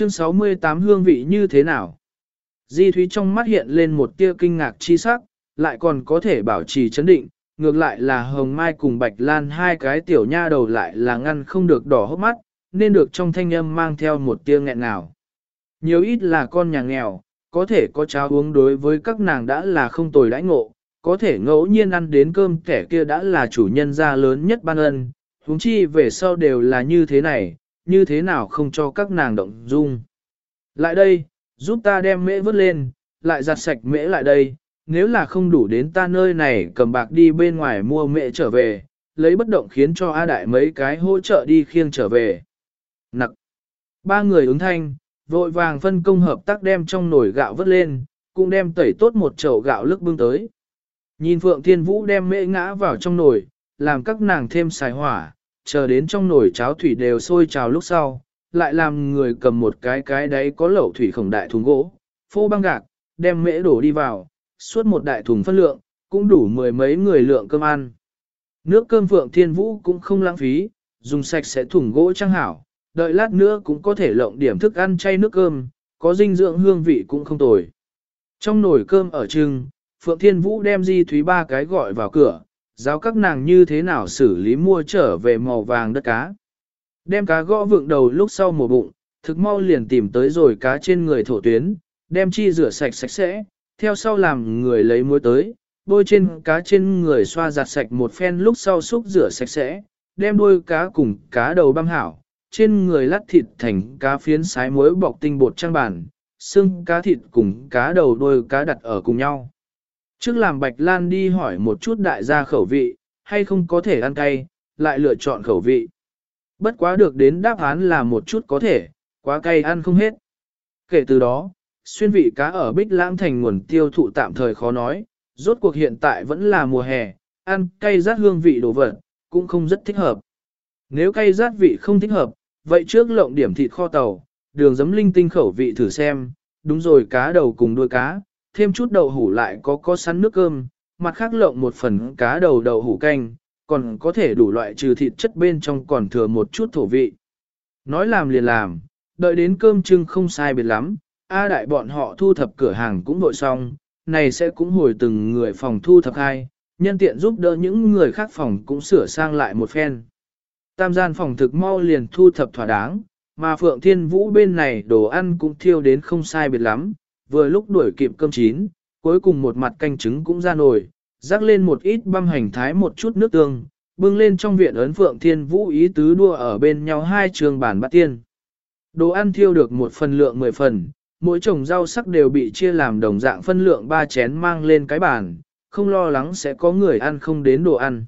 Chương 68 hương vị như thế nào? Di Thúy trong mắt hiện lên một tia kinh ngạc chi sắc, lại còn có thể bảo trì chấn định, ngược lại là Hồng Mai cùng Bạch Lan hai cái tiểu nha đầu lại là ngăn không được đỏ hốc mắt, nên được trong thanh âm mang theo một tia nghẹn ngào. Nhiều ít là con nhà nghèo, có thể có cháo uống đối với các nàng đã là không tồi đãi ngộ, có thể ngẫu nhiên ăn đến cơm kẻ kia đã là chủ nhân gia lớn nhất ban ân, huống chi về sau đều là như thế này, như thế nào không cho các nàng động dung. Lại đây, giúp ta đem mễ vớt lên, lại giặt sạch mễ lại đây, nếu là không đủ đến ta nơi này cầm bạc đi bên ngoài mua mễ trở về, lấy bất động khiến cho A Đại mấy cái hỗ trợ đi khiêng trở về. Nặc. Ba người ứng thanh, vội vàng phân công hợp tác đem trong nồi gạo vớt lên, cũng đem tẩy tốt một chậu gạo lức bưng tới. Nhìn Phượng Thiên Vũ đem mễ ngã vào trong nồi, làm các nàng thêm xài hỏa, chờ đến trong nồi cháo thủy đều sôi trào lúc sau, lại làm người cầm một cái cái đấy có lẩu thủy khổng đại thùng gỗ, phô băng gạc, đem mễ đổ đi vào, suốt một đại thùng phân lượng, cũng đủ mười mấy người lượng cơm ăn. Nước cơm Phượng Thiên Vũ cũng không lãng phí, dùng sạch sẽ thùng gỗ trang hảo, đợi lát nữa cũng có thể lộng điểm thức ăn chay nước cơm, có dinh dưỡng hương vị cũng không tồi. Trong nồi cơm ở trưng, Phượng Thiên Vũ đem Di Thúy ba cái gọi vào cửa, giáo các nàng như thế nào xử lý mua trở về màu vàng đất cá. Đem cá gõ vượng đầu lúc sau mổ bụng, thực mau liền tìm tới rồi cá trên người thổ tuyến, đem chi rửa sạch sạch sẽ, theo sau làm người lấy muối tới, bôi trên cá trên người xoa giặt sạch một phen lúc sau xúc rửa sạch sẽ, đem đuôi cá cùng cá đầu băm hảo, trên người lát thịt thành cá phiến sái muối bọc tinh bột trang bản, xương cá thịt cùng cá đầu đuôi cá đặt ở cùng nhau. Trước làm Bạch Lan đi hỏi một chút đại gia khẩu vị, hay không có thể ăn cay, lại lựa chọn khẩu vị. Bất quá được đến đáp án là một chút có thể, quá cay ăn không hết. Kể từ đó, xuyên vị cá ở Bích Lãng thành nguồn tiêu thụ tạm thời khó nói, rốt cuộc hiện tại vẫn là mùa hè, ăn cay rát hương vị đồ vật, cũng không rất thích hợp. Nếu cay rát vị không thích hợp, vậy trước lộng điểm thịt kho tàu, đường giấm linh tinh khẩu vị thử xem, đúng rồi cá đầu cùng đuôi cá, thêm chút đậu hủ lại có có sắn nước cơm, mặt khác lộng một phần cá đầu đậu hủ canh, còn có thể đủ loại trừ thịt chất bên trong còn thừa một chút thổ vị. Nói làm liền làm, đợi đến cơm trưng không sai biệt lắm, A đại bọn họ thu thập cửa hàng cũng vội xong, này sẽ cũng hồi từng người phòng thu thập hai, nhân tiện giúp đỡ những người khác phòng cũng sửa sang lại một phen. Tam gian phòng thực mau liền thu thập thỏa đáng, mà Phượng Thiên Vũ bên này đồ ăn cũng thiêu đến không sai biệt lắm, vừa lúc đuổi kịp cơm chín, cuối cùng một mặt canh trứng cũng ra nồi, rắc lên một ít băm hành thái một chút nước tương, bưng lên trong viện ấn Phượng Thiên Vũ ý tứ đua ở bên nhau hai trường bản bát tiên. Đồ ăn thiêu được một phần lượng mười phần, mỗi chồng rau sắc đều bị chia làm đồng dạng phân lượng ba chén mang lên cái bàn, không lo lắng sẽ có người ăn không đến đồ ăn.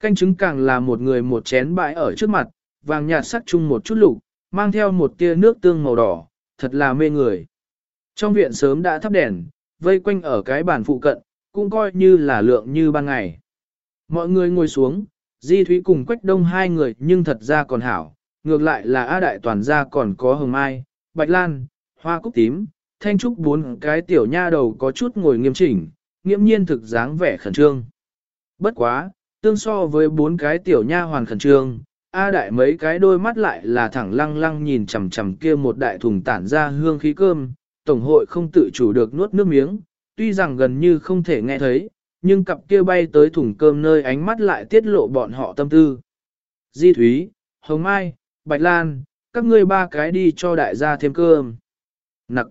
Canh trứng càng là một người một chén bãi ở trước mặt, vàng nhạt sắc chung một chút lục, mang theo một tia nước tương màu đỏ, thật là mê người. Trong viện sớm đã thắp đèn, vây quanh ở cái bàn phụ cận, cũng coi như là lượng như ban ngày. Mọi người ngồi xuống, Di Thúy cùng Quách Đông hai người nhưng thật ra còn hảo, ngược lại là A Đại Toàn gia còn có Hồng Mai, Bạch Lan, Hoa Cúc Tím, Thanh Trúc bốn cái tiểu nha đầu có chút ngồi nghiêm chỉnh, nghiễm nhiên thực dáng vẻ khẩn trương. Bất quá, tương so với bốn cái tiểu nha hoàn khẩn trương, A Đại mấy cái đôi mắt lại là thẳng lăng lăng nhìn chằm chằm kia một đại thùng tản ra hương khí cơm, Tổng hội không tự chủ được nuốt nước miếng, tuy rằng gần như không thể nghe thấy, nhưng cặp kia bay tới thùng cơm nơi ánh mắt lại tiết lộ bọn họ tâm tư. Di Thúy, Hồng Mai, Bạch Lan, các ngươi ba cái đi cho đại gia thêm cơm. Nặc.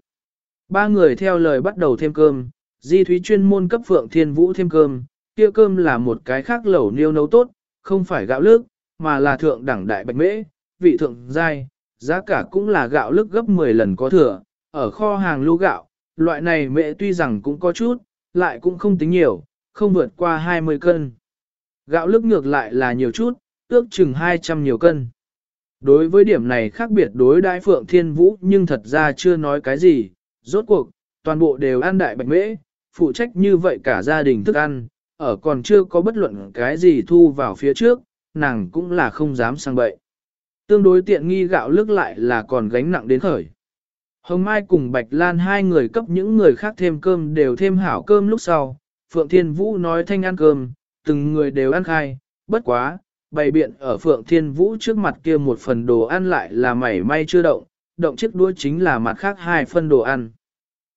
Ba người theo lời bắt đầu thêm cơm, Di Thúy chuyên môn cấp Phượng Thiên Vũ thêm cơm, kia cơm là một cái khác lẩu niêu nấu tốt, không phải gạo lức, mà là thượng đẳng đại bạch mễ, vị thượng dai, giá cả cũng là gạo lức gấp 10 lần có thừa, ở kho hàng lưu gạo, loại này mẹ tuy rằng cũng có chút, lại cũng không tính nhiều, không vượt qua 20 cân. Gạo lức ngược lại là nhiều chút, ước chừng 200 nhiều cân. Đối với điểm này khác biệt đối đại Phượng Thiên Vũ nhưng thật ra chưa nói cái gì, rốt cuộc, toàn bộ đều ăn đại bạch mễ, phụ trách như vậy cả gia đình thức ăn, ở còn chưa có bất luận cái gì thu vào phía trước, nàng cũng là không dám sang bậy. Tương đối tiện nghi gạo lức lại là còn gánh nặng đến khởi. Hồng Mai cùng Bạch Lan hai người cấp những người khác thêm cơm đều thêm hảo cơm lúc sau. Phượng Thiên Vũ nói thanh ăn cơm, từng người đều ăn khai, bất quá, bày biện ở Phượng Thiên Vũ trước mặt kia một phần đồ ăn lại là mảy may chưa động, động chiếc đũa chính là mặt khác hai phân đồ ăn.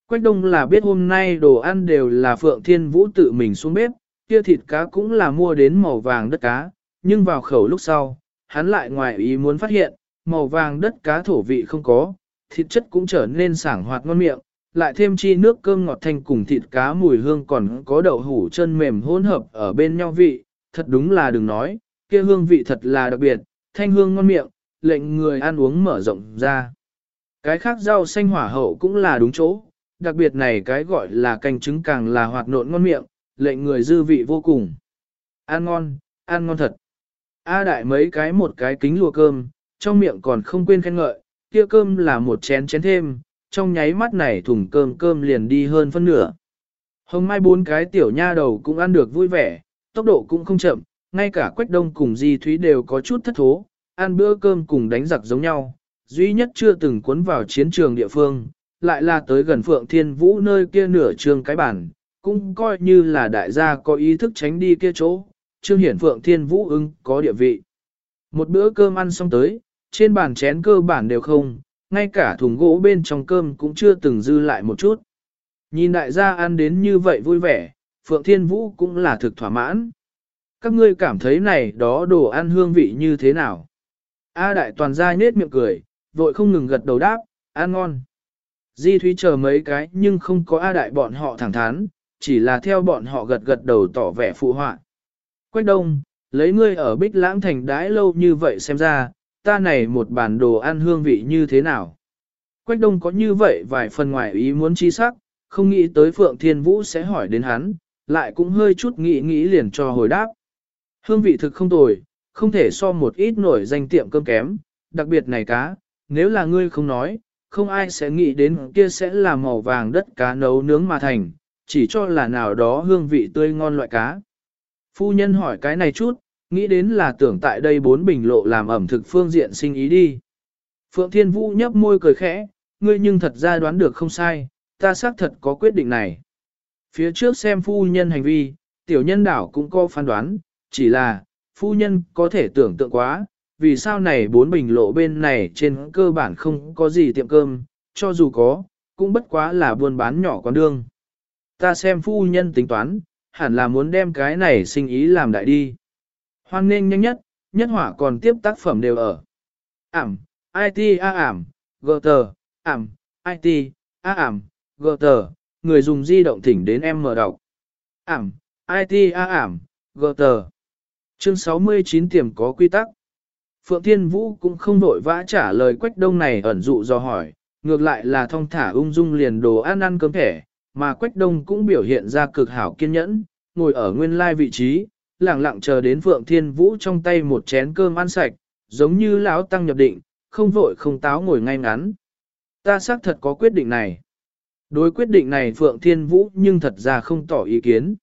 Quách đông là biết hôm nay đồ ăn đều là Phượng Thiên Vũ tự mình xuống bếp, kia thịt cá cũng là mua đến màu vàng đất cá, nhưng vào khẩu lúc sau, hắn lại ngoài ý muốn phát hiện, màu vàng đất cá thổ vị không có, thịt chất cũng trở nên sảng hoạt ngon miệng, lại thêm chi nước cơm ngọt thanh cùng thịt cá mùi hương còn có đậu hủ chân mềm hỗn hợp ở bên nhau vị, thật đúng là đừng nói, kia hương vị thật là đặc biệt, thanh hương ngon miệng, lệnh người ăn uống mở rộng ra. Cái khác rau xanh hỏa hậu cũng là đúng chỗ, đặc biệt này cái gọi là canh trứng càng là hoạt nộn ngon miệng, lệnh người dư vị vô cùng. Ăn ngon, ăn ngon thật. A đại mấy cái một cái kính lùa cơm, trong miệng còn không quên khen ngợi, kia cơm là một chén chén thêm, trong nháy mắt này thùng cơm cơm liền đi hơn phân nửa. Hồng mai bốn cái tiểu nha đầu cũng ăn được vui vẻ, tốc độ cũng không chậm, ngay cả Quách Đông cùng Di Thúy đều có chút thất thố, ăn bữa cơm cùng đánh giặc giống nhau, duy nhất chưa từng cuốn vào chiến trường địa phương, lại là tới gần Phượng Thiên Vũ nơi kia nửa trường cái bản, cũng coi như là đại gia có ý thức tránh đi kia chỗ, trương hiển Phượng Thiên Vũ ưng có địa vị. Một bữa cơm ăn xong tới, trên bàn chén cơ bản đều không, ngay cả thùng gỗ bên trong cơm cũng chưa từng dư lại một chút. Nhìn đại gia ăn đến như vậy vui vẻ, Phượng Thiên Vũ cũng là thực thỏa mãn. Các ngươi cảm thấy này đó đồ ăn hương vị như thế nào? A đại toàn gia nết miệng cười, vội không ngừng gật đầu đáp, ăn ngon. Di Thúy chờ mấy cái nhưng không có A đại bọn họ thẳng thắn, chỉ là theo bọn họ gật gật đầu tỏ vẻ phụ họa. Quách đông, lấy ngươi ở Bích Lãng Thành đãi lâu như vậy xem ra, ta này một bản đồ ăn hương vị như thế nào. Quách đông có như vậy vài phần ngoài ý muốn chi sắc, không nghĩ tới Phượng Thiên Vũ sẽ hỏi đến hắn, lại cũng hơi chút nghĩ nghĩ liền cho hồi đáp. Hương vị thực không tồi, không thể so một ít nổi danh tiệm cơm kém, đặc biệt này cá, nếu là ngươi không nói, không ai sẽ nghĩ đến kia sẽ là màu vàng đất cá nấu nướng mà thành, chỉ cho là nào đó hương vị tươi ngon loại cá. Phu nhân hỏi cái này chút, nghĩ đến là tưởng tại đây bốn bình lộ làm ẩm thực phương diện sinh ý đi. Phượng Thiên Vũ nhấp môi cười khẽ, ngươi nhưng thật ra đoán được không sai, ta xác thật có quyết định này. Phía trước xem phu nhân hành vi, tiểu nhân đảo cũng có phán đoán, chỉ là, phu nhân có thể tưởng tượng quá, vì sao này bốn bình lộ bên này trên cơ bản không có gì tiệm cơm, cho dù có, cũng bất quá là buôn bán nhỏ con đương. Ta xem phu nhân tính toán, hẳn là muốn đem cái này sinh ý làm đại đi. Hoan nên nhanh nhất, nhất hỏa còn tiếp tác phẩm đều ở. Ảm, IT A ảm, gờ ảm, IT, A ảm, gờ người dùng di động thỉnh đến em mở đọc. Ảm, IT A ảm, gờ. Chương 69 tiềm có quy tắc. Phượng Thiên Vũ cũng không vội vã trả lời quách đông này ẩn dụ do hỏi, ngược lại là thong thả ung dung liền đồ ăn ăn cơm thẻ, mà quách đông cũng biểu hiện ra cực hảo kiên nhẫn, ngồi ở nguyên lai vị trí, lặng lặng chờ đến Phượng Thiên Vũ trong tay một chén cơm ăn sạch, giống như lão tăng nhập định, không vội không táo ngồi ngay ngắn. Ta xác thật có quyết định này. Đối quyết định này Phượng Thiên Vũ nhưng thật ra không tỏ ý kiến.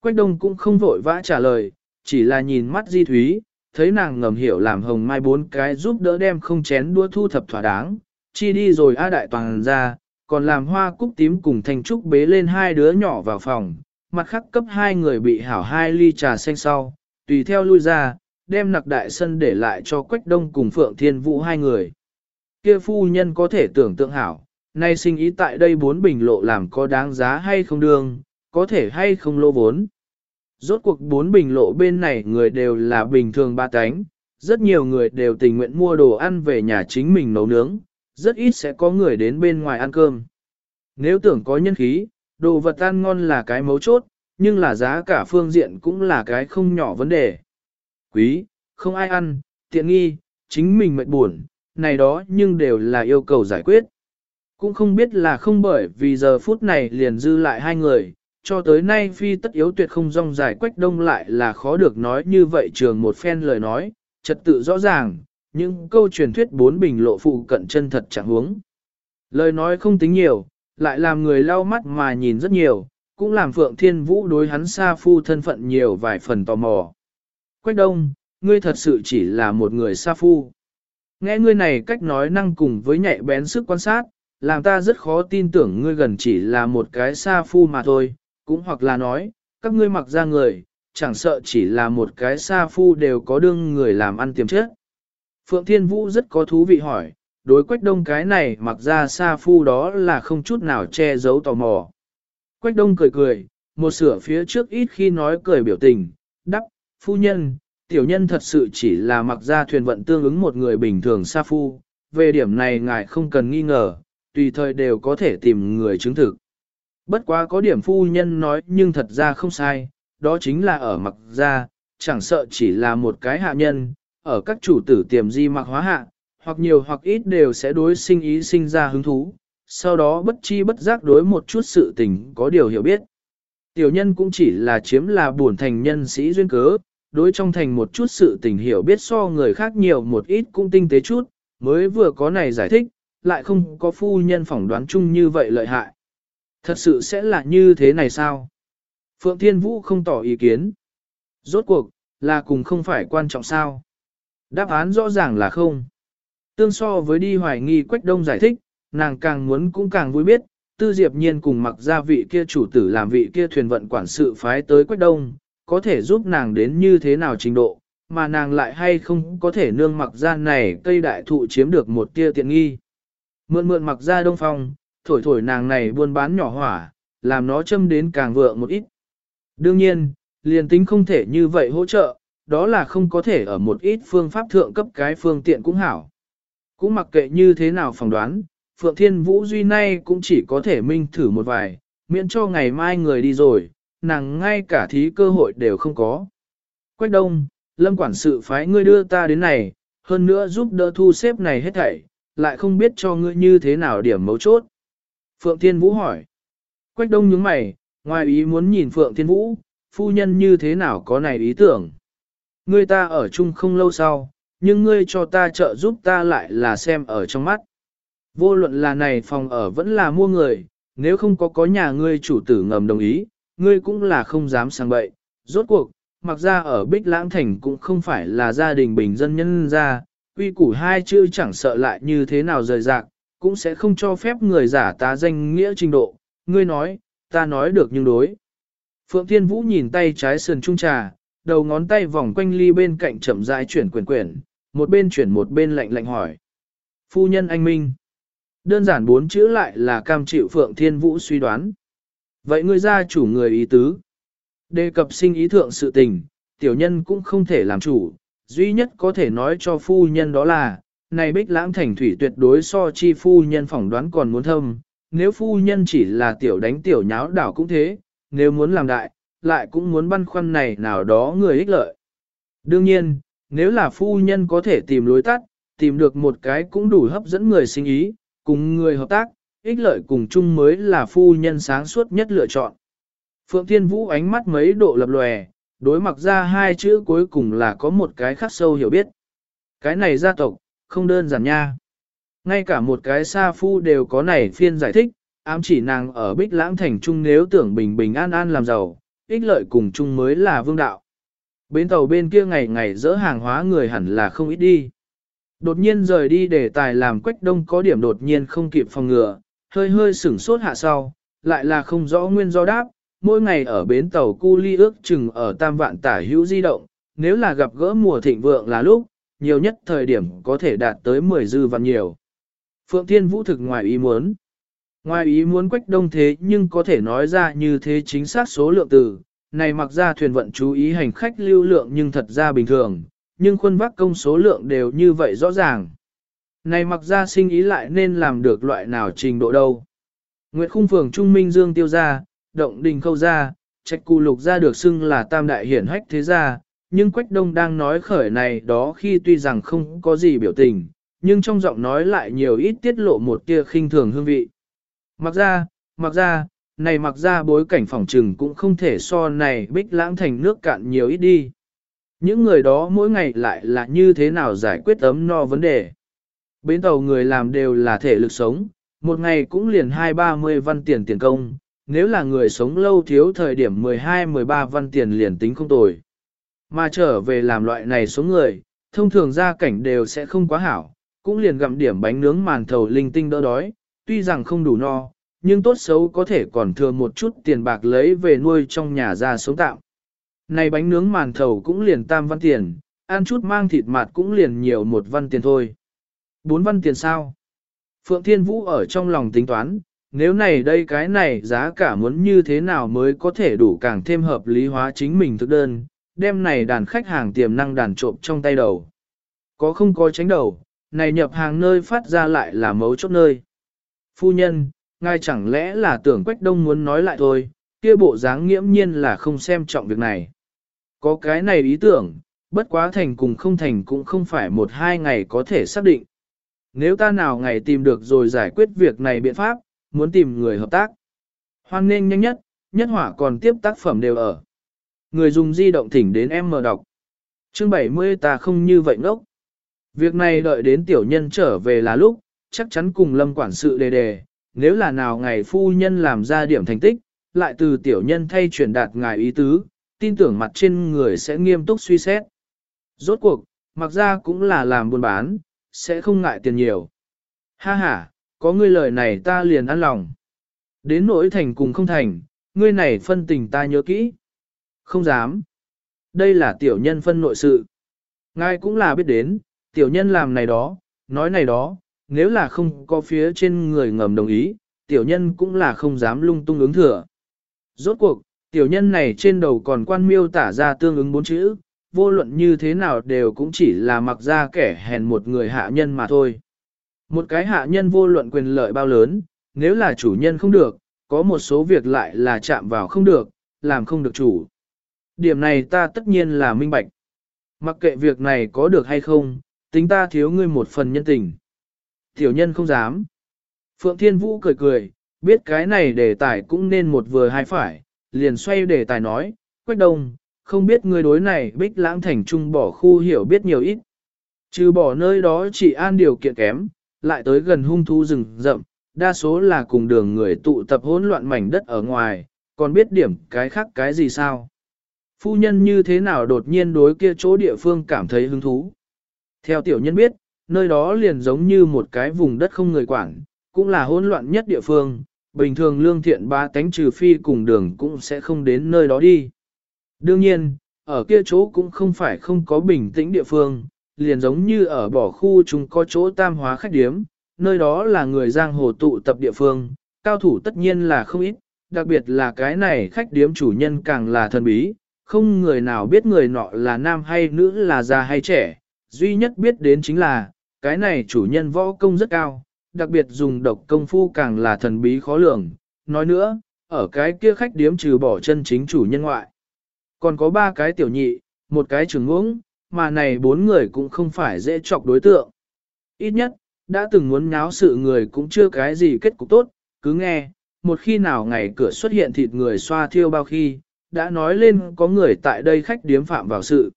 Quách đông cũng không vội vã trả lời, chỉ là nhìn mắt Di Thúy, thấy nàng ngầm hiểu làm hồng mai bốn cái giúp đỡ đem không chén đua thu thập thỏa đáng, chi đi rồi A Đại Toàn ra, còn làm hoa cúc tím cùng thành trúc bế lên hai đứa nhỏ vào phòng, mặt khác cấp hai người bị hảo hai ly trà xanh sau, tùy theo lui ra, đem nặc đại sân để lại cho Quách Đông cùng Phượng Thiên Vũ hai người. Kia phu nhân có thể tưởng tượng hảo, nay sinh ý tại đây bốn bình lộ làm có đáng giá hay không đương, có thể hay không lô vốn. Rốt cuộc bốn bình lộ bên này người đều là bình thường ba cánh, rất nhiều người đều tình nguyện mua đồ ăn về nhà chính mình nấu nướng, rất ít sẽ có người đến bên ngoài ăn cơm. Nếu tưởng có nhân khí, đồ vật ăn ngon là cái mấu chốt, nhưng là giá cả phương diện cũng là cái không nhỏ vấn đề. Quý, không ai ăn, tiện nghi, chính mình mệt buồn, này đó nhưng đều là yêu cầu giải quyết. Cũng không biết là không bởi vì giờ phút này liền dư lại hai người, cho tới nay phi tất yếu tuyệt không rong dài quách đông lại là khó được nói như vậy trường một phen lời nói, trật tự rõ ràng, những câu truyền thuyết bốn bình lộ phụ cận chân thật chẳng huống. Lời nói không tính nhiều, lại làm người lau mắt mà nhìn rất nhiều, cũng làm Phượng Thiên Vũ đối hắn xa phu thân phận nhiều vài phần tò mò. Quách đông, ngươi thật sự chỉ là một người xa phu. Nghe ngươi này cách nói năng cùng với nhạy bén sức quan sát, làm ta rất khó tin tưởng ngươi gần chỉ là một cái xa phu mà thôi, cũng hoặc là nói, các ngươi mặc ra người, chẳng sợ chỉ là một cái xa phu đều có đương người làm ăn tiềm chất. Phượng Thiên Vũ rất có thú vị hỏi, đối quách đông cái này mặc ra xa phu đó là không chút nào che giấu tò mò. Quách đông cười cười, một sửa phía trước ít khi nói cười biểu tình, đắc, phu nhân, tiểu nhân thật sự chỉ là mặc ra thuyền vận tương ứng một người bình thường xa phu, về điểm này ngài không cần nghi ngờ, tùy thời đều có thể tìm người chứng thực. Bất quá có điểm phu nhân nói nhưng thật ra không sai, đó chính là ở mặc ra, chẳng sợ chỉ là một cái hạ nhân, ở các chủ tử tiềm di mặc hóa hạ, hoặc nhiều hoặc ít đều sẽ đối sinh ý sinh ra hứng thú, sau đó bất chi bất giác đối một chút sự tình có điều hiểu biết. Tiểu nhân cũng chỉ là chiếm là buồn thành nhân sĩ duyên cớ, đối trong thành một chút sự tình hiểu biết so người khác nhiều một ít cũng tinh tế chút, mới vừa có này giải thích, lại không có phu nhân phỏng đoán chung như vậy lợi hại. Thật sự sẽ là như thế này sao? Phượng Thiên Vũ không tỏ ý kiến. Rốt cuộc, là cùng không phải quan trọng sao? Đáp án rõ ràng là không. Tương so với đi hoài nghi Quách Đông giải thích, nàng càng muốn cũng càng vui biết, Tư Diệp Nhiên cùng mặc gia vị kia chủ tử làm vị kia thuyền vận quản sự phái tới Quách Đông, có thể giúp nàng đến như thế nào trình độ, mà nàng lại hay không có thể nương mặc gia này cây đại thụ chiếm được một tia tiện nghi. Mượn mượn mặc gia đông phong, thổi thổi nàng này buôn bán nhỏ hỏa, làm nó châm đến càng vượng một ít. Đương nhiên, liền tính không thể như vậy hỗ trợ, đó là không có thể ở một ít phương pháp thượng cấp cái phương tiện cũng hảo. Cũng mặc kệ như thế nào phỏng đoán, Phượng Thiên Vũ Duy nay cũng chỉ có thể minh thử một vài, miễn cho ngày mai người đi rồi, nàng ngay cả thí cơ hội đều không có. Quách đông, lâm quản sự phái ngươi đưa ta đến này, hơn nữa giúp đỡ thu xếp này hết thảy, lại không biết cho ngươi như thế nào điểm mấu chốt. Phượng Thiên Vũ hỏi. Quách đông nhướng mày, ngoài ý muốn nhìn Phượng Thiên Vũ, phu nhân như thế nào có này ý tưởng. Ngươi ta ở chung không lâu sau, nhưng ngươi cho ta trợ giúp ta lại là xem ở trong mắt. Vô luận là này phòng ở vẫn là mua người, nếu không có có nhà ngươi chủ tử ngầm đồng ý, ngươi cũng là không dám sang bậy. Rốt cuộc, mặc ra ở Bích Lãng Thành cũng không phải là gia đình bình dân nhân ra, quy củ hai chữ chẳng sợ lại như thế nào rời rạc, cũng sẽ không cho phép người giả tá danh nghĩa trình độ. Ngươi nói, ta nói được nhưng đối. Phượng Thiên Vũ nhìn tay trái sườn trung trà, đầu ngón tay vòng quanh ly bên cạnh chậm rãi chuyển quyển quyển, một bên chuyển một bên lạnh lạnh hỏi. Phu nhân anh Minh. Đơn giản bốn chữ lại là cam chịu Phượng Thiên Vũ suy đoán. Vậy ngươi gia chủ người ý tứ. Đề cập sinh ý thượng sự tình, tiểu nhân cũng không thể làm chủ, duy nhất có thể nói cho phu nhân đó là, này bích lãng thành thủy tuyệt đối so chi phu nhân phỏng đoán còn muốn thâm, nếu phu nhân chỉ là tiểu đánh tiểu nháo đảo cũng thế, nếu muốn làm đại, lại cũng muốn băn khoăn này nào đó người ích lợi. Đương nhiên, nếu là phu nhân có thể tìm lối tắt, tìm được một cái cũng đủ hấp dẫn người sinh ý, cùng người hợp tác, ích lợi cùng chung mới là phu nhân sáng suốt nhất lựa chọn. Phượng Thiên Vũ ánh mắt mấy độ lập lòe, đối mặt ra hai chữ cuối cùng là có một cái khắc sâu hiểu biết. Cái này gia tộc, không đơn giản nha. Ngay cả một cái sa phu đều có này phiên giải thích, ám chỉ nàng ở bích lãng thành trung nếu tưởng bình bình an an làm giàu, ích lợi cùng chung mới là vương đạo. Bến tàu bên kia ngày ngày dỡ hàng hóa người hẳn là không ít đi. Đột nhiên rời đi để tài làm quách đông có điểm đột nhiên không kịp phòng ngừa, hơi hơi sửng sốt hạ sau, lại là không rõ nguyên do đáp, mỗi ngày ở bến tàu cu ly ước chừng ở tam vạn tả hữu di động, nếu là gặp gỡ mùa thịnh vượng là lúc, nhiều nhất thời điểm có thể đạt tới 10 dư vạn nhiều. Phượng Thiên Vũ thực ngoài ý muốn. Ngoài ý muốn quách đông thế nhưng có thể nói ra như thế chính xác số lượng từ, này mặc ra thuyền vận chú ý hành khách lưu lượng nhưng thật ra bình thường, nhưng khuôn vác công số lượng đều như vậy rõ ràng. Này mặc ra sinh ý lại nên làm được loại nào trình độ đâu. Nguyệt khung phường Trung Minh Dương tiêu ra, động đình khâu ra, trạch cù lục ra được xưng là tam đại hiển hách thế gia, nhưng Quách Đông đang nói khởi này đó khi tuy rằng không có gì biểu tình, nhưng trong giọng nói lại nhiều ít tiết lộ một tia khinh thường hương vị. Mặc ra, mặc ra, này mặc ra bối cảnh phòng trừng cũng không thể so này bích lãng thành nước cạn nhiều ít đi. Những người đó mỗi ngày lại là như thế nào giải quyết ấm no vấn đề. Bến tàu người làm đều là thể lực sống, một ngày cũng liền hai ba mươi văn tiền tiền công, nếu là người sống lâu thiếu thời điểm 12-13 văn tiền liền tính không tồi. Mà trở về làm loại này số người, thông thường gia cảnh đều sẽ không quá hảo, cũng liền gặm điểm bánh nướng màn thầu linh tinh đỡ đói, tuy rằng không đủ no, nhưng tốt xấu có thể còn thừa một chút tiền bạc lấy về nuôi trong nhà ra sống tạm. Này bánh nướng màn thầu cũng liền tam văn tiền, ăn chút mang thịt mạt cũng liền nhiều một văn tiền thôi. Bốn văn tiền sao? Phượng Thiên Vũ ở trong lòng tính toán, nếu này đây cái này giá cả muốn như thế nào mới có thể đủ càng thêm hợp lý hóa chính mình thực đơn, đem này đàn khách hàng tiềm năng đàn trộm trong tay đầu. Có không có tránh đầu, này nhập hàng nơi phát ra lại là mấu chốt nơi. Phu nhân, ngài chẳng lẽ là tưởng Quách Đông muốn nói lại thôi, kia bộ dáng nghiễm nhiên là không xem trọng việc này. Có cái này ý tưởng, bất quá thành cùng không thành cũng không phải một hai ngày có thể xác định. Nếu ta nào ngày tìm được rồi giải quyết việc này biện pháp, muốn tìm người hợp tác. Hoan nên nhanh nhất, nhất hỏa còn tiếp tác phẩm đều ở. Người dùng di động thỉnh đến em mở đọc. Chương 70 ta không như vậy ngốc. Việc này đợi đến tiểu nhân trở về là lúc, chắc chắn cùng lâm quản sự đề đề, nếu là nào ngày phu nhân làm ra điểm thành tích, lại từ tiểu nhân thay truyền đạt ngài ý tứ, tin tưởng mặt trên người sẽ nghiêm túc suy xét. Rốt cuộc, mặc ra cũng là làm buôn bán, sẽ không ngại tiền nhiều. Ha ha, có ngươi lời này ta liền ăn lòng. Đến nỗi thành cùng không thành, ngươi này phân tình ta nhớ kỹ. Không dám. Đây là tiểu nhân phân nội sự. Ngài cũng là biết đến, tiểu nhân làm này đó, nói này đó, nếu là không có phía trên người ngầm đồng ý, tiểu nhân cũng là không dám lung tung ứng thừa. Rốt cuộc, tiểu nhân này trên đầu còn quan miêu tả ra tương ứng bốn chữ, vô luận như thế nào đều cũng chỉ là mặc ra kẻ hèn một người hạ nhân mà thôi. Một cái hạ nhân vô luận quyền lợi bao lớn, nếu là chủ nhân không được, có một số việc lại là chạm vào không được, làm không được chủ. Điểm này ta tất nhiên là minh bạch. Mặc kệ việc này có được hay không, tính ta thiếu ngươi một phần nhân tình. Tiểu nhân không dám. Phượng Thiên Vũ cười cười, biết cái này đề tài cũng nên một vừa hai phải, liền xoay đề tài nói, Quách Đông, không biết người đối này bích lãng thành trung bỏ khu hiểu biết nhiều ít. Trừ bỏ nơi đó chỉ an điều kiện kém, lại tới gần hung thú rừng rậm, đa số là cùng đường người tụ tập hỗn loạn mảnh đất ở ngoài, còn biết điểm cái khác cái gì sao. Phu nhân như thế nào đột nhiên đối kia chỗ địa phương cảm thấy hứng thú. Theo tiểu nhân biết, nơi đó liền giống như một cái vùng đất không người quản, cũng là hỗn loạn nhất địa phương, bình thường lương thiện ba tánh trừ phi cùng đường cũng sẽ không đến nơi đó đi. Đương nhiên, ở kia chỗ cũng không phải không có bình tĩnh địa phương, liền giống như ở bỏ khu chúng có chỗ tam hóa khách điếm, nơi đó là người giang hồ tụ tập địa phương, cao thủ tất nhiên là không ít, đặc biệt là cái này khách điếm chủ nhân càng là thần bí, không người nào biết người nọ là nam hay nữ là già hay trẻ, duy nhất biết đến chính là, cái này chủ nhân võ công rất cao, đặc biệt dùng độc công phu càng là thần bí khó lường. Nói nữa, ở cái kia khách điếm trừ bỏ chân chính chủ nhân ngoại. Còn có ba cái tiểu nhị, một cái trưởng ngũng, mà này bốn người cũng không phải dễ chọc đối tượng. Ít nhất, đã từng muốn nháo sự người cũng chưa cái gì kết cục tốt, cứ nghe, một khi nào ngày cửa xuất hiện thịt người xoa thiêu bao khi, đã nói lên có người tại đây khách điếm phạm vào sự.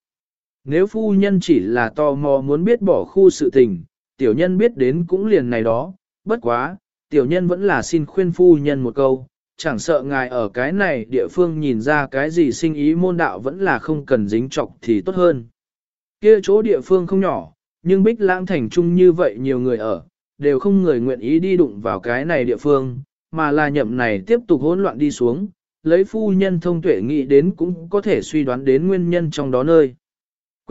Nếu phu nhân chỉ là tò mò muốn biết bỏ khu sự tình, tiểu nhân biết đến cũng liền này đó, bất quá, tiểu nhân vẫn là xin khuyên phu nhân một câu, chẳng sợ ngài ở cái này địa phương nhìn ra cái gì sinh ý môn đạo vẫn là không cần dính trọc thì tốt hơn. Kia chỗ địa phương không nhỏ, nhưng bích lãng thành chung như vậy nhiều người ở, đều không người nguyện ý đi đụng vào cái này địa phương, mà là nhậm này tiếp tục hỗn loạn đi xuống, lấy phu nhân thông tuệ nghĩ đến cũng có thể suy đoán đến nguyên nhân trong đó nơi.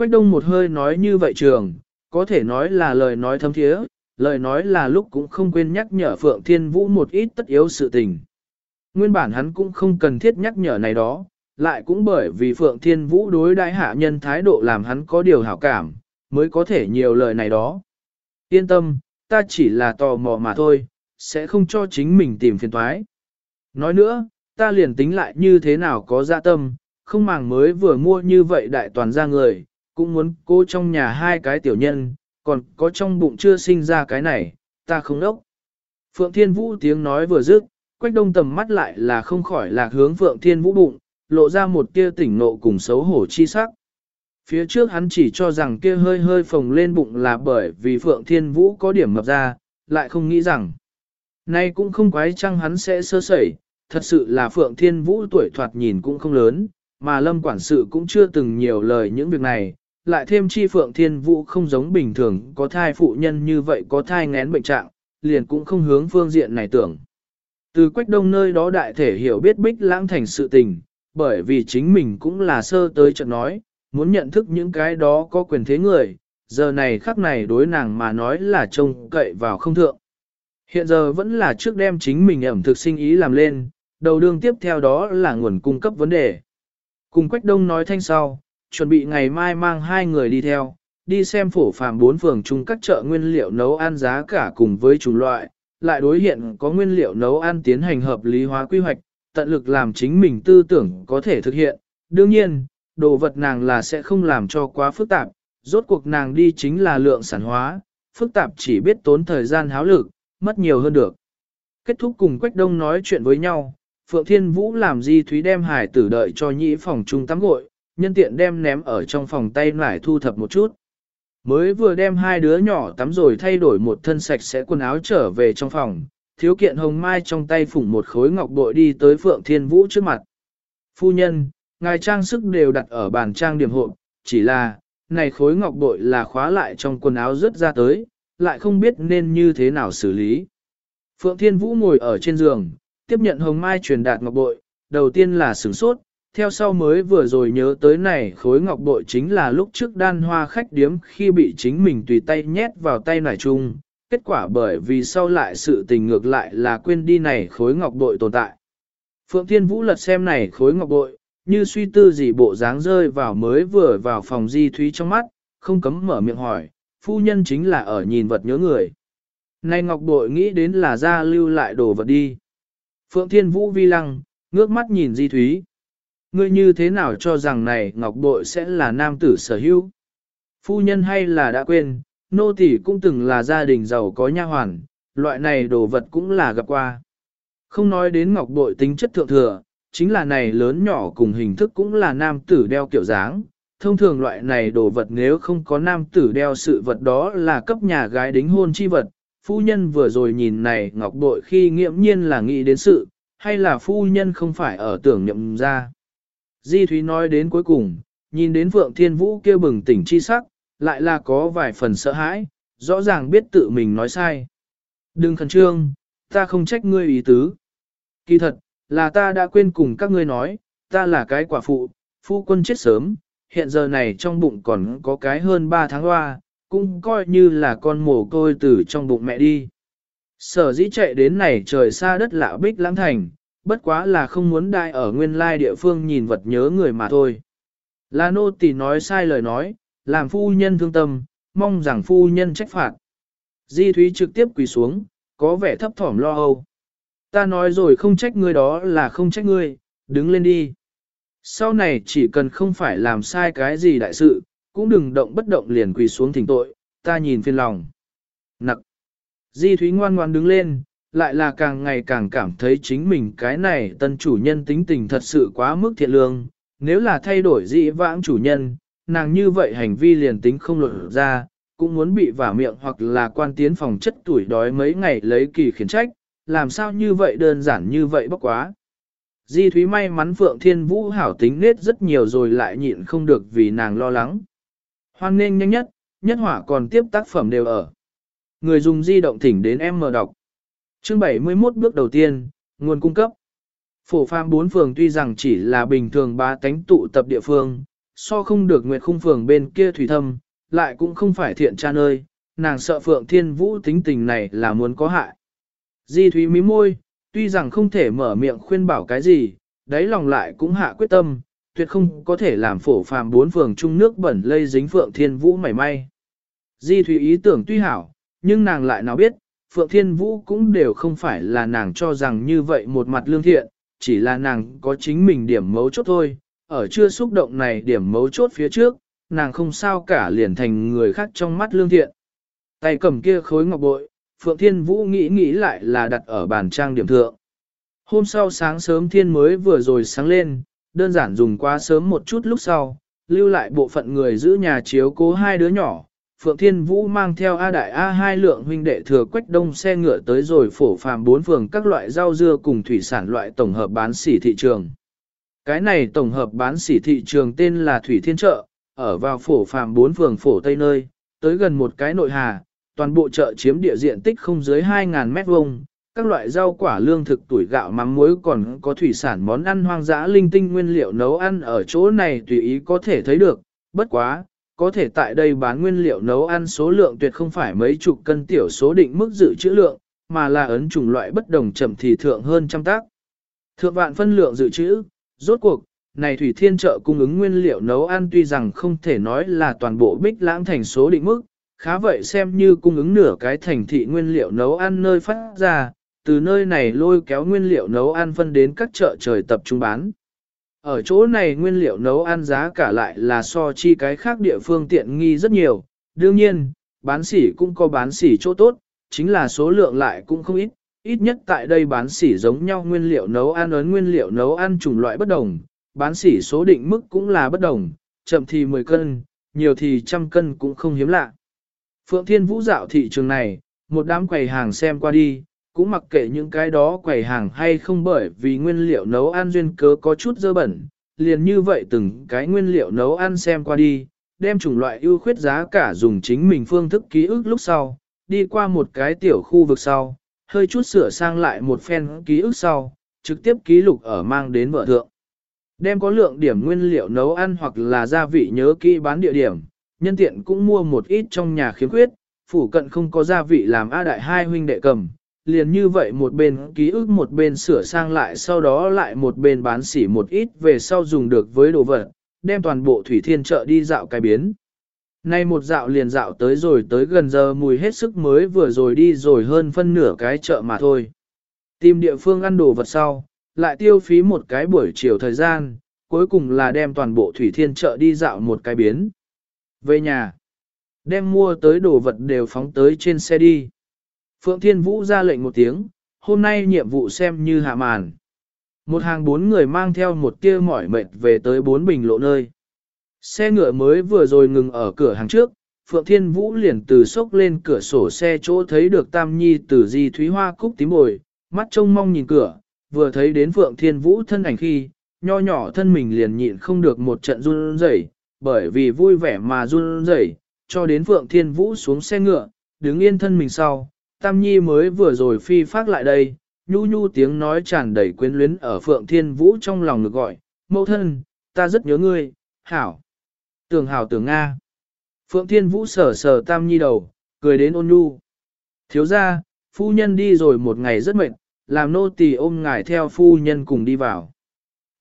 Quách đông một hơi nói như vậy trường, có thể nói là lời nói thâm thiế, lời nói là lúc cũng không quên nhắc nhở Phượng Thiên Vũ một ít tất yếu sự tình. Nguyên bản hắn cũng không cần thiết nhắc nhở này đó, lại cũng bởi vì Phượng Thiên Vũ đối đại hạ nhân thái độ làm hắn có điều hảo cảm, mới có thể nhiều lời này đó. Yên tâm, ta chỉ là tò mò mà thôi, sẽ không cho chính mình tìm phiền toái. Nói nữa, ta liền tính lại như thế nào có dạ tâm, không màng mới vừa mua như vậy đại toàn ra người, cũng muốn cô trong nhà hai cái tiểu nhân, còn có trong bụng chưa sinh ra cái này, ta không đốc. Phượng Thiên Vũ tiếng nói vừa dứt, quách đông tầm mắt lại là không khỏi lạc hướng Phượng Thiên Vũ bụng, lộ ra một tia tỉnh nộ cùng xấu hổ chi sắc. Phía trước hắn chỉ cho rằng kia hơi hơi phồng lên bụng là bởi vì Phượng Thiên Vũ có điểm mập ra, lại không nghĩ rằng. Nay cũng không quái chăng hắn sẽ sơ sẩy, thật sự là Phượng Thiên Vũ tuổi thoạt nhìn cũng không lớn, mà Lâm Quản sự cũng chưa từng nhiều lời những việc này, lại thêm chi Phượng Thiên Vũ không giống bình thường có thai phụ nhân như vậy có thai ngén bệnh trạng, liền cũng không hướng phương diện này tưởng. Từ quách đông nơi đó đại thể hiểu biết bích lãng thành sự tình, bởi vì chính mình cũng là sơ tới trận nói, muốn nhận thức những cái đó có quyền thế người, giờ này khắc này đối nàng mà nói là trông cậy vào không thượng. Hiện giờ vẫn là trước đem chính mình ẩm thực sinh ý làm lên, đầu đương tiếp theo đó là nguồn cung cấp vấn đề. Cùng Quách Đông nói thanh sau, chuẩn bị ngày mai mang hai người đi theo, đi xem phổ phàm bốn phường chung các chợ nguyên liệu nấu ăn giá cả cùng với chủng loại, lại đối hiện có nguyên liệu nấu ăn tiến hành hợp lý hóa quy hoạch, tận lực làm chính mình tư tưởng có thể thực hiện. Đương nhiên, đồ vật nàng là sẽ không làm cho quá phức tạp, rốt cuộc nàng đi chính là lượng sản hóa, phức tạp chỉ biết tốn thời gian háo lực, mất nhiều hơn được. Kết thúc cùng Quách Đông nói chuyện với nhau, Phượng Thiên Vũ làm Di Thúy đem hải tử đợi cho nhĩ phòng trung tắm gội, nhân tiện đem ném ở trong phòng tay lại thu thập một chút. Mới vừa đem hai đứa nhỏ tắm rồi thay đổi một thân sạch sẽ quần áo trở về trong phòng, thiếu kiện hồng mai trong tay phủng một khối ngọc bội đi tới Phượng Thiên Vũ trước mặt. Phu nhân, ngài trang sức đều đặt ở bàn trang điểm hộ, chỉ là, này khối ngọc bội là khóa lại trong quần áo rớt ra tới, lại không biết nên như thế nào xử lý. Phượng Thiên Vũ ngồi ở trên giường, tiếp nhận hồng mai truyền đạt ngọc bội, đầu tiên là sửng sốt, theo sau mới vừa rồi nhớ tới này khối ngọc bội chính là lúc trước đan hoa khách điếm khi bị chính mình tùy tay nhét vào tay nải chung, kết quả bởi vì sau lại sự tình ngược lại là quên đi này khối ngọc bội tồn tại. Phượng Thiên Vũ lật xem này khối ngọc bội, như suy tư gì bộ dáng rơi vào mới vừa vào phòng di thúy trong mắt, không cấm mở miệng hỏi, phu nhân chính là ở nhìn vật nhớ người. Này ngọc bội nghĩ đến là ra lưu lại đồ vật đi. Phượng Thiên Vũ vi lăng, ngước mắt nhìn di thúy. Ngươi như thế nào cho rằng này ngọc bội sẽ là nam tử sở hữu? Phu nhân hay là đã quên, nô tỳ cũng từng là gia đình giàu có nha hoàn, loại này đồ vật cũng là gặp qua. Không nói đến ngọc bội tính chất thượng thừa, chính là này lớn nhỏ cùng hình thức cũng là nam tử đeo kiểu dáng. Thông thường loại này đồ vật nếu không có nam tử đeo sự vật đó là cấp nhà gái đính hôn chi vật. Phu nhân vừa rồi nhìn này ngọc bội khi nghiệm nhiên là nghĩ đến sự, hay là phu nhân không phải ở tưởng nhậm ra. Di Thúy nói đến cuối cùng, nhìn đến Phượng Thiên Vũ kia bừng tỉnh chi sắc, lại là có vài phần sợ hãi, rõ ràng biết tự mình nói sai. Đừng khẩn trương, ta không trách ngươi ý tứ. Kỳ thật, là ta đã quên cùng các ngươi nói, ta là cái quả phụ, phu quân chết sớm, hiện giờ này trong bụng còn có cái hơn 3 tháng hoa, cũng coi như là con mồ côi từ trong bụng mẹ đi. Sở dĩ chạy đến này trời xa đất lạ bích lãng thành, bất quá là không muốn đại ở nguyên lai địa phương nhìn vật nhớ người mà thôi. Là nô tỳ nói sai lời nói, làm phu nhân thương tâm, mong rằng phu nhân trách phạt. Di Thúy trực tiếp quỳ xuống, có vẻ thấp thỏm lo âu. Ta nói rồi không trách ngươi đó là không trách ngươi, đứng lên đi. Sau này chỉ cần không phải làm sai cái gì đại sự, cũng đừng động bất động liền quỳ xuống thỉnh tội, ta nhìn phiền lòng. Nặc. Di Thúy ngoan ngoan đứng lên, lại là càng ngày càng cảm thấy chính mình cái này tân chủ nhân tính tình thật sự quá mức thiện lương. Nếu là thay đổi dị vãng chủ nhân, nàng như vậy hành vi liền tính không lộ ra, cũng muốn bị vả miệng hoặc là quan tiến phòng chất tuổi đói mấy ngày lấy kỳ khiển trách, làm sao như vậy đơn giản như vậy bốc quá. Di Thúy may mắn Phượng Thiên Vũ hảo tính nết rất nhiều rồi lại nhịn không được vì nàng lo lắng. Hoan nên nhanh nhất, nhất hỏa còn tiếp tác phẩm đều ở. Người dùng di động thỉnh đến em mở đọc. Chương 71 bước đầu tiên, nguồn cung cấp. Phổ phàm bốn phường tuy rằng chỉ là bình thường ba tánh tụ tập địa phương, so không được nguyệt khung phường bên kia thủy thâm, lại cũng không phải thiện tra nơi, nàng sợ Phượng Thiên Vũ tính tình này là muốn có hại. Di Thúy mí môi, tuy rằng không thể mở miệng khuyên bảo cái gì, đáy lòng lại cũng hạ quyết tâm, tuyệt không có thể làm phổ phàm bốn phường chung nước bẩn lây dính Phượng Thiên Vũ mảy may. Di Thúy ý tưởng tuy hảo, nhưng nàng lại nào biết, Phượng Thiên Vũ cũng đều không phải là nàng cho rằng như vậy một mặt lương thiện, chỉ là nàng có chính mình điểm mấu chốt thôi, ở chưa xúc động này điểm mấu chốt phía trước, nàng không sao cả liền thành người khác trong mắt lương thiện. Tay cầm kia khối ngọc bội, Phượng Thiên Vũ nghĩ nghĩ lại là đặt ở bàn trang điểm thượng. Hôm sau sáng sớm thiên mới vừa rồi sáng lên, đơn giản dùng quá sớm một chút lúc sau, lưu lại bộ phận người giữ nhà chiếu cố hai đứa nhỏ, Phượng Thiên Vũ mang theo A Đại A hai lượng huynh đệ thừa quách đông xe ngựa tới rồi phổ phàm bốn phường các loại rau dưa cùng thủy sản loại tổng hợp bán sỉ thị trường. Cái này tổng hợp bán sỉ thị trường tên là Thủy Thiên Chợ, ở vào phổ phàm bốn phường phổ Tây nơi, tới gần một cái nội hà, toàn bộ chợ chiếm địa diện tích không dưới 2.000 mét vuông. Các loại rau quả lương thực tuổi gạo mắm muối còn có thủy sản món ăn hoang dã linh tinh nguyên liệu nấu ăn ở chỗ này tùy ý có thể thấy được, bất quá, có thể tại đây bán nguyên liệu nấu ăn số lượng tuyệt không phải mấy chục cân tiểu số định mức dự trữ lượng, mà là ấn chủng loại bất đồng chậm thì thượng hơn trăm tác. Thượng vạn phân lượng dự trữ, rốt cuộc, này thủy thiên chợ cung ứng nguyên liệu nấu ăn tuy rằng không thể nói là toàn bộ bích lãng thành số định mức, khá vậy xem như cung ứng nửa cái thành thị nguyên liệu nấu ăn nơi phát ra, từ nơi này lôi kéo nguyên liệu nấu ăn phân đến các chợ trời tập trung bán. Ở chỗ này nguyên liệu nấu ăn giá cả lại là so chi cái khác địa phương tiện nghi rất nhiều, đương nhiên, bán sỉ cũng có bán sỉ chỗ tốt, chính là số lượng lại cũng không ít, ít nhất tại đây bán sỉ giống nhau nguyên liệu nấu ăn ấn nguyên liệu nấu ăn chủng loại bất đồng, bán sỉ số định mức cũng là bất đồng, chậm thì 10 cân, nhiều thì trăm cân cũng không hiếm lạ. Phượng Thiên Vũ dạo thị trường này, một đám quầy hàng xem qua đi, cũng mặc kệ những cái đó quầy hàng hay không bởi vì nguyên liệu nấu ăn duyên cớ có chút dơ bẩn, liền như vậy từng cái nguyên liệu nấu ăn xem qua đi, đem chủng loại ưu khuyết giá cả dùng chính mình phương thức ký ức lúc sau, đi qua một cái tiểu khu vực sau, hơi chút sửa sang lại một phen ký ức sau, trực tiếp ký lục ở mang đến vợ thượng. Đem có lượng điểm nguyên liệu nấu ăn hoặc là gia vị nhớ kỹ bán địa điểm, nhân tiện cũng mua một ít trong nhà khiếm khuyết, phủ cận không có gia vị làm A đại hai huynh đệ cầm, liền như vậy một bên ký ức một bên sửa sang lại sau đó lại một bên bán xỉ một ít về sau dùng được với đồ vật, đem toàn bộ thủy thiên chợ đi dạo cái biến. Nay một dạo liền dạo tới rồi tới gần giờ mùi hết sức mới vừa rồi đi rồi hơn phân nửa cái chợ mà thôi. Tìm địa phương ăn đồ vật sau, lại tiêu phí một cái buổi chiều thời gian, cuối cùng là đem toàn bộ thủy thiên chợ đi dạo một cái biến. Về nhà, đem mua tới đồ vật đều phóng tới trên xe đi. Phượng Thiên Vũ ra lệnh một tiếng, hôm nay nhiệm vụ xem như hạ màn. Một hàng bốn người mang theo một tia mỏi mệt về tới bốn bình lộ nơi. Xe ngựa mới vừa rồi ngừng ở cửa hàng trước, Phượng Thiên Vũ liền từ sốc lên cửa sổ xe chỗ thấy được Tam Nhi từ di thúy hoa cúc tím bồi, mắt trông mong nhìn cửa, vừa thấy đến Phượng Thiên Vũ thân ảnh khi, nho nhỏ thân mình liền nhịn không được một trận run rẩy, bởi vì vui vẻ mà run rẩy, cho đến Phượng Thiên Vũ xuống xe ngựa, đứng yên thân mình sau, Tam Nhi mới vừa rồi phi phát lại đây, nhu nhu tiếng nói tràn đầy quyến luyến ở Phượng Thiên Vũ trong lòng được gọi, mẫu thân, ta rất nhớ ngươi, hảo. Tưởng hảo tưởng Nga. Phượng Thiên Vũ sờ sờ Tam Nhi đầu, cười đến ôn nhu. Thiếu ra, phu nhân đi rồi một ngày rất mệt, làm nô tỳ ôm ngài theo phu nhân cùng đi vào.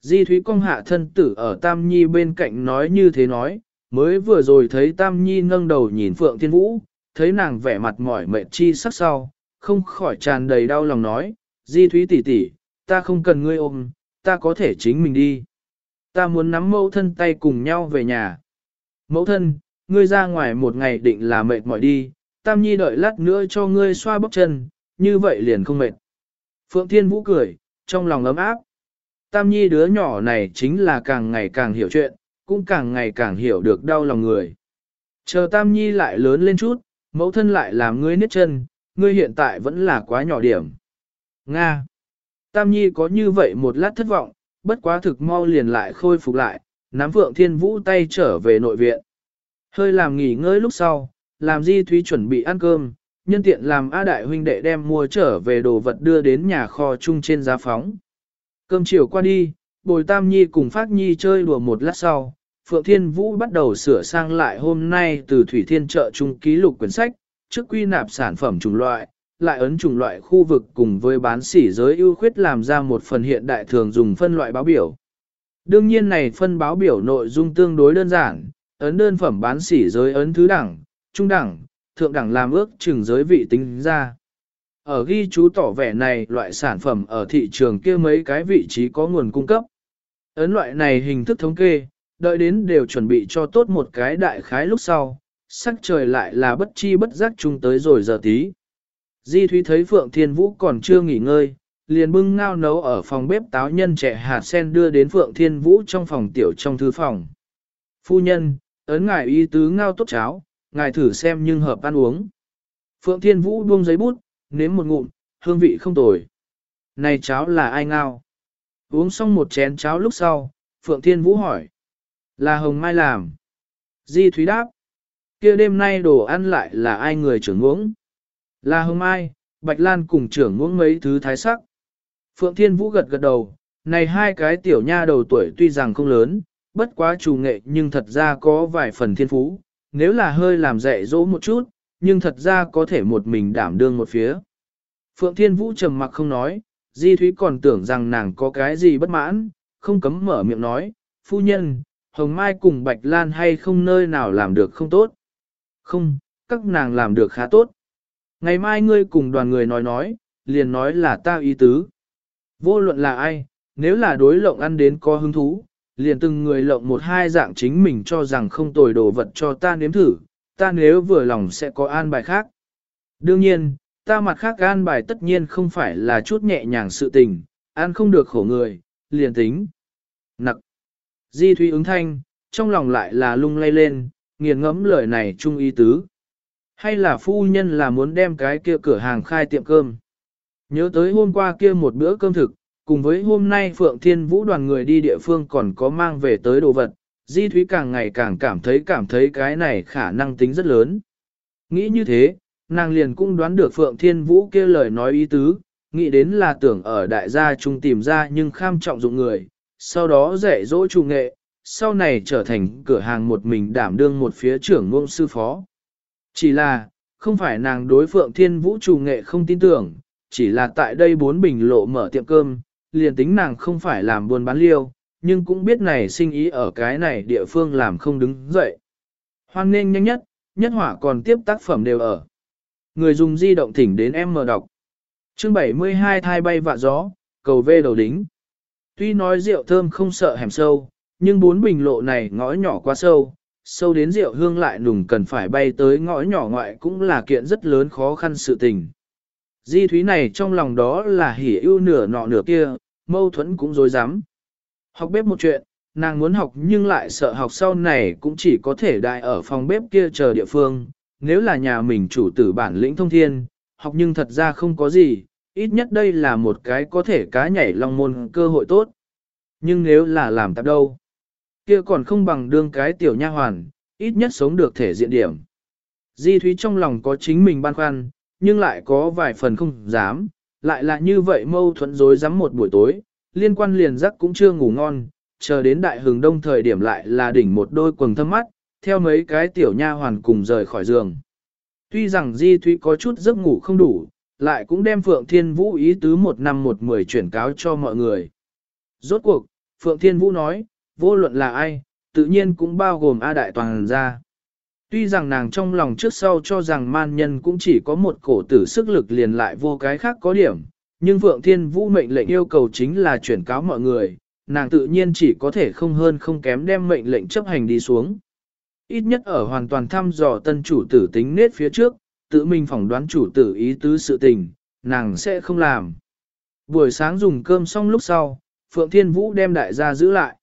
Di Thúy Công hạ thân tử ở Tam Nhi bên cạnh nói như thế nói, mới vừa rồi thấy Tam Nhi nâng đầu nhìn Phượng Thiên Vũ, thấy nàng vẻ mặt mỏi mệt chi sắc sau, không khỏi tràn đầy đau lòng nói, Di Thúy tỷ tỷ, ta không cần ngươi ôm, ta có thể chính mình đi. Ta muốn nắm mẫu thân tay cùng nhau về nhà. Mẫu thân, ngươi ra ngoài một ngày định là mệt mỏi đi, Tam Nhi đợi lát nữa cho ngươi xoa bóp chân, như vậy liền không mệt. Phượng Thiên Vũ cười, trong lòng ấm áp. Tam Nhi đứa nhỏ này chính là càng ngày càng hiểu chuyện, cũng càng ngày càng hiểu được đau lòng người. Chờ Tam Nhi lại lớn lên chút, mẫu thân lại làm ngươi niết chân, ngươi hiện tại vẫn là quá nhỏ điểm. Nga. Tam Nhi có như vậy một lát thất vọng, bất quá thực mau liền lại khôi phục lại, nắm Phượng Thiên Vũ tay trở về nội viện. Hơi làm nghỉ ngơi lúc sau, làm Di Thúy chuẩn bị ăn cơm, nhân tiện làm A Đại huynh đệ đem mua trở về đồ vật đưa đến nhà kho chung trên giá phóng. Cơm chiều qua đi, Bồi Tam Nhi cùng Phát Nhi chơi đùa một lát sau, Phượng Thiên Vũ bắt đầu sửa sang lại hôm nay từ Thủy Thiên chợ trung ký lục quyển sách, trước quy nạp sản phẩm chủng loại, lại ấn chủng loại khu vực cùng với bán sỉ giới ưu khuyết làm ra một phần hiện đại thường dùng phân loại báo biểu. Đương nhiên này phân báo biểu nội dung tương đối đơn giản, ấn đơn phẩm bán sỉ giới ấn thứ đẳng, trung đẳng, thượng đẳng làm ước chừng giới vị tính ra. Ở ghi chú tỏ vẻ này loại sản phẩm ở thị trường kia mấy cái vị trí có nguồn cung cấp. Ấn loại này hình thức thống kê, đợi đến đều chuẩn bị cho tốt một cái đại khái lúc sau, sắc trời lại là bất chi bất giác chung tới rồi giờ tí. Di Thúy thấy Phượng Thiên Vũ còn chưa nghỉ ngơi, liền bưng ngao nấu ở phòng bếp táo nhân trẻ hạt sen đưa đến Phượng Thiên Vũ trong phòng tiểu trong thư phòng. Phu nhân, ấn ngài y tứ ngao tốt cháo, ngài thử xem nhưng hợp ăn uống. Phượng Thiên Vũ buông giấy bút, nếm một ngụm, hương vị không tồi. Này cháo là ai ngao? Uống xong một chén cháo lúc sau, Phượng Thiên Vũ hỏi. Là Hồng Mai làm. Di Thúy đáp. kia đêm nay đồ ăn lại là ai người trưởng uống? Là Hồng Mai, Bạch Lan cùng trưởng uống mấy thứ thái sắc. Phượng Thiên Vũ gật gật đầu, này hai cái tiểu nha đầu tuổi tuy rằng không lớn, bất quá chủ nghệ nhưng thật ra có vài phần thiên phú, nếu là hơi làm dạy dỗ một chút, nhưng thật ra có thể một mình đảm đương một phía. Phượng Thiên Vũ trầm mặc không nói, Di Thúy còn tưởng rằng nàng có cái gì bất mãn, không cấm mở miệng nói, phu nhân, Hồng Mai cùng Bạch Lan hay không nơi nào làm được không tốt. Không, các nàng làm được khá tốt. Ngày mai ngươi cùng đoàn người nói nói, liền nói là ta ý tứ. Vô luận là ai, nếu là đối lộng ăn đến có hứng thú, liền từng người lộng một hai dạng chính mình cho rằng không tồi đồ vật cho ta nếm thử, ta nếu vừa lòng sẽ có an bài khác. Đương nhiên, ta mặt khác an bài tất nhiên không phải là chút nhẹ nhàng sự tình, ăn không được khổ người, liền tính. Nặc. Di Thúy ứng thanh, trong lòng lại là lung lay lên, nghiền ngẫm lời này chung ý tứ. Hay là phu nhân là muốn đem cái kia cửa hàng khai tiệm cơm. Nhớ tới hôm qua kia một bữa cơm thực, cùng với hôm nay Phượng Thiên Vũ đoàn người đi địa phương còn có mang về tới đồ vật, Di Thúy càng ngày càng cảm thấy cảm thấy cái này khả năng tính rất lớn. Nghĩ như thế, nàng liền cũng đoán được Phượng Thiên Vũ kia lời nói ý tứ, nghĩ đến là tưởng ở đại gia trung tìm ra nhưng kham trọng dụng người, sau đó dạy dỗ chủ nghệ, sau này trở thành cửa hàng một mình đảm đương một phía trưởng ngôn sư phó. Chỉ là, không phải nàng đối Phượng Thiên Vũ chủ nghệ không tin tưởng, chỉ là tại đây bốn bình lộ mở tiệm cơm, liền tính nàng không phải làm buôn bán liêu, nhưng cũng biết này sinh ý ở cái này địa phương làm không đứng dậy. Hoan nên nhanh nhất, nhất hỏa còn tiếp tác phẩm đều ở. Người dùng di động thỉnh đến em mở đọc. Chương 72 thai bay vạ gió, cầu vê đầu đính. Tuy nói rượu thơm không sợ hẻm sâu, nhưng bốn bình lộ này ngõ nhỏ quá sâu, sâu đến rượu hương lại nùng cần phải bay tới ngõ nhỏ ngoại cũng là kiện rất lớn khó khăn sự tình. Di thúy này trong lòng đó là hỉ ưu nửa nọ nửa kia, mâu thuẫn cũng dối rắm Học bếp một chuyện, nàng muốn học nhưng lại sợ học sau này cũng chỉ có thể đại ở phòng bếp kia chờ địa phương. Nếu là nhà mình chủ tử bản lĩnh thông thiên, học nhưng thật ra không có gì, ít nhất đây là một cái có thể cá nhảy long môn cơ hội tốt. Nhưng nếu là làm tạp đâu, kia còn không bằng đương cái tiểu nha hoàn, ít nhất sống được thể diện điểm. Di Thúy trong lòng có chính mình băn khoăn, nhưng lại có vài phần không dám, lại là như vậy mâu thuẫn dối rắm một buổi tối, liên quan liền giấc cũng chưa ngủ ngon, chờ đến đại hừng đông thời điểm lại là đỉnh một đôi quần thâm mắt, theo mấy cái tiểu nha hoàn cùng rời khỏi giường. Tuy rằng Di Thúy có chút giấc ngủ không đủ, lại cũng đem Phượng Thiên Vũ ý tứ một năm một mười chuyển cáo cho mọi người. Rốt cuộc, Phượng Thiên Vũ nói, vô luận là ai, tự nhiên cũng bao gồm A Đại Toàn gia. Tuy rằng nàng trong lòng trước sau cho rằng man nhân cũng chỉ có một cổ tử sức lực liền lại vô cái khác có điểm, nhưng Phượng Thiên Vũ mệnh lệnh yêu cầu chính là chuyển cáo mọi người, nàng tự nhiên chỉ có thể không hơn không kém đem mệnh lệnh chấp hành đi xuống. Ít nhất ở hoàn toàn thăm dò tân chủ tử tính nết phía trước, tự mình phỏng đoán chủ tử ý tứ sự tình, nàng sẽ không làm. Buổi sáng dùng cơm xong lúc sau, Phượng Thiên Vũ đem đại gia giữ lại.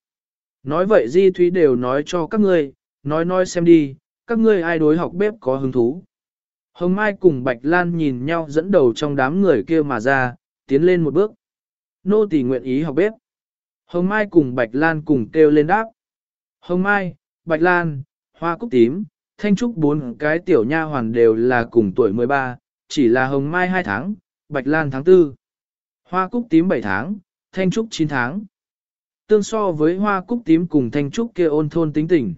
Nói vậy Di Thúy đều nói cho các ngươi, nói nói xem đi, các ngươi ai đối học bếp có hứng thú. Hồng Mai cùng Bạch Lan nhìn nhau dẫn đầu trong đám người kia mà ra, tiến lên một bước. Nô tỳ nguyện ý học bếp. Hồng Mai cùng Bạch Lan cùng kêu lên đáp. Hồng Mai, Bạch Lan, Hoa Cúc Tím, Thanh Trúc bốn cái tiểu nha hoàn đều là cùng tuổi 13, chỉ là Hồng Mai 2 tháng, Bạch Lan tháng 4. Hoa Cúc Tím 7 tháng, Thanh Trúc 9 tháng. Tương so với Hoa Cúc Tím cùng Thanh Trúc kia ôn thôn tính tình.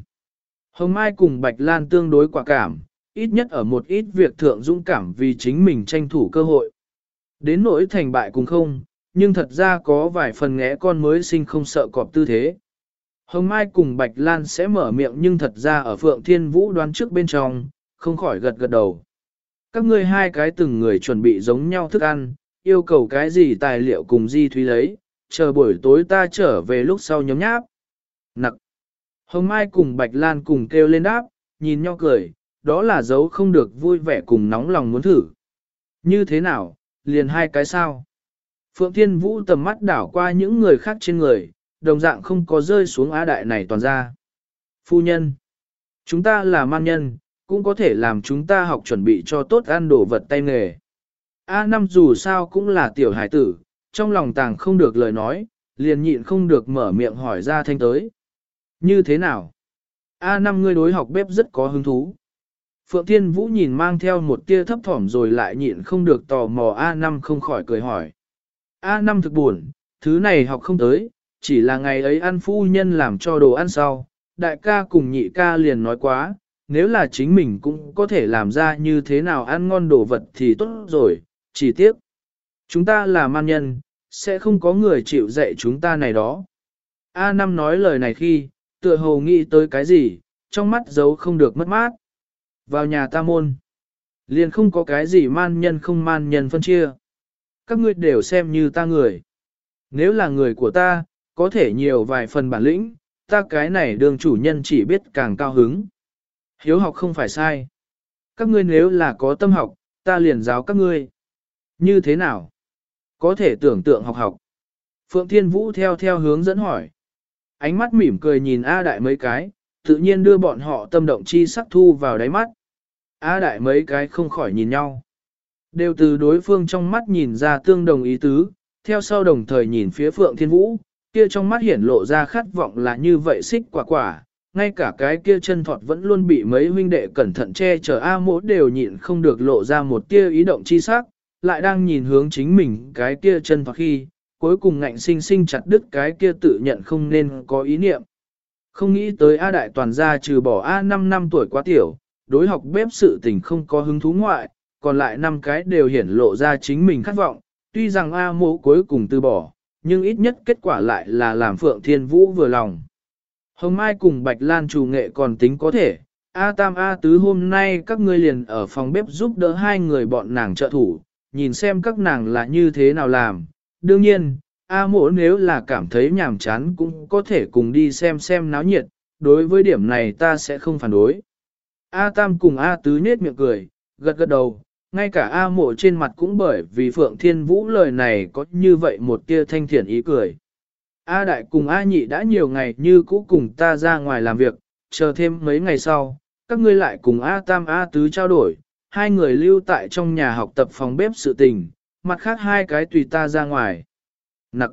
Hồng Mai cùng Bạch Lan tương đối quả cảm, ít nhất ở một ít việc thượng dũng cảm vì chính mình tranh thủ cơ hội. Đến nỗi thành bại cùng không, nhưng thật ra có vài phần ngẽ con mới sinh không sợ cọp tư thế. Hồng Mai cùng Bạch Lan sẽ mở miệng nhưng thật ra ở Phượng Thiên Vũ đoán trước bên trong, không khỏi gật gật đầu. Các ngươi hai cái từng người chuẩn bị giống nhau thức ăn, yêu cầu cái gì tài liệu cùng Di Thúy lấy, chờ buổi tối ta trở về lúc sau nhóm nháp. Nặc. Hồng Mai cùng Bạch Lan cùng kêu lên đáp, nhìn nhau cười, đó là dấu không được vui vẻ cùng nóng lòng muốn thử. Như thế nào, liền hai cái sao? Phượng Thiên Vũ tầm mắt đảo qua những người khác trên người, đồng dạng không có rơi xuống á đại này toàn ra. Phu nhân, chúng ta là man nhân, cũng có thể làm chúng ta học chuẩn bị cho tốt ăn đồ vật tay nghề. A năm dù sao cũng là tiểu hải tử, trong lòng tàng không được lời nói, liền nhịn không được mở miệng hỏi ra thanh tới. Như thế nào? A năm ngươi đối học bếp rất có hứng thú. Phượng Thiên Vũ nhìn mang theo một tia thấp thỏm rồi lại nhịn không được tò mò A năm không khỏi cười hỏi. A năm thực buồn, thứ này học không tới, chỉ là ngày ấy ăn phu nhân làm cho đồ ăn sau, đại ca cùng nhị ca liền nói quá, nếu là chính mình cũng có thể làm ra như thế nào ăn ngon đồ vật thì tốt rồi, chỉ tiếc. Chúng ta là man nhân, sẽ không có người chịu dạy chúng ta này đó. A Năm nói lời này khi, tựa hồ nghĩ tới cái gì, trong mắt giấu không được mất mát. Vào nhà ta môn. Liền không có cái gì man nhân không man nhân phân chia. Các ngươi đều xem như ta người. Nếu là người của ta, có thể nhiều vài phần bản lĩnh, ta cái này đường chủ nhân chỉ biết càng cao hứng. Hiếu học không phải sai. Các ngươi nếu là có tâm học, ta liền giáo các ngươi. Như thế nào? Có thể tưởng tượng học học. Phượng Thiên Vũ theo theo hướng dẫn hỏi. Ánh mắt mỉm cười nhìn A Đại mấy cái, tự nhiên đưa bọn họ tâm động chi sắc thu vào đáy mắt. A Đại mấy cái không khỏi nhìn nhau. Đều từ đối phương trong mắt nhìn ra tương đồng ý tứ, theo sau đồng thời nhìn phía Phượng Thiên Vũ, kia trong mắt hiển lộ ra khát vọng là như vậy xích quả quả, ngay cả cái kia chân thọt vẫn luôn bị mấy huynh đệ cẩn thận che chở A mỗ đều nhịn không được lộ ra một tia ý động chi sắc, lại đang nhìn hướng chính mình cái kia chân thọt khi, cuối cùng ngạnh sinh sinh chặt đứt cái kia tự nhận không nên có ý niệm. Không nghĩ tới A đại toàn gia trừ bỏ A 5 năm tuổi quá tiểu, đối học bếp sự tình không có hứng thú ngoại, còn lại năm cái đều hiển lộ ra chính mình khát vọng, tuy rằng A mỗ cuối cùng từ bỏ, nhưng ít nhất kết quả lại là làm Phượng Thiên Vũ vừa lòng. Hồng Mai cùng Bạch Lan chủ nghệ còn tính có thể, A Tam A Tứ hôm nay các ngươi liền ở phòng bếp giúp đỡ hai người bọn nàng trợ thủ, nhìn xem các nàng là như thế nào làm. Đương nhiên, A mỗ nếu là cảm thấy nhàm chán cũng có thể cùng đi xem xem náo nhiệt, đối với điểm này ta sẽ không phản đối. A Tam cùng A Tứ nết miệng cười, gật gật đầu, ngay cả A mộ trên mặt cũng bởi vì Phượng Thiên Vũ lời này có như vậy một tia thanh thiện ý cười. A đại cùng A nhị đã nhiều ngày như cũ cùng ta ra ngoài làm việc, chờ thêm mấy ngày sau, các ngươi lại cùng A tam A tứ trao đổi, hai người lưu tại trong nhà học tập phòng bếp sự tình, mặt khác hai cái tùy ta ra ngoài. Nặc!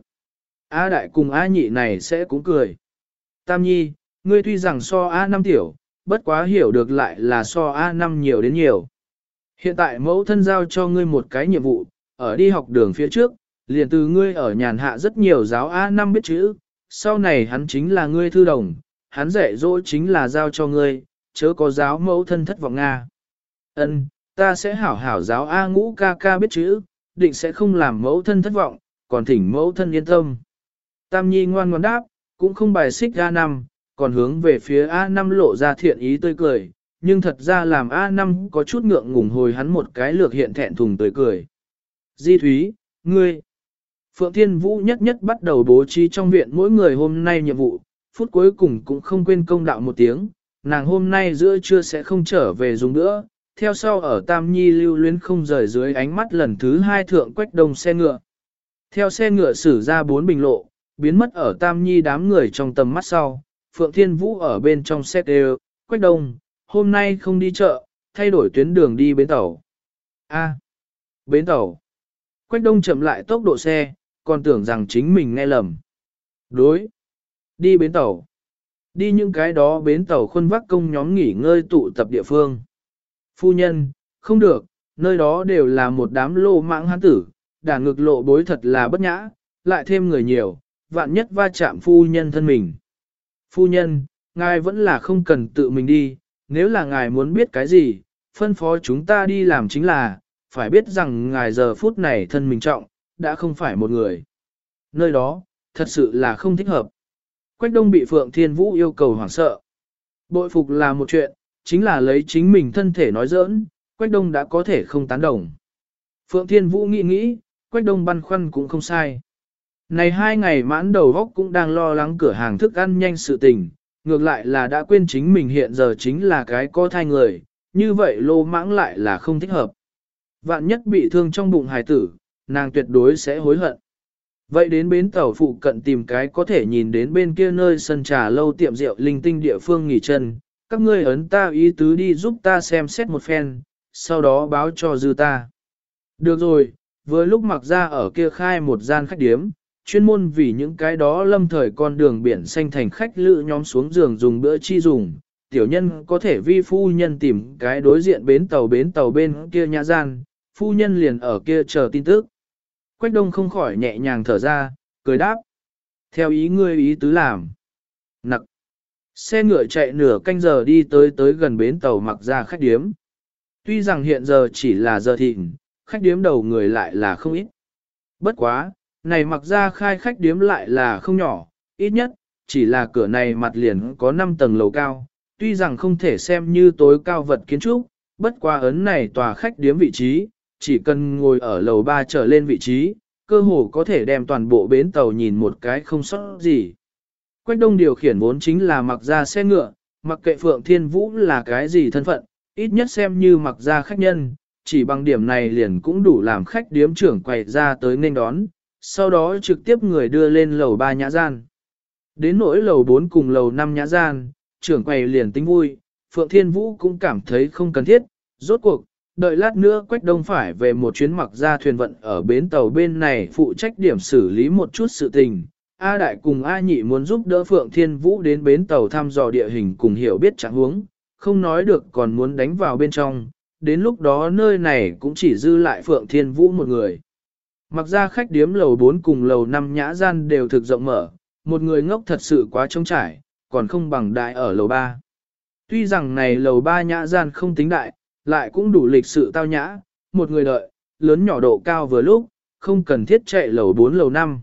A đại cùng A nhị này sẽ cũng cười. Tam nhi, ngươi tuy rằng so A năm tiểu, bất quá hiểu được lại là so A năm nhiều đến nhiều. Hiện tại mẫu thân giao cho ngươi một cái nhiệm vụ, ở đi học đường phía trước, liền từ ngươi ở nhàn hạ rất nhiều giáo A năm biết chữ, sau này hắn chính là ngươi thư đồng, hắn dạy dỗ chính là giao cho ngươi, chớ có giáo mẫu thân thất vọng Nga. Ân, ta sẽ hảo hảo giáo A ngũ ca ca biết chữ, định sẽ không làm mẫu thân thất vọng, còn thỉnh mẫu thân yên tâm. Tam Nhi ngoan ngoan đáp, cũng không bài xích A5, còn hướng về phía A5 lộ ra thiện ý tươi cười, nhưng thật ra làm A5 có chút ngượng ngùng hồi hắn một cái lược hiện thẹn thùng tươi cười. Di Thúy, ngươi, Phượng Thiên Vũ nhất nhất bắt đầu bố trí trong viện mỗi người hôm nay nhiệm vụ, phút cuối cùng cũng không quên công đạo một tiếng, nàng hôm nay giữa trưa sẽ không trở về dùng nữa, theo sau ở Tam Nhi lưu luyến không rời dưới ánh mắt lần thứ hai thượng quách đông xe ngựa. Theo xe ngựa xử ra bốn bình lộ, biến mất ở Tam Nhi đám người trong tầm mắt sau, Phượng Thiên Vũ ở bên trong xe đều, quách đông, hôm nay không đi chợ, thay đổi tuyến đường đi bến tàu. A. bến tàu. Quách đông chậm lại tốc độ xe, còn tưởng rằng chính mình nghe lầm. Đối. Đi bến tàu. Đi những cái đó bến tàu khuôn vác công nhóm nghỉ ngơi tụ tập địa phương. Phu nhân, không được, nơi đó đều là một đám lô mạng hán tử, đả ngực lộ bối thật là bất nhã, lại thêm người nhiều, vạn nhất va chạm phu nhân thân mình. Phu nhân, ngài vẫn là không cần tự mình đi, nếu là ngài muốn biết cái gì, phân phó chúng ta đi làm chính là, phải biết rằng ngài giờ phút này thân mình trọng, đã không phải một người. Nơi đó, thật sự là không thích hợp. Quách đông bị Phượng Thiên Vũ yêu cầu hoảng sợ. Bội phục là một chuyện, chính là lấy chính mình thân thể nói giỡn, Quách đông đã có thể không tán đồng. Phượng Thiên Vũ nghĩ nghĩ, Quách đông băn khoăn cũng không sai. Này hai ngày mãn đầu góc cũng đang lo lắng cửa hàng thức ăn nhanh sự tình, ngược lại là đã quên chính mình hiện giờ chính là cái có thai người, như vậy lô mãng lại là không thích hợp. Vạn nhất bị thương trong bụng hài tử, nàng tuyệt đối sẽ hối hận. Vậy đến bến tàu phụ cận tìm cái có thể nhìn đến bên kia nơi sân trà lâu tiệm rượu linh tinh địa phương nghỉ chân, các ngươi ấn ta ý tứ đi giúp ta xem xét một phen, sau đó báo cho dư ta. Được rồi, vừa lúc mặc ra ở kia khai một gian khách điếm, chuyên môn vì những cái đó lâm thời con đường biển xanh thành khách lữ nhóm xuống giường dùng bữa chi dùng, tiểu nhân có thể vi phu nhân tìm cái đối diện bến tàu bến tàu bên kia nhà gian, phu nhân liền ở kia chờ tin tức. Quách đông không khỏi nhẹ nhàng thở ra, cười đáp. Theo ý ngươi ý tứ làm. Nặc. Xe ngựa chạy nửa canh giờ đi tới tới gần bến tàu mặc ra khách điếm. Tuy rằng hiện giờ chỉ là giờ thịnh, khách điếm đầu người lại là không ít. Bất quá, này mặc ra khai khách điếm lại là không nhỏ, ít nhất, chỉ là cửa này mặt liền có 5 tầng lầu cao, tuy rằng không thể xem như tối cao vật kiến trúc, bất qua ấn này tòa khách điếm vị trí, chỉ cần ngồi ở lầu 3 trở lên vị trí, cơ hồ có thể đem toàn bộ bến tàu nhìn một cái không sót gì. Quách đông điều khiển vốn chính là mặc ra xe ngựa, mặc kệ Phượng Thiên Vũ là cái gì thân phận, ít nhất xem như mặc ra khách nhân, chỉ bằng điểm này liền cũng đủ làm khách điếm trưởng quay ra tới nên đón, sau đó trực tiếp người đưa lên lầu 3 nhã gian. Đến nỗi lầu 4 cùng lầu 5 nhã gian, trưởng quầy liền tính vui, Phượng Thiên Vũ cũng cảm thấy không cần thiết, rốt cuộc, đợi lát nữa Quách Đông phải về một chuyến mặc ra thuyền vận ở bến tàu bên này phụ trách điểm xử lý một chút sự tình. A Đại cùng A Nhị muốn giúp đỡ Phượng Thiên Vũ đến bến tàu thăm dò địa hình cùng hiểu biết trạng huống, không nói được còn muốn đánh vào bên trong, đến lúc đó nơi này cũng chỉ dư lại Phượng Thiên Vũ một người. Mặc ra khách điếm lầu 4 cùng lầu 5 nhã gian đều thực rộng mở, một người ngốc thật sự quá trống trải, còn không bằng đại ở lầu 3. Tuy rằng này lầu 3 nhã gian không tính đại, lại cũng đủ lịch sự tao nhã, một người đợi, lớn nhỏ độ cao vừa lúc, không cần thiết chạy lầu 4 lầu 5.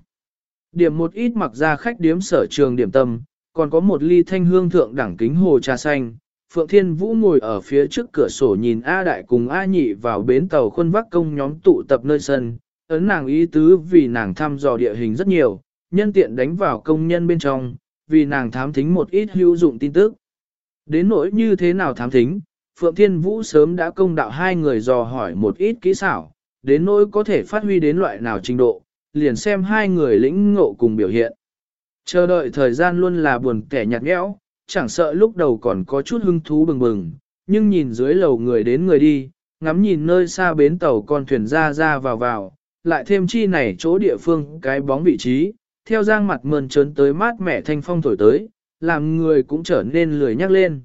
Điểm một ít mặc ra khách điếm sở trường điểm tâm, còn có một ly thanh hương thượng đẳng kính hồ trà xanh. Phượng Thiên Vũ ngồi ở phía trước cửa sổ nhìn A Đại cùng A Nhị vào bến tàu khuôn vác công nhóm tụ tập nơi sân, ấn nàng ý tứ vì nàng thăm dò địa hình rất nhiều, nhân tiện đánh vào công nhân bên trong, vì nàng thám thính một ít hữu dụng tin tức. Đến nỗi như thế nào thám thính, Phượng Thiên Vũ sớm đã công đạo hai người dò hỏi một ít kỹ xảo, đến nỗi có thể phát huy đến loại nào trình độ, liền xem hai người lĩnh ngộ cùng biểu hiện. Chờ đợi thời gian luôn là buồn kẻ nhạt nhẽo, chẳng sợ lúc đầu còn có chút hứng thú bừng bừng, nhưng nhìn dưới lầu người đến người đi, ngắm nhìn nơi xa bến tàu con thuyền ra ra vào vào, lại thêm chi này chỗ địa phương cái bóng vị trí, theo giang mặt mơn trớn tới mát mẻ thanh phong thổi tới, làm người cũng trở nên lười nhắc lên.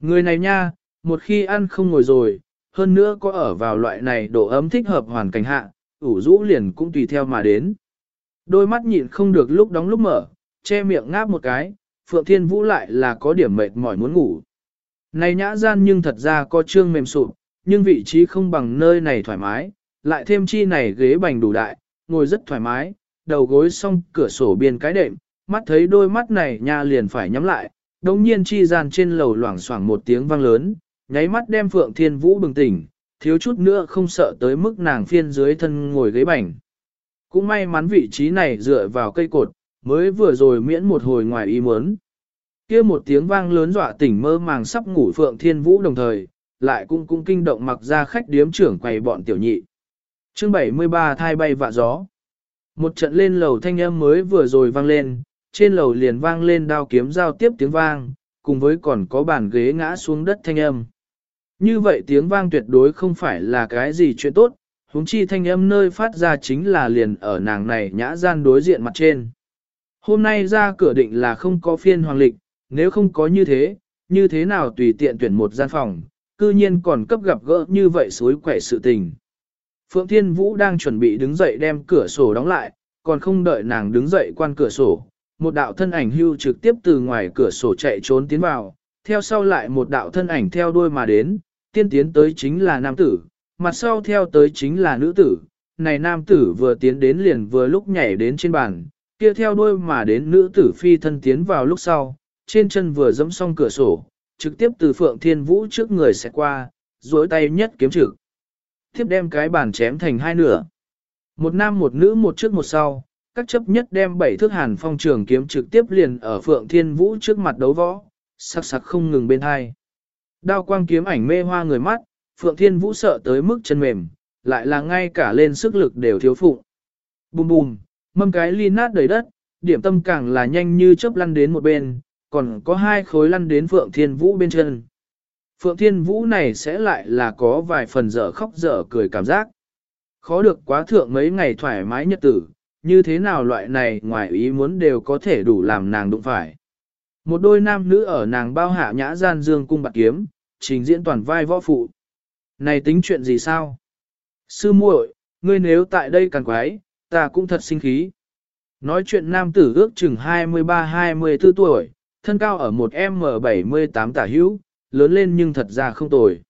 Người này nha, một khi ăn không ngồi rồi, hơn nữa có ở vào loại này độ ấm thích hợp hoàn cảnh hạ, ủ rũ liền cũng tùy theo mà đến. Đôi mắt nhịn không được lúc đóng lúc mở, che miệng ngáp một cái, Phượng Thiên Vũ lại là có điểm mệt mỏi muốn ngủ. Này nhã gian nhưng thật ra có trương mềm sụp, nhưng vị trí không bằng nơi này thoải mái, lại thêm chi này ghế bành đủ đại, ngồi rất thoải mái, đầu gối song cửa sổ biên cái đệm, mắt thấy đôi mắt này nha liền phải nhắm lại, đồng nhiên chi gian trên lầu loảng xoảng một tiếng vang lớn, nháy mắt đem Phượng Thiên Vũ bừng tỉnh, thiếu chút nữa không sợ tới mức nàng phiên dưới thân ngồi ghế bành. Cũng may mắn vị trí này dựa vào cây cột, mới vừa rồi miễn một hồi ngoài ý muốn. kia một tiếng vang lớn dọa tỉnh mơ màng sắp ngủ Phượng Thiên Vũ đồng thời, lại cũng cũng kinh động mặc ra khách điếm trưởng quầy bọn tiểu nhị. Chương 73 thai bay vạ gió. Một trận lên lầu thanh âm mới vừa rồi vang lên, trên lầu liền vang lên đao kiếm giao tiếp tiếng vang, cùng với còn có bàn ghế ngã xuống đất thanh âm. Như vậy tiếng vang tuyệt đối không phải là cái gì chuyện tốt, huống chi thanh âm nơi phát ra chính là liền ở nàng này nhã gian đối diện mặt trên. Hôm nay ra cửa định là không có phiên hoàng lịch, nếu không có như thế, như thế nào tùy tiện tuyển một gian phòng, cư nhiên còn cấp gặp gỡ như vậy suối quẻ sự tình. Phượng Thiên Vũ đang chuẩn bị đứng dậy đem cửa sổ đóng lại, còn không đợi nàng đứng dậy quan cửa sổ. Một đạo thân ảnh hưu trực tiếp từ ngoài cửa sổ chạy trốn tiến vào, theo sau lại một đạo thân ảnh theo đuôi mà đến, tiên tiến tới chính là nam tử, mặt sau theo tới chính là nữ tử. Này nam tử vừa tiến đến liền vừa lúc nhảy đến trên bàn, kia theo đuôi mà đến nữ tử phi thân tiến vào lúc sau, trên chân vừa dẫm xong cửa sổ, trực tiếp từ Phượng Thiên Vũ trước người sẽ qua, duỗi tay nhất kiếm trực tiếp đem cái bàn chém thành hai nửa. Một nam một nữ một trước một sau, các chấp nhất đem bảy thước hàn phong trường kiếm trực tiếp liền ở Phượng Thiên Vũ trước mặt đấu võ, sắc sắc không ngừng bên hai. Đao quang kiếm ảnh mê hoa người mắt, Phượng Thiên Vũ sợ tới mức chân mềm, lại là ngay cả lên sức lực đều thiếu phụ. Bùm bùm, mâm cái ly nát đầy đất, điểm tâm càng là nhanh như chớp lăn đến một bên, còn có hai khối lăn đến Phượng Thiên Vũ bên chân. Phượng Thiên Vũ này sẽ lại là có vài phần dở khóc dở cười cảm giác. Khó được quá thượng mấy ngày thoải mái nhất tử, như thế nào loại này ngoài ý muốn đều có thể đủ làm nàng đụng phải. Một đôi nam nữ ở nàng bao hạ nhã gian dương cung bạc kiếm, trình diễn toàn vai võ phụ. Này tính chuyện gì sao? Sư muội, ngươi nếu tại đây càng quái, ta cũng thật sinh khí. Nói chuyện nam tử ước chừng 23-24 tuổi, thân cao ở một M78 tả hữu, lớn lên nhưng thật ra không tồi.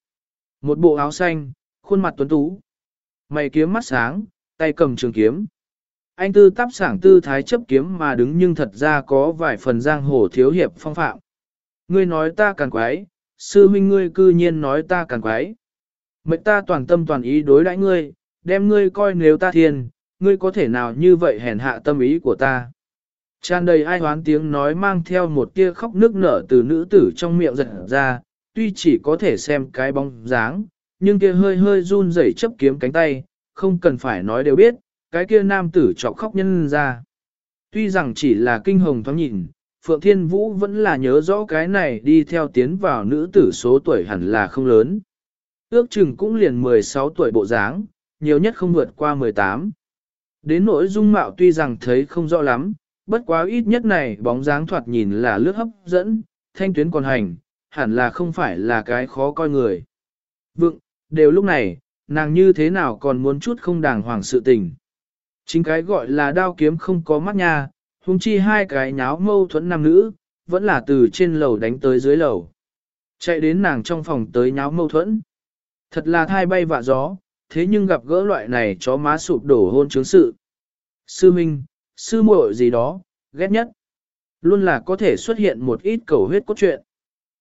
Một bộ áo xanh, khuôn mặt tuấn tú. Mày kiếm mắt sáng, tay cầm trường kiếm, anh tư tắp sảng tư thái chấp kiếm mà đứng nhưng thật ra có vài phần giang hồ thiếu hiệp phong phạm. Ngươi nói ta càng quái, sư huynh ngươi cư nhiên nói ta càng quái. Mệnh ta toàn tâm toàn ý đối đãi ngươi, đem ngươi coi nếu ta thiên, ngươi có thể nào như vậy hèn hạ tâm ý của ta. Tràn đầy ai hoán tiếng nói mang theo một tia khóc nước nở từ nữ tử trong miệng giật ra, tuy chỉ có thể xem cái bóng dáng, nhưng kia hơi hơi run rẩy chấp kiếm cánh tay, không cần phải nói đều biết, cái kia nam tử chọc khóc nhân ra. Tuy rằng chỉ là kinh hồng thoáng nhìn, Phượng Thiên Vũ vẫn là nhớ rõ cái này đi theo tiến vào nữ tử số tuổi hẳn là không lớn. Ước chừng cũng liền 16 tuổi bộ dáng, nhiều nhất không vượt qua 18. Đến nỗi dung mạo tuy rằng thấy không rõ lắm, bất quá ít nhất này bóng dáng thoạt nhìn là lướt hấp dẫn, thanh tuyến còn hành, hẳn là không phải là cái khó coi người. Vượng, đều lúc này, nàng như thế nào còn muốn chút không đàng hoàng sự tình. Chính cái gọi là đao kiếm không có mắt nha, huống chi hai cái nháo mâu thuẫn nam nữ, vẫn là từ trên lầu đánh tới dưới lầu. Chạy đến nàng trong phòng tới nháo mâu thuẫn. Thật là thai bay vạ gió, thế nhưng gặp gỡ loại này chó má sụp đổ hôn chứng sự. Sư Minh, sư muội gì đó, ghét nhất. Luôn là có thể xuất hiện một ít cầu huyết cốt truyện.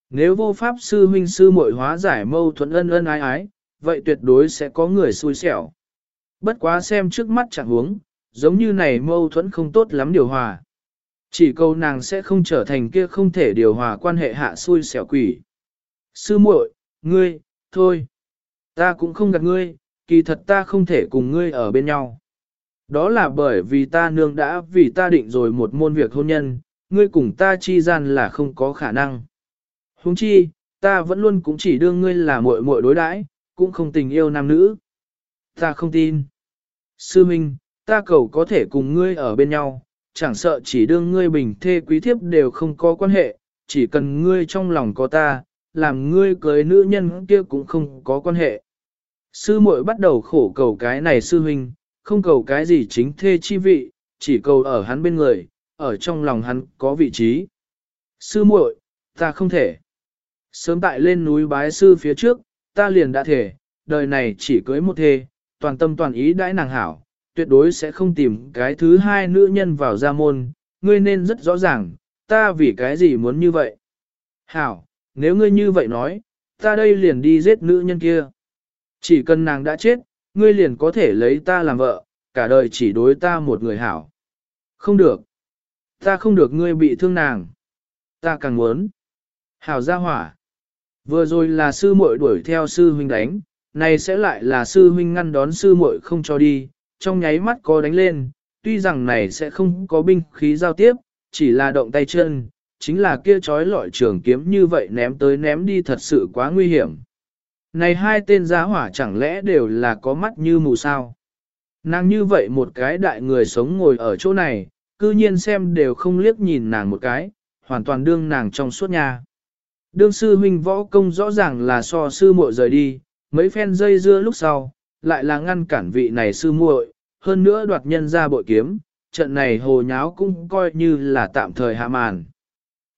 Nếu vô pháp sư huynh sư muội hóa giải mâu thuẫn ân ân ái ái, vậy tuyệt đối sẽ có người xui xẻo. Bất quá xem trước mắt chẳng huống, giống như này mâu thuẫn không tốt lắm điều hòa. Chỉ câu nàng sẽ không trở thành kia không thể điều hòa quan hệ hạ xui xẻo quỷ. Sư muội, ngươi, thôi. Ta cũng không gạt ngươi, kỳ thật ta không thể cùng ngươi ở bên nhau. Đó là bởi vì ta nương đã vì ta định rồi một môn việc hôn nhân, ngươi cùng ta chi gian là không có khả năng. Huống chi, ta vẫn luôn cũng chỉ đương ngươi là muội muội đối đãi, cũng không tình yêu nam nữ. Ta không tin. Sư Minh, ta cầu có thể cùng ngươi ở bên nhau, chẳng sợ chỉ đương ngươi bình thê quý thiếp đều không có quan hệ, chỉ cần ngươi trong lòng có ta, làm ngươi cưới nữ nhân kia cũng không có quan hệ. Sư muội bắt đầu khổ cầu cái này sư huynh, không cầu cái gì chính thê chi vị, chỉ cầu ở hắn bên người, ở trong lòng hắn có vị trí. Sư muội, ta không thể. Sớm tại lên núi bái sư phía trước, ta liền đã thể, đời này chỉ cưới một thê, toàn tâm toàn ý đãi nàng hảo, tuyệt đối sẽ không tìm cái thứ hai nữ nhân vào gia môn, ngươi nên rất rõ ràng, ta vì cái gì muốn như vậy. Hảo, nếu ngươi như vậy nói, ta đây liền đi giết nữ nhân kia. Chỉ cần nàng đã chết, ngươi liền có thể lấy ta làm vợ, cả đời chỉ đối ta một người hảo. Không được. Ta không được ngươi bị thương nàng. Ta càng muốn. Hảo ra hỏa. Vừa rồi là sư muội đuổi theo sư huynh đánh, này sẽ lại là sư huynh ngăn đón sư muội không cho đi, trong nháy mắt có đánh lên, tuy rằng này sẽ không có binh khí giao tiếp, chỉ là động tay chân, chính là kia trói lọi trường kiếm như vậy ném tới ném đi thật sự quá nguy hiểm. Này hai tên giá hỏa chẳng lẽ đều là có mắt như mù sao? Nàng như vậy một cái đại người sống ngồi ở chỗ này, cư nhiên xem đều không liếc nhìn nàng một cái, hoàn toàn đương nàng trong suốt nhà. Đương sư huynh võ công rõ ràng là so sư muội rời đi, mấy phen dây dưa lúc sau, lại là ngăn cản vị này sư muội, hơn nữa đoạt nhân ra bội kiếm, trận này hồ nháo cũng coi như là tạm thời hạ màn.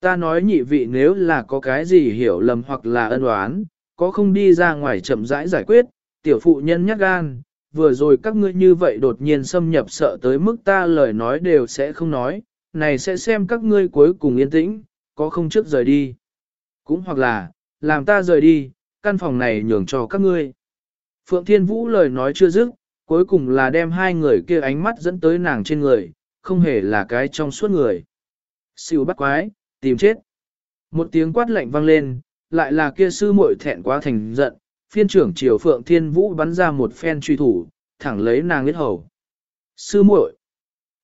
Ta nói nhị vị nếu là có cái gì hiểu lầm hoặc là ân oán, có không đi ra ngoài chậm rãi giải quyết, tiểu phụ nhân nhắc gan, vừa rồi các ngươi như vậy đột nhiên xâm nhập sợ tới mức ta lời nói đều sẽ không nói, này sẽ xem các ngươi cuối cùng yên tĩnh, có không trước rời đi. Cũng hoặc là, làm ta rời đi, căn phòng này nhường cho các ngươi. Phượng Thiên Vũ lời nói chưa dứt, cuối cùng là đem hai người kia ánh mắt dẫn tới nàng trên người, không hề là cái trong suốt người. Siêu bắt quái, tìm chết. Một tiếng quát lạnh vang lên, lại là kia sư muội thẹn quá thành giận, phiên trưởng triều Phượng Thiên Vũ bắn ra một phen truy thủ, thẳng lấy nàng huyết hầu. Sư muội,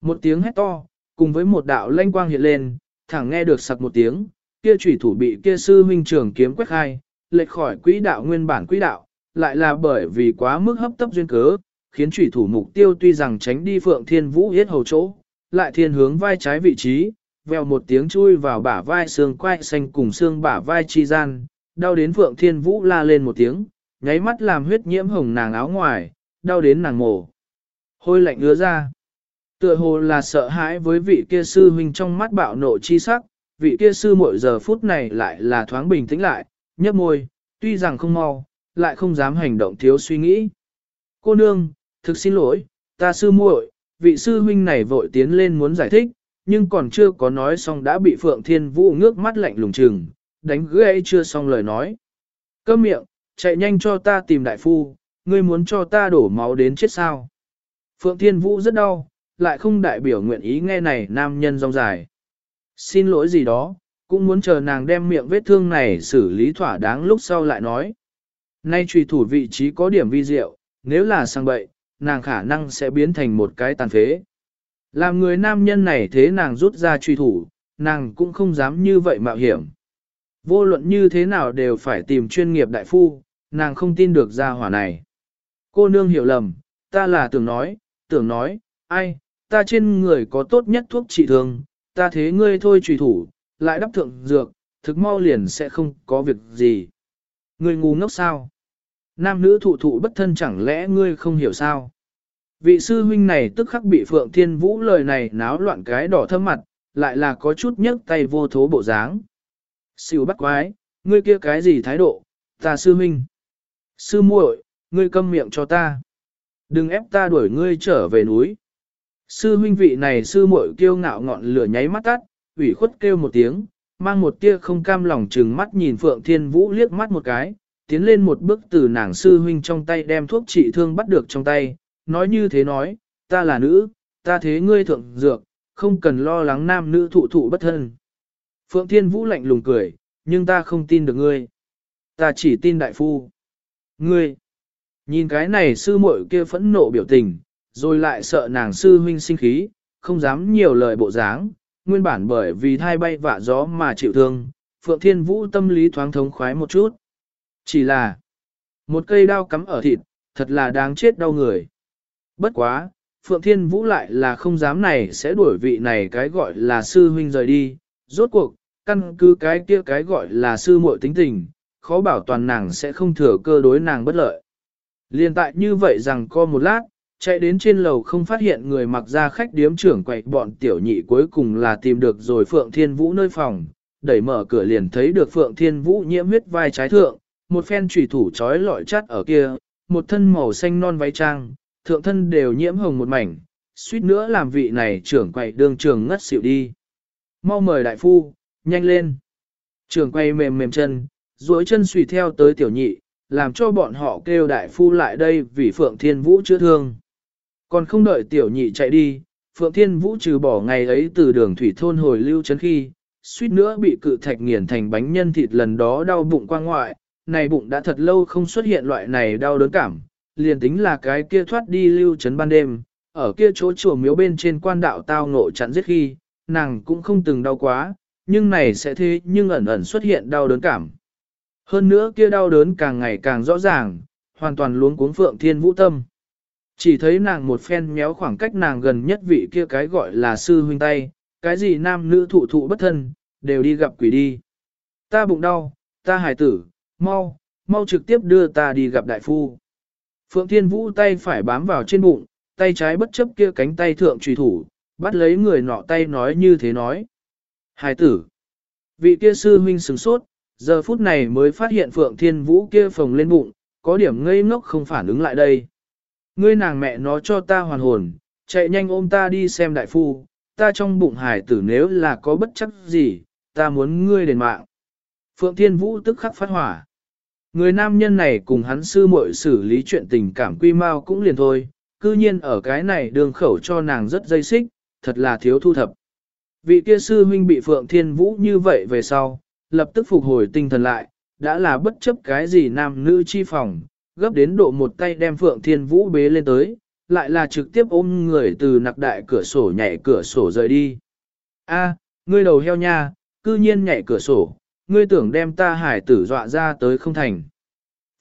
một tiếng hét to, cùng với một đạo lanh quang hiện lên, thẳng nghe được sặc một tiếng, kia chủy thủ bị kia sư huynh trường kiếm quét hai lệch khỏi quỹ đạo nguyên bản quỹ đạo, lại là bởi vì quá mức hấp tấp duyên cớ, khiến chủy thủ mục tiêu tuy rằng tránh đi Phượng Thiên Vũ hết hầu chỗ, lại thiên hướng vai trái vị trí, vèo một tiếng chui vào bả vai xương quai xanh cùng xương bả vai chi gian, đau đến Phượng Thiên Vũ la lên một tiếng, nháy mắt làm huyết nhiễm hồng nàng áo ngoài, đau đến nàng mổ. Hôi lạnh ứa ra. Tựa hồ là sợ hãi với vị kia sư huynh trong mắt bạo nộ chi sắc, vị kia sư mỗi giờ phút này lại là thoáng bình tĩnh lại, nhấp môi, tuy rằng không mau, lại không dám hành động thiếu suy nghĩ. Cô nương, thực xin lỗi, ta sư muội, vị sư huynh này vội tiến lên muốn giải thích, nhưng còn chưa có nói xong đã bị Phượng Thiên Vũ ngước mắt lạnh lùng trừng, đánh gãy chưa xong lời nói. Câm miệng, chạy nhanh cho ta tìm đại phu, ngươi muốn cho ta đổ máu đến chết sao. Phượng Thiên Vũ rất đau, lại không đại biểu nguyện ý nghe này nam nhân rong dài. Xin lỗi gì đó, cũng muốn chờ nàng đem miệng vết thương này xử lý thỏa đáng lúc sau lại nói. Nay truy thủ vị trí có điểm vi diệu, nếu là sang bậy, nàng khả năng sẽ biến thành một cái tàn phế. Làm người nam nhân này thế nàng rút ra truy thủ, nàng cũng không dám như vậy mạo hiểm. Vô luận như thế nào đều phải tìm chuyên nghiệp đại phu, nàng không tin được ra hỏa này. Cô nương hiểu lầm, ta là tưởng nói, tưởng nói, ai, ta trên người có tốt nhất thuốc trị thương, ta thế ngươi thôi trùy thủ, lại đắp thượng dược, thực mau liền sẽ không có việc gì. Ngươi ngu ngốc sao? Nam nữ thụ thụ bất thân chẳng lẽ ngươi không hiểu sao? Vị sư huynh này tức khắc bị Phượng Thiên Vũ lời này náo loạn cái đỏ thâm mặt, lại là có chút nhấc tay vô thố bộ dáng. Siêu bắt quái, ngươi kia cái gì thái độ, ta sư huynh. Sư muội, ngươi câm miệng cho ta. Đừng ép ta đuổi ngươi trở về núi. Sư huynh vị này sư muội kiêu ngạo ngọn lửa nháy mắt tắt, ủy khuất kêu một tiếng, mang một tia không cam lòng trừng mắt nhìn Phượng Thiên Vũ liếc mắt một cái, tiến lên một bước từ nàng sư huynh trong tay đem thuốc trị thương bắt được trong tay, nói như thế nói, ta là nữ, ta thế ngươi thượng dược, không cần lo lắng nam nữ thụ thụ bất thân. Phượng Thiên Vũ lạnh lùng cười, nhưng ta không tin được ngươi. Ta chỉ tin đại phu. Ngươi, nhìn cái này sư muội kia phẫn nộ biểu tình, rồi lại sợ nàng sư huynh sinh khí, không dám nhiều lời bộ dáng, nguyên bản bởi vì thai bay vạ gió mà chịu thương, Phượng Thiên Vũ tâm lý thoáng thống khoái một chút. Chỉ là, một cây đao cắm ở thịt, thật là đáng chết đau người. Bất quá, Phượng Thiên Vũ lại là không dám này sẽ đuổi vị này cái gọi là sư huynh rời đi, rốt cuộc, căn cứ cái kia cái gọi là sư muội tính tình, khó bảo toàn nàng sẽ không thừa cơ đối nàng bất lợi. Liên tại như vậy rằng co một lát, chạy đến trên lầu không phát hiện người mặc ra khách điếm trưởng quậy bọn tiểu nhị cuối cùng là tìm được rồi Phượng Thiên Vũ nơi phòng, đẩy mở cửa liền thấy được Phượng Thiên Vũ nhiễm huyết vai trái thượng, một phen trùy thủ trói lọi chắt ở kia, một thân màu xanh non váy trang, thượng thân đều nhiễm hồng một mảnh, suýt nữa làm vị này trưởng quậy đương trường ngất xỉu đi. Mau mời đại phu, nhanh lên. Trưởng quay mềm mềm chân, duỗi chân xùy theo tới tiểu nhị, làm cho bọn họ kêu đại phu lại đây vì Phượng Thiên Vũ chữa thương. Còn không đợi tiểu nhị chạy đi, Phượng Thiên Vũ trừ bỏ ngày ấy từ đường thủy thôn hồi lưu chấn khi, suýt nữa bị cự thạch nghiền thành bánh nhân thịt lần đó đau bụng qua ngoại, này bụng đã thật lâu không xuất hiện loại này đau đớn cảm, liền tính là cái kia thoát đi lưu chấn ban đêm, ở kia chỗ chùa miếu bên trên quan đạo tao ngộ chặn giết khi, nàng cũng không từng đau quá, nhưng này sẽ thế nhưng ẩn ẩn xuất hiện đau đớn cảm. Hơn nữa kia đau đớn càng ngày càng rõ ràng, hoàn toàn luống cuống Phượng Thiên Vũ tâm. Chỉ thấy nàng một phen méo khoảng cách nàng gần nhất vị kia cái gọi là sư huynh tay, cái gì nam nữ thụ thụ bất thân, đều đi gặp quỷ đi. Ta bụng đau, ta hài tử, mau, mau trực tiếp đưa ta đi gặp đại phu. Phượng Thiên Vũ tay phải bám vào trên bụng, tay trái bất chấp kia cánh tay thượng trùy thủ, bắt lấy người nọ tay nói như thế nói. Hài tử, vị kia sư huynh sừng sốt, giờ phút này mới phát hiện Phượng Thiên Vũ kia phồng lên bụng, có điểm ngây ngốc không phản ứng lại đây. Ngươi nàng mẹ nó cho ta hoàn hồn, chạy nhanh ôm ta đi xem đại phu, ta trong bụng hải tử nếu là có bất chấp gì, ta muốn ngươi đền mạng. Phượng Thiên Vũ tức khắc phát hỏa. Người nam nhân này cùng hắn sư muội xử lý chuyện tình cảm quy mau cũng liền thôi, cư nhiên ở cái này đường khẩu cho nàng rất dây xích, thật là thiếu thu thập. Vị kia sư huynh bị Phượng Thiên Vũ như vậy về sau, lập tức phục hồi tinh thần lại, đã là bất chấp cái gì nam nữ chi phòng, gấp đến độ một tay đem Phượng Thiên Vũ bế lên tới, lại là trực tiếp ôm người từ nặc đại cửa sổ nhảy cửa sổ rời đi. A, ngươi đầu heo nha, cư nhiên nhảy cửa sổ, ngươi tưởng đem ta hải tử dọa ra tới không thành.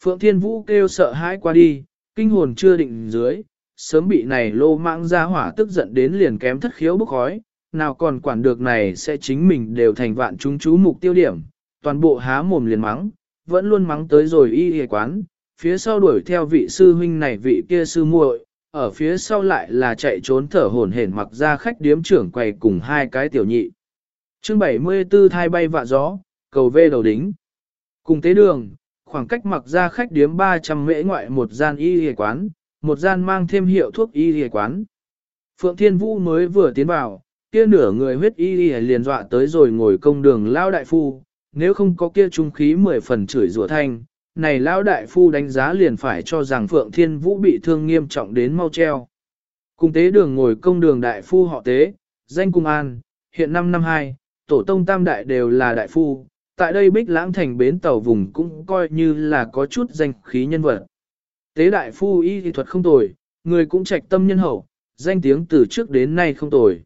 Phượng Thiên Vũ kêu sợ hãi qua đi, kinh hồn chưa định dưới, sớm bị này lô mạng ra hỏa tức giận đến liền kém thất khiếu bức khói, nào còn quản được này sẽ chính mình đều thành vạn chúng chú mục tiêu điểm, toàn bộ há mồm liền mắng, vẫn luôn mắng tới rồi y y quán, phía sau đuổi theo vị sư huynh này vị kia sư muội, ở phía sau lại là chạy trốn thở hổn hển mặc ra khách điếm trưởng quầy cùng hai cái tiểu nhị. chương 74 thai bay vạ gió, cầu vê đầu đính. Cùng tế đường, khoảng cách mặc ra khách điếm 300 mễ ngoại một gian y y quán, một gian mang thêm hiệu thuốc y y quán. Phượng Thiên Vũ mới vừa tiến vào, kia nửa người huyết y y liền dọa tới rồi ngồi công đường lao đại phu, nếu không có kia trung khí mười phần chửi rủa thanh, này lão đại phu đánh giá liền phải cho rằng Phượng Thiên Vũ bị thương nghiêm trọng đến mau treo. cung tế đường ngồi công đường đại phu họ tế, danh cung an, hiện năm năm hai, tổ tông tam đại đều là đại phu, tại đây bích lãng thành bến tàu vùng cũng coi như là có chút danh khí nhân vật. Tế đại phu y thì thuật không tồi, người cũng trạch tâm nhân hậu, danh tiếng từ trước đến nay không tồi.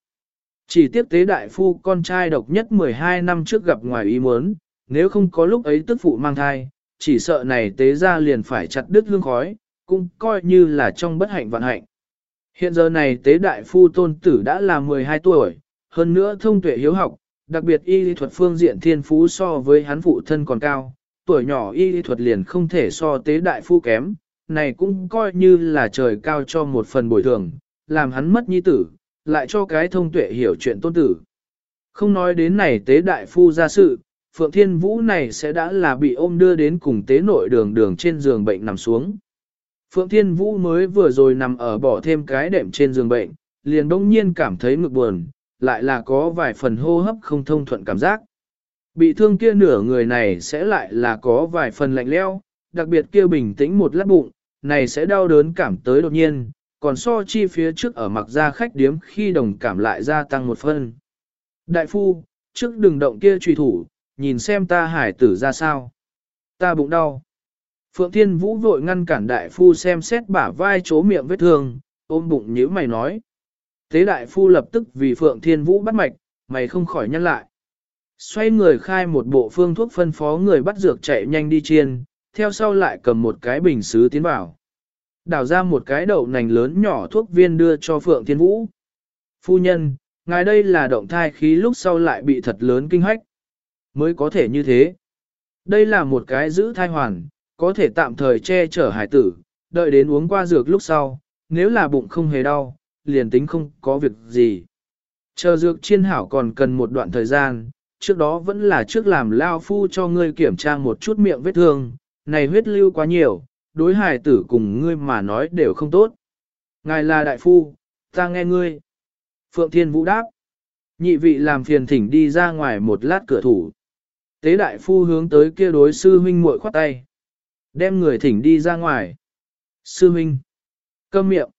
Chỉ tiếc tế đại phu con trai độc nhất 12 năm trước gặp ngoài ý muốn, nếu không có lúc ấy tức phụ mang thai, chỉ sợ này tế ra liền phải chặt đứt hương khói, cũng coi như là trong bất hạnh vạn hạnh. Hiện giờ này tế đại phu tôn tử đã là 12 tuổi, hơn nữa thông tuệ hiếu học, đặc biệt y lý thuật phương diện thiên phú so với hắn phụ thân còn cao, tuổi nhỏ y lý thuật liền không thể so tế đại phu kém, này cũng coi như là trời cao cho một phần bồi thường, làm hắn mất nhi tử, lại cho cái thông tuệ hiểu chuyện tôn tử. Không nói đến này tế đại phu ra sự, Phượng Thiên Vũ này sẽ đã là bị ôm đưa đến cùng tế nội đường đường trên giường bệnh nằm xuống. Phượng Thiên Vũ mới vừa rồi nằm ở bỏ thêm cái đệm trên giường bệnh, liền đông nhiên cảm thấy ngực buồn, lại là có vài phần hô hấp không thông thuận cảm giác. Bị thương kia nửa người này sẽ lại là có vài phần lạnh leo, đặc biệt kia bình tĩnh một lát bụng, này sẽ đau đớn cảm tới đột nhiên, còn so chi phía trước ở mặc ra khách điếm khi đồng cảm lại gia tăng một phân. Đại phu, trước đừng động kia truy thủ, nhìn xem ta hải tử ra sao. Ta bụng đau. Phượng Thiên Vũ vội ngăn cản đại phu xem xét bả vai chỗ miệng vết thương, ôm bụng nhíu mày nói. Thế đại phu lập tức vì Phượng Thiên Vũ bắt mạch, mày không khỏi nhăn lại. Xoay người khai một bộ phương thuốc phân phó người bắt dược chạy nhanh đi chiên, theo sau lại cầm một cái bình sứ tiến vào. Đảo ra một cái đậu nành lớn nhỏ thuốc viên đưa cho Phượng Thiên Vũ. Phu nhân, ngài đây là động thai khí lúc sau lại bị thật lớn kinh hách. Mới có thể như thế. Đây là một cái giữ thai hoàn, có thể tạm thời che chở hải tử, đợi đến uống qua dược lúc sau, nếu là bụng không hề đau, liền tính không có việc gì. Chờ dược chiên hảo còn cần một đoạn thời gian, trước đó vẫn là trước làm lao phu cho ngươi kiểm tra một chút miệng vết thương, này huyết lưu quá nhiều, đối hài tử cùng ngươi mà nói đều không tốt. Ngài là đại phu, ta nghe ngươi. Phượng Thiên Vũ đáp. Nhị vị làm phiền thỉnh đi ra ngoài một lát cửa thủ. Tế đại phu hướng tới kia đối sư huynh muội khoát tay. Đem người thỉnh đi ra ngoài. Sư huynh. Câm miệng.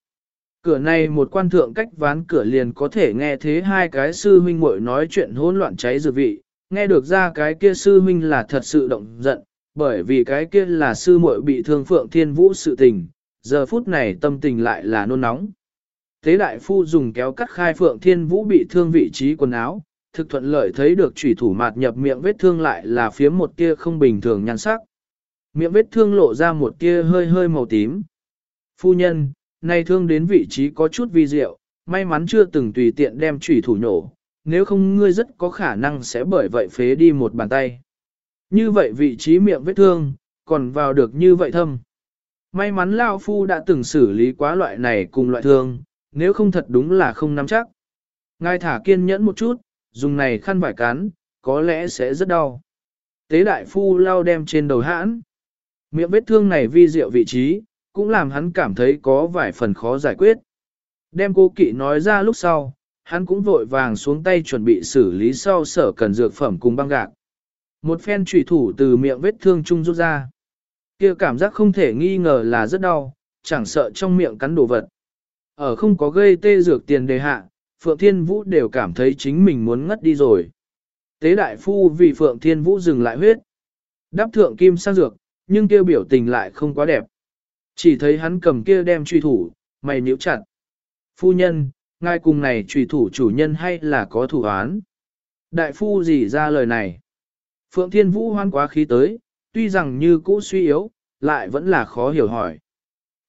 Cửa này một quan thượng cách ván cửa liền có thể nghe thế hai cái sư huynh muội nói chuyện hỗn loạn cháy dược vị, nghe được ra cái kia sư huynh là thật sự động giận, bởi vì cái kia là sư muội bị thương Phượng Thiên Vũ sự tình, giờ phút này tâm tình lại là nôn nóng. Tế đại phu dùng kéo cắt khai Phượng Thiên Vũ bị thương vị trí quần áo, thực thuận lợi thấy được chủy thủ mạt nhập miệng vết thương lại là phía một tia không bình thường nhan sắc. Miệng vết thương lộ ra một tia hơi hơi màu tím. Phu nhân, nay thương đến vị trí có chút vi diệu, may mắn chưa từng tùy tiện đem chủy thủ nhổ, nếu không ngươi rất có khả năng sẽ bởi vậy phế đi một bàn tay. Như vậy vị trí miệng vết thương, còn vào được như vậy thâm. May mắn Lao Phu đã từng xử lý quá loại này cùng loại thương, nếu không thật đúng là không nắm chắc. Ngài thả kiên nhẫn một chút, dùng này khăn vải cán, có lẽ sẽ rất đau. Tế đại phu lao đem trên đầu hãn. Miệng vết thương này vi diệu vị trí, cũng làm hắn cảm thấy có vài phần khó giải quyết. Đem cô kỵ nói ra lúc sau, hắn cũng vội vàng xuống tay chuẩn bị xử lý sau sở cần dược phẩm cùng băng gạc. Một phen trùy thủ từ miệng vết thương chung rút ra. kia cảm giác không thể nghi ngờ là rất đau, chẳng sợ trong miệng cắn đồ vật. Ở không có gây tê dược tiền đề hạ, Phượng Thiên Vũ đều cảm thấy chính mình muốn ngất đi rồi. Tế đại phu vì Phượng Thiên Vũ dừng lại huyết. Đáp thượng kim sang dược, nhưng kia biểu tình lại không quá đẹp. Chỉ thấy hắn cầm kia đem truy thủ, mày nhíu chặt. Phu nhân, ngài cùng này truy thủ chủ nhân hay là có thủ án? Đại phu gì ra lời này? Phượng Thiên Vũ hoan quá khí tới, tuy rằng như cũ suy yếu, lại vẫn là khó hiểu hỏi.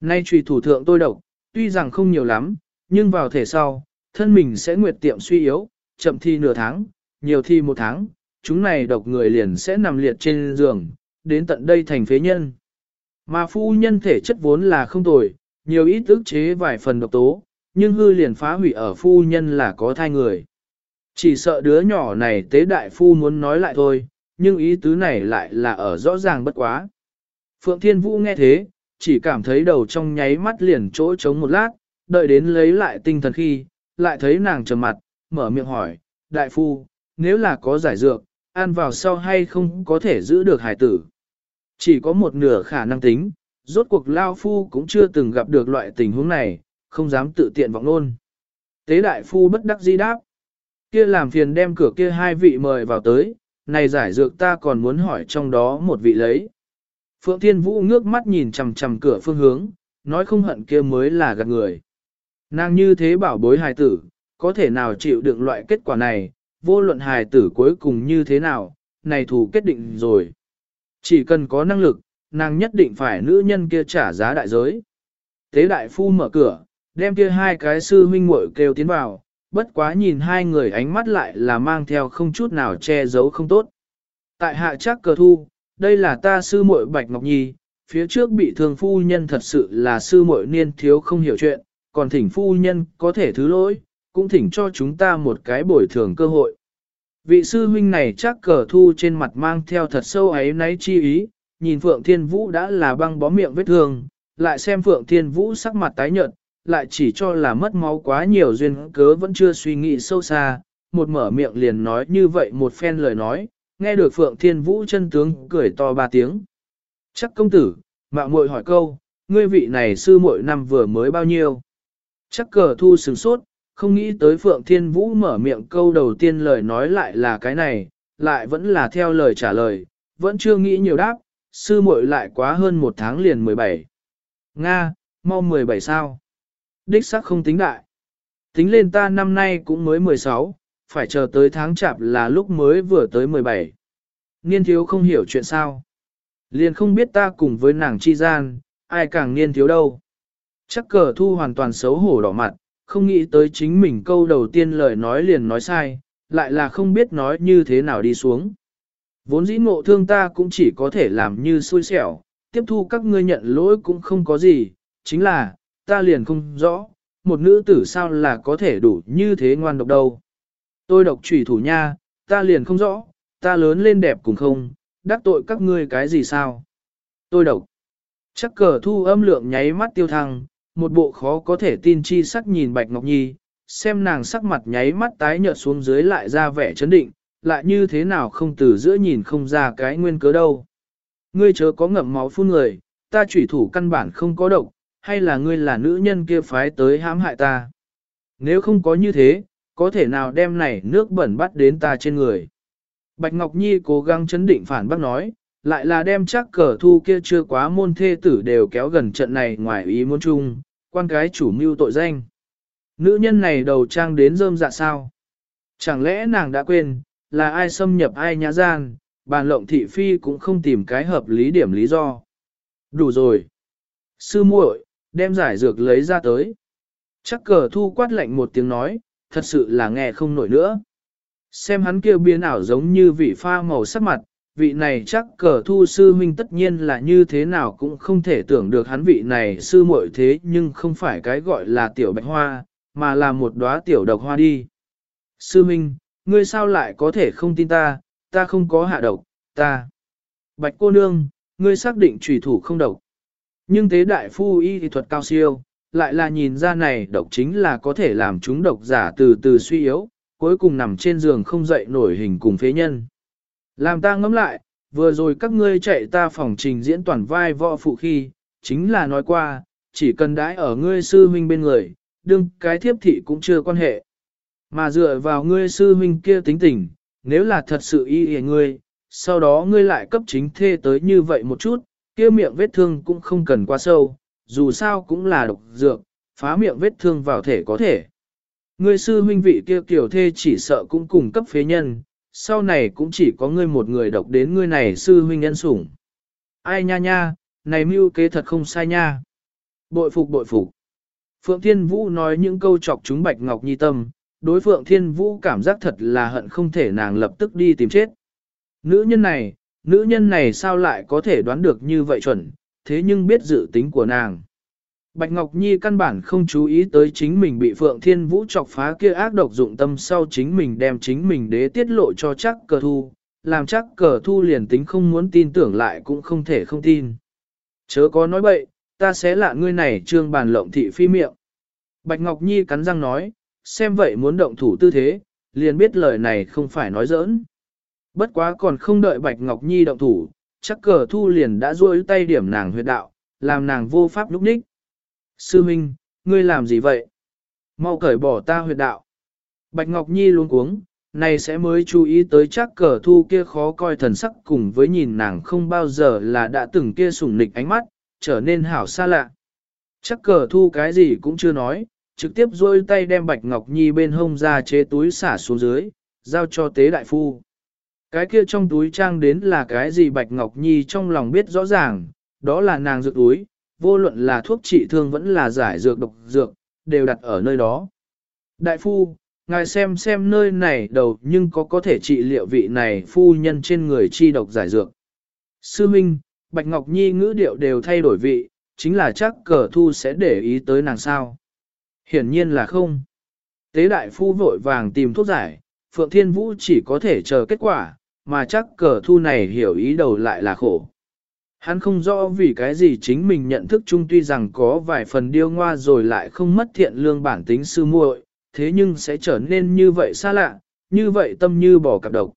Nay truy thủ thượng tôi độc, tuy rằng không nhiều lắm, nhưng vào thể sau, thân mình sẽ nguyệt tiệm suy yếu, chậm thi nửa tháng, nhiều thi một tháng, chúng này độc người liền sẽ nằm liệt trên giường, đến tận đây thành phế nhân. Mà phu nhân thể chất vốn là không tồi, nhiều ít ức chế vài phần độc tố, nhưng hư liền phá hủy ở phu nhân là có thai người. Chỉ sợ đứa nhỏ này tế đại phu muốn nói lại thôi, nhưng ý tứ này lại là ở rõ ràng bất quá. Phượng Thiên Vũ nghe thế, chỉ cảm thấy đầu trong nháy mắt liền chỗ trống một lát, đợi đến lấy lại tinh thần khi, lại thấy nàng trầm mặt, mở miệng hỏi, đại phu, nếu là có giải dược, ăn vào sau hay không có thể giữ được hải tử. Chỉ có một nửa khả năng tính, rốt cuộc Lao Phu cũng chưa từng gặp được loại tình huống này, không dám tự tiện vọng luôn. Tế đại phu bất đắc dĩ đáp. Kia làm phiền đem cửa kia hai vị mời vào tới, này giải dược ta còn muốn hỏi trong đó một vị lấy. Phượng Thiên Vũ ngước mắt nhìn chằm chằm cửa phương hướng, nói không hận kia mới là gạt người. Nàng như thế bảo bối hài tử, có thể nào chịu đựng loại kết quả này, vô luận hài tử cuối cùng như thế nào, này thù kết định rồi. Chỉ cần có năng lực, nàng nhất định phải nữ nhân kia trả giá đại giới. Tế đại phu mở cửa, đem kia hai cái sư huynh muội kêu tiến vào, bất quá nhìn hai người ánh mắt lại là mang theo không chút nào che giấu không tốt. Tại hạ chắc cờ thu, đây là ta sư muội Bạch Ngọc Nhi, phía trước bị thương phu nhân thật sự là sư muội niên thiếu không hiểu chuyện, còn thỉnh phu nhân có thể thứ lỗi, cũng thỉnh cho chúng ta một cái bồi thường cơ hội. Vị sư huynh này chắc cờ thu trên mặt mang theo thật sâu ấy náy chi ý, nhìn Phượng Thiên Vũ đã là băng bó miệng vết thương, lại xem Phượng Thiên Vũ sắc mặt tái nhợt, lại chỉ cho là mất máu quá nhiều duyên cớ vẫn chưa suy nghĩ sâu xa, một mở miệng liền nói như vậy một phen lời nói, nghe được Phượng Thiên Vũ chân tướng cười to ba tiếng. Chắc công tử, mạo muội hỏi câu, ngươi vị này sư muội năm vừa mới bao nhiêu? Chắc cờ thu sừng sốt, không nghĩ tới Phượng Thiên Vũ mở miệng câu đầu tiên lời nói lại là cái này, lại vẫn là theo lời trả lời, vẫn chưa nghĩ nhiều đáp, sư muội lại quá hơn một tháng liền 17. Nga, mau 17 sao? Đích xác không tính đại. Tính lên ta năm nay cũng mới 16, phải chờ tới tháng chạp là lúc mới vừa tới 17. Niên thiếu không hiểu chuyện sao. Liền không biết ta cùng với nàng chi gian, ai càng niên thiếu đâu. Chắc cờ thu hoàn toàn xấu hổ đỏ mặt, không nghĩ tới chính mình câu đầu tiên lời nói liền nói sai, lại là không biết nói như thế nào đi xuống. Vốn dĩ ngộ thương ta cũng chỉ có thể làm như xui xẻo, tiếp thu các ngươi nhận lỗi cũng không có gì, chính là, ta liền không rõ, một nữ tử sao là có thể đủ như thế ngoan độc đâu. Tôi độc trùy thủ nha, ta liền không rõ, ta lớn lên đẹp cũng không, đắc tội các ngươi cái gì sao. Tôi độc. Chắc cờ thu âm lượng nháy mắt tiêu thăng, một bộ khó có thể tin chi sắc nhìn Bạch Ngọc Nhi, xem nàng sắc mặt nháy mắt tái nhợt xuống dưới lại ra vẻ chấn định, lại như thế nào không từ giữa nhìn không ra cái nguyên cớ đâu. Ngươi chớ có ngậm máu phun người, ta chủy thủ căn bản không có độc, hay là ngươi là nữ nhân kia phái tới hãm hại ta. Nếu không có như thế, có thể nào đem này nước bẩn bắt đến ta trên người. Bạch Ngọc Nhi cố gắng chấn định phản bác nói, lại là đem chắc cờ thu kia chưa quá môn thê tử đều kéo gần trận này ngoài ý muốn chung, quan cái chủ mưu tội danh. Nữ nhân này đầu trang đến rơm dạ sao? Chẳng lẽ nàng đã quên, là ai xâm nhập ai nhã gian, bàn lộng thị phi cũng không tìm cái hợp lý điểm lý do. Đủ rồi. Sư muội, đem giải dược lấy ra tới. Chắc cờ thu quát lạnh một tiếng nói, thật sự là nghe không nổi nữa. Xem hắn kia biến ảo giống như vị pha màu sắc mặt, vị này chắc cờ thu sư huynh tất nhiên là như thế nào cũng không thể tưởng được hắn vị này sư muội thế nhưng không phải cái gọi là tiểu bạch hoa, mà là một đóa tiểu độc hoa đi. Sư huynh, ngươi sao lại có thể không tin ta, ta không có hạ độc, ta. Bạch cô nương, ngươi xác định trùy thủ không độc. Nhưng thế đại phu y thì thuật cao siêu, lại là nhìn ra này độc chính là có thể làm chúng độc giả từ từ suy yếu, cuối cùng nằm trên giường không dậy nổi hình cùng phế nhân. Làm ta ngẫm lại, vừa rồi các ngươi chạy ta phòng trình diễn toàn vai võ phụ khi, chính là nói qua, chỉ cần đãi ở ngươi sư huynh bên người, đương cái thiếp thị cũng chưa quan hệ. Mà dựa vào ngươi sư huynh kia tính tình, nếu là thật sự y hề ngươi, sau đó ngươi lại cấp chính thê tới như vậy một chút, kia miệng vết thương cũng không cần quá sâu, dù sao cũng là độc dược, phá miệng vết thương vào thể có thể. Ngươi sư huynh vị kia kiểu thê chỉ sợ cũng cùng cấp phế nhân, sau này cũng chỉ có ngươi một người độc đến ngươi này sư huynh nhân sủng. Ai nha nha, này mưu kế thật không sai nha. Bội phục bội phục. Phượng Thiên Vũ nói những câu chọc chúng Bạch Ngọc Nhi tâm, đối Phượng Thiên Vũ cảm giác thật là hận không thể nàng lập tức đi tìm chết. Nữ nhân này, nữ nhân này sao lại có thể đoán được như vậy chuẩn, thế nhưng biết dự tính của nàng. Bạch Ngọc Nhi căn bản không chú ý tới chính mình bị Phượng Thiên Vũ chọc phá kia ác độc dụng tâm sau chính mình đem chính mình đế tiết lộ cho chắc cờ thu, làm chắc cờ thu liền tính không muốn tin tưởng lại cũng không thể không tin. Chớ có nói bậy, ta sẽ lạ ngươi này trương bàn lộng thị phi miệng. Bạch Ngọc Nhi cắn răng nói, xem vậy muốn động thủ tư thế, liền biết lời này không phải nói giỡn. Bất quá còn không đợi Bạch Ngọc Nhi động thủ, chắc cờ thu liền đã duỗi tay điểm nàng huyệt đạo, làm nàng vô pháp lúc ních. Sư Minh, ngươi làm gì vậy? Mau cởi bỏ ta huyệt đạo. Bạch Ngọc Nhi luôn cuống, này sẽ mới chú ý tới chắc cờ thu kia khó coi thần sắc cùng với nhìn nàng không bao giờ là đã từng kia sủng nịch ánh mắt, trở nên hảo xa lạ. Chắc cờ thu cái gì cũng chưa nói, trực tiếp duỗi tay đem Bạch Ngọc Nhi bên hông ra chế túi xả xuống dưới, giao cho tế đại phu. Cái kia trong túi trang đến là cái gì Bạch Ngọc Nhi trong lòng biết rõ ràng, đó là nàng dược túi, vô luận là thuốc trị thương vẫn là giải dược độc dược, đều đặt ở nơi đó. Đại phu, ngài xem xem nơi này đầu nhưng có có thể trị liệu vị này phu nhân trên người chi độc giải dược. Sư Minh, Bạch Ngọc Nhi ngữ điệu đều thay đổi vị, chính là chắc cờ thu sẽ để ý tới nàng sao. Hiển nhiên là không. Tế đại phu vội vàng tìm thuốc giải, Phượng Thiên Vũ chỉ có thể chờ kết quả, mà chắc cờ thu này hiểu ý đầu lại là khổ. Hắn không rõ vì cái gì chính mình nhận thức chung tuy rằng có vài phần điêu ngoa rồi lại không mất thiện lương bản tính sư muội, thế nhưng sẽ trở nên như vậy xa lạ, như vậy tâm như bỏ cặp độc.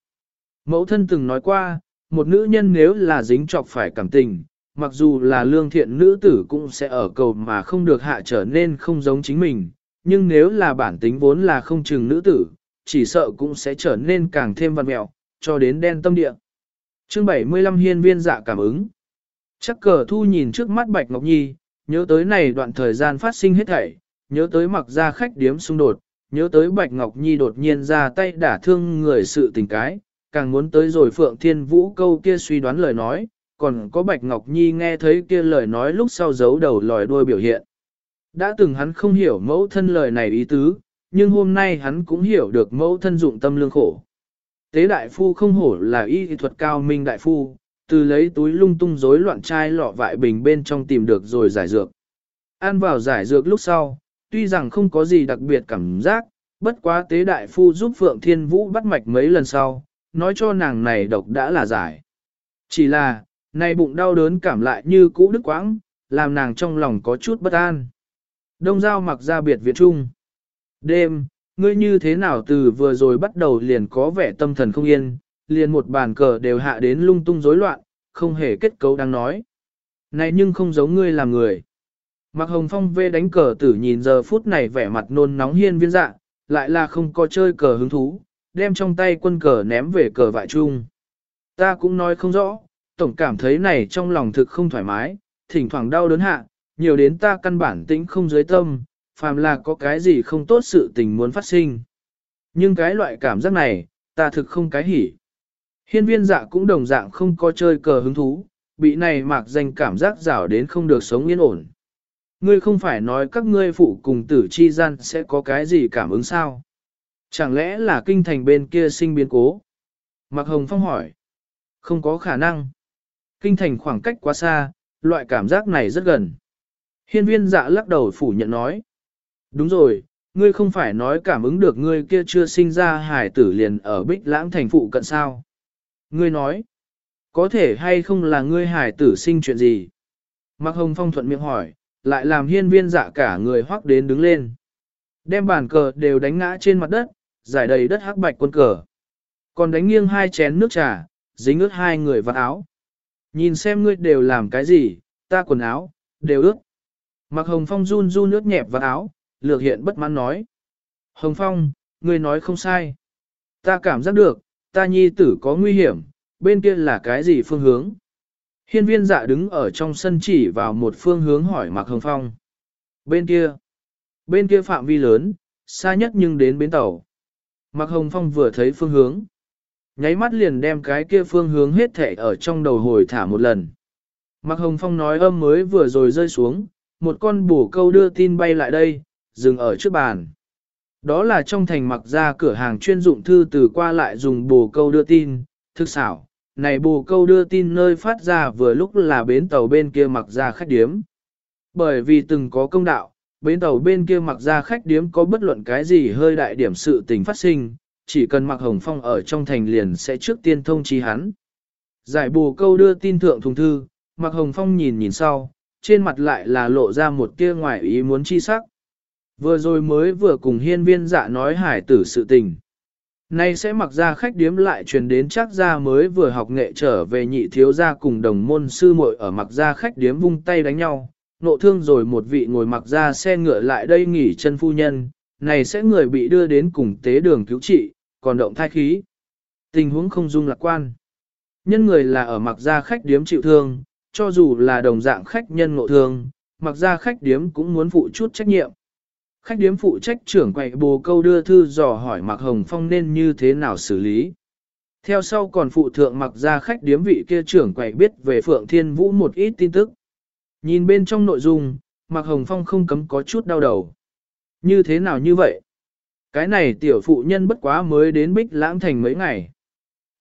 Mẫu thân từng nói qua, một nữ nhân nếu là dính chọc phải cảm tình, mặc dù là lương thiện nữ tử cũng sẽ ở cầu mà không được hạ trở nên không giống chính mình, nhưng nếu là bản tính vốn là không chừng nữ tử, chỉ sợ cũng sẽ trở nên càng thêm văn mẹo, cho đến đen tâm địa. Chương 75 hiên viên dạ cảm ứng. Chắc cờ thu nhìn trước mắt Bạch Ngọc Nhi, nhớ tới này đoạn thời gian phát sinh hết thảy, nhớ tới mặc ra khách điếm xung đột, nhớ tới Bạch Ngọc Nhi đột nhiên ra tay đả thương người sự tình cái, càng muốn tới rồi Phượng Thiên Vũ câu kia suy đoán lời nói, còn có Bạch Ngọc Nhi nghe thấy kia lời nói lúc sau giấu đầu lòi đuôi biểu hiện. Đã từng hắn không hiểu mẫu thân lời này ý tứ, nhưng hôm nay hắn cũng hiểu được mẫu thân dụng tâm lương khổ. Tế đại phu không hổ là y thuật cao minh đại phu, từ lấy túi lung tung rối loạn chai lọ vại bình bên trong tìm được rồi giải dược. Ăn vào giải dược lúc sau, tuy rằng không có gì đặc biệt cảm giác, bất quá tế đại phu giúp Phượng Thiên Vũ bắt mạch mấy lần sau, nói cho nàng này độc đã là giải. Chỉ là, này bụng đau đớn cảm lại như cũ đứt quãng, làm nàng trong lòng có chút bất an. Đông Giao mặc ra biệt viện trung. Đêm, ngươi như thế nào từ vừa rồi bắt đầu liền có vẻ tâm thần không yên, liền một bàn cờ đều hạ đến lung tung rối loạn, không hề kết cấu đang nói. Này nhưng không giống ngươi làm người. Mạc Hồng Phong vê đánh cờ tử nhìn giờ phút này vẻ mặt nôn nóng hiên viên dạ, lại là không có chơi cờ hứng thú, đem trong tay quân cờ ném về cờ vại chung. Ta cũng nói không rõ, tổng cảm thấy này trong lòng thực không thoải mái, thỉnh thoảng đau đớn hạ, nhiều đến ta căn bản tĩnh không dưới tâm, phàm là có cái gì không tốt sự tình muốn phát sinh. Nhưng cái loại cảm giác này, ta thực không cái hỉ. Hiên viên dạ cũng đồng dạng không có chơi cờ hứng thú, bị này mạc danh cảm giác rảo đến không được sống yên ổn. Ngươi không phải nói các ngươi phụ cùng tử chi gian sẽ có cái gì cảm ứng sao? Chẳng lẽ là kinh thành bên kia sinh biến cố? Mạc Hồng Phong hỏi. Không có khả năng. Kinh thành khoảng cách quá xa, loại cảm giác này rất gần. Hiên viên dạ lắc đầu phủ nhận nói. Đúng rồi, ngươi không phải nói cảm ứng được ngươi kia chưa sinh ra hải tử liền ở bích lãng thành phụ cận sao. Ngươi nói, có thể hay không là ngươi hải tử sinh chuyện gì? Mạc Hồng Phong thuận miệng hỏi, lại làm hiên viên dạ cả người hoắc đến đứng lên. Đem bàn cờ đều đánh ngã trên mặt đất, giải đầy đất hắc bạch quân cờ. Còn đánh nghiêng hai chén nước trà, dính ướt hai người vào áo. Nhìn xem ngươi đều làm cái gì, ta quần áo, đều ướt. Mạc Hồng Phong run run nước nhẹp vào áo, lược hiện bất mãn nói. Hồng Phong, ngươi nói không sai. Ta cảm giác được, ta nhi tử có nguy hiểm, bên kia là cái gì phương hướng? Hiên viên dạ đứng ở trong sân chỉ vào một phương hướng hỏi Mạc Hồng Phong. Bên kia, bên kia phạm vi lớn, xa nhất nhưng đến bến tàu. Mạc Hồng Phong vừa thấy phương hướng. Nháy mắt liền đem cái kia phương hướng hết thể ở trong đầu hồi thả một lần. Mạc Hồng Phong nói âm mới vừa rồi rơi xuống, một con bổ câu đưa tin bay lại đây, dừng ở trước bàn. Đó là trong thành mặc ra cửa hàng chuyên dụng thư từ qua lại dùng bồ câu đưa tin, thức xảo. Này bồ câu đưa tin nơi phát ra vừa lúc là bến tàu bên kia mặc ra khách điếm. Bởi vì từng có công đạo, bến tàu bên kia mặc ra khách điếm có bất luận cái gì hơi đại điểm sự tình phát sinh, chỉ cần mặc hồng phong ở trong thành liền sẽ trước tiên thông chi hắn. Giải bồ câu đưa tin thượng thùng thư, mặc hồng phong nhìn nhìn sau, trên mặt lại là lộ ra một tia ngoài ý muốn chi sắc. Vừa rồi mới vừa cùng hiên viên dạ nói hải tử sự tình. Nay sẽ mặc ra khách điếm lại truyền đến chắc ra mới vừa học nghệ trở về nhị thiếu gia cùng đồng môn sư muội ở mặc ra khách điếm vung tay đánh nhau, nộ thương rồi một vị ngồi mặc ra xe ngựa lại đây nghỉ chân phu nhân, này sẽ người bị đưa đến cùng tế đường cứu trị, còn động thai khí. Tình huống không dung lạc quan. Nhân người là ở mặc ra khách điếm chịu thương, cho dù là đồng dạng khách nhân ngộ thương, mặc ra khách điếm cũng muốn phụ chút trách nhiệm. Khách điếm phụ trách trưởng quậy bồ câu đưa thư dò hỏi Mạc Hồng Phong nên như thế nào xử lý. Theo sau còn phụ thượng mặc ra khách điếm vị kia trưởng quậy biết về Phượng Thiên Vũ một ít tin tức. Nhìn bên trong nội dung, Mạc Hồng Phong không cấm có chút đau đầu. Như thế nào như vậy? Cái này tiểu phụ nhân bất quá mới đến Bích Lãng Thành mấy ngày.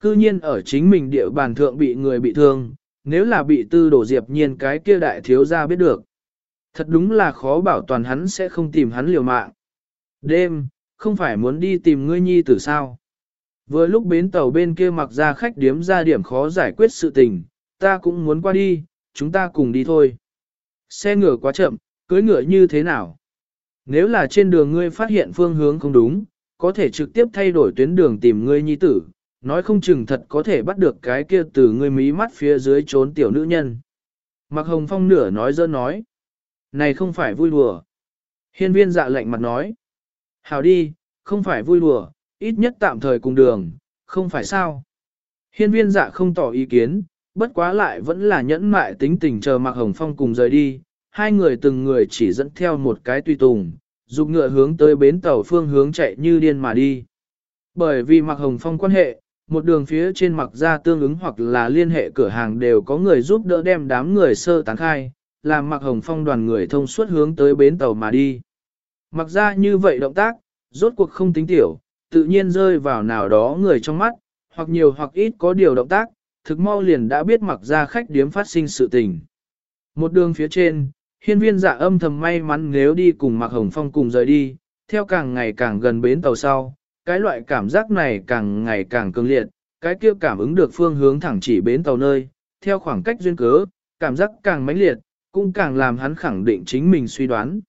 Cư nhiên ở chính mình địa bàn thượng bị người bị thương, nếu là bị tư đổ diệp nhiên cái kia đại thiếu gia biết được. Thật đúng là khó bảo toàn hắn sẽ không tìm hắn liều mạng. Đêm, không phải muốn đi tìm ngươi nhi tử sao. Vừa lúc bến tàu bên kia mặc ra khách điếm ra điểm khó giải quyết sự tình, ta cũng muốn qua đi, chúng ta cùng đi thôi. Xe ngựa quá chậm, cưới ngựa như thế nào? Nếu là trên đường ngươi phát hiện phương hướng không đúng, có thể trực tiếp thay đổi tuyến đường tìm ngươi nhi tử, nói không chừng thật có thể bắt được cái kia từ ngươi mí mắt phía dưới trốn tiểu nữ nhân. mặc Hồng Phong nửa nói dơ nói. Này không phải vui đùa. Hiên viên dạ lệnh mặt nói. Hào đi, không phải vui đùa, ít nhất tạm thời cùng đường, không phải sao. Hiên viên dạ không tỏ ý kiến, bất quá lại vẫn là nhẫn mại tính tình chờ Mạc Hồng Phong cùng rời đi. Hai người từng người chỉ dẫn theo một cái tùy tùng, dục ngựa hướng tới bến tàu phương hướng chạy như điên mà đi. Bởi vì Mạc Hồng Phong quan hệ, một đường phía trên mặc ra tương ứng hoặc là liên hệ cửa hàng đều có người giúp đỡ đem đám người sơ tán khai, làm mặc hồng phong đoàn người thông suốt hướng tới bến tàu mà đi. Mặc ra như vậy động tác, rốt cuộc không tính tiểu, tự nhiên rơi vào nào đó người trong mắt, hoặc nhiều hoặc ít có điều động tác, thực mau liền đã biết mặc ra khách điếm phát sinh sự tình. Một đường phía trên, hiên viên dạ âm thầm may mắn nếu đi cùng mặc hồng phong cùng rời đi, theo càng ngày càng gần bến tàu sau, cái loại cảm giác này càng ngày càng cường liệt, cái kia cảm ứng được phương hướng thẳng chỉ bến tàu nơi, theo khoảng cách duyên cớ, cảm giác càng mãnh liệt, cũng càng làm hắn khẳng định chính mình suy đoán.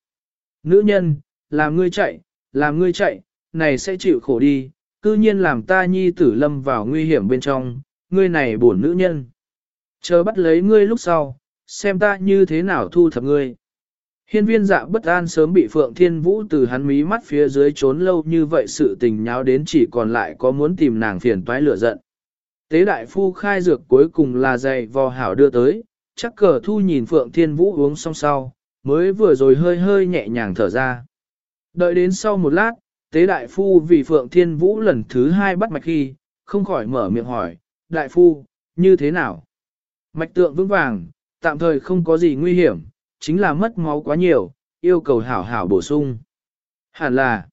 Nữ nhân, làm ngươi chạy, làm ngươi chạy, này sẽ chịu khổ đi, cư nhiên làm ta nhi tử lâm vào nguy hiểm bên trong, ngươi này buồn nữ nhân. Chờ bắt lấy ngươi lúc sau, xem ta như thế nào thu thập ngươi. Hiên viên dạ bất an sớm bị Phượng Thiên Vũ từ hắn mí mắt phía dưới trốn lâu như vậy sự tình nháo đến chỉ còn lại có muốn tìm nàng phiền toái lửa giận. Tế đại phu khai dược cuối cùng là dày vò hảo đưa tới, chắc cờ thu nhìn Phượng Thiên Vũ uống xong sau, mới vừa rồi hơi hơi nhẹ nhàng thở ra. Đợi đến sau một lát, tế đại phu vì Phượng Thiên Vũ lần thứ hai bắt mạch khi, không khỏi mở miệng hỏi, đại phu, như thế nào? Mạch tượng vững vàng, tạm thời không có gì nguy hiểm, chính là mất máu quá nhiều, yêu cầu hảo hảo bổ sung. Hẳn là,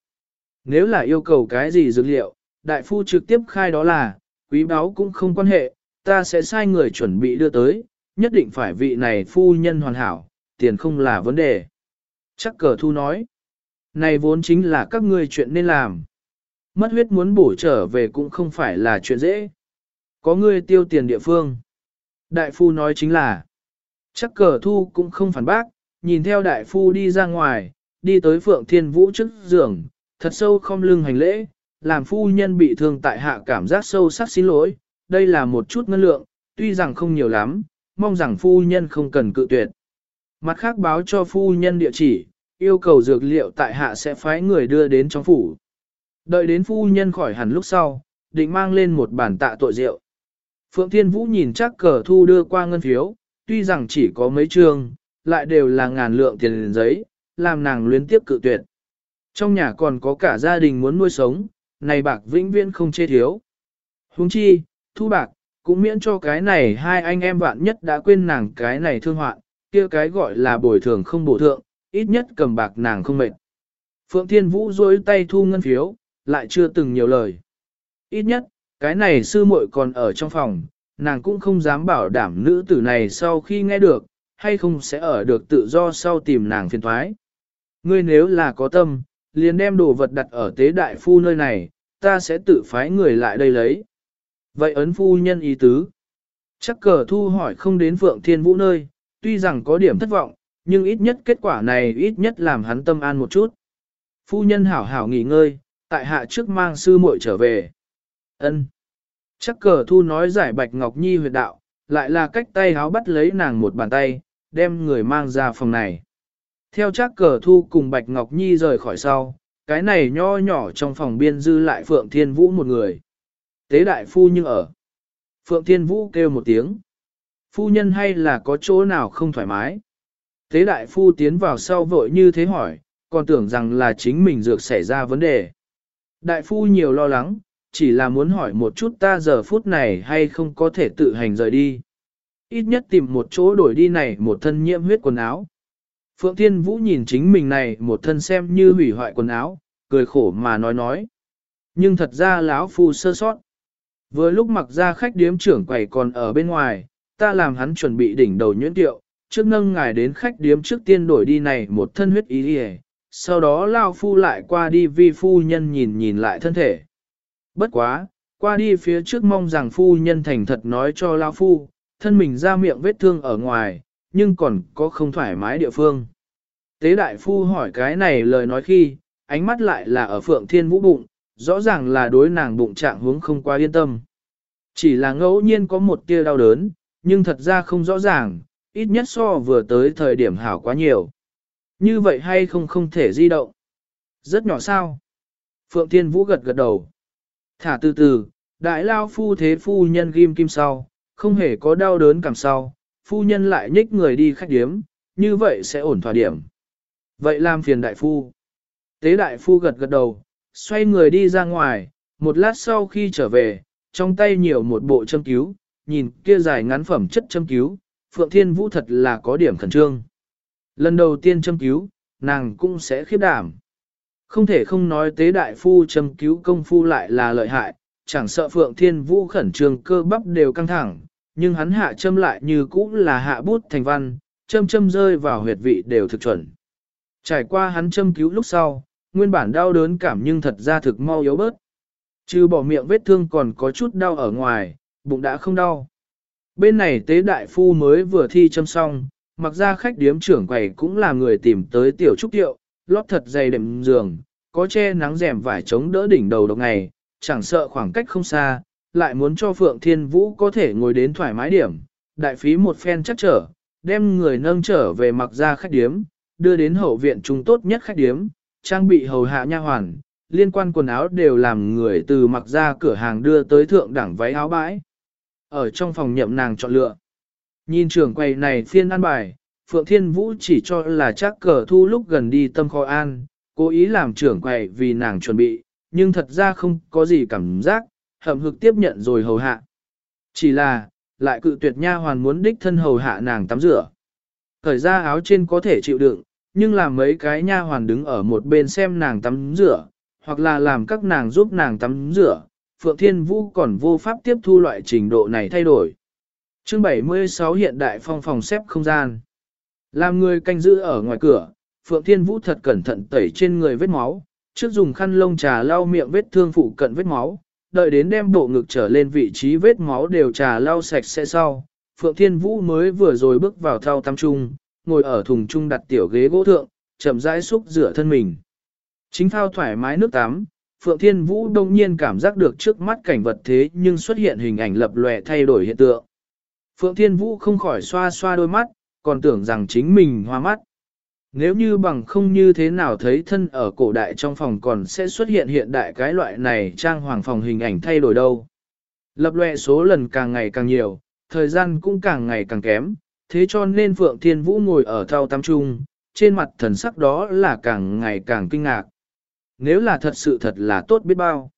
nếu là yêu cầu cái gì dược liệu, đại phu trực tiếp khai đó là, quý báo cũng không quan hệ, ta sẽ sai người chuẩn bị đưa tới, nhất định phải vị này phu nhân hoàn hảo, tiền không là vấn đề. Chắc cờ thu nói, này vốn chính là các ngươi chuyện nên làm. Mất huyết muốn bổ trở về cũng không phải là chuyện dễ. Có ngươi tiêu tiền địa phương. Đại phu nói chính là, chắc cờ thu cũng không phản bác, nhìn theo đại phu đi ra ngoài, đi tới phượng thiên vũ trước giường, thật sâu không lưng hành lễ, làm phu nhân bị thương tại hạ cảm giác sâu sắc xin lỗi, đây là một chút ngân lượng, tuy rằng không nhiều lắm, mong rằng phu nhân không cần cự tuyệt. Mặt khác báo cho phu nhân địa chỉ, yêu cầu dược liệu tại hạ sẽ phái người đưa đến trong phủ. Đợi đến phu nhân khỏi hẳn lúc sau, định mang lên một bản tạ tội rượu. Phượng Thiên Vũ nhìn chắc cờ thu đưa qua ngân phiếu, tuy rằng chỉ có mấy trương, lại đều là ngàn lượng tiền giấy, làm nàng luyến tiếp cự tuyệt. Trong nhà còn có cả gia đình muốn nuôi sống, này bạc vĩnh viễn không chê thiếu. Huống chi, thu bạc, cũng miễn cho cái này hai anh em vạn nhất đã quên nàng cái này thương hoạn, kia cái gọi là bồi thường không bổ thượng, ít nhất cầm bạc nàng không mệt. Phượng Thiên Vũ rối tay thu ngân phiếu, lại chưa từng nhiều lời. Ít nhất, cái này sư muội còn ở trong phòng, nàng cũng không dám bảo đảm nữ tử này sau khi nghe được, hay không sẽ ở được tự do sau tìm nàng phiền thoái. Ngươi nếu là có tâm, liền đem đồ vật đặt ở tế đại phu nơi này, ta sẽ tự phái người lại đây lấy. Vậy ấn phu nhân ý tứ. Chắc cờ thu hỏi không đến Phượng Thiên Vũ nơi, tuy rằng có điểm thất vọng, nhưng ít nhất kết quả này ít nhất làm hắn tâm an một chút. Phu nhân hảo hảo nghỉ ngơi, tại hạ trước mang sư muội trở về. Ân. Chắc cờ thu nói giải Bạch Ngọc Nhi huyệt đạo, lại là cách tay háo bắt lấy nàng một bàn tay, đem người mang ra phòng này. Theo chắc cờ thu cùng Bạch Ngọc Nhi rời khỏi sau, cái này nho nhỏ trong phòng biên dư lại Phượng Thiên Vũ một người. Tế đại phu nhưng ở. Phượng Thiên Vũ kêu một tiếng. Phu nhân hay là có chỗ nào không thoải mái? Tế đại phu tiến vào sau vội như thế hỏi, còn tưởng rằng là chính mình dược xảy ra vấn đề. Đại phu nhiều lo lắng, chỉ là muốn hỏi một chút ta giờ phút này hay không có thể tự hành rời đi. Ít nhất tìm một chỗ đổi đi này một thân nhiễm huyết quần áo. Phượng Thiên Vũ nhìn chính mình này một thân xem như hủy hoại quần áo, cười khổ mà nói nói. Nhưng thật ra lão phu sơ sót. Vừa lúc mặc ra khách điếm trưởng quầy còn ở bên ngoài, ta làm hắn chuẩn bị đỉnh đầu nhuyễn tiệu, trước nâng ngài đến khách điếm trước tiên đổi đi này một thân huyết ý đi sau đó lao phu lại qua đi vi phu nhân nhìn nhìn lại thân thể. Bất quá, qua đi phía trước mong rằng phu nhân thành thật nói cho lao phu, thân mình ra miệng vết thương ở ngoài, nhưng còn có không thoải mái địa phương. Tế đại phu hỏi cái này lời nói khi, ánh mắt lại là ở phượng thiên vũ bụng, rõ ràng là đối nàng bụng trạng hướng không quá yên tâm. Chỉ là ngẫu nhiên có một tia đau đớn, nhưng thật ra không rõ ràng, ít nhất so vừa tới thời điểm hảo quá nhiều. Như vậy hay không không thể di động? Rất nhỏ sao? Phượng Thiên Vũ gật gật đầu. Thả từ từ, đại lao phu thế phu nhân ghim kim sau, không hề có đau đớn cảm sau, phu nhân lại nhích người đi khách điếm, như vậy sẽ ổn thỏa điểm. Vậy làm phiền đại phu. Tế đại phu gật gật đầu, xoay người đi ra ngoài, một lát sau khi trở về, trong tay nhiều một bộ châm cứu, nhìn kia dài ngắn phẩm chất châm cứu, Phượng Thiên Vũ thật là có điểm khẩn trương. Lần đầu tiên châm cứu, nàng cũng sẽ khiếp đảm. Không thể không nói tế đại phu châm cứu công phu lại là lợi hại, chẳng sợ Phượng Thiên Vũ khẩn trương cơ bắp đều căng thẳng, nhưng hắn hạ châm lại như cũ là hạ bút thành văn, châm châm rơi vào huyệt vị đều thực chuẩn. Trải qua hắn châm cứu lúc sau, nguyên bản đau đớn cảm nhưng thật ra thực mau yếu bớt. Trừ bỏ miệng vết thương còn có chút đau ở ngoài, bụng đã không đau. Bên này tế đại phu mới vừa thi châm xong, mặc ra khách điếm trưởng quầy cũng là người tìm tới tiểu trúc tiệu, lót thật dày đệm giường, có che nắng rèm vải chống đỡ đỉnh đầu độc ngày, chẳng sợ khoảng cách không xa, lại muốn cho Phượng Thiên Vũ có thể ngồi đến thoải mái điểm, đại phí một phen chắc trở, đem người nâng trở về mặc ra khách điếm, đưa đến hậu viện trung tốt nhất khách điếm, trang bị hầu hạ nha hoàn, liên quan quần áo đều làm người từ mặc ra cửa hàng đưa tới thượng đẳng váy áo bãi. Ở trong phòng nhậm nàng chọn lựa. Nhìn trưởng quầy này phiên an bài, Phượng Thiên Vũ chỉ cho là chắc cờ thu lúc gần đi tâm kho an, cố ý làm trưởng quầy vì nàng chuẩn bị, nhưng thật ra không có gì cảm giác, hậm hực tiếp nhận rồi hầu hạ. Chỉ là, lại cự tuyệt nha hoàn muốn đích thân hầu hạ nàng tắm rửa. Thời ra áo trên có thể chịu đựng, nhưng làm mấy cái nha hoàn đứng ở một bên xem nàng tắm rửa, hoặc là làm các nàng giúp nàng tắm rửa, Phượng Thiên Vũ còn vô pháp tiếp thu loại trình độ này thay đổi. Chương 76 hiện đại phong phòng xếp không gian. Làm người canh giữ ở ngoài cửa, Phượng Thiên Vũ thật cẩn thận tẩy trên người vết máu, trước dùng khăn lông trà lau miệng vết thương phụ cận vết máu, đợi đến đem bộ ngực trở lên vị trí vết máu đều trà lau sạch sẽ sau. Phượng Thiên Vũ mới vừa rồi bước vào thao tam trung, ngồi ở thùng chung đặt tiểu ghế gỗ thượng, chậm rãi xúc rửa thân mình. Chính thao thoải mái nước tắm, Phượng Thiên Vũ đông nhiên cảm giác được trước mắt cảnh vật thế nhưng xuất hiện hình ảnh lập lòe thay đổi hiện tượng. Phượng Thiên Vũ không khỏi xoa xoa đôi mắt, còn tưởng rằng chính mình hoa mắt. Nếu như bằng không như thế nào thấy thân ở cổ đại trong phòng còn sẽ xuất hiện hiện đại cái loại này trang hoàng phòng hình ảnh thay đổi đâu. Lập lòe số lần càng ngày càng nhiều, thời gian cũng càng ngày càng kém, thế cho nên Phượng Thiên Vũ ngồi ở thao tam trung, trên mặt thần sắc đó là càng ngày càng kinh ngạc. Nếu là thật sự thật là tốt biết bao.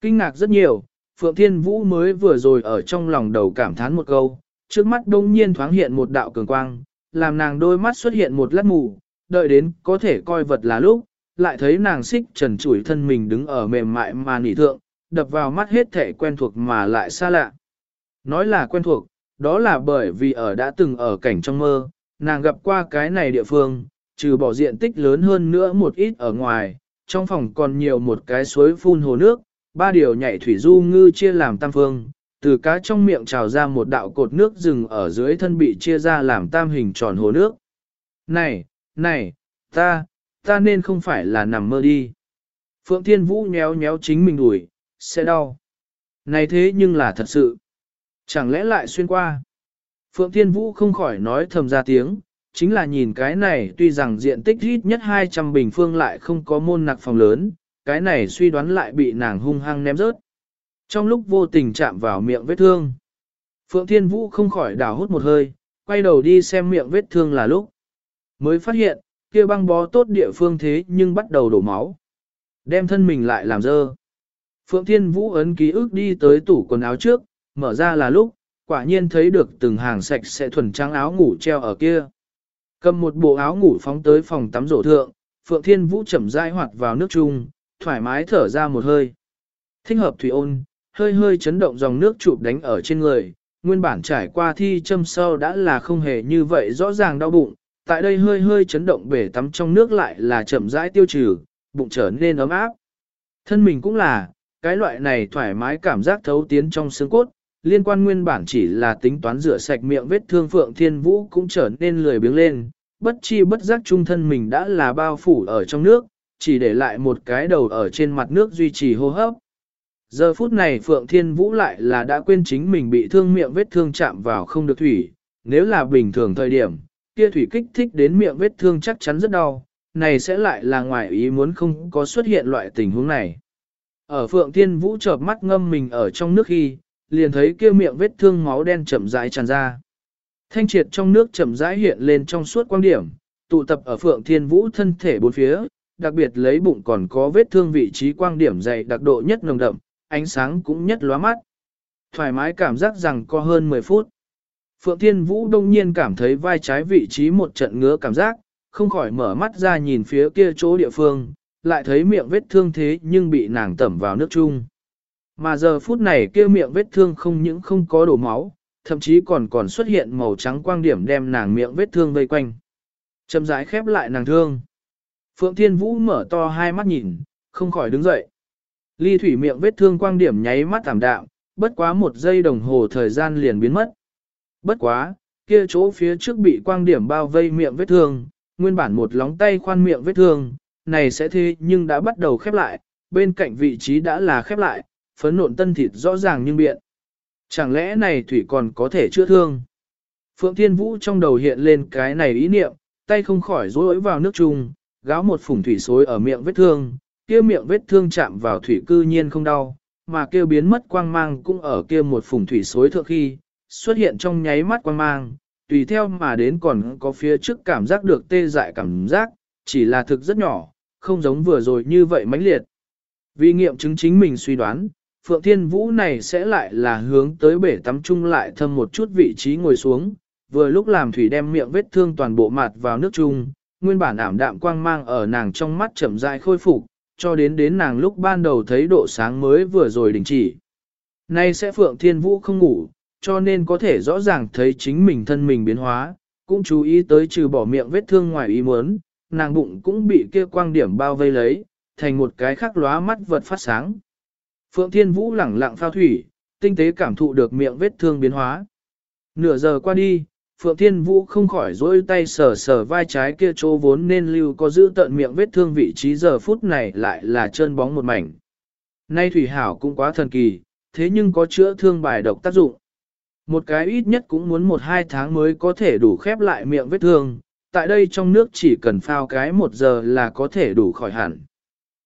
Kinh ngạc rất nhiều, Phượng Thiên Vũ mới vừa rồi ở trong lòng đầu cảm thán một câu, trước mắt đông nhiên thoáng hiện một đạo cường quang, làm nàng đôi mắt xuất hiện một lát mù, đợi đến có thể coi vật là lúc, lại thấy nàng xích trần chủi thân mình đứng ở mềm mại mà nỉ thượng, đập vào mắt hết thể quen thuộc mà lại xa lạ. Nói là quen thuộc, đó là bởi vì ở đã từng ở cảnh trong mơ, nàng gặp qua cái này địa phương, trừ bỏ diện tích lớn hơn nữa một ít ở ngoài, trong phòng còn nhiều một cái suối phun hồ nước, ba điều nhảy thủy du ngư chia làm tam phương, từ cá trong miệng trào ra một đạo cột nước rừng ở dưới thân bị chia ra làm tam hình tròn hồ nước. Này, này, ta, Ta nên không phải là nằm mơ đi. Phượng Thiên Vũ nhéo nhéo chính mình đuổi, sẽ đau. Này thế nhưng là thật sự. Chẳng lẽ lại xuyên qua? Phượng Thiên Vũ không khỏi nói thầm ra tiếng, chính là nhìn cái này tuy rằng diện tích ít nhất 200 bình phương lại không có môn nặc phòng lớn, cái này suy đoán lại bị nàng hung hăng ném rớt. Trong lúc vô tình chạm vào miệng vết thương, Phượng Thiên Vũ không khỏi đào hút một hơi, quay đầu đi xem miệng vết thương là lúc. Mới phát hiện, kia băng bó tốt địa phương thế nhưng bắt đầu đổ máu. Đem thân mình lại làm dơ. Phượng Thiên Vũ ấn ký ức đi tới tủ quần áo trước, mở ra là lúc, quả nhiên thấy được từng hàng sạch sẽ thuần trắng áo ngủ treo ở kia. Cầm một bộ áo ngủ phóng tới phòng tắm rổ thượng, Phượng Thiên Vũ chậm rãi hoạt vào nước chung, thoải mái thở ra một hơi. Thích hợp thủy ôn, hơi hơi chấn động dòng nước chụp đánh ở trên người, nguyên bản trải qua thi châm sâu đã là không hề như vậy rõ ràng đau bụng, tại đây hơi hơi chấn động bể tắm trong nước lại là chậm rãi tiêu trừ, bụng trở nên ấm áp. Thân mình cũng là, cái loại này thoải mái cảm giác thấu tiến trong xương cốt, liên quan nguyên bản chỉ là tính toán rửa sạch miệng vết thương Phượng Thiên Vũ cũng trở nên lười biếng lên, bất chi bất giác trung thân mình đã là bao phủ ở trong nước, chỉ để lại một cái đầu ở trên mặt nước duy trì hô hấp. Giờ phút này Phượng Thiên Vũ lại là đã quên chính mình bị thương miệng vết thương chạm vào không được thủy, nếu là bình thường thời điểm, kia thủy kích thích đến miệng vết thương chắc chắn rất đau, này sẽ lại là ngoài ý muốn không có xuất hiện loại tình huống này. Ở Phượng Thiên Vũ chợp mắt ngâm mình ở trong nước khi, liền thấy kia miệng vết thương máu đen chậm rãi tràn ra. Thanh triệt trong nước chậm rãi hiện lên trong suốt quang điểm, tụ tập ở Phượng Thiên Vũ thân thể bốn phía, đặc biệt lấy bụng còn có vết thương vị trí quang điểm dày đặc độ nhất nồng đậm, ánh sáng cũng nhất lóa mắt. Thoải mái cảm giác rằng có hơn 10 phút. Phượng Thiên Vũ đông nhiên cảm thấy vai trái vị trí một trận ngứa cảm giác, không khỏi mở mắt ra nhìn phía kia chỗ địa phương, lại thấy miệng vết thương thế nhưng bị nàng tẩm vào nước chung. Mà giờ phút này kia miệng vết thương không những không có đổ máu, thậm chí còn còn xuất hiện màu trắng quang điểm đem nàng miệng vết thương vây quanh. Châm rãi khép lại nàng thương. Phượng Thiên Vũ mở to hai mắt nhìn, không khỏi đứng dậy. Ly thủy miệng vết thương quang điểm nháy mắt tạm đạm, bất quá một giây đồng hồ thời gian liền biến mất. Bất quá, kia chỗ phía trước bị quang điểm bao vây miệng vết thương, nguyên bản một lóng tay khoan miệng vết thương, này sẽ thế nhưng đã bắt đầu khép lại, bên cạnh vị trí đã là khép lại, phấn nộn tân thịt rõ ràng nhưng biện. Chẳng lẽ này thủy còn có thể chữa thương? Phượng Thiên Vũ trong đầu hiện lên cái này ý niệm, tay không khỏi rối vào nước chung, gáo một phủng thủy xối ở miệng vết thương, kia miệng vết thương chạm vào thủy cư nhiên không đau, mà kia biến mất quang mang cũng ở kia một phủng thủy xối thượng khi, xuất hiện trong nháy mắt quang mang, tùy theo mà đến còn có phía trước cảm giác được tê dại cảm giác, chỉ là thực rất nhỏ, không giống vừa rồi như vậy mãnh liệt. Vì nghiệm chứng chính mình suy đoán, Phượng Thiên Vũ này sẽ lại là hướng tới bể tắm chung lại thâm một chút vị trí ngồi xuống, vừa lúc làm thủy đem miệng vết thương toàn bộ mặt vào nước chung, nguyên bản ảm đạm quang mang ở nàng trong mắt chậm rãi khôi phục, cho đến đến nàng lúc ban đầu thấy độ sáng mới vừa rồi đình chỉ. Nay sẽ Phượng Thiên Vũ không ngủ, cho nên có thể rõ ràng thấy chính mình thân mình biến hóa, cũng chú ý tới trừ bỏ miệng vết thương ngoài ý muốn, nàng bụng cũng bị kia quang điểm bao vây lấy, thành một cái khắc lóa mắt vật phát sáng. Phượng Thiên Vũ lẳng lặng phao thủy, tinh tế cảm thụ được miệng vết thương biến hóa. Nửa giờ qua đi, Phượng Thiên Vũ không khỏi dối tay sờ sờ vai trái kia chỗ vốn nên lưu có giữ tận miệng vết thương vị trí giờ phút này lại là trơn bóng một mảnh. Nay Thủy Hảo cũng quá thần kỳ, thế nhưng có chữa thương bài độc tác dụng. Một cái ít nhất cũng muốn một hai tháng mới có thể đủ khép lại miệng vết thương, tại đây trong nước chỉ cần phao cái một giờ là có thể đủ khỏi hẳn.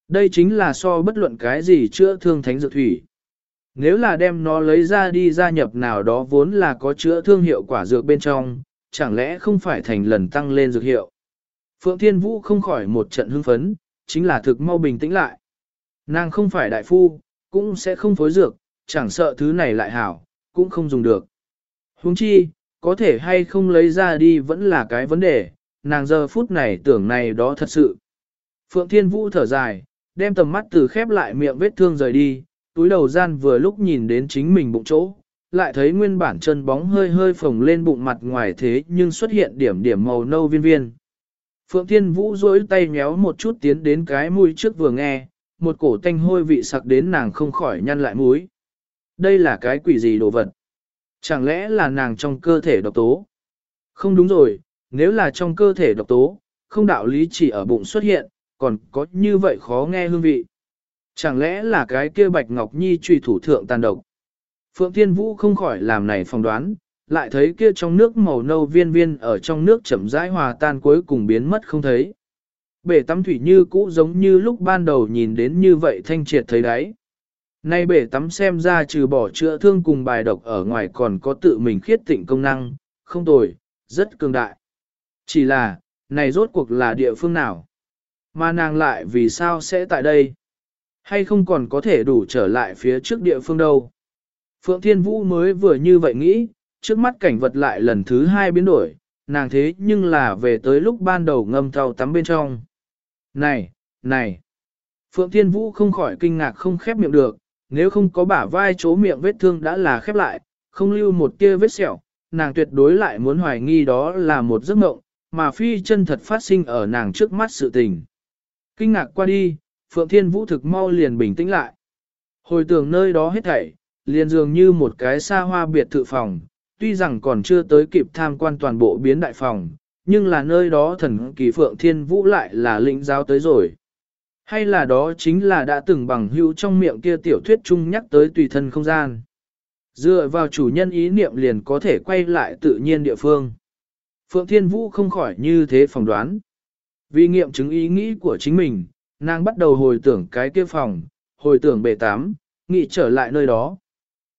Đây chính là so bất luận cái gì chữa thương thánh dược thủy. Nếu là đem nó lấy ra đi gia nhập nào đó vốn là có chữa thương hiệu quả dược bên trong, chẳng lẽ không phải thành lần tăng lên dược hiệu. Phượng Thiên Vũ không khỏi một trận hưng phấn, chính là thực mau bình tĩnh lại. Nàng không phải đại phu, cũng sẽ không phối dược, chẳng sợ thứ này lại hảo, cũng không dùng được. Huống chi, có thể hay không lấy ra đi vẫn là cái vấn đề, nàng giờ phút này tưởng này đó thật sự. Phượng Thiên Vũ thở dài, đem tầm mắt từ khép lại miệng vết thương rời đi, túi đầu gian vừa lúc nhìn đến chính mình bụng chỗ, lại thấy nguyên bản chân bóng hơi hơi phồng lên bụng mặt ngoài thế nhưng xuất hiện điểm điểm màu nâu viên viên. Phượng Thiên Vũ duỗi tay nhéo một chút tiến đến cái mũi trước vừa nghe, một cổ tanh hôi vị sặc đến nàng không khỏi nhăn lại mũi. Đây là cái quỷ gì đồ vật? Chẳng lẽ là nàng trong cơ thể độc tố? Không đúng rồi, nếu là trong cơ thể độc tố, không đạo lý chỉ ở bụng xuất hiện, còn có như vậy khó nghe hương vị. Chẳng lẽ là cái kia Bạch Ngọc Nhi truy thủ thượng tàn độc? Phượng Thiên Vũ không khỏi làm này phỏng đoán, lại thấy kia trong nước màu nâu viên viên ở trong nước chậm rãi hòa tan cuối cùng biến mất không thấy. Bể tắm thủy như cũ giống như lúc ban đầu nhìn đến như vậy thanh triệt thấy đáy. Nay bể tắm xem ra trừ bỏ chữa thương cùng bài độc ở ngoài còn có tự mình khiết tịnh công năng, không tồi, rất cường đại. Chỉ là, này rốt cuộc là địa phương nào? Mà nàng lại vì sao sẽ tại đây? Hay không còn có thể đủ trở lại phía trước địa phương đâu? Phượng Thiên Vũ mới vừa như vậy nghĩ, trước mắt cảnh vật lại lần thứ hai biến đổi, nàng thế nhưng là về tới lúc ban đầu ngâm thau tắm bên trong. Này, này! Phượng Thiên Vũ không khỏi kinh ngạc không khép miệng được, nếu không có bả vai chỗ miệng vết thương đã là khép lại, không lưu một tia vết sẹo, nàng tuyệt đối lại muốn hoài nghi đó là một giấc mộng, mà phi chân thật phát sinh ở nàng trước mắt sự tình. Kinh ngạc qua đi, Phượng Thiên Vũ thực mau liền bình tĩnh lại. Hồi tưởng nơi đó hết thảy, liền dường như một cái xa hoa biệt thự phòng, tuy rằng còn chưa tới kịp tham quan toàn bộ biến đại phòng, nhưng là nơi đó thần kỳ Phượng Thiên Vũ lại là lĩnh giáo tới rồi. Hay là đó chính là đã từng bằng hữu trong miệng kia tiểu thuyết chung nhắc tới tùy thân không gian. Dựa vào chủ nhân ý niệm liền có thể quay lại tự nhiên địa phương. Phượng Thiên Vũ không khỏi như thế phỏng đoán. Vì nghiệm chứng ý nghĩ của chính mình, nàng bắt đầu hồi tưởng cái kia phòng, hồi tưởng bể tám, nghĩ trở lại nơi đó.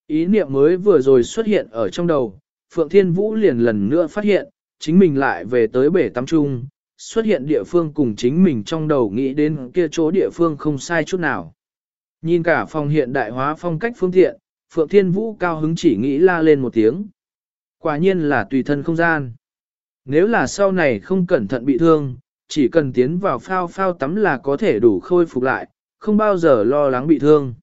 Ý niệm mới vừa rồi xuất hiện ở trong đầu, Phượng Thiên Vũ liền lần nữa phát hiện, chính mình lại về tới bể tắm trung, xuất hiện địa phương cùng chính mình trong đầu nghĩ đến kia chỗ địa phương không sai chút nào. Nhìn cả phòng hiện đại hóa phong cách phương tiện, Phượng Thiên Vũ cao hứng chỉ nghĩ la lên một tiếng. Quả nhiên là tùy thân không gian. Nếu là sau này không cẩn thận bị thương, chỉ cần tiến vào phao phao tắm là có thể đủ khôi phục lại, không bao giờ lo lắng bị thương.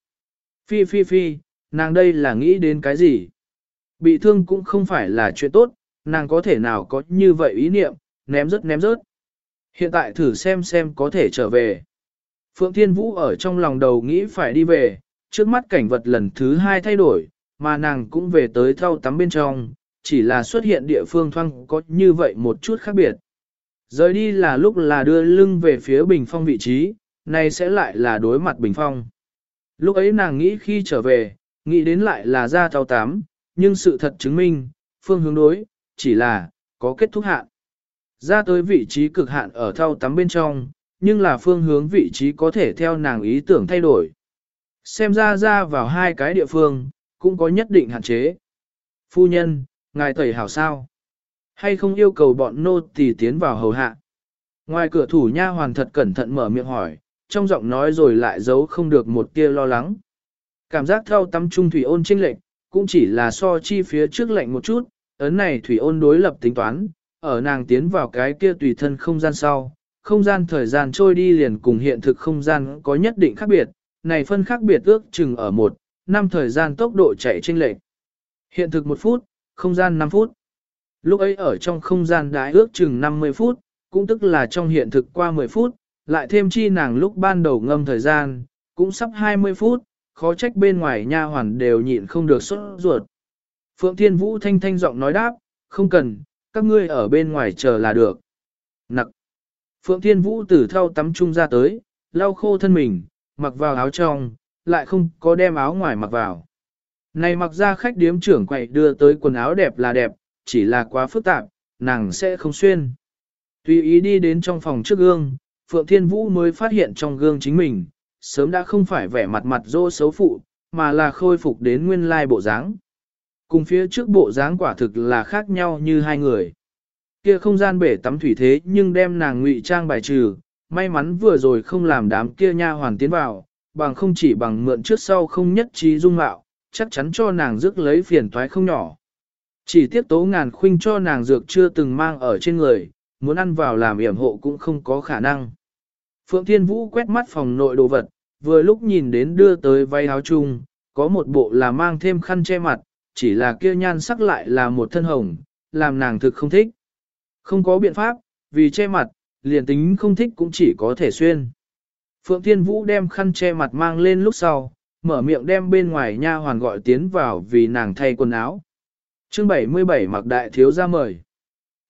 Phi phi phi, nàng đây là nghĩ đến cái gì? Bị thương cũng không phải là chuyện tốt, nàng có thể nào có như vậy ý niệm, ném rớt ném rớt. Hiện tại thử xem xem có thể trở về. Phượng Thiên Vũ ở trong lòng đầu nghĩ phải đi về, trước mắt cảnh vật lần thứ hai thay đổi, mà nàng cũng về tới thau tắm bên trong, chỉ là xuất hiện địa phương thoang có như vậy một chút khác biệt. Rời đi là lúc là đưa lưng về phía bình phong vị trí, này sẽ lại là đối mặt bình phong. Lúc ấy nàng nghĩ khi trở về, nghĩ đến lại là ra thao tám, nhưng sự thật chứng minh, phương hướng đối, chỉ là, có kết thúc hạn. Ra tới vị trí cực hạn ở thao tắm bên trong, nhưng là phương hướng vị trí có thể theo nàng ý tưởng thay đổi. Xem ra ra vào hai cái địa phương, cũng có nhất định hạn chế. Phu nhân, ngài tẩy hảo sao? Hay không yêu cầu bọn nô tỳ tiến vào hầu hạ? Ngoài cửa thủ nha hoàn thật cẩn thận mở miệng hỏi, trong giọng nói rồi lại giấu không được một tia lo lắng. Cảm giác theo tắm trung thủy ôn trinh lệnh, cũng chỉ là so chi phía trước lệnh một chút, ấn này thủy ôn đối lập tính toán, ở nàng tiến vào cái kia tùy thân không gian sau, không gian thời gian trôi đi liền cùng hiện thực không gian có nhất định khác biệt, này phân khác biệt ước chừng ở một, năm thời gian tốc độ chạy chênh lệch. Hiện thực một phút, không gian 5 phút. Lúc ấy ở trong không gian đái ước chừng 50 phút, cũng tức là trong hiện thực qua 10 phút, lại thêm chi nàng lúc ban đầu ngâm thời gian, cũng sắp 20 phút, khó trách bên ngoài nha hoàn đều nhịn không được sốt ruột. Phượng Thiên Vũ thanh thanh giọng nói đáp, không cần, các ngươi ở bên ngoài chờ là được. Nặc. Phượng Thiên Vũ từ thau tắm trung ra tới, lau khô thân mình, mặc vào áo trong, lại không có đem áo ngoài mặc vào. Này mặc ra khách điếm trưởng quậy đưa tới quần áo đẹp là đẹp, chỉ là quá phức tạp, nàng sẽ không xuyên. Tùy ý đi đến trong phòng trước gương, Phượng Thiên Vũ mới phát hiện trong gương chính mình, sớm đã không phải vẻ mặt mặt dô xấu phụ, mà là khôi phục đến nguyên lai bộ dáng. Cùng phía trước bộ dáng quả thực là khác nhau như hai người. Kia không gian bể tắm thủy thế nhưng đem nàng ngụy trang bài trừ, may mắn vừa rồi không làm đám kia nha hoàn tiến vào, bằng không chỉ bằng mượn trước sau không nhất trí dung mạo, chắc chắn cho nàng rước lấy phiền toái không nhỏ. Chỉ tiếc tố ngàn khuynh cho nàng dược chưa từng mang ở trên người, muốn ăn vào làm yểm hộ cũng không có khả năng. Phượng Thiên Vũ quét mắt phòng nội đồ vật, vừa lúc nhìn đến đưa tới váy áo chung, có một bộ là mang thêm khăn che mặt, chỉ là kia nhan sắc lại là một thân hồng, làm nàng thực không thích. Không có biện pháp, vì che mặt, liền tính không thích cũng chỉ có thể xuyên. Phượng Thiên Vũ đem khăn che mặt mang lên lúc sau, mở miệng đem bên ngoài nha hoàn gọi tiến vào vì nàng thay quần áo. Chương 77 mặc đại thiếu ra mời.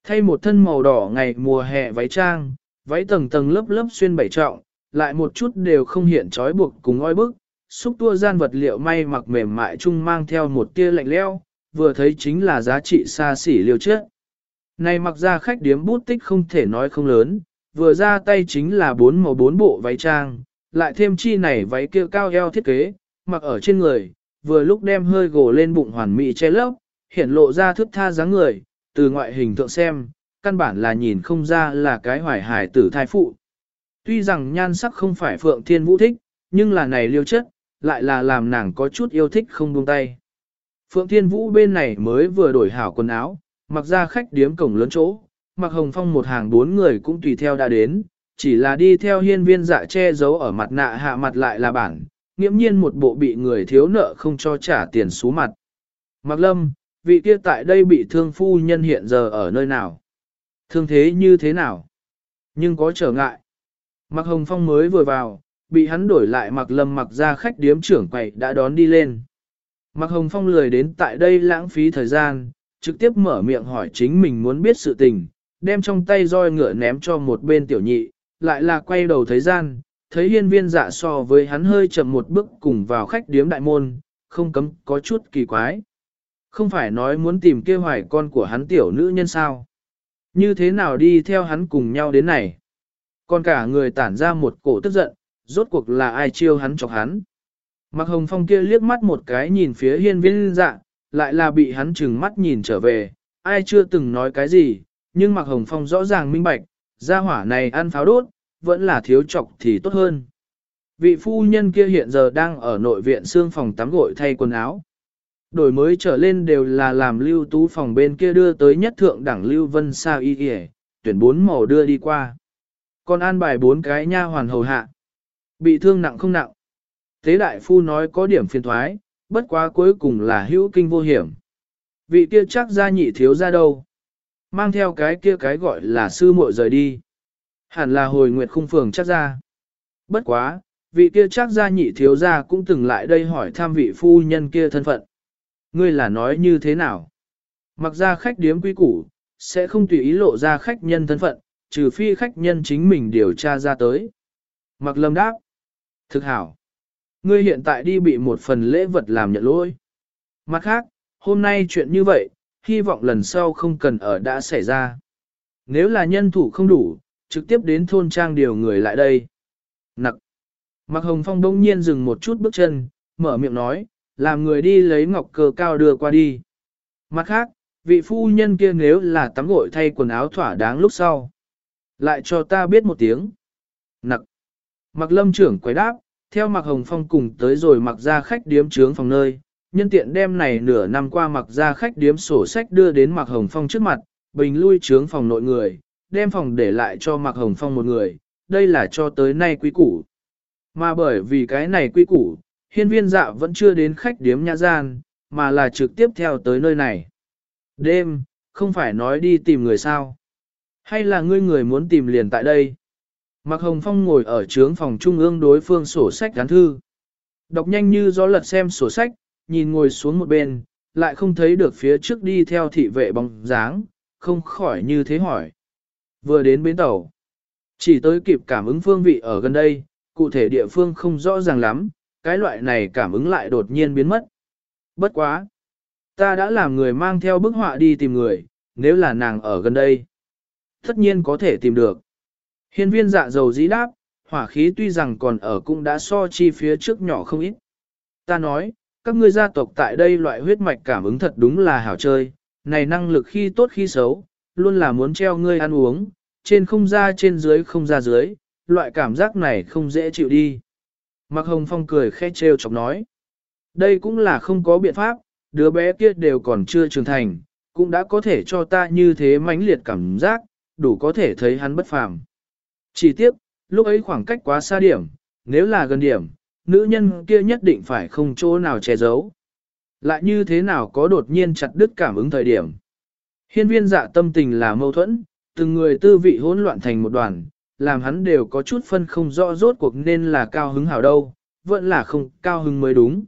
Thay một thân màu đỏ ngày mùa hè váy trang, váy tầng tầng lớp lớp xuyên bảy trọng, lại một chút đều không hiện trói buộc cùng oi bức, xúc tua gian vật liệu may mặc mềm mại chung mang theo một tia lạnh leo, vừa thấy chính là giá trị xa xỉ liều chết. Này mặc ra khách điếm bút tích không thể nói không lớn, vừa ra tay chính là bốn màu bốn bộ váy trang, lại thêm chi này váy kia cao eo thiết kế, mặc ở trên người, vừa lúc đem hơi gồ lên bụng hoàn mỹ che lấp, hiện lộ ra thước tha dáng người, từ ngoại hình thượng xem, căn bản là nhìn không ra là cái hoài hải tử thai phụ. Tuy rằng nhan sắc không phải Phượng Thiên Vũ thích, nhưng là này liêu chất, lại là làm nàng có chút yêu thích không buông tay. Phượng Thiên Vũ bên này mới vừa đổi hảo quần áo, mặc ra khách điếm cổng lớn chỗ, mặc hồng phong một hàng bốn người cũng tùy theo đã đến, chỉ là đi theo hiên viên dạ che giấu ở mặt nạ hạ mặt lại là bản, nghiễm nhiên một bộ bị người thiếu nợ không cho trả tiền xú mặt. Mặc lâm, vị kia tại đây bị thương phu nhân hiện giờ ở nơi nào? Thương thế như thế nào? Nhưng có trở ngại. Mặc hồng phong mới vừa vào, bị hắn đổi lại mặc lâm mặc ra khách điếm trưởng quầy đã đón đi lên. Mặc hồng phong lười đến tại đây lãng phí thời gian, trực tiếp mở miệng hỏi chính mình muốn biết sự tình, đem trong tay roi ngựa ném cho một bên tiểu nhị, lại là quay đầu thấy gian, thấy hiên viên dạ so với hắn hơi chậm một bước cùng vào khách điếm đại môn, không cấm có chút kỳ quái. Không phải nói muốn tìm kêu hoài con của hắn tiểu nữ nhân sao? Như thế nào đi theo hắn cùng nhau đến này? Còn cả người tản ra một cổ tức giận, rốt cuộc là ai chiêu hắn chọc hắn? Mặc hồng phong kia liếc mắt một cái nhìn phía hiên viên dạ, lại là bị hắn chừng mắt nhìn trở về, ai chưa từng nói cái gì, nhưng mặc hồng phong rõ ràng minh bạch, gia hỏa này ăn pháo đốt, vẫn là thiếu chọc thì tốt hơn. Vị phu nhân kia hiện giờ đang ở nội viện xương phòng tắm gội thay quần áo. Đổi mới trở lên đều là làm lưu tú phòng bên kia đưa tới nhất thượng đẳng lưu vân sao y kìa, tuyển bốn màu đưa đi qua. Còn an bài bốn cái nha hoàn hầu hạ. Bị thương nặng không nặng. Tế đại phu nói có điểm phiền thoái, bất quá cuối cùng là hữu kinh vô hiểm. Vị kia chắc ra nhị thiếu ra đâu. Mang theo cái kia cái gọi là sư muội rời đi. Hẳn là hồi nguyệt khung phường chắc ra. Bất quá, vị kia chắc ra nhị thiếu ra cũng từng lại đây hỏi thăm vị phu nhân kia thân phận. Ngươi là nói như thế nào? Mặc ra khách điếm quý củ, sẽ không tùy ý lộ ra khách nhân thân phận, trừ phi khách nhân chính mình điều tra ra tới. Mặc lâm đáp. Thực hảo. Ngươi hiện tại đi bị một phần lễ vật làm nhận lỗi. Mặt khác, hôm nay chuyện như vậy, hy vọng lần sau không cần ở đã xảy ra. Nếu là nhân thủ không đủ, trực tiếp đến thôn trang điều người lại đây. Nặc. Mặc hồng phong đông nhiên dừng một chút bước chân, mở miệng nói, làm người đi lấy ngọc cờ cao đưa qua đi. Mặt khác, vị phu nhân kia nếu là tắm gội thay quần áo thỏa đáng lúc sau. Lại cho ta biết một tiếng. Nặc. Mặc lâm trưởng quay đáp, theo mặc hồng phong cùng tới rồi mặc ra khách điếm trướng phòng nơi. Nhân tiện đem này nửa năm qua mặc ra khách điếm sổ sách đưa đến mặc hồng phong trước mặt, bình lui trướng phòng nội người, đem phòng để lại cho mặc hồng phong một người. Đây là cho tới nay quý củ. Mà bởi vì cái này quý củ, hiên viên dạ vẫn chưa đến khách điếm nhã gian, mà là trực tiếp theo tới nơi này. Đêm, không phải nói đi tìm người sao. Hay là ngươi người muốn tìm liền tại đây? Mạc Hồng Phong ngồi ở trướng phòng trung ương đối phương sổ sách gắn thư. Đọc nhanh như gió lật xem sổ sách, nhìn ngồi xuống một bên, lại không thấy được phía trước đi theo thị vệ bóng dáng, không khỏi như thế hỏi. Vừa đến bến tàu, chỉ tới kịp cảm ứng phương vị ở gần đây, cụ thể địa phương không rõ ràng lắm, cái loại này cảm ứng lại đột nhiên biến mất. Bất quá! Ta đã làm người mang theo bức họa đi tìm người, nếu là nàng ở gần đây. Tất nhiên có thể tìm được. Hiên viên dạ dầu dĩ đáp, hỏa khí tuy rằng còn ở cũng đã so chi phía trước nhỏ không ít. Ta nói, các ngươi gia tộc tại đây loại huyết mạch cảm ứng thật đúng là hảo chơi, này năng lực khi tốt khi xấu, luôn là muốn treo ngươi ăn uống, trên không ra trên dưới không ra dưới, loại cảm giác này không dễ chịu đi. Mạc Hồng Phong cười khẽ trêu chọc nói. Đây cũng là không có biện pháp, đứa bé kia đều còn chưa trưởng thành, cũng đã có thể cho ta như thế mãnh liệt cảm giác, đủ có thể thấy hắn bất phàm. Chỉ tiếc, lúc ấy khoảng cách quá xa điểm, nếu là gần điểm, nữ nhân kia nhất định phải không chỗ nào che giấu. Lại như thế nào có đột nhiên chặt đứt cảm ứng thời điểm. Hiên viên dạ tâm tình là mâu thuẫn, từng người tư vị hỗn loạn thành một đoàn, làm hắn đều có chút phân không rõ rốt cuộc nên là cao hứng hảo đâu, vẫn là không cao hứng mới đúng.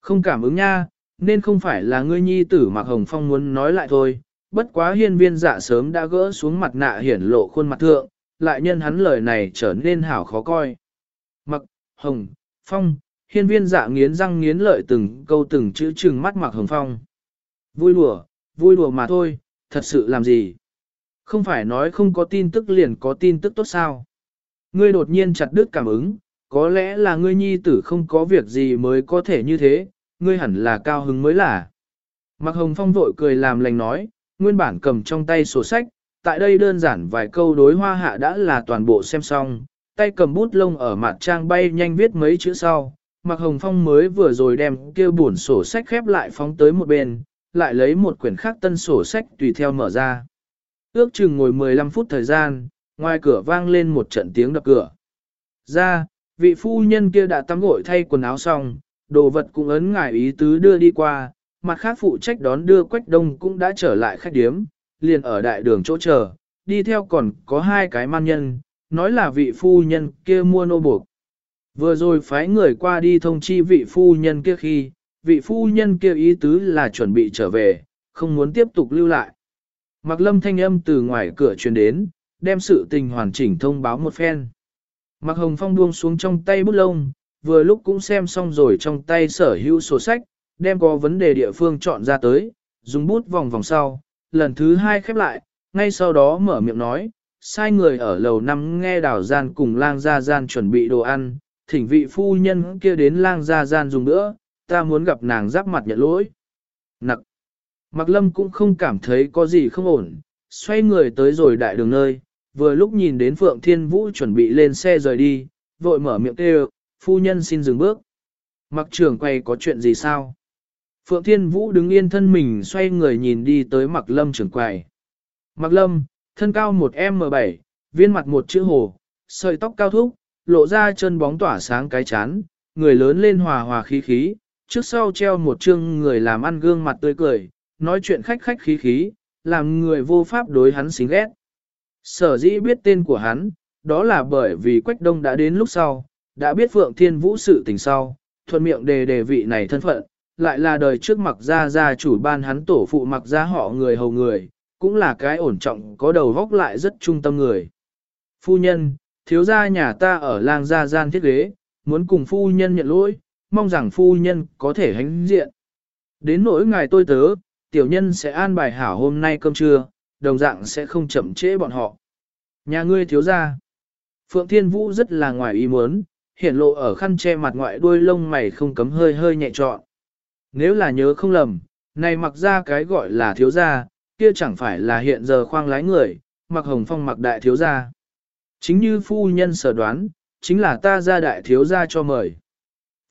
Không cảm ứng nha, nên không phải là ngươi nhi tử Mạc Hồng Phong muốn nói lại thôi, bất quá hiên viên dạ sớm đã gỡ xuống mặt nạ hiển lộ khuôn mặt thượng, lại nhân hắn lời này trở nên hảo khó coi. Mặc, hồng, phong, hiên viên dạ nghiến răng nghiến lợi từng câu từng chữ trừng mắt mặc hồng phong. Vui đùa, vui đùa mà thôi, thật sự làm gì? Không phải nói không có tin tức liền có tin tức tốt sao? Ngươi đột nhiên chặt đứt cảm ứng, có lẽ là ngươi nhi tử không có việc gì mới có thể như thế, ngươi hẳn là cao hứng mới là. Mạc Hồng Phong vội cười làm lành nói, nguyên bản cầm trong tay sổ sách, tại đây đơn giản vài câu đối hoa hạ đã là toàn bộ xem xong, tay cầm bút lông ở mặt trang bay nhanh viết mấy chữ sau. Mạc Hồng Phong mới vừa rồi đem kêu buồn sổ sách khép lại phóng tới một bên, lại lấy một quyển khác tân sổ sách tùy theo mở ra. Ước chừng ngồi 15 phút thời gian, ngoài cửa vang lên một trận tiếng đập cửa. Ra, vị phu nhân kia đã tắm gội thay quần áo xong, đồ vật cũng ấn ngải ý tứ đưa đi qua, mặt khác phụ trách đón đưa Quách Đông cũng đã trở lại khách điếm, liền ở đại đường chỗ chờ, đi theo còn có hai cái man nhân, nói là vị phu nhân kia mua nô buộc. Vừa rồi phái người qua đi thông chi vị phu nhân kia khi, vị phu nhân kia ý tứ là chuẩn bị trở về, không muốn tiếp tục lưu lại mạc lâm thanh âm từ ngoài cửa truyền đến, đem sự tình hoàn chỉnh thông báo một phen. mạc hồng phong buông xuống trong tay bút lông, vừa lúc cũng xem xong rồi trong tay sở hữu sổ sách, đem có vấn đề địa phương chọn ra tới, dùng bút vòng vòng sau, lần thứ hai khép lại, ngay sau đó mở miệng nói, sai người ở lầu năm nghe đảo gian cùng lang gia gian chuẩn bị đồ ăn, thỉnh vị phu nhân kia đến lang gia gian dùng nữa, ta muốn gặp nàng giáp mặt nhận lỗi. Nặc! Mạc Lâm cũng không cảm thấy có gì không ổn, xoay người tới rồi đại đường nơi, vừa lúc nhìn đến Phượng Thiên Vũ chuẩn bị lên xe rời đi, vội mở miệng kêu, phu nhân xin dừng bước. Mặc trưởng quay có chuyện gì sao? Phượng Thiên Vũ đứng yên thân mình xoay người nhìn đi tới Mạc Lâm trưởng quầy. Mạc Lâm, thân cao một M7, viên mặt một chữ hồ, sợi tóc cao thúc, lộ ra chân bóng tỏa sáng cái chán, người lớn lên hòa hòa khí khí, trước sau treo một chương người làm ăn gương mặt tươi cười, nói chuyện khách khách khí khí, làm người vô pháp đối hắn xính ghét. Sở dĩ biết tên của hắn, đó là bởi vì Quách Đông đã đến lúc sau, đã biết Phượng Thiên Vũ sự tình sau, thuận miệng đề đề vị này thân phận, lại là đời trước mặc gia gia chủ ban hắn tổ phụ mặc gia họ người hầu người, cũng là cái ổn trọng có đầu vóc lại rất trung tâm người. Phu nhân, thiếu gia nhà ta ở làng gia gian thiết ghế, muốn cùng phu nhân nhận lỗi, mong rằng phu nhân có thể hãnh diện. Đến nỗi ngài tôi tớ, tiểu nhân sẽ an bài hảo hôm nay cơm trưa, đồng dạng sẽ không chậm trễ bọn họ. Nhà ngươi thiếu gia. Phượng Thiên Vũ rất là ngoài ý muốn, hiện lộ ở khăn che mặt ngoại đuôi lông mày không cấm hơi hơi nhẹ trọn. Nếu là nhớ không lầm, này mặc ra cái gọi là thiếu gia, kia chẳng phải là hiện giờ khoang lái người, mặc hồng phong mặc đại thiếu gia. Chính như phu nhân sở đoán, chính là ta ra đại thiếu gia cho mời.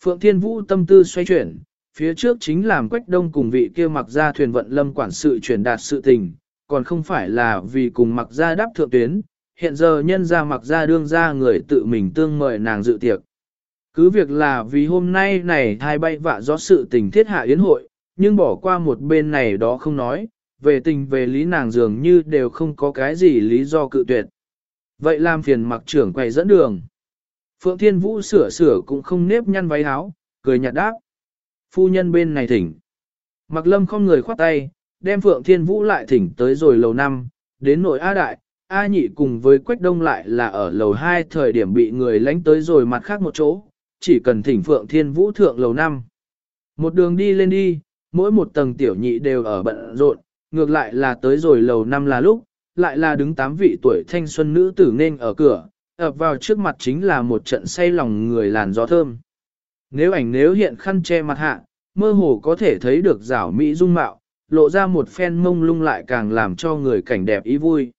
Phượng Thiên Vũ tâm tư xoay chuyển, phía trước chính làm quách đông cùng vị kia mặc ra thuyền vận lâm quản sự truyền đạt sự tình, còn không phải là vì cùng mặc ra đáp thượng tuyến, hiện giờ nhân ra mặc ra đương ra người tự mình tương mời nàng dự tiệc. Cứ việc là vì hôm nay này hai bay vạ do sự tình thiết hạ yến hội, nhưng bỏ qua một bên này đó không nói, về tình về lý nàng dường như đều không có cái gì lý do cự tuyệt. Vậy làm phiền mặc trưởng quay dẫn đường. Phượng Thiên Vũ sửa sửa cũng không nếp nhăn váy áo, cười nhạt đáp. Phu nhân bên này thỉnh. Mặc lâm không người khoát tay, đem Phượng Thiên Vũ lại thỉnh tới rồi lầu năm, đến nội A Đại, A Nhị cùng với Quách Đông lại là ở lầu 2 thời điểm bị người lánh tới rồi mặt khác một chỗ, chỉ cần thỉnh Phượng Thiên Vũ thượng lầu 5. Một đường đi lên đi, mỗi một tầng tiểu nhị đều ở bận rộn, ngược lại là tới rồi lầu 5 là lúc, lại là đứng tám vị tuổi thanh xuân nữ tử nên ở cửa, ập vào trước mặt chính là một trận say lòng người làn gió thơm. Nếu ảnh nếu hiện khăn che mặt hạ, mơ hồ có thể thấy được rảo mỹ dung mạo, lộ ra một phen mông lung lại càng làm cho người cảnh đẹp ý vui.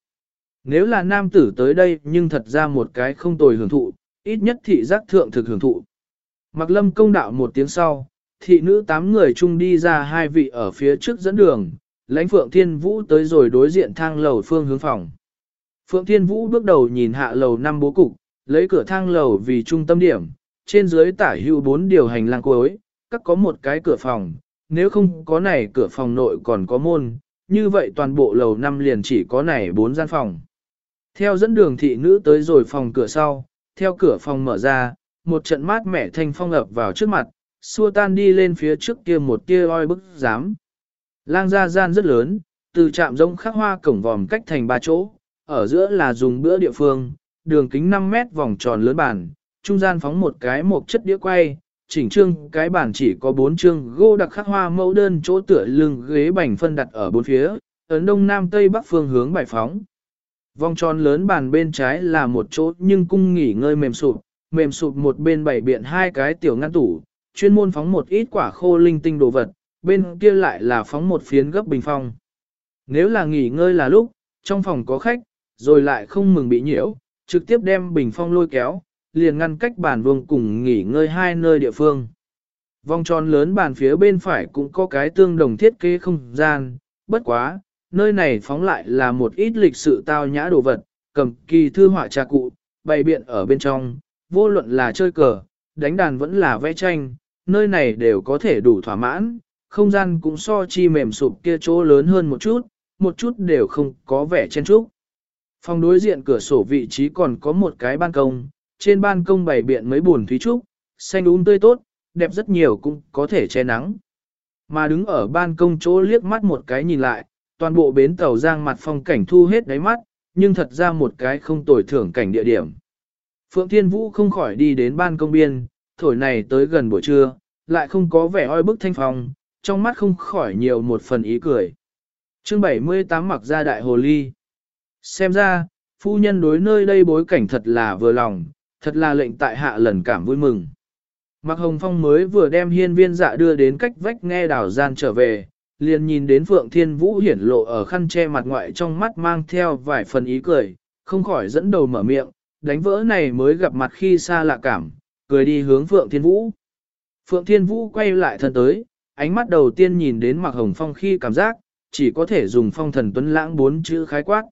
Nếu là nam tử tới đây nhưng thật ra một cái không tồi hưởng thụ, ít nhất thị giác thượng thực hưởng thụ. Mặc lâm công đạo một tiếng sau, thị nữ tám người chung đi ra hai vị ở phía trước dẫn đường, lãnh Phượng Thiên Vũ tới rồi đối diện thang lầu phương hướng phòng. Phượng Thiên Vũ bước đầu nhìn hạ lầu năm bố cục, lấy cửa thang lầu vì trung tâm điểm, trên dưới tả hữu bốn điều hành lang cuối, các có một cái cửa phòng, nếu không có này cửa phòng nội còn có môn, như vậy toàn bộ lầu năm liền chỉ có này bốn gian phòng. Theo dẫn đường thị nữ tới rồi phòng cửa sau, theo cửa phòng mở ra, một trận mát mẻ thanh phong ập vào trước mặt, xua tan đi lên phía trước kia một tia oi bức dám. Lang gia gian rất lớn, từ trạm rông khắc hoa cổng vòm cách thành ba chỗ, ở giữa là dùng bữa địa phương, đường kính 5 mét vòng tròn lớn bàn, trung gian phóng một cái một chất đĩa quay, chỉnh trương cái bàn chỉ có bốn chương gỗ đặc khắc hoa mẫu đơn chỗ tựa lưng ghế bành phân đặt ở bốn phía, ấn đông nam tây bắc phương hướng bài phóng. Vòng tròn lớn bàn bên trái là một chỗ nhưng cung nghỉ ngơi mềm sụp, mềm sụp một bên bảy biện hai cái tiểu ngăn tủ, chuyên môn phóng một ít quả khô linh tinh đồ vật, bên kia lại là phóng một phiến gấp bình phong. Nếu là nghỉ ngơi là lúc, trong phòng có khách, rồi lại không mừng bị nhiễu, trực tiếp đem bình phong lôi kéo, liền ngăn cách bàn vuông cùng nghỉ ngơi hai nơi địa phương. Vòng tròn lớn bàn phía bên phải cũng có cái tương đồng thiết kế không gian, bất quá, nơi này phóng lại là một ít lịch sự tao nhã đồ vật, cầm kỳ thư họa trà cụ, bày biện ở bên trong, vô luận là chơi cờ, đánh đàn vẫn là vẽ tranh, nơi này đều có thể đủ thỏa mãn, không gian cũng so chi mềm sụp kia chỗ lớn hơn một chút, một chút đều không có vẻ chen trúc. Phòng đối diện cửa sổ vị trí còn có một cái ban công, trên ban công bày biện mấy buồn thúy trúc, xanh úng um tươi tốt, đẹp rất nhiều cũng có thể che nắng. Mà đứng ở ban công chỗ liếc mắt một cái nhìn lại, toàn bộ bến tàu giang mặt phong cảnh thu hết đáy mắt, nhưng thật ra một cái không tồi thưởng cảnh địa điểm. Phượng Thiên Vũ không khỏi đi đến ban công biên, thổi này tới gần buổi trưa, lại không có vẻ oi bức thanh phong, trong mắt không khỏi nhiều một phần ý cười. Chương 78 mặc ra đại hồ ly. Xem ra, phu nhân đối nơi đây bối cảnh thật là vừa lòng, thật là lệnh tại hạ lần cảm vui mừng. Mạc Hồng Phong mới vừa đem hiên viên dạ đưa đến cách vách nghe đảo gian trở về, liền nhìn đến Phượng Thiên Vũ hiển lộ ở khăn che mặt ngoại trong mắt mang theo vài phần ý cười, không khỏi dẫn đầu mở miệng, đánh vỡ này mới gặp mặt khi xa lạ cảm, cười đi hướng Phượng Thiên Vũ. Phượng Thiên Vũ quay lại thân tới, ánh mắt đầu tiên nhìn đến Mạc Hồng Phong khi cảm giác, chỉ có thể dùng phong thần tuấn lãng bốn chữ khái quát.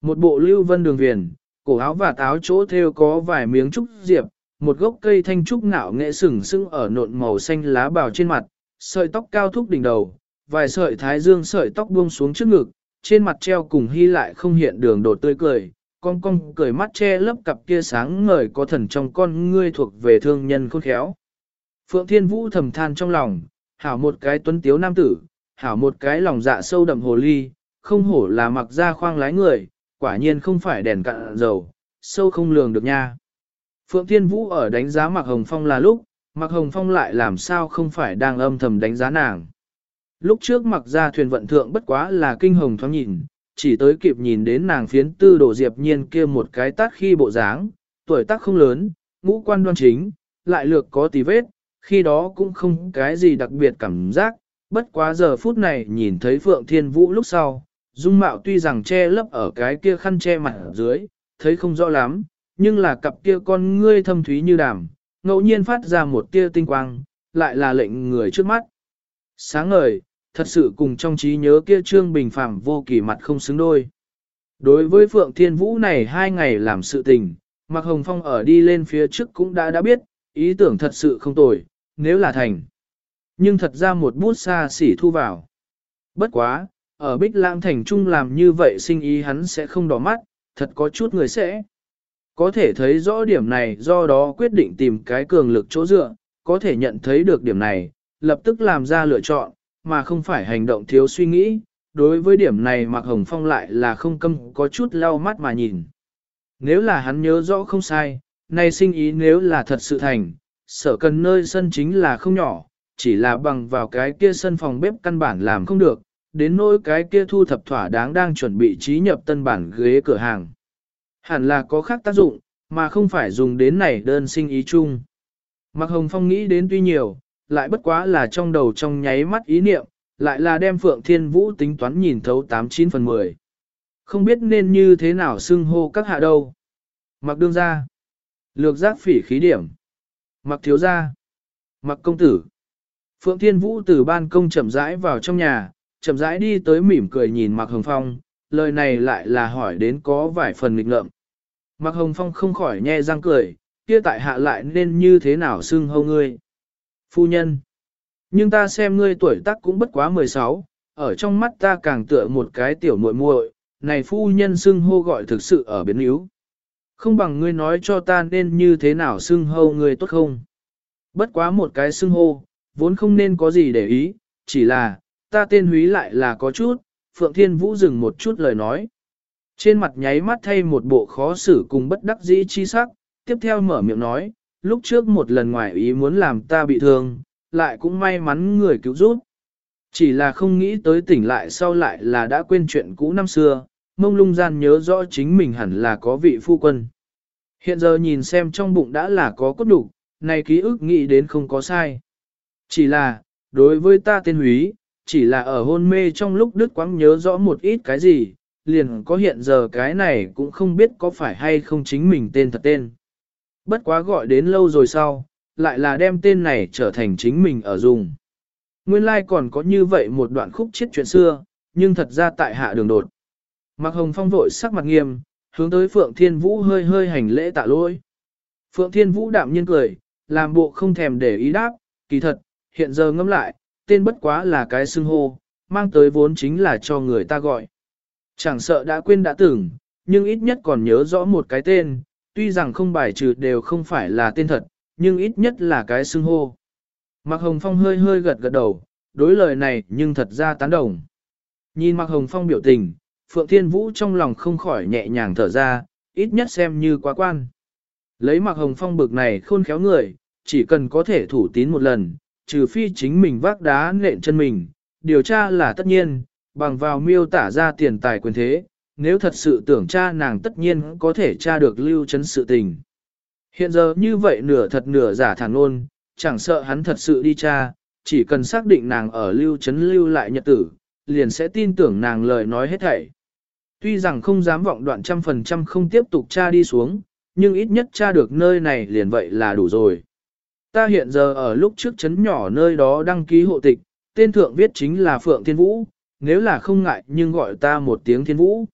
Một bộ lưu vân đường viền, cổ áo và táo chỗ thêu có vài miếng trúc diệp, một gốc cây thanh trúc ngạo nghệ sừng sững ở nộn màu xanh lá bào trên mặt, sợi tóc cao thúc đỉnh đầu, vài sợi thái dương sợi tóc buông xuống trước ngực, trên mặt treo cùng hy lại không hiện đường đột tươi cười, con con cười mắt che lấp cặp kia sáng ngời có thần trong con ngươi thuộc về thương nhân khôn khéo. Phượng Thiên Vũ thầm than trong lòng, hảo một cái tuấn tiếu nam tử, hảo một cái lòng dạ sâu đậm hồ ly, không hổ là mặc ra khoang lái người, quả nhiên không phải đèn cạn dầu, sâu không lường được nha. Phượng Thiên Vũ ở đánh giá Mạc Hồng Phong là lúc, Mạc Hồng Phong lại làm sao không phải đang âm thầm đánh giá nàng. Lúc trước mặc ra thuyền vận thượng bất quá là kinh hồng thoáng nhìn, chỉ tới kịp nhìn đến nàng phiến tư đổ diệp nhiên kia một cái tát khi bộ dáng, tuổi tác không lớn, ngũ quan đoan chính, lại lược có tí vết, khi đó cũng không cái gì đặc biệt cảm giác, bất quá giờ phút này nhìn thấy Phượng Thiên Vũ lúc sau, dung mạo tuy rằng che lấp ở cái kia khăn che mặt ở dưới, thấy không rõ lắm, nhưng là cặp kia con ngươi thâm thúy như đàm, ngẫu nhiên phát ra một tia tinh quang, lại là lệnh người trước mắt. Sáng ngời, thật sự cùng trong trí nhớ kia Trương Bình phàm vô kỳ mặt không xứng đôi. Đối với Phượng Thiên Vũ này hai ngày làm sự tình, Mạc Hồng Phong ở đi lên phía trước cũng đã đã biết, ý tưởng thật sự không tồi, nếu là thành. Nhưng thật ra một bút xa xỉ thu vào. Bất quá, ở Bích Lãng Thành Trung làm như vậy sinh ý hắn sẽ không đỏ mắt, thật có chút người sẽ. Có thể thấy rõ điểm này do đó quyết định tìm cái cường lực chỗ dựa, có thể nhận thấy được điểm này, lập tức làm ra lựa chọn, mà không phải hành động thiếu suy nghĩ. Đối với điểm này Mạc Hồng Phong lại là không câm có chút lau mắt mà nhìn. Nếu là hắn nhớ rõ không sai, nay sinh ý nếu là thật sự thành, sở cần nơi sân chính là không nhỏ, chỉ là bằng vào cái kia sân phòng bếp căn bản làm không được, đến nỗi cái kia thu thập thỏa đáng đang chuẩn bị trí nhập tân bản ghế cửa hàng. Hẳn là có khác tác dụng, mà không phải dùng đến này đơn sinh ý chung. Mạc Hồng Phong nghĩ đến tuy nhiều, lại bất quá là trong đầu trong nháy mắt ý niệm, lại là đem Phượng Thiên Vũ tính toán nhìn thấu 89 phần 10. Không biết nên như thế nào xưng hô các hạ đâu. Mặc đương gia. Lược giác phỉ khí điểm. Mặc thiếu gia. Mặc công tử. Phượng Thiên Vũ từ ban công chậm rãi vào trong nhà, chậm rãi đi tới mỉm cười nhìn Mạc Hồng Phong, lời này lại là hỏi đến có vài phần nghịch ngợm. Mạc Hồng Phong không khỏi nhe răng cười, kia tại hạ lại nên như thế nào xưng hâu ngươi. Phu nhân. Nhưng ta xem ngươi tuổi tác cũng bất quá 16, ở trong mắt ta càng tựa một cái tiểu muội muội, này phu nhân xưng hô gọi thực sự ở biến yếu. Không bằng ngươi nói cho ta nên như thế nào xưng hô ngươi tốt không? Bất quá một cái xưng hô, vốn không nên có gì để ý, chỉ là, ta tên húy lại là có chút, Phượng Thiên Vũ dừng một chút lời nói. Trên mặt nháy mắt thay một bộ khó xử cùng bất đắc dĩ chi sắc, tiếp theo mở miệng nói, lúc trước một lần ngoài ý muốn làm ta bị thương, lại cũng may mắn người cứu giúp. Chỉ là không nghĩ tới tỉnh lại sau lại là đã quên chuyện cũ năm xưa, mông lung gian nhớ rõ chính mình hẳn là có vị phu quân. Hiện giờ nhìn xem trong bụng đã là có cốt đủ, này ký ức nghĩ đến không có sai. Chỉ là, đối với ta tên húy, chỉ là ở hôn mê trong lúc đứt quãng nhớ rõ một ít cái gì, liền có hiện giờ cái này cũng không biết có phải hay không chính mình tên thật tên. Bất quá gọi đến lâu rồi sau, lại là đem tên này trở thành chính mình ở dùng. Nguyên lai like còn có như vậy một đoạn khúc chết chuyện xưa, nhưng thật ra tại hạ đường đột. Mạc Hồng Phong vội sắc mặt nghiêm, hướng tới Phượng Thiên Vũ hơi hơi hành lễ tạ lỗi. Phượng Thiên Vũ đạm nhiên cười, làm bộ không thèm để ý đáp, kỳ thật, hiện giờ ngẫm lại, tên bất quá là cái xưng hô, mang tới vốn chính là cho người ta gọi. Chẳng sợ đã quên đã tưởng, nhưng ít nhất còn nhớ rõ một cái tên, tuy rằng không bài trừ đều không phải là tên thật, nhưng ít nhất là cái xưng hô. Mạc Hồng Phong hơi hơi gật gật đầu, đối lời này nhưng thật ra tán đồng. Nhìn Mạc Hồng Phong biểu tình, Phượng Thiên Vũ trong lòng không khỏi nhẹ nhàng thở ra, ít nhất xem như quá quan. Lấy Mạc Hồng Phong bực này khôn khéo người, chỉ cần có thể thủ tín một lần, trừ phi chính mình vác đá nện chân mình, điều tra là tất nhiên, bằng vào miêu tả ra tiền tài quyền thế, nếu thật sự tưởng tra nàng tất nhiên có thể tra được lưu chấn sự tình. Hiện giờ như vậy nửa thật nửa giả thản ôn, chẳng sợ hắn thật sự đi tra, chỉ cần xác định nàng ở lưu chấn lưu lại nhật tử, liền sẽ tin tưởng nàng lời nói hết thảy. Tuy rằng không dám vọng đoạn trăm phần trăm không tiếp tục tra đi xuống, nhưng ít nhất tra được nơi này liền vậy là đủ rồi. Ta hiện giờ ở lúc trước chấn nhỏ nơi đó đăng ký hộ tịch, tên thượng viết chính là Phượng Thiên Vũ, nếu là không ngại nhưng gọi ta một tiếng Thiên Vũ.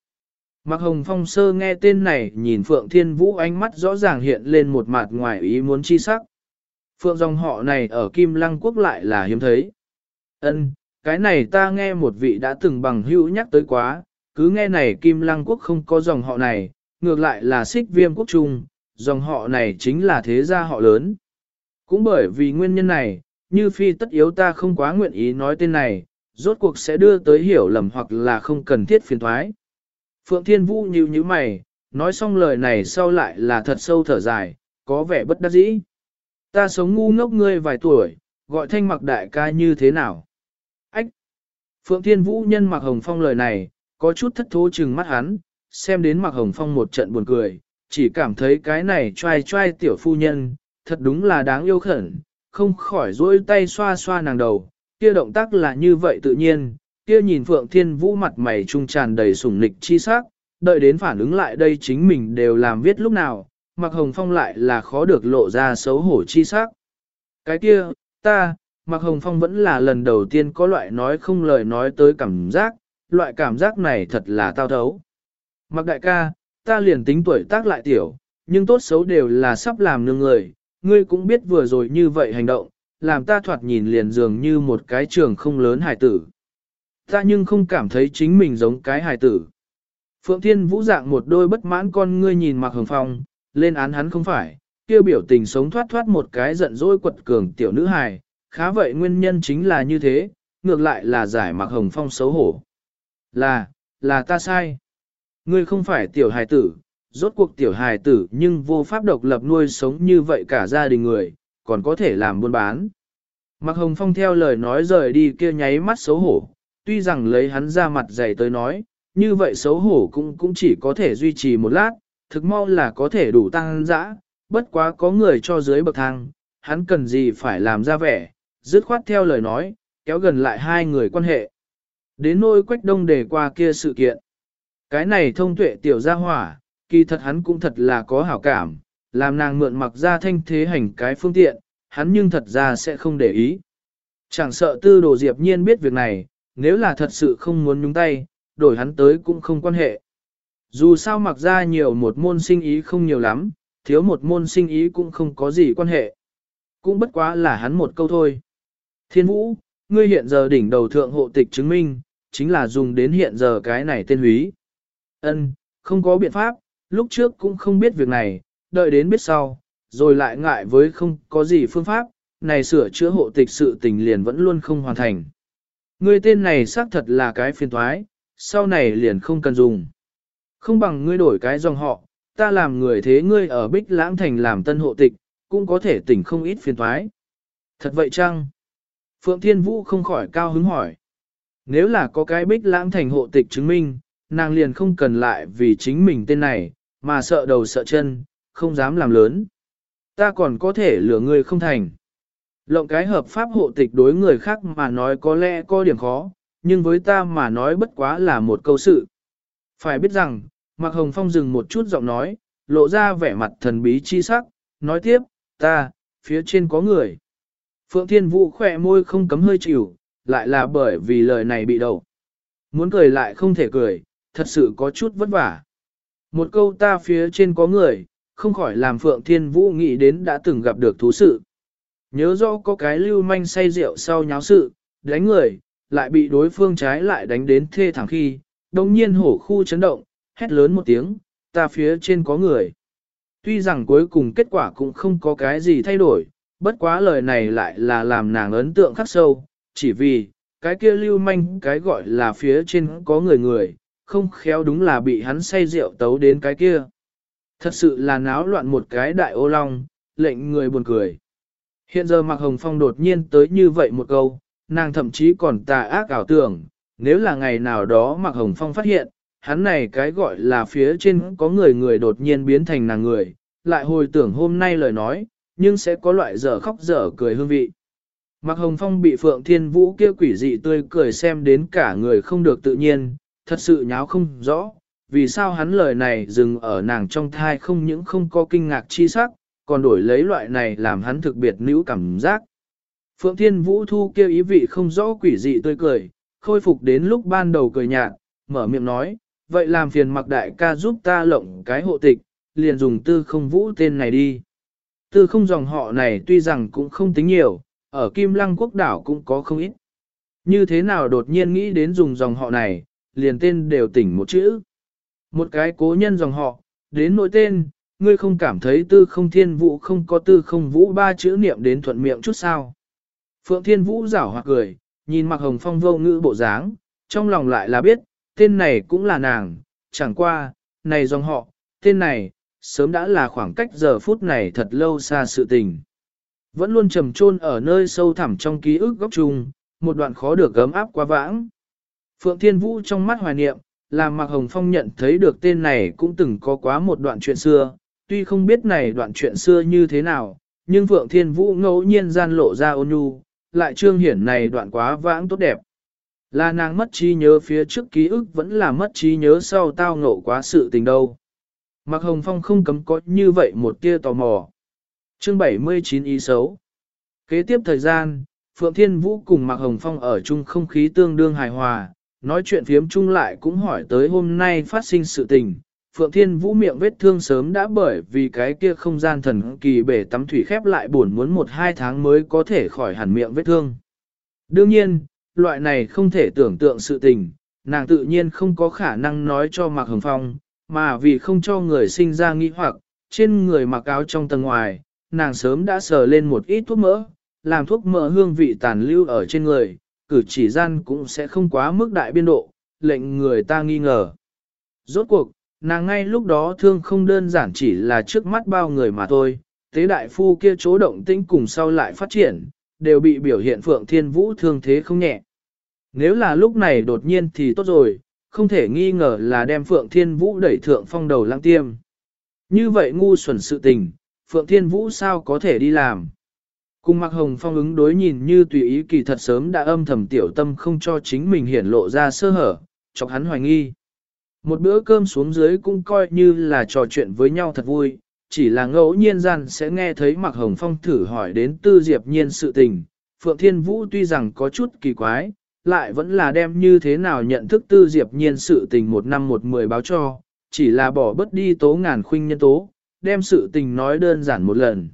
Mạc Hồng Phong sơ nghe tên này nhìn Phượng Thiên Vũ ánh mắt rõ ràng hiện lên một mặt ngoài ý muốn chi sắc. Phượng dòng họ này ở Kim Lăng Quốc lại là hiếm thấy. Ân, cái này ta nghe một vị đã từng bằng hữu nhắc tới quá, cứ nghe này Kim Lăng Quốc không có dòng họ này, ngược lại là xích viêm quốc trung, dòng họ này chính là thế gia họ lớn. Cũng bởi vì nguyên nhân này, như phi tất yếu ta không quá nguyện ý nói tên này, rốt cuộc sẽ đưa tới hiểu lầm hoặc là không cần thiết phiền thoái. Phượng Thiên Vũ như như mày, nói xong lời này sau lại là thật sâu thở dài, có vẻ bất đắc dĩ. Ta sống ngu ngốc ngươi vài tuổi, gọi thanh mặc đại ca như thế nào? Ách! Phượng Thiên Vũ nhân mặc hồng phong lời này, có chút thất thố chừng mắt hắn, xem đến mặc hồng phong một trận buồn cười, chỉ cảm thấy cái này trai trai tiểu phu nhân, thật đúng là đáng yêu khẩn, không khỏi duỗi tay xoa xoa nàng đầu, kia động tác là như vậy tự nhiên, kia nhìn Phượng Thiên Vũ mặt mày trung tràn đầy sủng nịch chi sắc, đợi đến phản ứng lại đây chính mình đều làm viết lúc nào, Mặc Hồng Phong lại là khó được lộ ra xấu hổ chi sắc. Cái kia, ta, Mặc Hồng Phong vẫn là lần đầu tiên có loại nói không lời nói tới cảm giác, loại cảm giác này thật là tao thấu. Mặc đại ca, ta liền tính tuổi tác lại tiểu, nhưng tốt xấu đều là sắp làm nương người, ngươi cũng biết vừa rồi như vậy hành động, làm ta thoạt nhìn liền dường như một cái trường không lớn hài tử. Ta nhưng không cảm thấy chính mình giống cái hài tử. Phượng Thiên Vũ dạng một đôi bất mãn con ngươi nhìn Mạc Hồng Phong, lên án hắn không phải, kêu biểu tình sống thoát thoát một cái giận dỗi quật cường tiểu nữ hài, khá vậy nguyên nhân chính là như thế, ngược lại là giải Mạc Hồng Phong xấu hổ. Là, là ta sai. Ngươi không phải tiểu hài tử, rốt cuộc tiểu hài tử nhưng vô pháp độc lập nuôi sống như vậy cả gia đình người, còn có thể làm buôn bán. Mạc Hồng Phong theo lời nói rời đi kia nháy mắt xấu hổ, tuy rằng lấy hắn ra mặt dày tới nói, như vậy xấu hổ cũng cũng chỉ có thể duy trì một lát, thực mau là có thể đủ tăng dã, bất quá có người cho dưới bậc thang, hắn cần gì phải làm ra vẻ, dứt khoát theo lời nói, kéo gần lại hai người quan hệ. Đến nôi quách đông để qua kia sự kiện. Cái này thông tuệ tiểu gia hỏa, kỳ thật hắn cũng thật là có hảo cảm, làm nàng mượn mặc ra thanh thế hành cái phương tiện, hắn nhưng thật ra sẽ không để ý. Chẳng sợ tư đồ diệp nhiên biết việc này, nếu là thật sự không muốn nhúng tay, đổi hắn tới cũng không quan hệ. Dù sao mặc ra nhiều một môn sinh ý không nhiều lắm, thiếu một môn sinh ý cũng không có gì quan hệ. Cũng bất quá là hắn một câu thôi. Thiên vũ, ngươi hiện giờ đỉnh đầu thượng hộ tịch chứng minh, chính là dùng đến hiện giờ cái này tên húy. Ân, không có biện pháp, lúc trước cũng không biết việc này, đợi đến biết sau, rồi lại ngại với không có gì phương pháp, này sửa chữa hộ tịch sự tình liền vẫn luôn không hoàn thành. Người tên này xác thật là cái phiền thoái, sau này liền không cần dùng. Không bằng ngươi đổi cái dòng họ, ta làm người thế ngươi ở Bích Lãng Thành làm tân hộ tịch, cũng có thể tỉnh không ít phiền thoái. Thật vậy chăng? Phượng Thiên Vũ không khỏi cao hứng hỏi. Nếu là có cái Bích Lãng Thành hộ tịch chứng minh, nàng liền không cần lại vì chính mình tên này, mà sợ đầu sợ chân, không dám làm lớn. Ta còn có thể lừa người không thành. Lộng cái hợp pháp hộ tịch đối người khác mà nói có lẽ có điểm khó, nhưng với ta mà nói bất quá là một câu sự. Phải biết rằng, Mạc Hồng Phong dừng một chút giọng nói, lộ ra vẻ mặt thần bí chi sắc, nói tiếp, ta, phía trên có người. Phượng Thiên Vũ khỏe môi không cấm hơi chịu, lại là bởi vì lời này bị đầu. Muốn cười lại không thể cười, thật sự có chút vất vả. Một câu ta phía trên có người, không khỏi làm Phượng Thiên Vũ nghĩ đến đã từng gặp được thú sự. Nhớ rõ có cái lưu manh say rượu sau nháo sự, đánh người, lại bị đối phương trái lại đánh đến thê thẳng khi, đồng nhiên hổ khu chấn động, hét lớn một tiếng, ta phía trên có người. Tuy rằng cuối cùng kết quả cũng không có cái gì thay đổi, bất quá lời này lại là làm nàng ấn tượng khắc sâu, chỉ vì, cái kia lưu manh cái gọi là phía trên có người người, không khéo đúng là bị hắn say rượu tấu đến cái kia. Thật sự là náo loạn một cái đại ô long, lệnh người buồn cười. Hiện giờ Mạc Hồng Phong đột nhiên tới như vậy một câu, nàng thậm chí còn tà ác ảo tưởng, nếu là ngày nào đó Mạc Hồng Phong phát hiện, hắn này cái gọi là phía trên có người người đột nhiên biến thành nàng người, lại hồi tưởng hôm nay lời nói, nhưng sẽ có loại dở khóc dở cười hương vị. Mạc Hồng Phong bị Phượng Thiên Vũ kia quỷ dị tươi cười xem đến cả người không được tự nhiên, thật sự nháo không rõ, vì sao hắn lời này dừng ở nàng trong thai không những không có kinh ngạc chi sắc, còn đổi lấy loại này làm hắn thực biệt nữ cảm giác. Phượng Thiên Vũ thu kêu ý vị không rõ quỷ dị tươi cười, khôi phục đến lúc ban đầu cười nhạt, mở miệng nói, vậy làm phiền mặc đại ca giúp ta lộng cái hộ tịch, liền dùng tư không vũ tên này đi. Tư không dòng họ này tuy rằng cũng không tính nhiều, ở Kim Lăng quốc đảo cũng có không ít. Như thế nào đột nhiên nghĩ đến dùng dòng họ này, liền tên đều tỉnh một chữ. Một cái cố nhân dòng họ, đến nội tên, ngươi không cảm thấy tư không thiên vũ không có tư không vũ ba chữ niệm đến thuận miệng chút sao. Phượng thiên vũ rảo hoặc cười, nhìn mặc hồng phong vô ngữ bộ dáng, trong lòng lại là biết, tên này cũng là nàng, chẳng qua, này dòng họ, tên này, sớm đã là khoảng cách giờ phút này thật lâu xa sự tình. Vẫn luôn trầm trôn ở nơi sâu thẳm trong ký ức góc chung, một đoạn khó được gấm áp quá vãng. Phượng Thiên Vũ trong mắt hoài niệm, làm Mạc Hồng Phong nhận thấy được tên này cũng từng có quá một đoạn chuyện xưa, tuy không biết này đoạn chuyện xưa như thế nào, nhưng Phượng Thiên Vũ ngẫu nhiên gian lộ ra ôn nhu, lại trương hiển này đoạn quá vãng tốt đẹp. Là nàng mất trí nhớ phía trước ký ức vẫn là mất trí nhớ sau tao ngộ quá sự tình đâu. Mạc Hồng Phong không cấm có như vậy một tia tò mò. Chương 79 ý xấu. Kế tiếp thời gian, Phượng Thiên Vũ cùng Mạc Hồng Phong ở chung không khí tương đương hài hòa, nói chuyện phiếm chung lại cũng hỏi tới hôm nay phát sinh sự tình. Phượng Thiên Vũ miệng vết thương sớm đã bởi vì cái kia không gian thần kỳ bể tắm thủy khép lại buồn muốn một hai tháng mới có thể khỏi hẳn miệng vết thương. Đương nhiên, loại này không thể tưởng tượng sự tình, nàng tự nhiên không có khả năng nói cho Mạc Hồng Phong, mà vì không cho người sinh ra nghi hoặc, trên người mặc áo trong tầng ngoài, nàng sớm đã sờ lên một ít thuốc mỡ, làm thuốc mỡ hương vị tàn lưu ở trên người, cử chỉ gian cũng sẽ không quá mức đại biên độ, lệnh người ta nghi ngờ. Rốt cuộc, nàng ngay lúc đó thương không đơn giản chỉ là trước mắt bao người mà thôi, tế đại phu kia chỗ động tĩnh cùng sau lại phát triển, đều bị biểu hiện Phượng Thiên Vũ thương thế không nhẹ. Nếu là lúc này đột nhiên thì tốt rồi, không thể nghi ngờ là đem Phượng Thiên Vũ đẩy thượng phong đầu lăng tiêm. Như vậy ngu xuẩn sự tình, Phượng Thiên Vũ sao có thể đi làm? Cùng Mạc Hồng Phong ứng đối nhìn như tùy ý kỳ thật sớm đã âm thầm tiểu tâm không cho chính mình hiển lộ ra sơ hở, chọc hắn hoài nghi. Một bữa cơm xuống dưới cũng coi như là trò chuyện với nhau thật vui, chỉ là ngẫu nhiên gian sẽ nghe thấy Mạc Hồng Phong thử hỏi đến Tư Diệp Nhiên sự tình. Phượng Thiên Vũ tuy rằng có chút kỳ quái, lại vẫn là đem như thế nào nhận thức Tư Diệp Nhiên sự tình một năm một mười báo cho, chỉ là bỏ bất đi tố ngàn khuynh nhân tố, đem sự tình nói đơn giản một lần.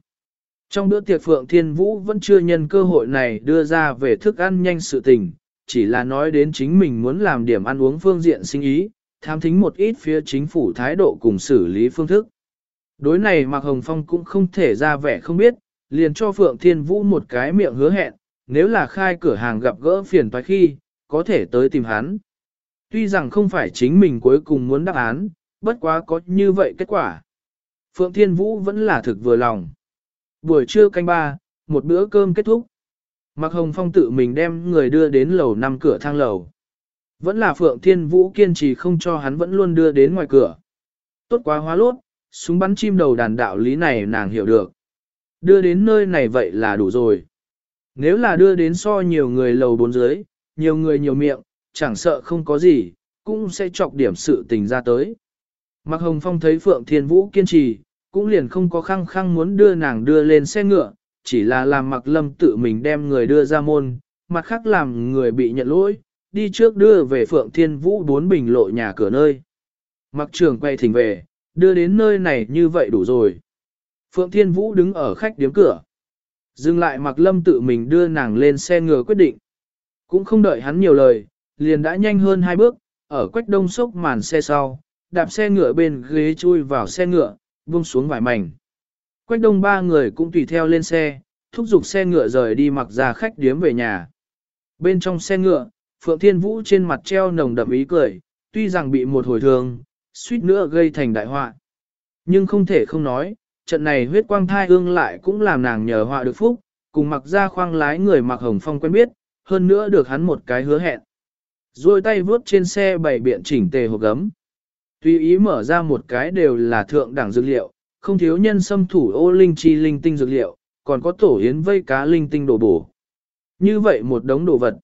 Trong bữa tiệc Phượng Thiên Vũ vẫn chưa nhân cơ hội này đưa ra về thức ăn nhanh sự tình, chỉ là nói đến chính mình muốn làm điểm ăn uống phương diện sinh ý, tham thính một ít phía chính phủ thái độ cùng xử lý phương thức. Đối này Mạc Hồng Phong cũng không thể ra vẻ không biết, liền cho Phượng Thiên Vũ một cái miệng hứa hẹn, nếu là khai cửa hàng gặp gỡ phiền toái khi, có thể tới tìm hắn. Tuy rằng không phải chính mình cuối cùng muốn đáp án, Bất quá có như vậy kết quả. Phượng Thiên Vũ vẫn là thực vừa lòng. Buổi trưa canh ba, một bữa cơm kết thúc. Mạc Hồng Phong tự mình đem người đưa đến lầu năm cửa thang lầu. Vẫn là Phượng Thiên Vũ kiên trì không cho hắn vẫn luôn đưa đến ngoài cửa. Tốt quá hóa lốt, súng bắn chim đầu đàn đạo lý này nàng hiểu được. Đưa đến nơi này vậy là đủ rồi. Nếu là đưa đến so nhiều người lầu bốn dưới, nhiều người nhiều miệng, chẳng sợ không có gì, cũng sẽ chọc điểm sự tình ra tới. Mạc Hồng Phong thấy Phượng Thiên Vũ kiên trì, cũng liền không có khăng khăng muốn đưa nàng đưa lên xe ngựa, chỉ là làm Mặc Lâm tự mình đem người đưa ra môn, mặt khác làm người bị nhận lỗi, đi trước đưa về Phượng Thiên Vũ bốn bình lộ nhà cửa nơi. Mặc trường quay thỉnh về, đưa đến nơi này như vậy đủ rồi. Phượng Thiên Vũ đứng ở khách điếm cửa. Dừng lại Mặc Lâm tự mình đưa nàng lên xe ngựa quyết định. Cũng không đợi hắn nhiều lời, liền đã nhanh hơn hai bước, ở quách đông sốc màn xe sau, đạp xe ngựa bên ghế chui vào xe ngựa, buông xuống vài mảnh. Quách đông ba người cũng tùy theo lên xe, thúc giục xe ngựa rời đi mặc ra khách điếm về nhà. Bên trong xe ngựa, Phượng Thiên Vũ trên mặt treo nồng đậm ý cười, tuy rằng bị một hồi thương, suýt nữa gây thành đại họa. Nhưng không thể không nói, trận này huyết quang thai ương lại cũng làm nàng nhờ họa được phúc, cùng mặc ra khoang lái người mặc hồng phong quen biết, hơn nữa được hắn một cái hứa hẹn. Rồi tay vướt trên xe bảy biện chỉnh tề hộp gấm. Tùy ý mở ra một cái đều là thượng đẳng dược liệu, không thiếu nhân xâm thủ ô linh chi linh tinh dược liệu, còn có tổ yến vây cá linh tinh đồ bổ. Như vậy một đống đồ vật,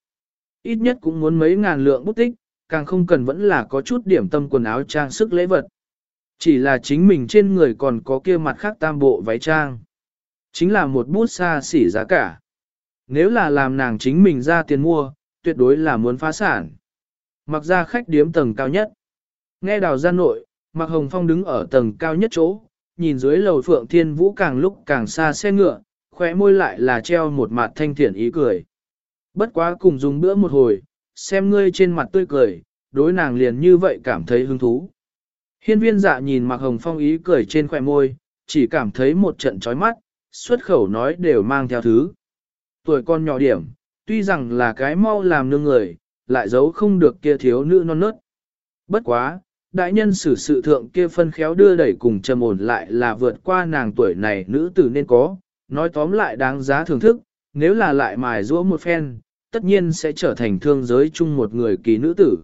ít nhất cũng muốn mấy ngàn lượng bút tích, càng không cần vẫn là có chút điểm tâm quần áo trang sức lễ vật. Chỉ là chính mình trên người còn có kia mặt khác tam bộ váy trang. Chính là một bút xa xỉ giá cả. Nếu là làm nàng chính mình ra tiền mua, tuyệt đối là muốn phá sản. Mặc ra khách điếm tầng cao nhất. Nghe đào gian nội, Mạc Hồng Phong đứng ở tầng cao nhất chỗ, nhìn dưới lầu Phượng Thiên Vũ càng lúc càng xa xe ngựa, khóe môi lại là treo một mặt thanh thiện ý cười. Bất quá cùng dùng bữa một hồi, xem ngươi trên mặt tươi cười, đối nàng liền như vậy cảm thấy hứng thú. Hiên viên dạ nhìn Mạc Hồng Phong ý cười trên khóe môi, chỉ cảm thấy một trận chói mắt, xuất khẩu nói đều mang theo thứ. Tuổi con nhỏ điểm, tuy rằng là cái mau làm nương người, lại giấu không được kia thiếu nữ non nớt. Bất quá, đại nhân xử sự thượng kia phân khéo đưa đẩy cùng trầm ổn lại là vượt qua nàng tuổi này nữ tử nên có, nói tóm lại đáng giá thưởng thức, nếu là lại mài rũa một phen, tất nhiên sẽ trở thành thương giới chung một người kỳ nữ tử.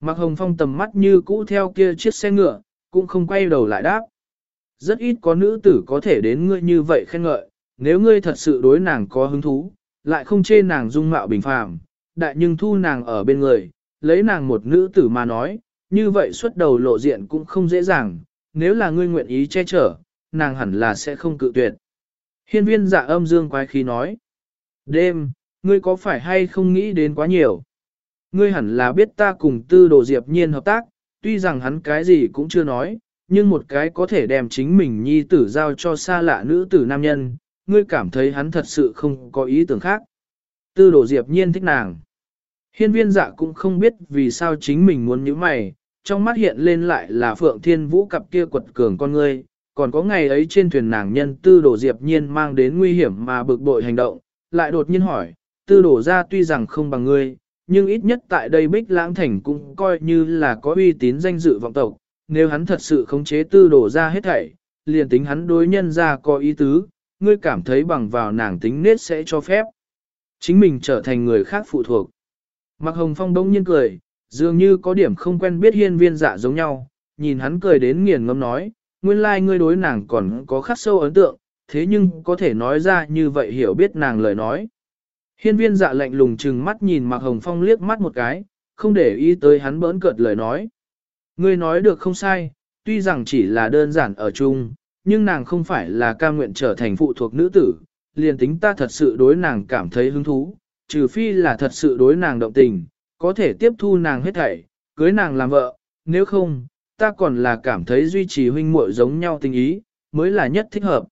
Mạc Hồng Phong tầm mắt như cũ theo kia chiếc xe ngựa, cũng không quay đầu lại đáp. Rất ít có nữ tử có thể đến ngươi như vậy khen ngợi, nếu ngươi thật sự đối nàng có hứng thú, lại không chê nàng dung mạo bình phàm, đại nhưng thu nàng ở bên người, lấy nàng một nữ tử mà nói, như vậy xuất đầu lộ diện cũng không dễ dàng, nếu là ngươi nguyện ý che chở, nàng hẳn là sẽ không cự tuyệt. Hiên viên dạ âm dương quái khí nói, đêm, ngươi có phải hay không nghĩ đến quá nhiều? Ngươi hẳn là biết ta cùng tư đồ diệp nhiên hợp tác, tuy rằng hắn cái gì cũng chưa nói, nhưng một cái có thể đem chính mình nhi tử giao cho xa lạ nữ tử nam nhân, ngươi cảm thấy hắn thật sự không có ý tưởng khác. Tư đồ diệp nhiên thích nàng. Hiên viên dạ cũng không biết vì sao chính mình muốn như mày, trong mắt hiện lên lại là Phượng Thiên Vũ cặp kia quật cường con ngươi, còn có ngày ấy trên thuyền nàng nhân tư đổ diệp nhiên mang đến nguy hiểm mà bực bội hành động, lại đột nhiên hỏi, tư đổ ra tuy rằng không bằng ngươi, nhưng ít nhất tại đây Bích Lãng Thành cũng coi như là có uy tín danh dự vọng tộc, nếu hắn thật sự khống chế tư đổ ra hết thảy, liền tính hắn đối nhân ra có ý tứ, ngươi cảm thấy bằng vào nàng tính nết sẽ cho phép. Chính mình trở thành người khác phụ thuộc. Mạc Hồng Phong đông nhiên cười, dường như có điểm không quen biết hiên viên dạ giống nhau, nhìn hắn cười đến nghiền ngâm nói, nguyên lai like ngươi đối nàng còn có khắc sâu ấn tượng, thế nhưng có thể nói ra như vậy hiểu biết nàng lời nói. Hiên viên dạ lạnh lùng chừng mắt nhìn Mạc Hồng Phong liếc mắt một cái, không để ý tới hắn bỡn cợt lời nói. Ngươi nói được không sai, tuy rằng chỉ là đơn giản ở chung, nhưng nàng không phải là ca nguyện trở thành phụ thuộc nữ tử, liền tính ta thật sự đối nàng cảm thấy hứng thú, trừ phi là thật sự đối nàng động tình, có thể tiếp thu nàng hết thảy, cưới nàng làm vợ, nếu không, ta còn là cảm thấy duy trì huynh muội giống nhau tình ý, mới là nhất thích hợp.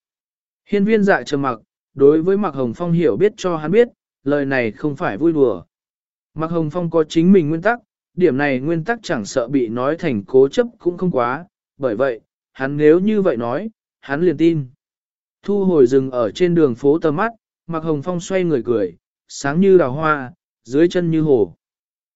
Hiên viên dạ trầm mặc, đối với Mạc Hồng Phong hiểu biết cho hắn biết, lời này không phải vui đùa. Mạc Hồng Phong có chính mình nguyên tắc, điểm này nguyên tắc chẳng sợ bị nói thành cố chấp cũng không quá, bởi vậy, hắn nếu như vậy nói, hắn liền tin. Thu hồi rừng ở trên đường phố tầm mắt, Mạc Hồng Phong xoay người cười, sáng như đào hoa, dưới chân như hồ.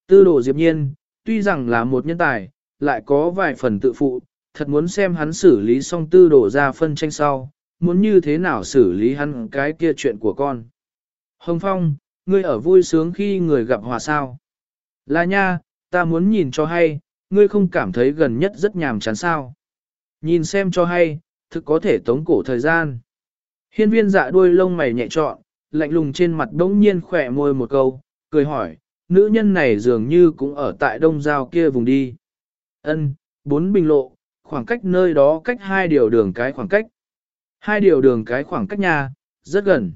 Tư đồ diệp nhiên, tuy rằng là một nhân tài, lại có vài phần tự phụ, thật muốn xem hắn xử lý xong tư đồ ra phân tranh sau, muốn như thế nào xử lý hắn cái kia chuyện của con. Hồng Phong, ngươi ở vui sướng khi người gặp hòa sao. Là nha, ta muốn nhìn cho hay, ngươi không cảm thấy gần nhất rất nhàm chán sao. Nhìn xem cho hay, thực có thể tống cổ thời gian. Hiên viên dạ đuôi lông mày nhẹ trọn, lạnh lùng trên mặt đống nhiên khỏe môi một câu, cười hỏi, nữ nhân này dường như cũng ở tại đông giao kia vùng đi. Ân, bốn bình lộ, khoảng cách nơi đó cách hai điều đường cái khoảng cách. Hai điều đường cái khoảng cách nhà, rất gần.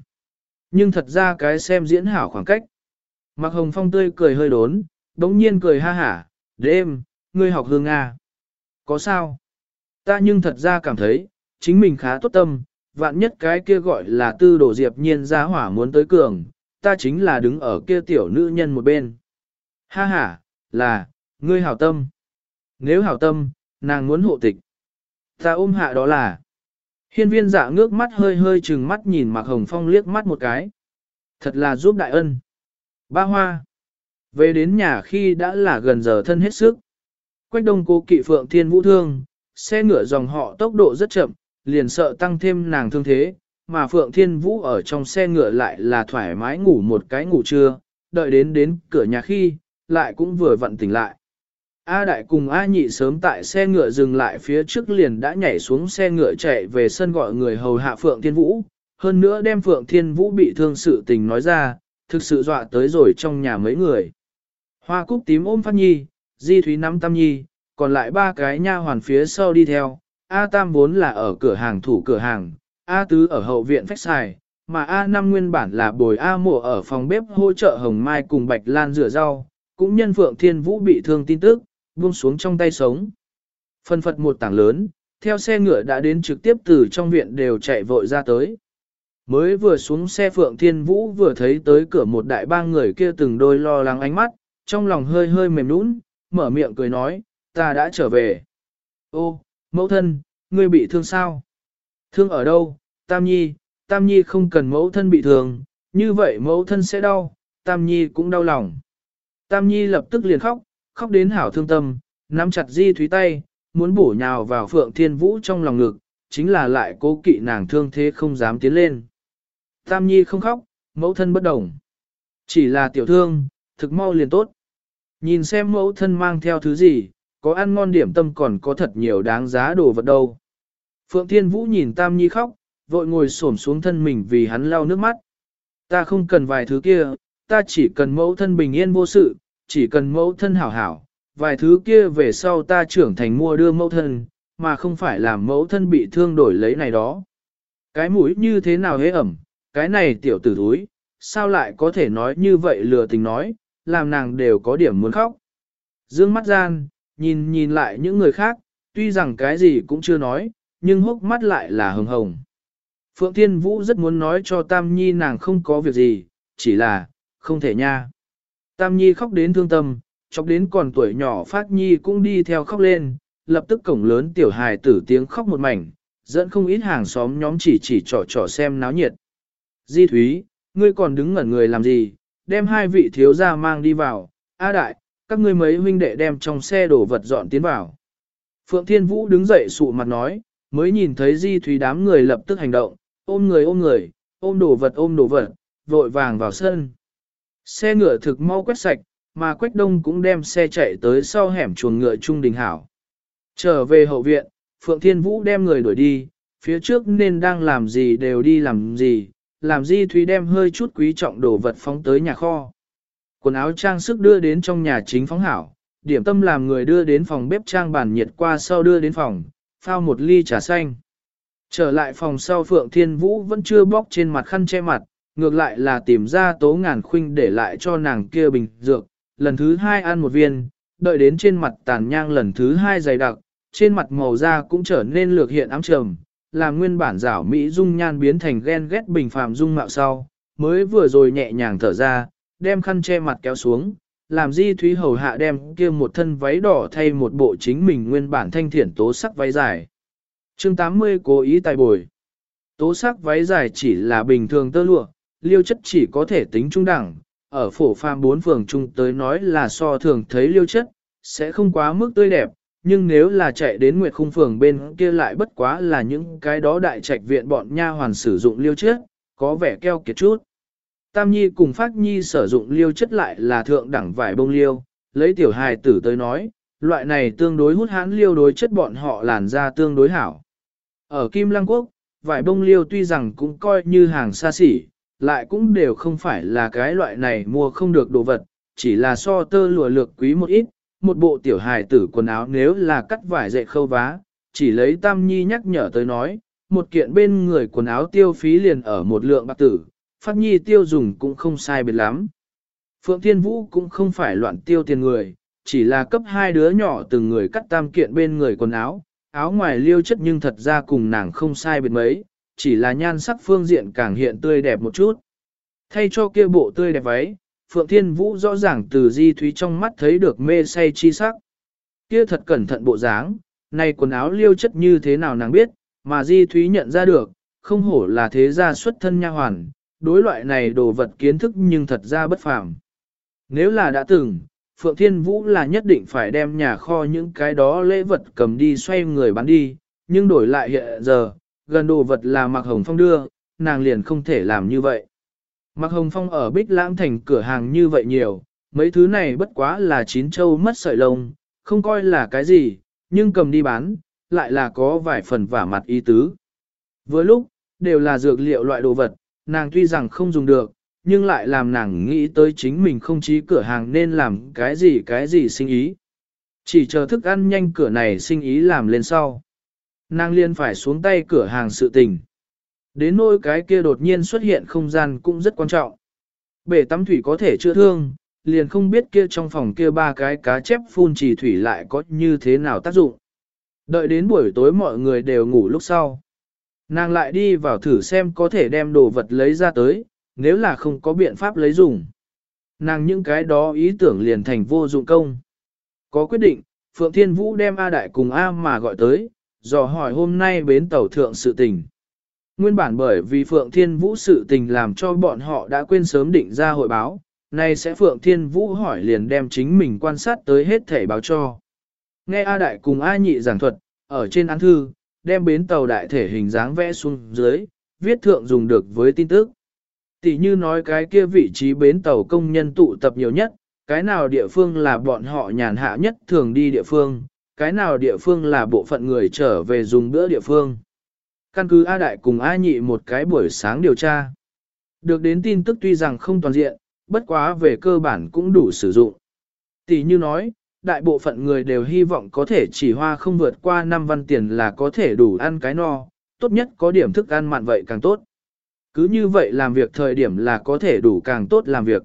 Nhưng thật ra cái xem diễn hảo khoảng cách. Mạc Hồng Phong tươi cười hơi đốn, đống nhiên cười ha hả, đêm, ngươi học hương Nga. Có sao? Ta nhưng thật ra cảm thấy, chính mình khá tốt tâm, vạn nhất cái kia gọi là tư đồ diệp nhiên ra hỏa muốn tới cường, ta chính là đứng ở kia tiểu nữ nhân một bên. Ha ha, là, ngươi hảo tâm. Nếu hảo tâm, nàng muốn hộ tịch. Ta ôm hạ đó là. Hiên viên dạ ngước mắt hơi hơi chừng mắt nhìn Mạc Hồng Phong liếc mắt một cái. Thật là giúp đại ân. Ba hoa. Về đến nhà khi đã là gần giờ thân hết sức. Quách đông cố kỵ phượng thiên vũ thương, xe ngựa dòng họ tốc độ rất chậm, liền sợ tăng thêm nàng thương thế, mà phượng thiên vũ ở trong xe ngựa lại là thoải mái ngủ một cái ngủ trưa, đợi đến đến cửa nhà khi, lại cũng vừa vặn tỉnh lại. A đại cùng A nhị sớm tại xe ngựa dừng lại phía trước liền đã nhảy xuống xe ngựa chạy về sân gọi người hầu hạ Phượng Thiên Vũ, hơn nữa đem Phượng Thiên Vũ bị thương sự tình nói ra, thực sự dọa tới rồi trong nhà mấy người. Hoa cúc tím ôm phát nhi, di thúy nắm tam nhi, còn lại ba cái nha hoàn phía sau đi theo, A tam vốn là ở cửa hàng thủ cửa hàng, A tứ ở hậu viện phách xài, mà A năm nguyên bản là bồi A mộ ở phòng bếp hỗ trợ Hồng Mai cùng Bạch Lan rửa rau, cũng nhân Phượng Thiên Vũ bị thương tin tức, buông xuống trong tay sống. Phân phật một tảng lớn, theo xe ngựa đã đến trực tiếp từ trong viện đều chạy vội ra tới. Mới vừa xuống xe Phượng Thiên Vũ vừa thấy tới cửa một đại ba người kia từng đôi lo lắng ánh mắt, trong lòng hơi hơi mềm nũng, mở miệng cười nói, ta đã trở về. Ô, mẫu thân, ngươi bị thương sao? Thương ở đâu? Tam Nhi, Tam Nhi không cần mẫu thân bị thương, như vậy mẫu thân sẽ đau, Tam Nhi cũng đau lòng. Tam Nhi lập tức liền khóc, khóc đến hảo thương tâm, nắm chặt di thúy tay, muốn bổ nhào vào Phượng Thiên Vũ trong lòng ngực, chính là lại cố kỵ nàng thương thế không dám tiến lên. Tam Nhi không khóc, mẫu thân bất đồng. Chỉ là tiểu thương, thực mau liền tốt. Nhìn xem mẫu thân mang theo thứ gì, có ăn ngon điểm tâm còn có thật nhiều đáng giá đồ vật đâu. Phượng Thiên Vũ nhìn Tam Nhi khóc, vội ngồi xổm xuống thân mình vì hắn lau nước mắt. Ta không cần vài thứ kia, ta chỉ cần mẫu thân bình yên vô sự, chỉ cần mẫu thân hảo hảo, vài thứ kia về sau ta trưởng thành mua đưa mẫu thân, mà không phải làm mẫu thân bị thương đổi lấy này đó. Cái mũi như thế nào hế ẩm, cái này tiểu tử thúi, sao lại có thể nói như vậy lừa tình nói, làm nàng đều có điểm muốn khóc. Dương mắt gian, nhìn nhìn lại những người khác, tuy rằng cái gì cũng chưa nói, nhưng hốc mắt lại là hồng hồng. Phượng Thiên Vũ rất muốn nói cho Tam Nhi nàng không có việc gì, chỉ là, không thể nha. Tam Nhi khóc đến thương tâm, chọc đến còn tuổi nhỏ Phát Nhi cũng đi theo khóc lên, lập tức cổng lớn tiểu hài tử tiếng khóc một mảnh, dẫn không ít hàng xóm nhóm chỉ chỉ trò trò xem náo nhiệt. Di Thúy, ngươi còn đứng ngẩn người làm gì, đem hai vị thiếu gia mang đi vào, A đại, các ngươi mấy huynh đệ đem trong xe đổ vật dọn tiến vào. Phượng Thiên Vũ đứng dậy sụ mặt nói, mới nhìn thấy Di Thúy đám người lập tức hành động, ôm người ôm người, ôm đồ vật ôm đồ vật, vội vàng vào sân. Xe ngựa thực mau quét sạch, mà Quách Đông cũng đem xe chạy tới sau hẻm chuồng ngựa Trung Đình Hảo. Trở về hậu viện, Phượng Thiên Vũ đem người đuổi đi, phía trước nên đang làm gì đều đi làm gì, làm Di Thúy đem hơi chút quý trọng đồ vật phóng tới nhà kho. Quần áo trang sức đưa đến trong nhà chính phóng hảo, điểm tâm làm người đưa đến phòng bếp trang bàn nhiệt qua sau đưa đến phòng, phao một ly trà xanh. Trở lại phòng sau Phượng Thiên Vũ vẫn chưa bóc trên mặt khăn che mặt, ngược lại là tìm ra tố ngàn khuynh để lại cho nàng kia bình dược, lần thứ hai ăn một viên, đợi đến trên mặt tàn nhang lần thứ hai dày đặc, trên mặt màu da cũng trở nên lược hiện ám trầm, làm nguyên bản rảo mỹ dung nhan biến thành ghen ghét bình phàm dung mạo sau, mới vừa rồi nhẹ nhàng thở ra, đem khăn che mặt kéo xuống, làm di thúy hầu hạ đem kia một thân váy đỏ thay một bộ chính mình nguyên bản thanh thiển tố sắc váy dài. chương 80 cố ý tài bồi. Tố sắc váy dài chỉ là bình thường tơ lụa, liêu chất chỉ có thể tính trung đẳng, ở phổ phàm bốn phường trung tới nói là so thường thấy liêu chất, sẽ không quá mức tươi đẹp, nhưng nếu là chạy đến Nguyệt Khung Phường bên kia lại bất quá là những cái đó đại trạch viện bọn nha hoàn sử dụng liêu chất, có vẻ keo kiệt chút. Tam Nhi cùng Phát Nhi sử dụng liêu chất lại là thượng đẳng vải bông liêu, lấy tiểu hài tử tới nói, loại này tương đối hút hãn liêu đối chất bọn họ làn ra tương đối hảo. Ở Kim Lăng Quốc, vải bông liêu tuy rằng cũng coi như hàng xa xỉ, lại cũng đều không phải là cái loại này mua không được đồ vật, chỉ là so tơ lụa lược quý một ít, một bộ tiểu hài tử quần áo nếu là cắt vải dạy khâu vá, chỉ lấy Tam Nhi nhắc nhở tới nói, một kiện bên người quần áo tiêu phí liền ở một lượng bạc tử, Phát Nhi tiêu dùng cũng không sai biệt lắm. Phượng Thiên Vũ cũng không phải loạn tiêu tiền người, chỉ là cấp hai đứa nhỏ từng người cắt tam kiện bên người quần áo, áo ngoài liêu chất nhưng thật ra cùng nàng không sai biệt mấy, chỉ là nhan sắc phương diện càng hiện tươi đẹp một chút. Thay cho kia bộ tươi đẹp váy, Phượng Thiên Vũ rõ ràng từ Di Thúy trong mắt thấy được mê say chi sắc. Kia thật cẩn thận bộ dáng, này quần áo liêu chất như thế nào nàng biết, mà Di Thúy nhận ra được, không hổ là thế gia xuất thân nha hoàn, đối loại này đồ vật kiến thức nhưng thật ra bất phàm. Nếu là đã từng, Phượng Thiên Vũ là nhất định phải đem nhà kho những cái đó lễ vật cầm đi xoay người bán đi, nhưng đổi lại hiện giờ, gần đồ vật là Mạc Hồng Phong đưa, nàng liền không thể làm như vậy. Mạc Hồng Phong ở Bích Lãng thành cửa hàng như vậy nhiều, mấy thứ này bất quá là chín châu mất sợi lông, không coi là cái gì, nhưng cầm đi bán, lại là có vài phần vả mặt ý tứ. Với lúc, đều là dược liệu loại đồ vật, nàng tuy rằng không dùng được, nhưng lại làm nàng nghĩ tới chính mình không chí cửa hàng nên làm cái gì cái gì sinh ý. Chỉ chờ thức ăn nhanh cửa này sinh ý làm lên sau. Nàng liên phải xuống tay cửa hàng sự tình. Đến nỗi cái kia đột nhiên xuất hiện không gian cũng rất quan trọng. Bể tắm thủy có thể chữa thương, liền không biết kia trong phòng kia ba cái cá chép phun trì thủy lại có như thế nào tác dụng. Đợi đến buổi tối mọi người đều ngủ lúc sau. Nàng lại đi vào thử xem có thể đem đồ vật lấy ra tới, nếu là không có biện pháp lấy dùng. Nàng những cái đó ý tưởng liền thành vô dụng công. Có quyết định, Phượng Thiên Vũ đem A Đại cùng A mà gọi tới, dò hỏi hôm nay bến tàu thượng sự tình. Nguyên bản bởi vì Phượng Thiên Vũ sự tình làm cho bọn họ đã quên sớm định ra hội báo, nay sẽ Phượng Thiên Vũ hỏi liền đem chính mình quan sát tới hết thể báo cho. Nghe A Đại cùng A Nhị giảng thuật, ở trên án thư, đem bến tàu đại thể hình dáng vẽ xuống dưới, viết thượng dùng được với tin tức. Tỷ như nói cái kia vị trí bến tàu công nhân tụ tập nhiều nhất, cái nào địa phương là bọn họ nhàn hạ nhất thường đi địa phương, cái nào địa phương là bộ phận người trở về dùng bữa địa phương. Căn cứ A Đại cùng A Nhị một cái buổi sáng điều tra. Được đến tin tức tuy rằng không toàn diện, bất quá về cơ bản cũng đủ sử dụng. Tỷ như nói, đại bộ phận người đều hy vọng có thể chỉ hoa không vượt qua 5 văn tiền là có thể đủ ăn cái no, tốt nhất có điểm thức ăn mặn vậy càng tốt. Cứ như vậy làm việc thời điểm là có thể đủ càng tốt làm việc.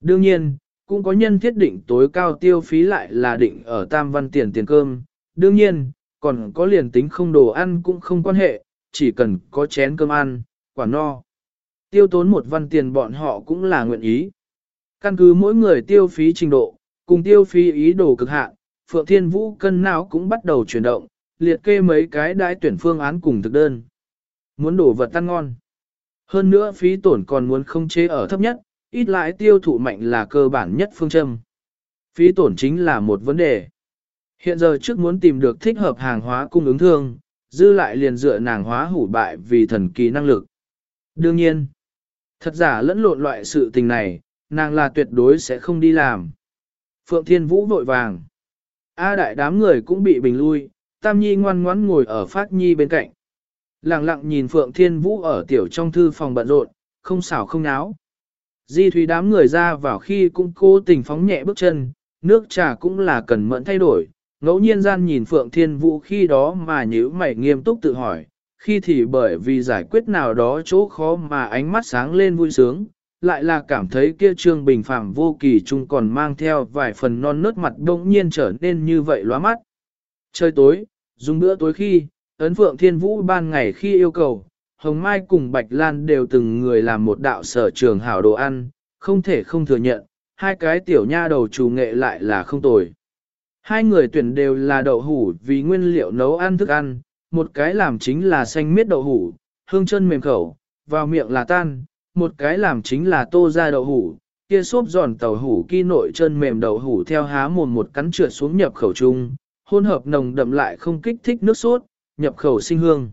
Đương nhiên, cũng có nhân thiết định tối cao tiêu phí lại là định ở tam văn tiền tiền cơm. Đương nhiên, còn có liền tính không đồ ăn cũng không quan hệ, chỉ cần có chén cơm ăn, quả no. Tiêu tốn một văn tiền bọn họ cũng là nguyện ý. Căn cứ mỗi người tiêu phí trình độ, cùng tiêu phí ý đồ cực hạn, Phượng Thiên Vũ cân não cũng bắt đầu chuyển động, liệt kê mấy cái đại tuyển phương án cùng thực đơn. Muốn đổ vật tăng ngon. Hơn nữa phí tổn còn muốn không chế ở thấp nhất, ít lại tiêu thụ mạnh là cơ bản nhất phương châm. Phí tổn chính là một vấn đề. Hiện giờ trước muốn tìm được thích hợp hàng hóa cung ứng thương, dư lại liền dựa nàng hóa hủ bại vì thần kỳ năng lực. Đương nhiên, thật giả lẫn lộn loại sự tình này, nàng là tuyệt đối sẽ không đi làm. Phượng Thiên Vũ vội vàng. A đại đám người cũng bị bình lui, Tam Nhi ngoan ngoãn ngồi ở Phát Nhi bên cạnh. Lặng lặng nhìn Phượng Thiên Vũ ở tiểu trong thư phòng bận rộn, không xảo không náo. Di Thúy đám người ra vào khi cũng cố tình phóng nhẹ bước chân, nước trà cũng là cần mẫn thay đổi. Ngẫu nhiên gian nhìn Phượng Thiên Vũ khi đó mà nhíu mày nghiêm túc tự hỏi, khi thì bởi vì giải quyết nào đó chỗ khó mà ánh mắt sáng lên vui sướng, lại là cảm thấy kia trương bình phàm vô kỳ chung còn mang theo vài phần non nớt mặt đông nhiên trở nên như vậy lóa mắt. Trời tối, dùng bữa tối khi, ấn phượng thiên vũ ban ngày khi yêu cầu, Hồng Mai cùng Bạch Lan đều từng người làm một đạo sở trường hảo đồ ăn, không thể không thừa nhận, hai cái tiểu nha đầu chủ nghệ lại là không tồi. Hai người tuyển đều là đậu hủ vì nguyên liệu nấu ăn thức ăn, một cái làm chính là xanh miết đậu hủ, hương chân mềm khẩu, vào miệng là tan, một cái làm chính là tô ra đậu hủ, kia xốp giòn tàu hủ kia nội chân mềm đậu hủ theo há mồm một cắn trượt xuống nhập khẩu trung, hôn hợp nồng đậm lại không kích thích nước sốt, nhập khẩu sinh hương.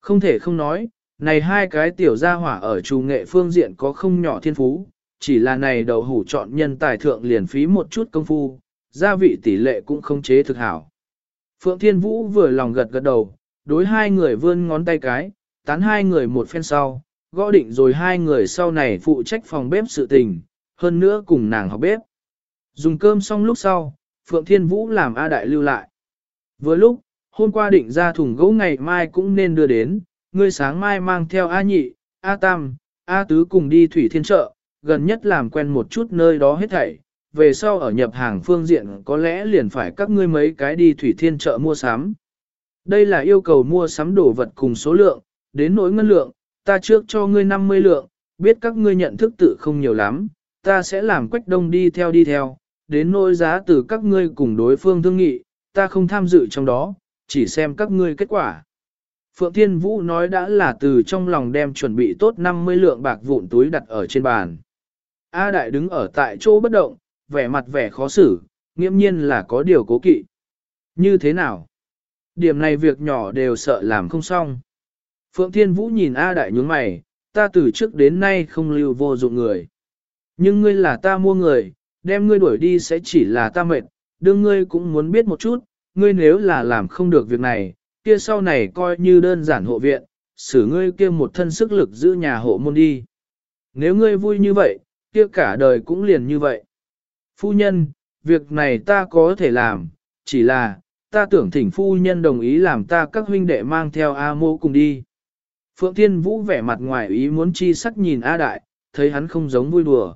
Không thể không nói, này hai cái tiểu gia hỏa ở trù nghệ phương diện có không nhỏ thiên phú, chỉ là này đậu hủ chọn nhân tài thượng liền phí một chút công phu, gia vị tỷ lệ cũng không chế thực hảo. Phượng Thiên Vũ vừa lòng gật gật đầu, đối hai người vươn ngón tay cái, tán hai người một phen sau, gõ định rồi hai người sau này phụ trách phòng bếp sự tình, hơn nữa cùng nàng học bếp. Dùng cơm xong lúc sau, Phượng Thiên Vũ làm A Đại lưu lại. Vừa lúc, hôm qua định ra thùng gỗ ngày mai cũng nên đưa đến, ngươi sáng mai mang theo A Nhị, A Tam, A Tứ cùng đi Thủy Thiên Chợ, gần nhất làm quen một chút nơi đó hết thảy. Về sau ở nhập hàng phương diện có lẽ liền phải các ngươi mấy cái đi Thủy Thiên Chợ mua sắm. Đây là yêu cầu mua sắm đồ vật cùng số lượng, đến nỗi ngân lượng, ta trước cho ngươi 50 lượng, biết các ngươi nhận thức tự không nhiều lắm, ta sẽ làm quách đông đi theo đi theo, đến nỗi giá từ các ngươi cùng đối phương thương nghị, ta không tham dự trong đó, chỉ xem các ngươi kết quả. Phượng Thiên Vũ nói đã là từ trong lòng đem chuẩn bị tốt 50 lượng bạc vụn túi đặt ở trên bàn. A Đại đứng ở tại chỗ bất động, vẻ mặt vẻ khó xử, nghiễm nhiên là có điều cố kỵ. Như thế nào? Điểm này việc nhỏ đều sợ làm không xong. Phượng Thiên Vũ nhìn A Đại nhướng mày, ta từ trước đến nay không lưu vô dụng người. Nhưng ngươi là ta mua người, đem ngươi đuổi đi sẽ chỉ là ta mệt, đương ngươi cũng muốn biết một chút, ngươi nếu là làm không được việc này, kia sau này coi như đơn giản hộ viện, xử ngươi kia một thân sức lực giữ nhà hộ môn đi. Nếu ngươi vui như vậy, kia cả đời cũng liền như vậy. Phu nhân, việc này ta có thể làm, chỉ là, ta tưởng thỉnh phu nhân đồng ý làm ta các huynh đệ mang theo A mô cùng đi. Phượng Thiên Vũ vẻ mặt ngoài ý muốn chi sắc nhìn A Đại, thấy hắn không giống vui đùa.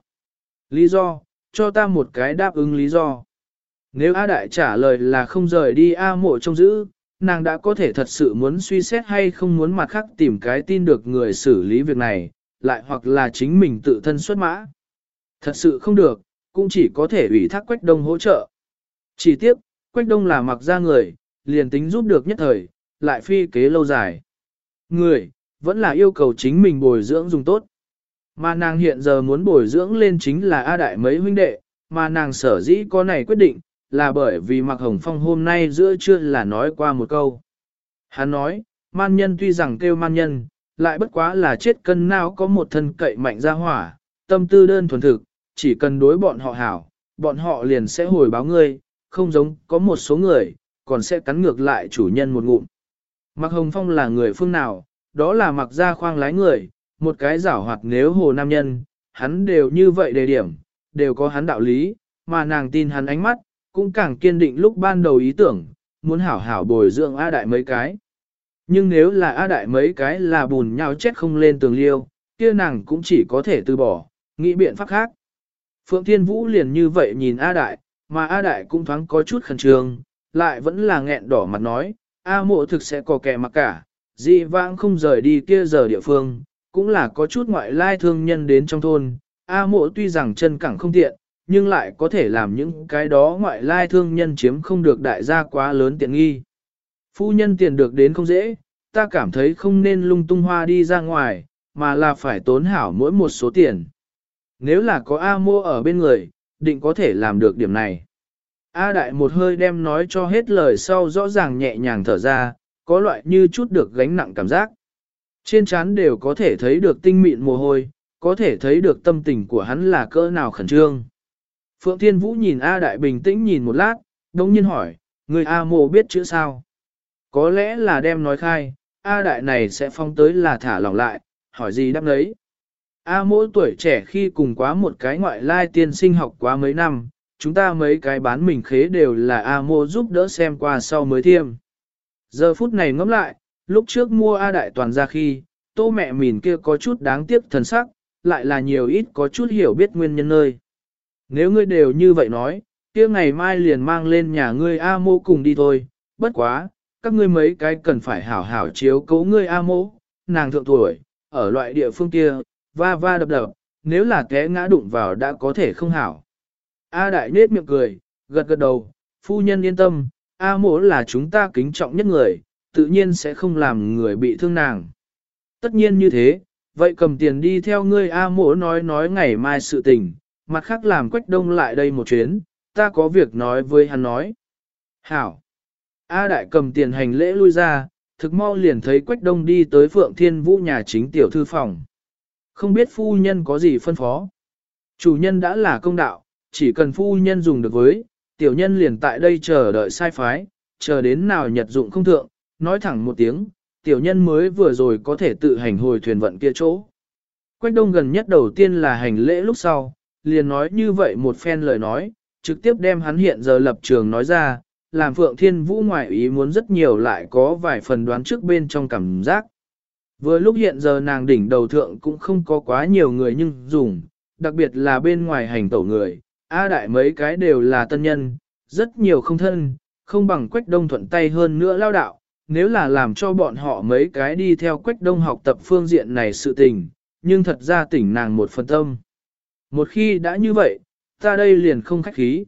Lý do, cho ta một cái đáp ứng lý do. Nếu A Đại trả lời là không rời đi A mộ trong giữ, nàng đã có thể thật sự muốn suy xét hay không muốn mặt khác tìm cái tin được người xử lý việc này, lại hoặc là chính mình tự thân xuất mã. Thật sự không được, cũng chỉ có thể ủy thác Quách Đông hỗ trợ. Chỉ tiếc, Quách Đông là mặc ra người, liền tính giúp được nhất thời, lại phi kế lâu dài. Người, vẫn là yêu cầu chính mình bồi dưỡng dùng tốt. Mà nàng hiện giờ muốn bồi dưỡng lên chính là A Đại mấy huynh đệ, mà nàng sở dĩ có này quyết định, là bởi vì Mạc Hồng Phong hôm nay giữa trưa là nói qua một câu. Hắn nói, man nhân tuy rằng kêu man nhân, lại bất quá là chết cân nào có một thân cậy mạnh ra hỏa, tâm tư đơn thuần thực, chỉ cần đối bọn họ hảo, bọn họ liền sẽ hồi báo ngươi, không giống có một số người, còn sẽ cắn ngược lại chủ nhân một ngụm. Mạc Hồng Phong là người phương nào, đó là mặc ra khoang lái người, một cái giảo hoạt nếu hồ nam nhân, hắn đều như vậy đề điểm, đều có hắn đạo lý, mà nàng tin hắn ánh mắt, cũng càng kiên định lúc ban đầu ý tưởng, muốn hảo hảo bồi dưỡng A Đại mấy cái. Nhưng nếu là A Đại mấy cái là bùn nhau chết không lên tường liêu, kia nàng cũng chỉ có thể từ bỏ, nghĩ biện pháp khác. Phượng Thiên Vũ liền như vậy nhìn A Đại, mà A Đại cũng thoáng có chút khẩn trương, lại vẫn là nghẹn đỏ mặt nói, A mộ thực sẽ có kẻ mặc cả, dị vãng không rời đi kia giờ địa phương, cũng là có chút ngoại lai thương nhân đến trong thôn. A mộ tuy rằng chân cẳng không tiện, nhưng lại có thể làm những cái đó ngoại lai thương nhân chiếm không được đại gia quá lớn tiện nghi. Phu nhân tiền được đến không dễ, ta cảm thấy không nên lung tung hoa đi ra ngoài, mà là phải tốn hảo mỗi một số tiền. Nếu là có A mô ở bên người, định có thể làm được điểm này. A đại một hơi đem nói cho hết lời sau rõ ràng nhẹ nhàng thở ra, có loại như chút được gánh nặng cảm giác. Trên trán đều có thể thấy được tinh mịn mồ hôi, có thể thấy được tâm tình của hắn là cỡ nào khẩn trương. Phượng Thiên Vũ nhìn A Đại bình tĩnh nhìn một lát, đồng nhiên hỏi, người A mộ biết chữ sao? Có lẽ là đem nói khai, A Đại này sẽ phong tới là thả lỏng lại, hỏi gì đáp đấy. A mỗi tuổi trẻ khi cùng quá một cái ngoại lai tiên sinh học quá mấy năm, chúng ta mấy cái bán mình khế đều là A mô giúp đỡ xem qua sau mới thiêm. Giờ phút này ngẫm lại, lúc trước mua A Đại toàn ra khi, tô mẹ mìn kia có chút đáng tiếc thần sắc, lại là nhiều ít có chút hiểu biết nguyên nhân nơi. Nếu ngươi đều như vậy nói, kia ngày mai liền mang lên nhà ngươi A mô cùng đi thôi, bất quá, các ngươi mấy cái cần phải hảo hảo chiếu cố ngươi A mô, nàng thượng tuổi, ở loại địa phương kia, va va đập đập, nếu là té ngã đụng vào đã có thể không hảo. A đại nết miệng cười, gật gật đầu, phu nhân yên tâm, A mỗ là chúng ta kính trọng nhất người, tự nhiên sẽ không làm người bị thương nàng. Tất nhiên như thế, vậy cầm tiền đi theo ngươi A mỗ nói nói ngày mai sự tình, mặt khác làm quách đông lại đây một chuyến, ta có việc nói với hắn nói. Hảo, A đại cầm tiền hành lễ lui ra, thực mau liền thấy Quách Đông đi tới Phượng Thiên Vũ nhà chính tiểu thư phòng. Không biết phu nhân có gì phân phó. Chủ nhân đã là công đạo, chỉ cần phu nhân dùng được với, tiểu nhân liền tại đây chờ đợi sai phái, chờ đến nào nhật dụng không thượng, nói thẳng một tiếng, tiểu nhân mới vừa rồi có thể tự hành hồi thuyền vận kia chỗ. Quách đông gần nhất đầu tiên là hành lễ lúc sau, liền nói như vậy một phen lời nói, trực tiếp đem hắn hiện giờ lập trường nói ra, làm Phượng Thiên Vũ ngoại ý muốn rất nhiều lại có vài phần đoán trước bên trong cảm giác. Vừa lúc hiện giờ nàng đỉnh đầu thượng cũng không có quá nhiều người nhưng dùng, đặc biệt là bên ngoài hành tẩu người, A đại mấy cái đều là tân nhân, rất nhiều không thân, không bằng quách đông thuận tay hơn nữa lao đạo, nếu là làm cho bọn họ mấy cái đi theo quách đông học tập phương diện này sự tình, nhưng thật ra tỉnh nàng một phần tâm. Một khi đã như vậy, ta đây liền không khách khí.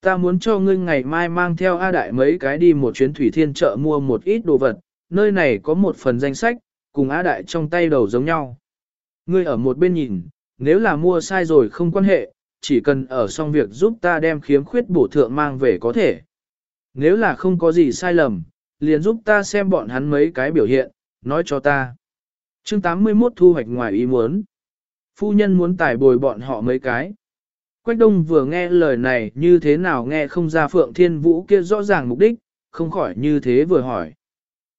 Ta muốn cho ngươi ngày mai mang theo A Đại mấy cái đi một chuyến thủy thiên chợ mua một ít đồ vật, nơi này có một phần danh sách, cùng A Đại trong tay đầu giống nhau. Ngươi ở một bên nhìn, nếu là mua sai rồi không quan hệ, chỉ cần ở xong việc giúp ta đem khiếm khuyết bổ thượng mang về có thể. Nếu là không có gì sai lầm, liền giúp ta xem bọn hắn mấy cái biểu hiện, nói cho ta. chương 81 thu hoạch ngoài ý muốn. Phu nhân muốn tải bồi bọn họ mấy cái. Quách đông vừa nghe lời này như thế nào nghe không ra Phượng Thiên Vũ kia rõ ràng mục đích, không khỏi như thế vừa hỏi.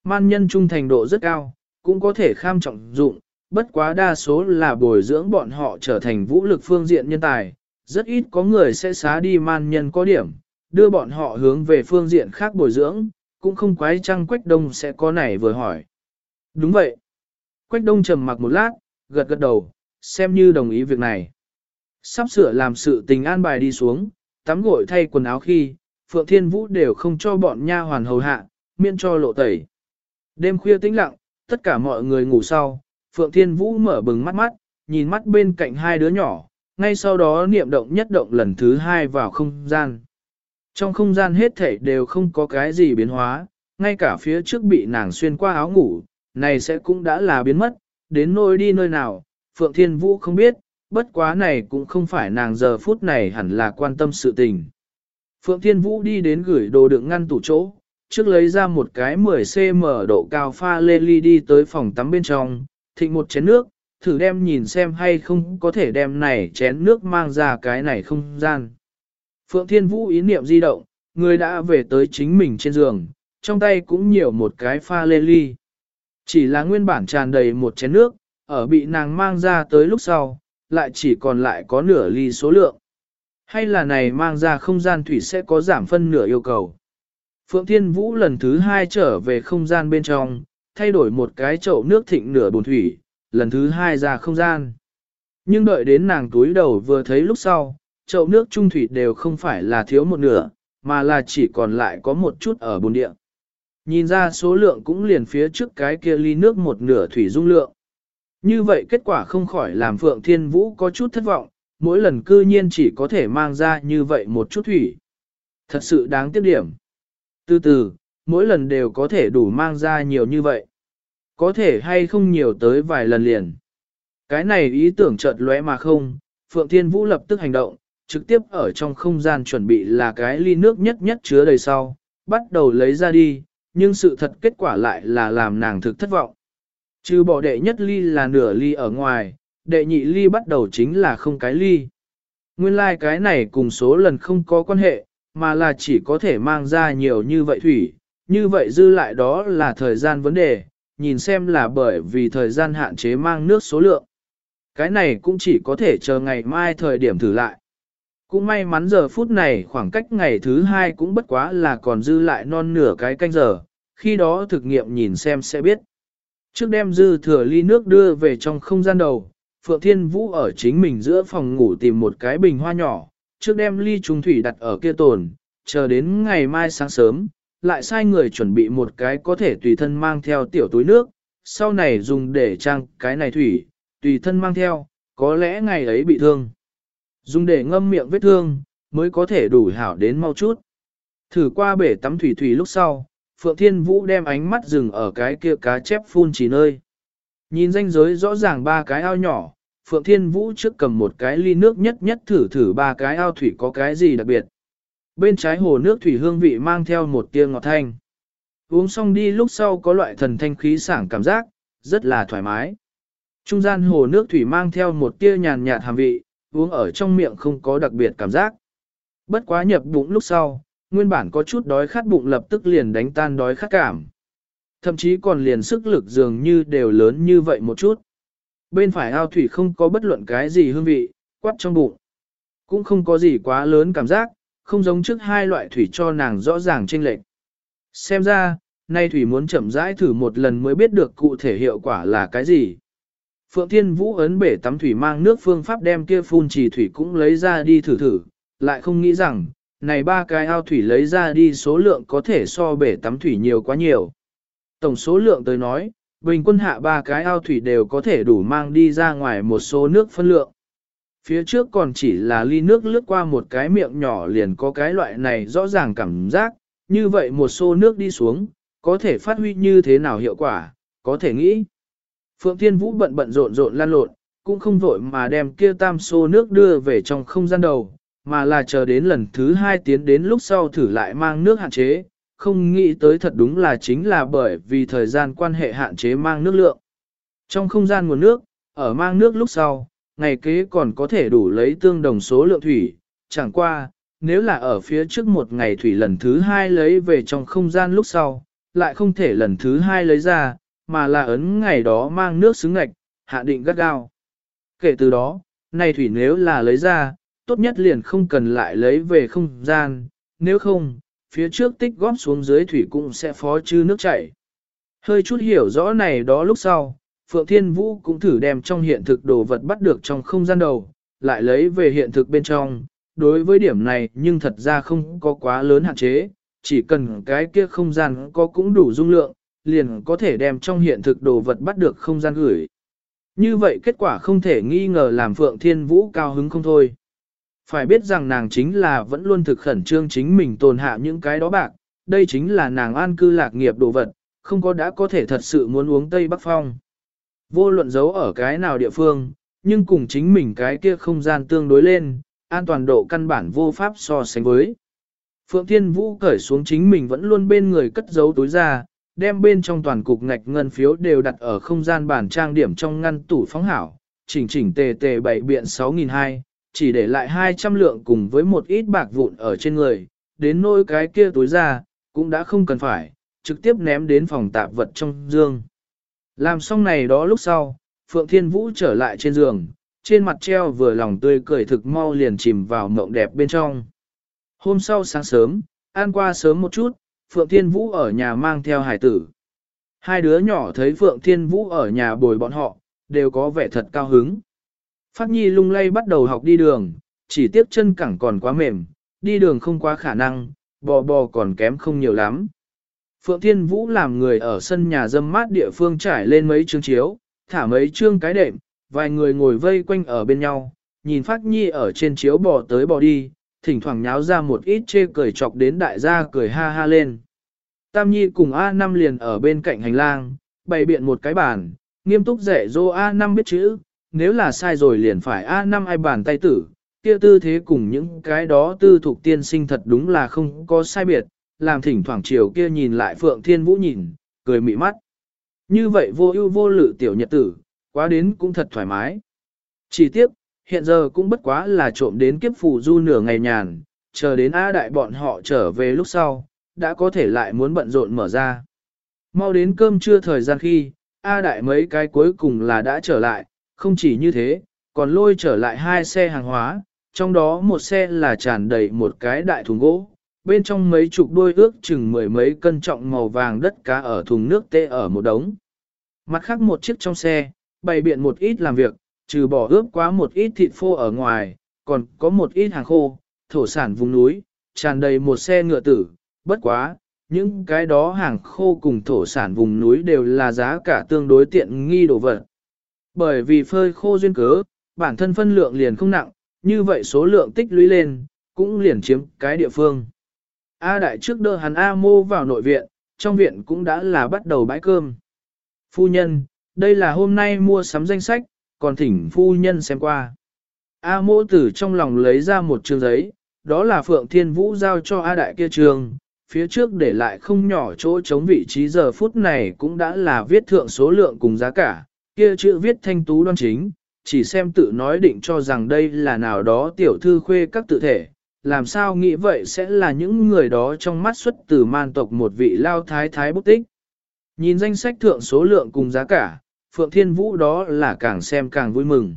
Man nhân trung thành độ rất cao, cũng có thể kham trọng dụng, bất quá đa số là bồi dưỡng bọn họ trở thành vũ lực phương diện nhân tài, rất ít có người sẽ xá đi man nhân có điểm, đưa bọn họ hướng về phương diện khác bồi dưỡng, cũng không quái chăng Quách Đông sẽ có này vừa hỏi. Đúng vậy. Quách Đông trầm mặc một lát, gật gật đầu, xem như đồng ý việc này. Sắp sửa làm sự tình an bài đi xuống, tắm gội thay quần áo khi, Phượng Thiên Vũ đều không cho bọn nha hoàn hầu hạ, miễn cho lộ tẩy. Đêm khuya tĩnh lặng, tất cả mọi người ngủ sau, Phượng Thiên Vũ mở bừng mắt mắt, nhìn mắt bên cạnh hai đứa nhỏ, ngay sau đó niệm động nhất động lần thứ hai vào không gian. Trong không gian hết thảy đều không có cái gì biến hóa, ngay cả phía trước bị nàng xuyên qua áo ngủ, này sẽ cũng đã là biến mất, đến nơi đi nơi nào, Phượng Thiên Vũ không biết, bất quá này cũng không phải nàng giờ phút này hẳn là quan tâm sự tình. Phượng Thiên Vũ đi đến gửi đồ đựng ngăn tủ chỗ, trước lấy ra một cái 10cm độ cao pha lê ly đi tới phòng tắm bên trong, thịnh một chén nước, thử đem nhìn xem hay không có thể đem này chén nước mang ra cái này không gian. Phượng Thiên Vũ ý niệm di động, người đã về tới chính mình trên giường, trong tay cũng nhiều một cái pha lê ly. Chỉ là nguyên bản tràn đầy một chén nước, ở bị nàng mang ra tới lúc sau, lại chỉ còn lại có nửa ly số lượng. Hay là này mang ra không gian thủy sẽ có giảm phân nửa yêu cầu. Phượng Thiên Vũ lần thứ hai trở về không gian bên trong, thay đổi một cái chậu nước thịnh nửa bồn thủy, lần thứ hai ra không gian. Nhưng đợi đến nàng túi đầu vừa thấy lúc sau, chậu nước trung thủy đều không phải là thiếu một nửa, mà là chỉ còn lại có một chút ở bồn địa. Nhìn ra số lượng cũng liền phía trước cái kia ly nước một nửa thủy dung lượng. Như vậy kết quả không khỏi làm Phượng Thiên Vũ có chút thất vọng, mỗi lần cư nhiên chỉ có thể mang ra như vậy một chút thủy. Thật sự đáng tiếc điểm. Từ từ, mỗi lần đều có thể đủ mang ra nhiều như vậy. Có thể hay không nhiều tới vài lần liền. Cái này ý tưởng chợt lóe mà không, Phượng Thiên Vũ lập tức hành động, trực tiếp ở trong không gian chuẩn bị là cái ly nước nhất nhất chứa đầy sau, bắt đầu lấy ra đi, nhưng sự thật kết quả lại là làm nàng thực thất vọng. Trừ bỏ đệ nhất ly là nửa ly ở ngoài, đệ nhị ly bắt đầu chính là không cái ly. Nguyên lai like cái này cùng số lần không có quan hệ, mà là chỉ có thể mang ra nhiều như vậy thủy, như vậy dư lại đó là thời gian vấn đề, nhìn xem là bởi vì thời gian hạn chế mang nước số lượng. Cái này cũng chỉ có thể chờ ngày mai thời điểm thử lại. Cũng may mắn giờ phút này khoảng cách ngày thứ hai cũng bất quá là còn dư lại non nửa cái canh giờ, khi đó thực nghiệm nhìn xem sẽ biết. Trước đem dư thừa ly nước đưa về trong không gian đầu, Phượng Thiên Vũ ở chính mình giữa phòng ngủ tìm một cái bình hoa nhỏ, trước đem ly trung thủy đặt ở kia tồn, chờ đến ngày mai sáng sớm, lại sai người chuẩn bị một cái có thể tùy thân mang theo tiểu túi nước, sau này dùng để trang cái này thủy, tùy thân mang theo, có lẽ ngày ấy bị thương. Dùng để ngâm miệng vết thương, mới có thể đủ hảo đến mau chút. Thử qua bể tắm thủy thủy lúc sau, Phượng Thiên Vũ đem ánh mắt dừng ở cái kia cá chép phun chỉ nơi. Nhìn danh giới rõ ràng ba cái ao nhỏ, Phượng Thiên Vũ trước cầm một cái ly nước nhất nhất thử thử ba cái ao thủy có cái gì đặc biệt. Bên trái hồ nước thủy hương vị mang theo một tia ngọt thanh. uống xong đi lúc sau có loại thần thanh khí sảng cảm giác, rất là thoải mái. Trung gian hồ nước thủy mang theo một tia nhàn nhạt hàm vị, uống ở trong miệng không có đặc biệt cảm giác. Bất quá nhập bụng lúc sau, nguyên bản có chút đói khát bụng lập tức liền đánh tan đói khát cảm. Thậm chí còn liền sức lực dường như đều lớn như vậy một chút. Bên phải ao thủy không có bất luận cái gì hương vị, quắt trong bụng. Cũng không có gì quá lớn cảm giác, không giống trước hai loại thủy cho nàng rõ ràng chênh lệch. Xem ra, nay thủy muốn chậm rãi thử một lần mới biết được cụ thể hiệu quả là cái gì. Phượng Thiên Vũ ấn bể tắm thủy mang nước phương pháp đem kia phun trì thủy cũng lấy ra đi thử thử, lại không nghĩ rằng, này ba cái ao thủy lấy ra đi số lượng có thể so bể tắm thủy nhiều quá nhiều. Tổng số lượng tới nói, bình quân hạ ba cái ao thủy đều có thể đủ mang đi ra ngoài một số nước phân lượng. Phía trước còn chỉ là ly nước lướt qua một cái miệng nhỏ liền có cái loại này rõ ràng cảm giác, như vậy một xô nước đi xuống, có thể phát huy như thế nào hiệu quả, có thể nghĩ. Phượng Thiên Vũ bận bận rộn rộn lan lộn, cũng không vội mà đem kia tam xô nước đưa về trong không gian đầu, mà là chờ đến lần thứ hai tiến đến lúc sau thử lại mang nước hạn chế, không nghĩ tới thật đúng là chính là bởi vì thời gian quan hệ hạn chế mang nước lượng. Trong không gian nguồn nước, ở mang nước lúc sau, ngày kế còn có thể đủ lấy tương đồng số lượng thủy, chẳng qua, nếu là ở phía trước một ngày thủy lần thứ hai lấy về trong không gian lúc sau, lại không thể lần thứ hai lấy ra, mà là ấn ngày đó mang nước xứng ngạch, hạ định gắt gao. Kể từ đó, nay thủy nếu là lấy ra, tốt nhất liền không cần lại lấy về không gian, nếu không, phía trước tích góp xuống dưới thủy cũng sẽ phó chư nước chảy. Hơi chút hiểu rõ này đó lúc sau, Phượng Thiên Vũ cũng thử đem trong hiện thực đồ vật bắt được trong không gian đầu, lại lấy về hiện thực bên trong. Đối với điểm này nhưng thật ra không có quá lớn hạn chế, chỉ cần cái kia không gian có cũng đủ dung lượng, liền có thể đem trong hiện thực đồ vật bắt được không gian gửi. Như vậy kết quả không thể nghi ngờ làm Phượng Thiên Vũ cao hứng không thôi. Phải biết rằng nàng chính là vẫn luôn thực khẩn trương chính mình tồn hạ những cái đó bạc, đây chính là nàng an cư lạc nghiệp đồ vật, không có đã có thể thật sự muốn uống Tây Bắc Phong. Vô luận giấu ở cái nào địa phương, nhưng cùng chính mình cái kia không gian tương đối lên, an toàn độ căn bản vô pháp so sánh với. Phượng Thiên Vũ cởi xuống chính mình vẫn luôn bên người cất giấu túi ra, đem bên trong toàn cục ngạch ngân phiếu đều đặt ở không gian bản trang điểm trong ngăn tủ phóng hảo, chỉnh chỉnh tề tề bảy biện 6.200, chỉ để lại 200 lượng cùng với một ít bạc vụn ở trên người, đến nỗi cái kia túi ra, cũng đã không cần phải, trực tiếp ném đến phòng tạp vật trong dương. Làm xong này đó lúc sau, Phượng Thiên Vũ trở lại trên giường, trên mặt treo vừa lòng tươi cười thực mau liền chìm vào mộng đẹp bên trong. Hôm sau sáng sớm, ăn qua sớm một chút, Phượng Thiên Vũ ở nhà mang theo hải tử. Hai đứa nhỏ thấy Phượng Thiên Vũ ở nhà bồi bọn họ, đều có vẻ thật cao hứng. Phát Nhi lung lay bắt đầu học đi đường, chỉ tiếc chân cẳng còn quá mềm, đi đường không quá khả năng, bò bò còn kém không nhiều lắm. Phượng Thiên Vũ làm người ở sân nhà dâm mát địa phương trải lên mấy chương chiếu, thả mấy chương cái đệm, vài người ngồi vây quanh ở bên nhau, nhìn Phác Nhi ở trên chiếu bò tới bò đi, thỉnh thoảng nháo ra một ít chê cười chọc đến đại gia cười ha ha lên. Tam Nhi cùng A Năm liền ở bên cạnh hành lang, bày biện một cái bàn, nghiêm túc dạy dỗ A Năm biết chữ, nếu là sai rồi liền phải A Năm ai bàn tay tử, kia tư thế cùng những cái đó tư thuộc tiên sinh thật đúng là không có sai biệt, làm thỉnh thoảng chiều kia nhìn lại Phượng Thiên Vũ nhìn, cười mị mắt. Như vậy vô ưu vô lự tiểu nhật tử, quá đến cũng thật thoải mái. Chỉ tiếc, hiện giờ cũng bất quá là trộm đến kiếp phù du nửa ngày nhàn, chờ đến A đại bọn họ trở về lúc sau, đã có thể lại muốn bận rộn mở ra. Mau đến cơm trưa thời gian khi, A đại mấy cái cuối cùng là đã trở lại, không chỉ như thế, còn lôi trở lại hai xe hàng hóa, trong đó một xe là tràn đầy một cái đại thùng gỗ, bên trong mấy chục đôi ước chừng mười mấy cân trọng màu vàng đất cá ở thùng nước tê ở một đống. Mặt khác một chiếc trong xe, bày biện một ít làm việc, trừ bỏ ướp quá một ít thịt phô ở ngoài, còn có một ít hàng khô, thổ sản vùng núi, tràn đầy một xe ngựa tử, bất quá, những cái đó hàng khô cùng thổ sản vùng núi đều là giá cả tương đối tiện nghi đồ vật. Bởi vì phơi khô duyên cớ, bản thân phân lượng liền không nặng, như vậy số lượng tích lũy lên, cũng liền chiếm cái địa phương. A đại trước đỡ hắn A mô vào nội viện, trong viện cũng đã là bắt đầu bãi cơm. Phu nhân, đây là hôm nay mua sắm danh sách, còn thỉnh phu nhân xem qua. A mô tử trong lòng lấy ra một trường giấy, đó là Phượng Thiên Vũ giao cho A đại kia trường, phía trước để lại không nhỏ chỗ chống vị trí giờ phút này cũng đã là viết thượng số lượng cùng giá cả, kia chữ viết thanh tú đoan chính, chỉ xem tự nói định cho rằng đây là nào đó tiểu thư khuê các tự thể, làm sao nghĩ vậy sẽ là những người đó trong mắt xuất từ man tộc một vị lao thái thái bút tích. Nhìn danh sách thượng số lượng cùng giá cả, Phượng Thiên Vũ đó là càng xem càng vui mừng.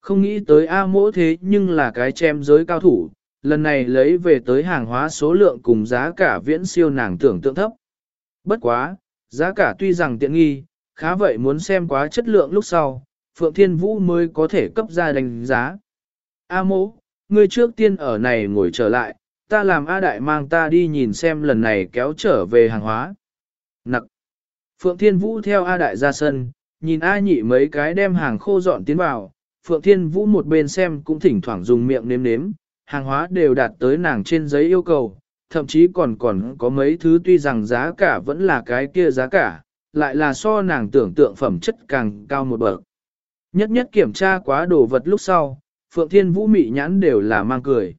Không nghĩ tới A mỗ thế nhưng là cái chém giới cao thủ, lần này lấy về tới hàng hóa số lượng cùng giá cả viễn siêu nàng tưởng tượng thấp. Bất quá, giá cả tuy rằng tiện nghi, khá vậy muốn xem quá chất lượng lúc sau, Phượng Thiên Vũ mới có thể cấp ra đánh giá. A mỗ, ngươi trước tiên ở này ngồi trở lại, ta làm A Đại mang ta đi nhìn xem lần này kéo trở về hàng hóa. Nặc. Phượng Thiên Vũ theo A Đại ra sân, nhìn A nhị mấy cái đem hàng khô dọn tiến vào, Phượng Thiên Vũ một bên xem cũng thỉnh thoảng dùng miệng nếm nếm, hàng hóa đều đạt tới nàng trên giấy yêu cầu, thậm chí còn còn có mấy thứ tuy rằng giá cả vẫn là cái kia giá cả, lại là so nàng tưởng tượng phẩm chất càng cao một bậc. Nhất nhất kiểm tra quá đồ vật lúc sau, Phượng Thiên Vũ mị nhãn đều là mang cười.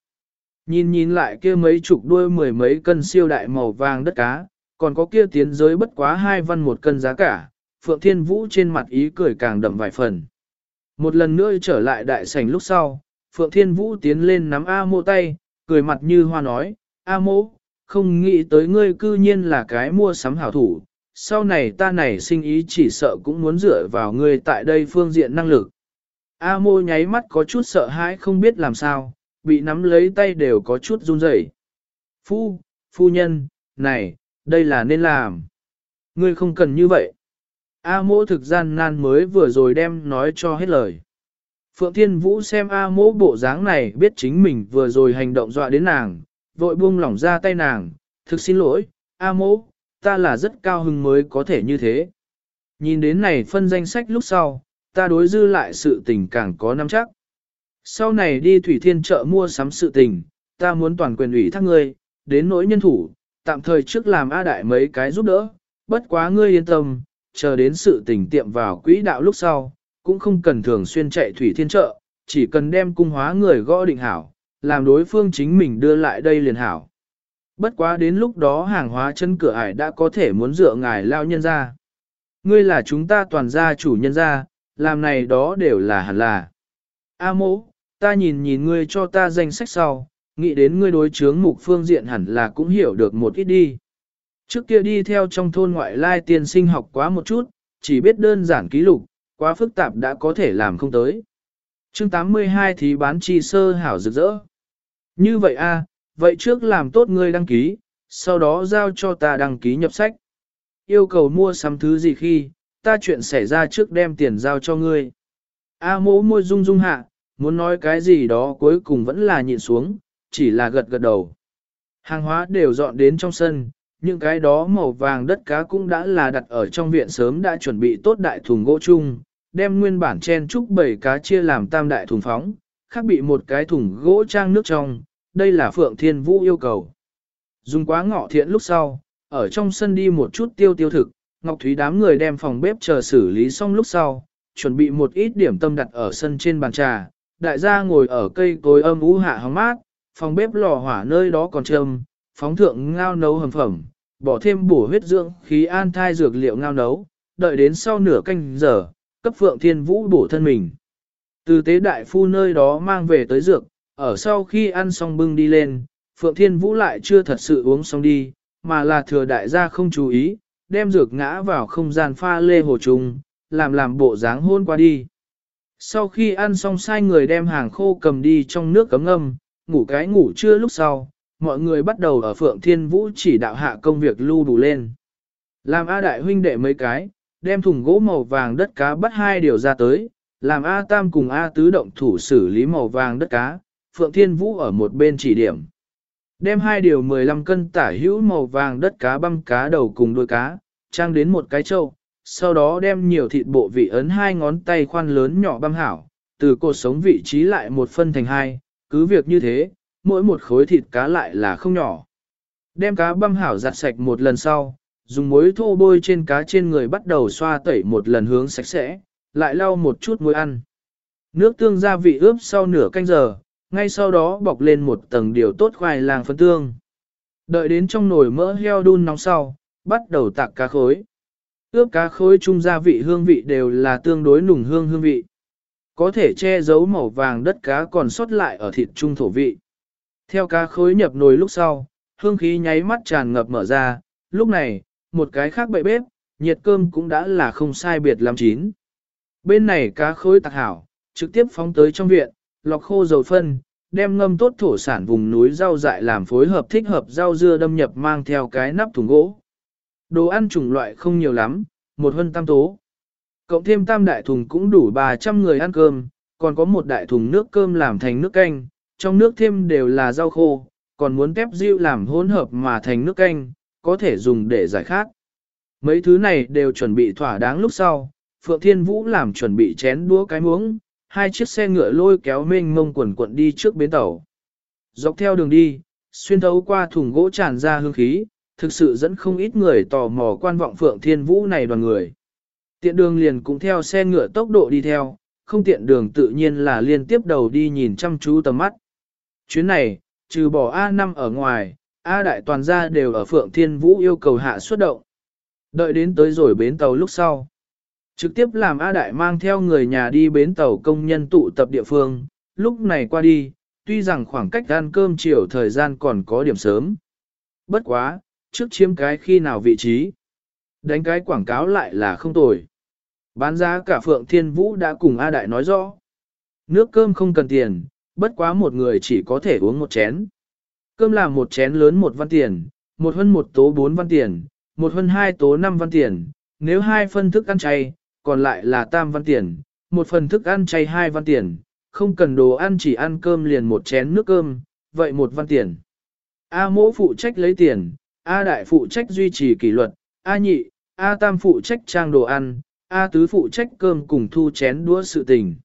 Nhìn nhìn lại kia mấy chục đuôi mười mấy cân siêu đại màu vàng đất cá, còn có kia tiến giới bất quá hai văn một cân giá cả, Phượng Thiên Vũ trên mặt ý cười càng đậm vài phần. Một lần nữa trở lại đại sảnh lúc sau, Phượng Thiên Vũ tiến lên nắm A mô tay, cười mặt như hoa nói, A mô, không nghĩ tới ngươi cư nhiên là cái mua sắm hảo thủ, sau này ta này sinh ý chỉ sợ cũng muốn dựa vào ngươi tại đây phương diện năng lực. A mô nháy mắt có chút sợ hãi không biết làm sao, bị nắm lấy tay đều có chút run rẩy. Phu, phu nhân, này, đây là nên làm. Ngươi không cần như vậy. A mô thực gian nan mới vừa rồi đem nói cho hết lời. Phượng Thiên Vũ xem A mô bộ dáng này biết chính mình vừa rồi hành động dọa đến nàng, vội buông lỏng ra tay nàng, thực xin lỗi, A mô, ta là rất cao hứng mới có thể như thế. Nhìn đến này phân danh sách lúc sau, ta đối dư lại sự tình càng có nắm chắc. Sau này đi Thủy Thiên chợ mua sắm sự tình, ta muốn toàn quyền ủy thác ngươi, đến nỗi nhân thủ, tạm thời trước làm A Đại mấy cái giúp đỡ, bất quá ngươi yên tâm, chờ đến sự tình tiệm vào quỹ đạo lúc sau, cũng không cần thường xuyên chạy Thủy Thiên chợ, chỉ cần đem cung hóa người gõ định hảo, làm đối phương chính mình đưa lại đây liền hảo. Bất quá đến lúc đó hàng hóa chân cửa ải đã có thể muốn dựa ngài lao nhân ra. Ngươi là chúng ta toàn gia chủ nhân gia, làm này đó đều là hẳn là. A mỗ, ta nhìn nhìn ngươi cho ta danh sách sau, nghĩ đến ngươi đối chướng mục phương diện hẳn là cũng hiểu được một ít đi. Trước kia đi theo trong thôn ngoại lai tiên sinh học quá một chút, chỉ biết đơn giản ký lục, quá phức tạp đã có thể làm không tới. chương 82 thì bán chi sơ hảo rực rỡ. Như vậy a, vậy trước làm tốt ngươi đăng ký, sau đó giao cho ta đăng ký nhập sách. Yêu cầu mua sắm thứ gì khi, ta chuyện xảy ra trước đem tiền giao cho ngươi. A mỗ môi rung rung hạ, muốn nói cái gì đó cuối cùng vẫn là nhịn xuống, chỉ là gật gật đầu. Hàng hóa đều dọn đến trong sân, những cái đó màu vàng đất cá cũng đã là đặt ở trong viện sớm đã chuẩn bị tốt đại thùng gỗ chung, đem nguyên bản chen trúc bảy cá chia làm tam đại thùng phóng, khác bị một cái thùng gỗ trang nước trong, đây là Phượng Thiên Vũ yêu cầu. Dùng quá ngọ thiện lúc sau, ở trong sân đi một chút tiêu tiêu thực, Ngọc Thúy đám người đem phòng bếp chờ xử lý xong lúc sau, chuẩn bị một ít điểm tâm đặt ở sân trên bàn trà, đại gia ngồi ở cây cối âm ú hạ hóng mát, phòng bếp lò hỏa nơi đó còn trầm, phóng thượng ngao nấu hầm phẩm, bỏ thêm bổ huyết dưỡng khí an thai dược liệu ngao nấu, đợi đến sau nửa canh giờ, cấp Phượng Thiên Vũ bổ thân mình. Từ tế đại phu nơi đó mang về tới dược, ở sau khi ăn xong bưng đi lên, Phượng Thiên Vũ lại chưa thật sự uống xong đi, mà là thừa đại gia không chú ý, đem dược ngã vào không gian pha lê hồ trùng, làm làm bộ dáng hôn qua đi. Sau khi ăn xong sai người đem hàng khô cầm đi trong nước cấm ngâm, ngủ cái ngủ trưa lúc sau, mọi người bắt đầu ở Phượng Thiên Vũ chỉ đạo hạ công việc lưu đủ lên. Làm A đại huynh đệ mấy cái, đem thùng gỗ màu vàng đất cá bắt hai điều ra tới, làm A tam cùng A tứ động thủ xử lý màu vàng đất cá, Phượng Thiên Vũ ở một bên chỉ điểm. Đem hai điều 15 cân tả hữu màu vàng đất cá băm cá đầu cùng đuôi cá, trang đến một cái trâu, sau đó đem nhiều thịt bộ vị ấn hai ngón tay khoan lớn nhỏ băm hảo, từ cột sống vị trí lại một phân thành hai, cứ việc như thế, mỗi một khối thịt cá lại là không nhỏ. Đem cá băm hảo giặt sạch một lần sau, dùng muối thô bôi trên cá trên người bắt đầu xoa tẩy một lần hướng sạch sẽ, lại lau một chút muối ăn. Nước tương gia vị ướp sau nửa canh giờ, ngay sau đó bọc lên một tầng điều tốt khoai lang phấn tương. Đợi đến trong nồi mỡ heo đun nóng sau, bắt đầu tạc cá khối. Ướp cá khối chung gia vị hương vị đều là tương đối nùng hương hương vị. Có thể che giấu màu vàng đất cá còn sót lại ở thịt trung thổ vị. Theo cá khối nhập nồi lúc sau, hương khí nháy mắt tràn ngập mở ra, lúc này, một cái khác bậy bếp, nhiệt cơm cũng đã là không sai biệt làm chín. Bên này cá khối tạc hảo, trực tiếp phóng tới trong viện, lọc khô dầu phân, đem ngâm tốt thổ sản vùng núi rau dại làm phối hợp thích hợp rau dưa đâm nhập mang theo cái nắp thùng gỗ. Đồ ăn chủng loại không nhiều lắm, một hơn tam tố. Cộng thêm tam đại thùng cũng đủ 300 người ăn cơm, còn có một đại thùng nước cơm làm thành nước canh, trong nước thêm đều là rau khô, còn muốn tép rượu làm hỗn hợp mà thành nước canh, có thể dùng để giải khát. Mấy thứ này đều chuẩn bị thỏa đáng lúc sau, Phượng Thiên Vũ làm chuẩn bị chén đũa cái muỗng, hai chiếc xe ngựa lôi kéo mênh mông quần quận đi trước bến tàu. Dọc theo đường đi, xuyên thấu qua thùng gỗ tràn ra hương khí, thực sự dẫn không ít người tò mò quan vọng Phượng Thiên Vũ này đoàn người. Tiện đường liền cũng theo xe ngựa tốc độ đi theo, không tiện đường tự nhiên là liên tiếp đầu đi nhìn chăm chú tầm mắt. Chuyến này, trừ bỏ A5 ở ngoài, A đại toàn gia đều ở Phượng Thiên Vũ yêu cầu hạ xuất động. Đợi đến tới rồi bến tàu lúc sau. Trực tiếp làm A đại mang theo người nhà đi bến tàu công nhân tụ tập địa phương, lúc này qua đi, tuy rằng khoảng cách ăn cơm chiều thời gian còn có điểm sớm. Bất quá, trước chiếm cái khi nào vị trí. Đánh cái quảng cáo lại là không tồi. Bán giá cả Phượng Thiên Vũ đã cùng A Đại nói rõ. Nước cơm không cần tiền, bất quá một người chỉ có thể uống một chén. Cơm là một chén lớn một văn tiền, một hơn một tố bốn văn tiền, một hơn hai tố năm văn tiền, nếu hai phân thức ăn chay, còn lại là tam văn tiền, một phần thức ăn chay hai văn tiền, không cần đồ ăn chỉ ăn cơm liền một chén nước cơm, vậy một văn tiền. A mỗ phụ trách lấy tiền, A đại phụ trách duy trì kỷ luật, A nhị, A tam phụ trách trang đồ ăn, A tứ phụ trách cơm cùng thu chén đũa sự tình.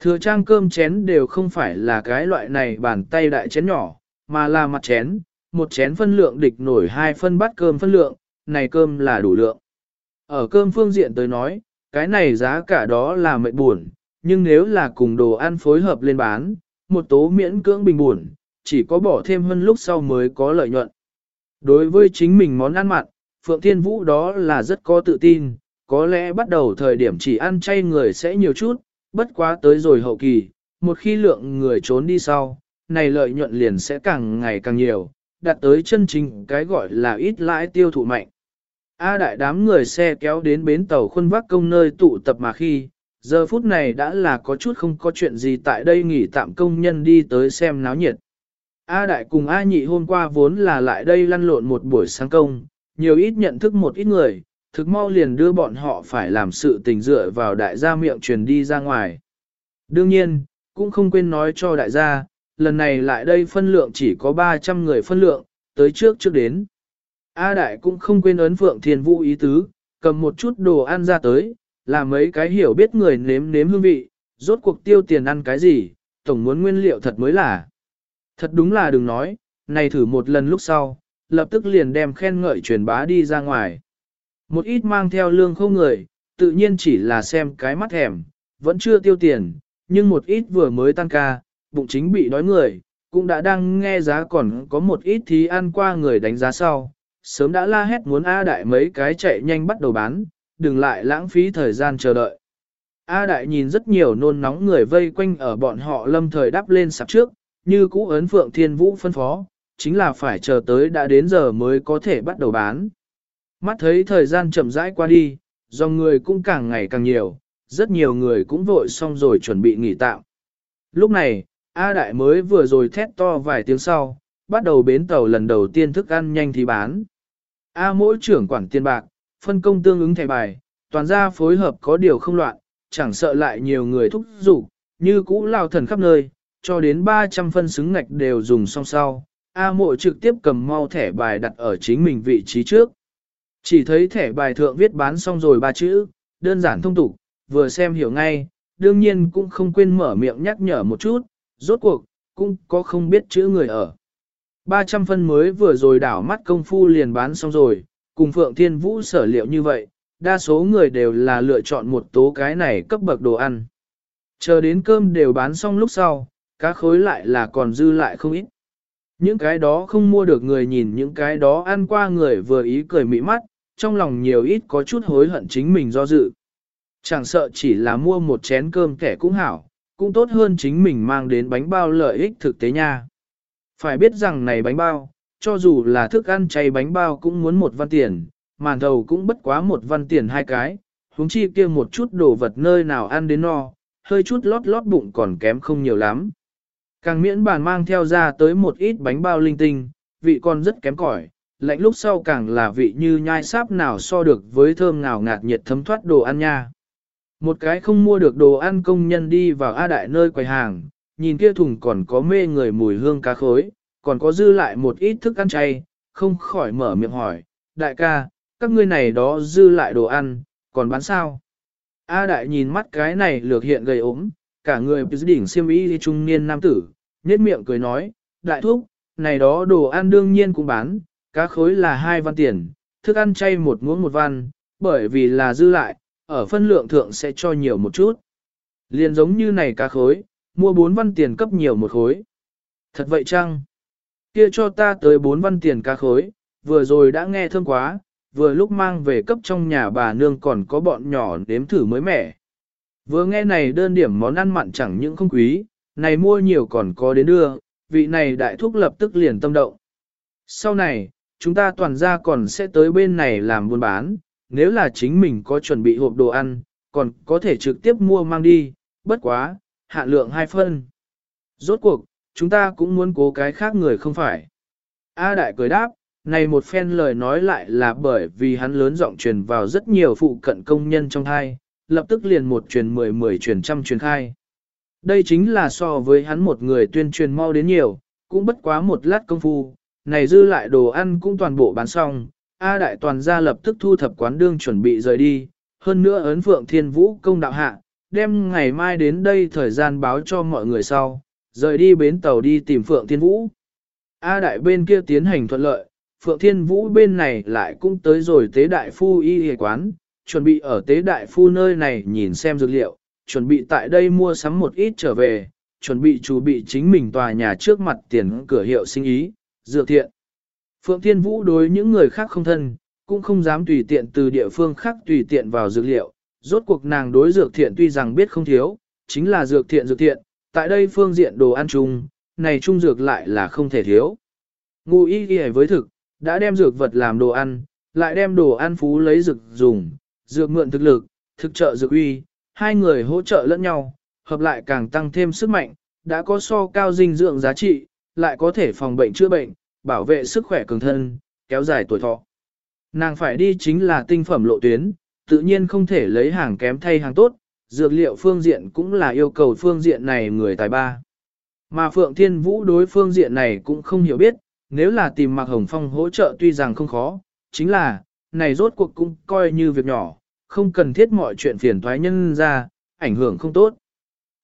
Thừa trang cơm chén đều không phải là cái loại này bàn tay đại chén nhỏ, mà là mặt chén, một chén phân lượng địch nổi hai phân bát cơm phân lượng, này cơm là đủ lượng. Ở cơm phương diện tới nói, cái này giá cả đó là mệt buồn, nhưng nếu là cùng đồ ăn phối hợp lên bán, một tố miễn cưỡng bình buồn, chỉ có bỏ thêm hơn lúc sau mới có lợi nhuận. Đối với chính mình món ăn mặn, Phượng Thiên Vũ đó là rất có tự tin, có lẽ bắt đầu thời điểm chỉ ăn chay người sẽ nhiều chút, bất quá tới rồi hậu kỳ, một khi lượng người trốn đi sau, này lợi nhuận liền sẽ càng ngày càng nhiều, đạt tới chân chính cái gọi là ít lãi tiêu thụ mạnh. A đại đám người xe kéo đến bến tàu khuôn vác công nơi tụ tập mà khi, giờ phút này đã là có chút không có chuyện gì tại đây nghỉ tạm công nhân đi tới xem náo nhiệt. A đại cùng A nhị hôm qua vốn là lại đây lăn lộn một buổi sáng công, nhiều ít nhận thức một ít người, thực mau liền đưa bọn họ phải làm sự tình dựa vào đại gia miệng truyền đi ra ngoài. Đương nhiên, cũng không quên nói cho đại gia, lần này lại đây phân lượng chỉ có 300 người phân lượng, tới trước trước đến. A đại cũng không quên ấn phượng thiên vũ ý tứ, cầm một chút đồ ăn ra tới, làm mấy cái hiểu biết người nếm nếm hương vị, rốt cuộc tiêu tiền ăn cái gì, tổng muốn nguyên liệu thật mới là. Thật đúng là đừng nói, này thử một lần lúc sau, lập tức liền đem khen ngợi truyền bá đi ra ngoài. Một ít mang theo lương không người, tự nhiên chỉ là xem cái mắt thèm, vẫn chưa tiêu tiền, nhưng một ít vừa mới tăng ca, bụng chính bị đói người, cũng đã đang nghe giá còn có một ít thí ăn qua người đánh giá sau, sớm đã la hét muốn A Đại mấy cái chạy nhanh bắt đầu bán, đừng lại lãng phí thời gian chờ đợi. A Đại nhìn rất nhiều nôn nóng người vây quanh ở bọn họ lâm thời đắp lên sạp trước, như cũ ấn Phượng Thiên Vũ phân phó, chính là phải chờ tới đã đến giờ mới có thể bắt đầu bán. Mắt thấy thời gian chậm rãi qua đi, dòng người cũng càng ngày càng nhiều, rất nhiều người cũng vội xong rồi chuẩn bị nghỉ tạm. Lúc này, A Đại mới vừa rồi thét to vài tiếng sau, bắt đầu bến tàu lần đầu tiên thức ăn nhanh thì bán. A mỗi trưởng quản tiền bạc, phân công tương ứng thẻ bài, toàn gia phối hợp có điều không loạn, chẳng sợ lại nhiều người thúc giục, như cũ lao thần khắp nơi, cho đến 300 phân xứng ngạch đều dùng song sau. A mộ trực tiếp cầm mau thẻ bài đặt ở chính mình vị trí trước. Chỉ thấy thẻ bài thượng viết bán xong rồi ba chữ, đơn giản thông tục, vừa xem hiểu ngay, đương nhiên cũng không quên mở miệng nhắc nhở một chút, rốt cuộc, cũng có không biết chữ người ở. 300 phân mới vừa rồi đảo mắt công phu liền bán xong rồi, cùng Phượng Thiên Vũ sở liệu như vậy, đa số người đều là lựa chọn một tố cái này cấp bậc đồ ăn. Chờ đến cơm đều bán xong lúc sau, cá khối lại là còn dư lại không ít. Những cái đó không mua được người nhìn những cái đó ăn qua người vừa ý cười mỹ mắt, trong lòng nhiều ít có chút hối hận chính mình do dự. Chẳng sợ chỉ là mua một chén cơm kẻ cũng hảo, cũng tốt hơn chính mình mang đến bánh bao lợi ích thực tế nha. Phải biết rằng này bánh bao, cho dù là thức ăn chay bánh bao cũng muốn một văn tiền, màn thầu cũng bất quá một văn tiền hai cái, huống chi kia một chút đồ vật nơi nào ăn đến no, hơi chút lót lót bụng còn kém không nhiều lắm. Càng miễn bàn mang theo ra tới một ít bánh bao linh tinh, vị còn rất kém cỏi, lạnh lúc sau càng là vị như nhai sáp nào so được với thơm nào ngạt nhiệt thấm thoát đồ ăn nha. Một cái không mua được đồ ăn công nhân đi vào A Đại nơi quầy hàng, nhìn kia thùng còn có mê người mùi hương cá khối, còn có dư lại một ít thức ăn chay, không khỏi mở miệng hỏi, đại ca, các ngươi này đó dư lại đồ ăn, còn bán sao? A Đại nhìn mắt cái này lược hiện gầy ốm, cả người đỉnh siêm y trung niên nam tử, nhếch miệng cười nói, đại thúc, này đó đồ ăn đương nhiên cũng bán, cá khối là hai văn tiền, thức ăn chay một muỗng một văn, bởi vì là dư lại, ở phân lượng thượng sẽ cho nhiều một chút. Liền giống như này cá khối, mua 4 văn tiền cấp nhiều một khối. Thật vậy chăng? Kia cho ta tới 4 văn tiền ca khối, vừa rồi đã nghe thơm quá, vừa lúc mang về cấp trong nhà bà nương còn có bọn nhỏ đếm thử mới mẻ. Vừa nghe này đơn điểm món ăn mặn chẳng những không quý, này mua nhiều còn có đến đưa, vị này đại thúc lập tức liền tâm động. Sau này, chúng ta toàn ra còn sẽ tới bên này làm buôn bán, nếu là chính mình có chuẩn bị hộp đồ ăn, còn có thể trực tiếp mua mang đi, bất quá, hạn lượng hai phân. Rốt cuộc, chúng ta cũng muốn cố cái khác người không phải. A đại cười đáp, này một phen lời nói lại là bởi vì hắn lớn giọng truyền vào rất nhiều phụ cận công nhân trong hai, lập tức liền một truyền mười mười truyền trăm truyền khai. Đây chính là so với hắn một người tuyên truyền mau đến nhiều, cũng bất quá một lát công phu, này dư lại đồ ăn cũng toàn bộ bán xong, A Đại Toàn gia lập tức thu thập quán đương chuẩn bị rời đi, hơn nữa ấn phượng thiên vũ công đạo hạ, đem ngày mai đến đây thời gian báo cho mọi người sau, rời đi bến tàu đi tìm phượng thiên vũ. A Đại bên kia tiến hành thuận lợi, phượng thiên vũ bên này lại cũng tới rồi tế đại phu y y quán, chuẩn bị ở tế đại phu nơi này nhìn xem dược liệu, chuẩn bị tại đây mua sắm một ít trở về, chuẩn bị chuẩn bị chính mình tòa nhà trước mặt tiền cửa hiệu sinh ý, dược thiện. Phượng Thiên Vũ đối những người khác không thân, cũng không dám tùy tiện từ địa phương khác tùy tiện vào dược liệu. Rốt cuộc nàng đối dược thiện tuy rằng biết không thiếu, chính là dược thiện dược thiện, tại đây phương diện đồ ăn chung, này chung dược lại là không thể thiếu. Ngụ ý ghi với thực, đã đem dược vật làm đồ ăn, lại đem đồ ăn phú lấy dược dùng, dược mượn thực lực, thực trợ dược uy, hai người hỗ trợ lẫn nhau, hợp lại càng tăng thêm sức mạnh, đã có so cao dinh dưỡng giá trị, lại có thể phòng bệnh chữa bệnh, bảo vệ sức khỏe cường thân, kéo dài tuổi thọ. Nàng phải đi chính là tinh phẩm lộ tuyến, tự nhiên không thể lấy hàng kém thay hàng tốt, dược liệu phương diện cũng là yêu cầu phương diện này người tài ba. Mà Phượng Thiên Vũ đối phương diện này cũng không hiểu biết, nếu là tìm Mạc Hồng Phong hỗ trợ tuy rằng không khó, chính là, này rốt cuộc cũng coi như việc nhỏ, không cần thiết mọi chuyện phiền thoái nhân ra, ảnh hưởng không tốt.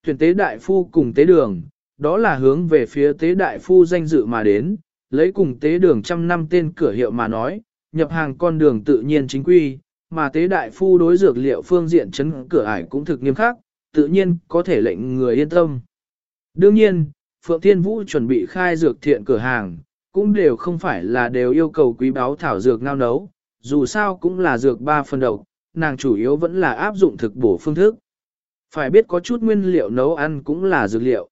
Thuyền tế đại phu cùng tế đường, đó là hướng về phía tế đại phu danh dự mà đến, lấy cùng tế đường trăm năm tên cửa hiệu mà nói, nhập hàng con đường tự nhiên chính quy, mà tế đại phu đối dược liệu phương diện chấn cửa ải cũng thực nghiêm khắc, tự nhiên có thể lệnh người yên tâm. Đương nhiên, Phượng Thiên Vũ chuẩn bị khai dược thiện cửa hàng, cũng đều không phải là đều yêu cầu quý báo thảo dược ngao nấu, dù sao cũng là dược ba phần độc, nàng chủ yếu vẫn là áp dụng thực bổ phương thức. Phải biết có chút nguyên liệu nấu ăn cũng là dược liệu.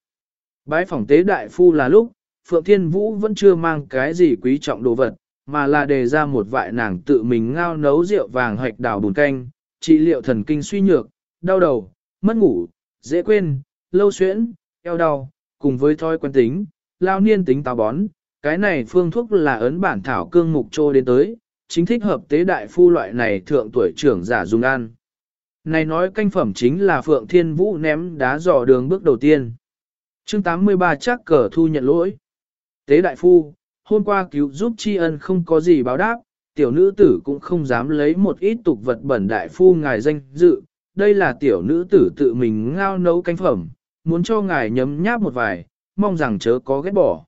Bái phòng tế đại phu là lúc, Phượng Thiên Vũ vẫn chưa mang cái gì quý trọng đồ vật, mà là đề ra một vại nàng tự mình ngao nấu rượu vàng hoạch đào bùn canh, trị liệu thần kinh suy nhược, đau đầu, mất ngủ, dễ quên, lâu xuyễn, eo đau, cùng với thói quen tính, lao niên tính táo bón. Cái này phương thuốc là ấn bản thảo cương mục trô đến tới, chính thích hợp tế đại phu loại này thượng tuổi trưởng giả dùng ăn. Này nói canh phẩm chính là Phượng Thiên Vũ ném đá dò đường bước đầu tiên. Chương 83 chắc cờ thu nhận lỗi. Tế đại phu, hôm qua cứu giúp tri ân không có gì báo đáp, tiểu nữ tử cũng không dám lấy một ít tục vật bẩn đại phu ngài danh dự, đây là tiểu nữ tử tự mình ngao nấu canh phẩm, muốn cho ngài nhấm nháp một vài, mong rằng chớ có ghét bỏ.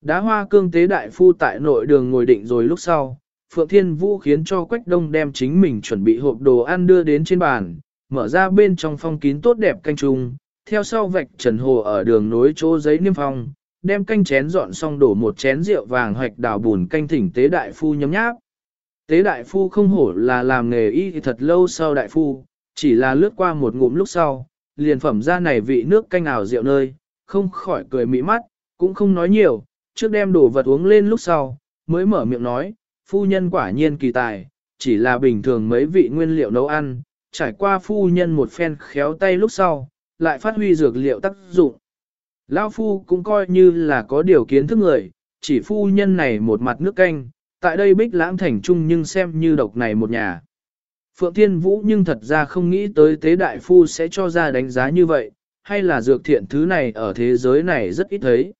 Đá hoa cương tế đại phu tại nội đường ngồi định rồi lúc sau, Phượng Thiên Vũ khiến cho Quách Đông đem chính mình chuẩn bị hộp đồ ăn đưa đến trên bàn, mở ra bên trong phong kín tốt đẹp canh trung, theo sau vạch trần hồ ở đường nối chỗ giấy niêm phong, đem canh chén dọn xong đổ một chén rượu vàng hoạch đào bùn canh thỉnh tế đại phu nhấm nháp. Tế đại phu không hổ là làm nghề y thật lâu sau đại phu, chỉ là lướt qua một ngụm lúc sau, liền phẩm ra này vị nước canh ảo rượu nơi, không khỏi cười mỹ mắt, cũng không nói nhiều, trước đem đồ vật uống lên lúc sau, mới mở miệng nói, phu nhân quả nhiên kỳ tài, chỉ là bình thường mấy vị nguyên liệu nấu ăn, trải qua phu nhân một phen khéo tay lúc sau, lại phát huy dược liệu tác dụng. Lão phu cũng coi như là có điều kiến thức người, chỉ phu nhân này một mặt nước canh, tại đây bích lãng thành trung nhưng xem như độc này một nhà. Phượng Thiên Vũ nhưng thật ra không nghĩ tới tế đại phu sẽ cho ra đánh giá như vậy, hay là dược thiện thứ này ở thế giới này rất ít thấy.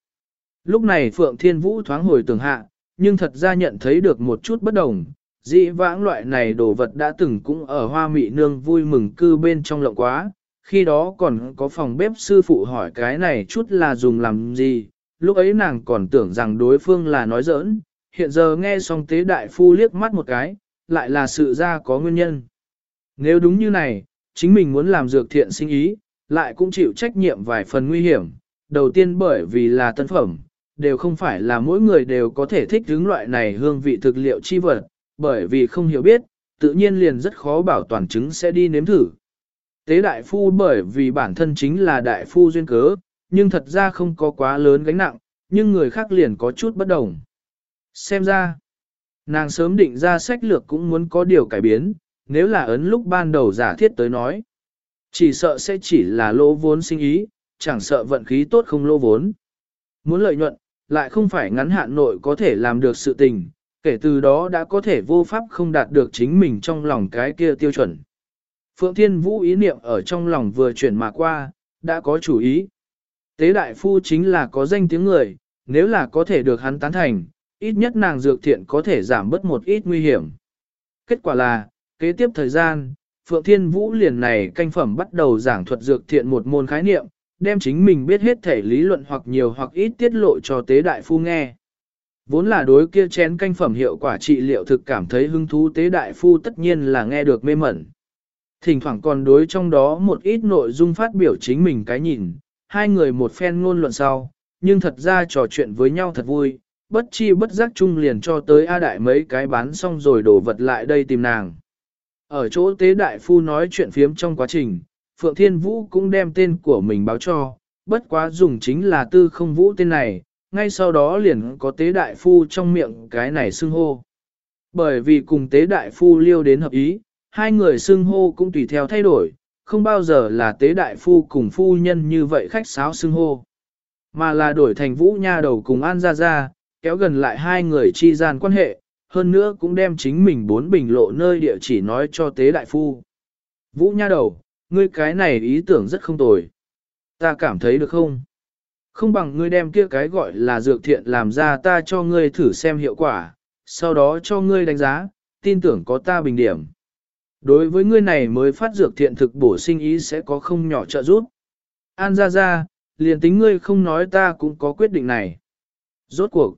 Lúc này Phượng Thiên Vũ thoáng hồi tưởng hạ, nhưng thật ra nhận thấy được một chút bất đồng, dĩ vãng loại này đồ vật đã từng cũng ở hoa mị nương vui mừng cư bên trong lộng quá, khi đó còn có phòng bếp sư phụ hỏi cái này chút là dùng làm gì, lúc ấy nàng còn tưởng rằng đối phương là nói giỡn, hiện giờ nghe xong tế đại phu liếc mắt một cái, lại là sự ra có nguyên nhân. Nếu đúng như này, chính mình muốn làm dược thiện sinh ý, lại cũng chịu trách nhiệm vài phần nguy hiểm, đầu tiên bởi vì là tân phẩm, đều không phải là mỗi người đều có thể thích hứng loại này hương vị thực liệu chi vật, bởi vì không hiểu biết, tự nhiên liền rất khó bảo toàn chứng sẽ đi nếm thử. Tế đại phu bởi vì bản thân chính là đại phu duyên cớ, nhưng thật ra không có quá lớn gánh nặng, nhưng người khác liền có chút bất đồng. Xem ra, nàng sớm định ra sách lược cũng muốn có điều cải biến, nếu là ấn lúc ban đầu giả thiết tới nói. Chỉ sợ sẽ chỉ là lỗ vốn sinh ý, chẳng sợ vận khí tốt không lỗ vốn. Muốn lợi nhuận, lại không phải ngắn hạn nội có thể làm được sự tình, kể từ đó đã có thể vô pháp không đạt được chính mình trong lòng cái kia tiêu chuẩn. Phượng Thiên Vũ ý niệm ở trong lòng vừa chuyển mà qua, đã có chủ ý. Tế đại phu chính là có danh tiếng người, nếu là có thể được hắn tán thành, ít nhất nàng dược thiện có thể giảm bớt một ít nguy hiểm. Kết quả là, kế tiếp thời gian, Phượng Thiên Vũ liền này canh phẩm bắt đầu giảng thuật dược thiện một môn khái niệm, đem chính mình biết hết thể lý luận hoặc nhiều hoặc ít tiết lộ cho tế đại phu nghe. Vốn là đối kia chén canh phẩm hiệu quả trị liệu thực cảm thấy hứng thú tế đại phu tất nhiên là nghe được mê mẩn. Thỉnh thoảng còn đối trong đó một ít nội dung phát biểu chính mình cái nhìn, hai người một phen ngôn luận sau, nhưng thật ra trò chuyện với nhau thật vui, bất chi bất giác chung liền cho tới A Đại mấy cái bán xong rồi đổ vật lại đây tìm nàng. Ở chỗ tế đại phu nói chuyện phiếm trong quá trình, Phượng Thiên Vũ cũng đem tên của mình báo cho, bất quá dùng chính là tư không vũ tên này, ngay sau đó liền có tế đại phu trong miệng cái này xưng hô. Bởi vì cùng tế đại phu liêu đến hợp ý, hai người xưng hô cũng tùy theo thay đổi, không bao giờ là tế đại phu cùng phu nhân như vậy khách sáo xưng hô, mà là đổi thành vũ nha đầu cùng an gia gia, kéo gần lại hai người chi gian quan hệ, hơn nữa cũng đem chính mình bốn bình lộ nơi địa chỉ nói cho tế đại phu. Vũ nha đầu, ngươi cái này ý tưởng rất không tồi. Ta cảm thấy được không? Không bằng ngươi đem kia cái gọi là dược thiện làm ra ta cho ngươi thử xem hiệu quả, sau đó cho ngươi đánh giá, tin tưởng có ta bình điểm. Đối với ngươi này mới phát dược thiện thực bổ sinh ý sẽ có không nhỏ trợ giúp. An ra ra, liền tính ngươi không nói ta cũng có quyết định này. Rốt cuộc,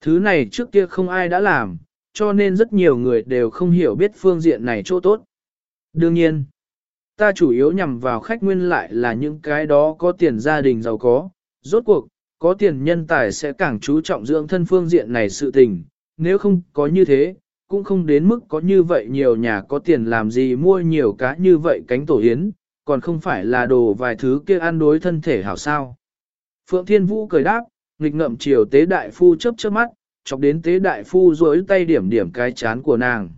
thứ này trước kia không ai đã làm, cho nên rất nhiều người đều không hiểu biết phương diện này chỗ tốt. Đương nhiên, ta chủ yếu nhằm vào khách nguyên lại là những cái đó có tiền gia đình giàu có, rốt cuộc, có tiền nhân tài sẽ càng chú trọng dưỡng thân phương diện này sự tình, nếu không có như thế, cũng không đến mức có như vậy nhiều nhà có tiền làm gì mua nhiều cá như vậy cánh tổ yến, còn không phải là đồ vài thứ kia ăn đối thân thể hảo sao. Phượng Thiên Vũ cười đáp, nghịch ngậm chiều tế đại phu chớp chớp mắt, chọc đến tế đại phu rối tay điểm điểm cái chán của nàng.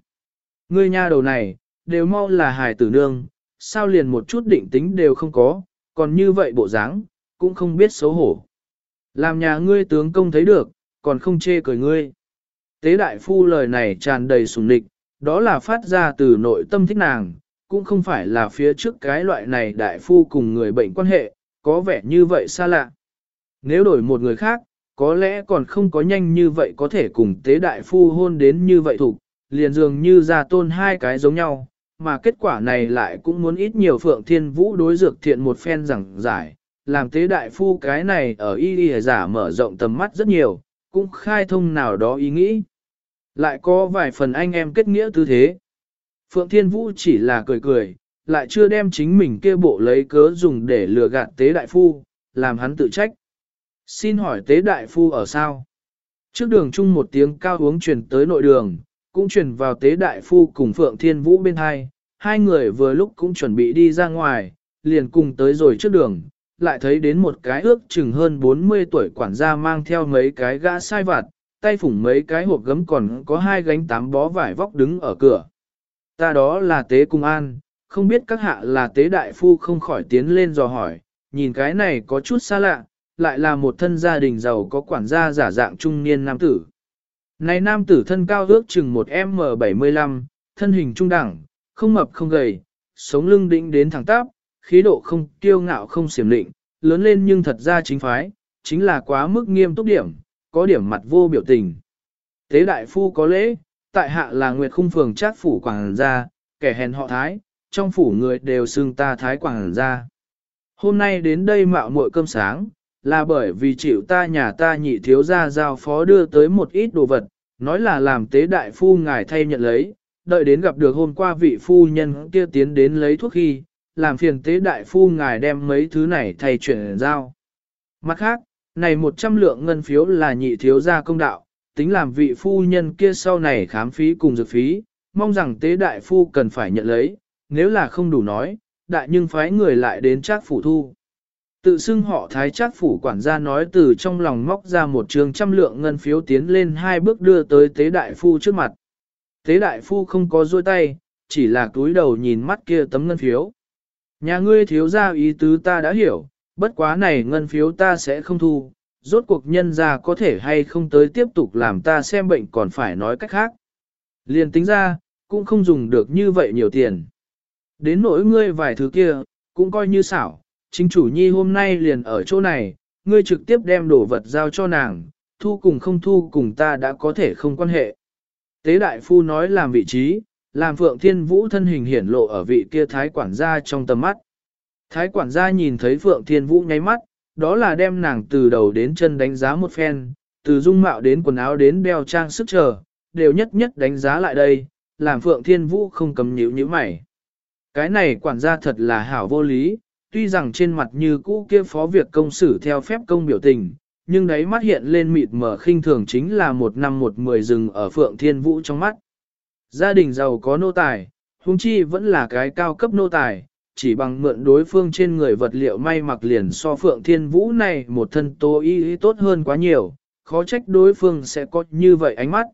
Ngươi nha đầu này, đều mau là hài tử nương, sao liền một chút định tính đều không có, còn như vậy bộ dáng, cũng không biết xấu hổ. Làm nhà ngươi tướng công thấy được, còn không chê cười ngươi. Tế đại phu lời này tràn đầy sùng nịch, đó là phát ra từ nội tâm thích nàng, cũng không phải là phía trước cái loại này đại phu cùng người bệnh quan hệ, có vẻ như vậy xa lạ. Nếu đổi một người khác, có lẽ còn không có nhanh như vậy có thể cùng tế đại phu hôn đến như vậy thục, liền dường như ra tôn hai cái giống nhau, mà kết quả này lại cũng muốn ít nhiều phượng thiên vũ đối dược thiện một phen rằng giải, làm tế đại phu cái này ở y y giả mở rộng tầm mắt rất nhiều, cũng khai thông nào đó ý nghĩ. Lại có vài phần anh em kết nghĩa tư thế. Phượng Thiên Vũ chỉ là cười cười, lại chưa đem chính mình kia bộ lấy cớ dùng để lừa gạt tế đại phu, làm hắn tự trách. Xin hỏi tế đại phu ở sao? Trước đường chung một tiếng cao uống truyền tới nội đường, cũng truyền vào tế đại phu cùng Phượng Thiên Vũ bên hai, hai người vừa lúc cũng chuẩn bị đi ra ngoài, liền cùng tới rồi trước đường, lại thấy đến một cái ước chừng hơn 40 tuổi quản gia mang theo mấy cái gã sai vặt, tay phủng mấy cái hộp gấm còn có hai gánh tám bó vải vóc đứng ở cửa. Ta đó là tế cung an, không biết các hạ là tế đại phu không khỏi tiến lên dò hỏi, nhìn cái này có chút xa lạ, lại là một thân gia đình giàu có quản gia giả dạng trung niên nam tử. Này nam tử thân cao ước chừng một M75, thân hình trung đẳng, không mập không gầy, sống lưng định đến thẳng tắp, khí độ không kiêu ngạo không xiểm định, lớn lên nhưng thật ra chính phái, chính là quá mức nghiêm túc điểm, có điểm mặt vô biểu tình. Tế đại phu có lễ, tại hạ là Nguyệt Khung Phường chát Phủ Quảng Gia, kẻ hèn họ Thái, trong phủ người đều xưng ta Thái Quảng Gia. Hôm nay đến đây mạo muội cơm sáng, là bởi vì chịu ta nhà ta nhị thiếu gia giao phó đưa tới một ít đồ vật, nói là làm tế đại phu ngài thay nhận lấy, đợi đến gặp được hôm qua vị phu nhân kia tiến đến lấy thuốc khi, làm phiền tế đại phu ngài đem mấy thứ này thay chuyển giao. Mặt khác, này 100 lượng ngân phiếu là nhị thiếu gia công đạo, tính làm vị phu nhân kia sau này khám phí cùng dược phí, mong rằng tế đại phu cần phải nhận lấy, nếu là không đủ nói, đại nhưng phái người lại đến trác phủ thu. Tự xưng họ thái trác phủ quản gia nói từ trong lòng móc ra một trường trăm lượng ngân phiếu tiến lên hai bước đưa tới tế đại phu trước mặt. Tế đại phu không có dôi tay, chỉ là túi đầu nhìn mắt kia tấm ngân phiếu. Nhà ngươi thiếu ra ý tứ ta đã hiểu, bất quá này ngân phiếu ta sẽ không thu, rốt cuộc nhân ra có thể hay không tới tiếp tục làm ta xem bệnh còn phải nói cách khác. Liền tính ra, cũng không dùng được như vậy nhiều tiền. Đến nỗi ngươi vài thứ kia, cũng coi như xảo, chính chủ nhi hôm nay liền ở chỗ này, ngươi trực tiếp đem đồ vật giao cho nàng, thu cùng không thu cùng ta đã có thể không quan hệ. Tế đại phu nói làm vị trí, làm Phượng Thiên Vũ thân hình hiển lộ ở vị kia thái quản gia trong tầm mắt. Thái quản gia nhìn thấy Phượng Thiên Vũ nháy mắt, đó là đem nàng từ đầu đến chân đánh giá một phen, từ dung mạo đến quần áo đến đeo trang sức chờ, đều nhất nhất đánh giá lại đây, làm Phượng Thiên Vũ không cầm nhíu nhíu mày. Cái này quản gia thật là hảo vô lý, tuy rằng trên mặt như cũ kia phó việc công xử theo phép công biểu tình, nhưng đấy mắt hiện lên mịt mờ khinh thường chính là một năm một mười rừng ở Phượng Thiên Vũ trong mắt. Gia đình giàu có nô tài, huống chi vẫn là cái cao cấp nô tài, chỉ bằng mượn đối phương trên người vật liệu may mặc liền so Phượng Thiên Vũ này một thân tố y tốt hơn quá nhiều, khó trách đối phương sẽ có như vậy ánh mắt.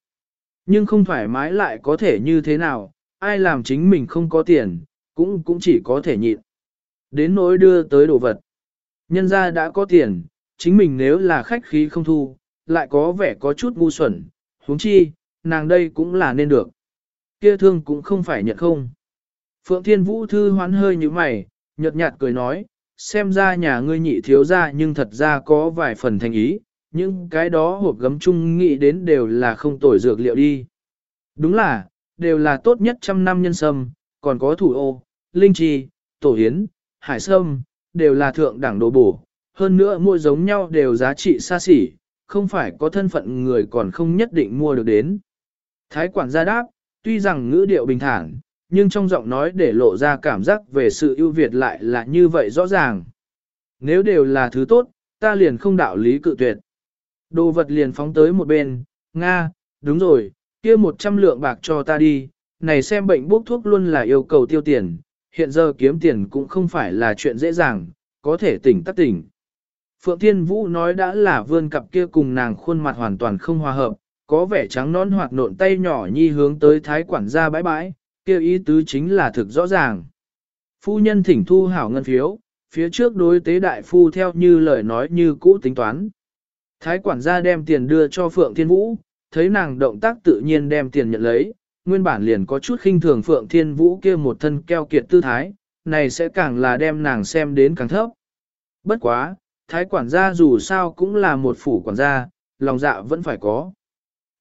Nhưng không thoải mái lại có thể như thế nào, ai làm chính mình không có tiền, cũng cũng chỉ có thể nhịn. Đến nỗi đưa tới đồ vật. Nhân ra đã có tiền, chính mình nếu là khách khí không thu, lại có vẻ có chút ngu xuẩn, huống chi, nàng đây cũng là nên được. Kia thương cũng không phải nhận không. Phượng Thiên Vũ thư hoán hơi như mày, nhợt nhạt cười nói, xem ra nhà ngươi nhị thiếu ra nhưng thật ra có vài phần thành ý, nhưng cái đó hộp gấm chung nghĩ đến đều là không tồi dược liệu đi. Đúng là, đều là tốt nhất trăm năm nhân sâm, còn có thủ ô, linh trì, tổ hiến, hải sâm, đều là thượng đẳng đồ bổ, hơn nữa mua giống nhau đều giá trị xa xỉ, không phải có thân phận người còn không nhất định mua được đến. Thái quản gia đáp, tuy rằng ngữ điệu bình thản, nhưng trong giọng nói để lộ ra cảm giác về sự ưu việt lại là như vậy rõ ràng. Nếu đều là thứ tốt, ta liền không đạo lý cự tuyệt. Đồ vật liền phóng tới một bên, Nga, đúng rồi, kia một trăm lượng bạc cho ta đi, này xem bệnh bốc thuốc luôn là yêu cầu tiêu tiền, hiện giờ kiếm tiền cũng không phải là chuyện dễ dàng, có thể tỉnh tắt tỉnh. Phượng Thiên Vũ nói đã là vươn cặp kia cùng nàng khuôn mặt hoàn toàn không hòa hợp, có vẻ trắng non hoạt nộn tay nhỏ nhi hướng tới thái quản gia bãi bãi, kia ý tứ chính là thực rõ ràng. Phu nhân thỉnh thu hảo ngân phiếu, phía trước đối tế đại phu theo như lời nói như cũ tính toán. Thái quản gia đem tiền đưa cho Phượng Thiên Vũ, thấy nàng động tác tự nhiên đem tiền nhận lấy, nguyên bản liền có chút khinh thường Phượng Thiên Vũ kia một thân keo kiệt tư thái, này sẽ càng là đem nàng xem đến càng thấp. Bất quá, thái quản gia dù sao cũng là một phủ quản gia, lòng dạ vẫn phải có.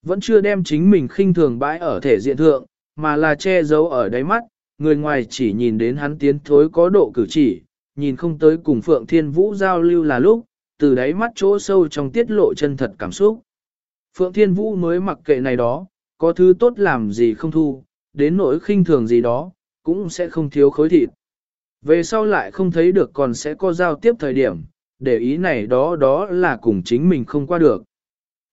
Vẫn chưa đem chính mình khinh thường bãi ở thể diện thượng, mà là che giấu ở đáy mắt, người ngoài chỉ nhìn đến hắn tiến thối có độ cử chỉ, nhìn không tới cùng Phượng Thiên Vũ giao lưu là lúc, từ đáy mắt chỗ sâu trong tiết lộ chân thật cảm xúc. Phượng Thiên Vũ mới mặc kệ này đó, có thứ tốt làm gì không thu, đến nỗi khinh thường gì đó, cũng sẽ không thiếu khối thịt. Về sau lại không thấy được còn sẽ có giao tiếp thời điểm, để ý này đó đó là cùng chính mình không qua được.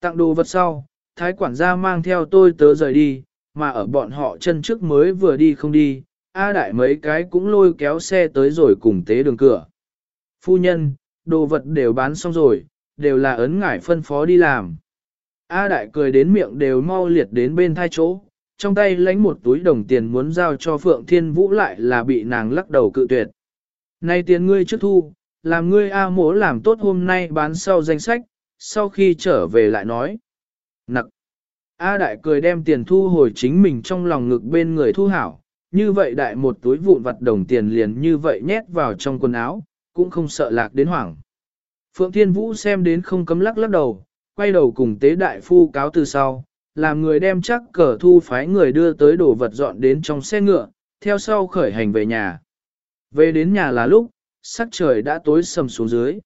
Tặng đồ vật sau, thái quản gia mang theo tôi tớ rời đi, mà ở bọn họ chân trước mới vừa đi không đi, A đại mấy cái cũng lôi kéo xe tới rồi cùng tế đường cửa. Phu nhân, đồ vật đều bán xong rồi, đều là ấn ngải phân phó đi làm. A đại cười đến miệng đều mau liệt đến bên thai chỗ, trong tay lánh một túi đồng tiền muốn giao cho Phượng Thiên Vũ lại là bị nàng lắc đầu cự tuyệt. Này tiền ngươi trước thu, làm ngươi A mỗ làm tốt hôm nay bán sau danh sách, sau khi trở về lại nói. Nặc. A đại cười đem tiền thu hồi chính mình trong lòng ngực bên người thu hảo, như vậy đại một túi vụn vặt đồng tiền liền như vậy nhét vào trong quần áo, cũng không sợ lạc đến hoảng. Phượng Thiên Vũ xem đến không cấm lắc lắc đầu, quay đầu cùng tế đại phu cáo từ sau, làm người đem chắc cờ thu phái người đưa tới đồ vật dọn đến trong xe ngựa, theo sau khởi hành về nhà. Về đến nhà là lúc, sắc trời đã tối sầm xuống dưới.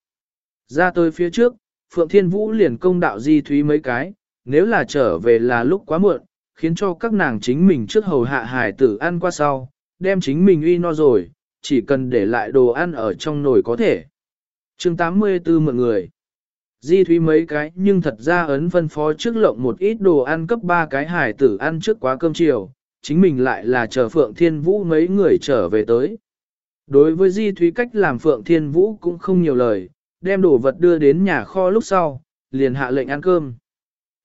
Ra tới phía trước, Phượng Thiên Vũ liền công đạo di thúy mấy cái, nếu là trở về là lúc quá muộn, khiến cho các nàng chính mình trước hầu hạ hải tử ăn qua sau, đem chính mình uy no rồi, chỉ cần để lại đồ ăn ở trong nồi có thể. chương 84 mượn người. Di thúy mấy cái nhưng thật ra ấn phân phó trước lộng một ít đồ ăn cấp ba cái hải tử ăn trước quá cơm chiều, chính mình lại là chờ Phượng Thiên Vũ mấy người trở về tới. Đối với Di Thúy cách làm Phượng Thiên Vũ cũng không nhiều lời, đem đồ vật đưa đến nhà kho lúc sau, liền hạ lệnh ăn cơm.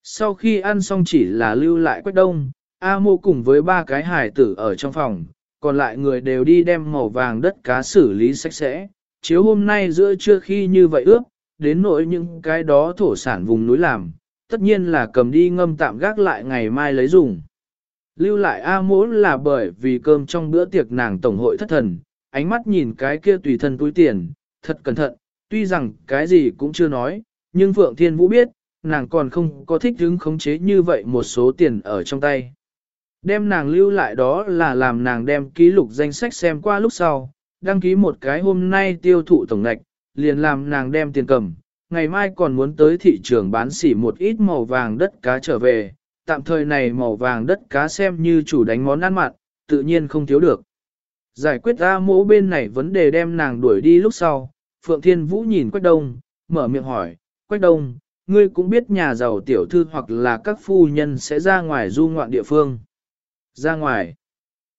Sau khi ăn xong chỉ là lưu lại quách đông, A mô cùng với ba cái hải tử ở trong phòng, còn lại người đều đi đem màu vàng đất cá xử lý sạch sẽ. Chiếu hôm nay giữa trưa khi như vậy ước, đến nỗi những cái đó thổ sản vùng núi làm, tất nhiên là cầm đi ngâm tạm gác lại ngày mai lấy dùng. Lưu lại A mỗ là bởi vì cơm trong bữa tiệc nàng tổng hội thất thần, ánh mắt nhìn cái kia tùy thân túi tiền, thật cẩn thận, tuy rằng cái gì cũng chưa nói, nhưng Phượng Thiên Vũ biết, nàng còn không có thích hứng khống chế như vậy một số tiền ở trong tay. Đem nàng lưu lại đó là làm nàng đem ký lục danh sách xem qua lúc sau, đăng ký một cái hôm nay tiêu thụ tổng ngạch, liền làm nàng đem tiền cầm, ngày mai còn muốn tới thị trường bán xỉ một ít màu vàng đất cá trở về, tạm thời này màu vàng đất cá xem như chủ đánh món ăn mặn, tự nhiên không thiếu được. Giải quyết ra mỗ bên này vấn đề đem nàng đuổi đi lúc sau, Phượng Thiên Vũ nhìn Quách Đông, mở miệng hỏi, Quách Đông, ngươi cũng biết nhà giàu tiểu thư hoặc là các phu nhân sẽ ra ngoài du ngoạn địa phương. Ra ngoài.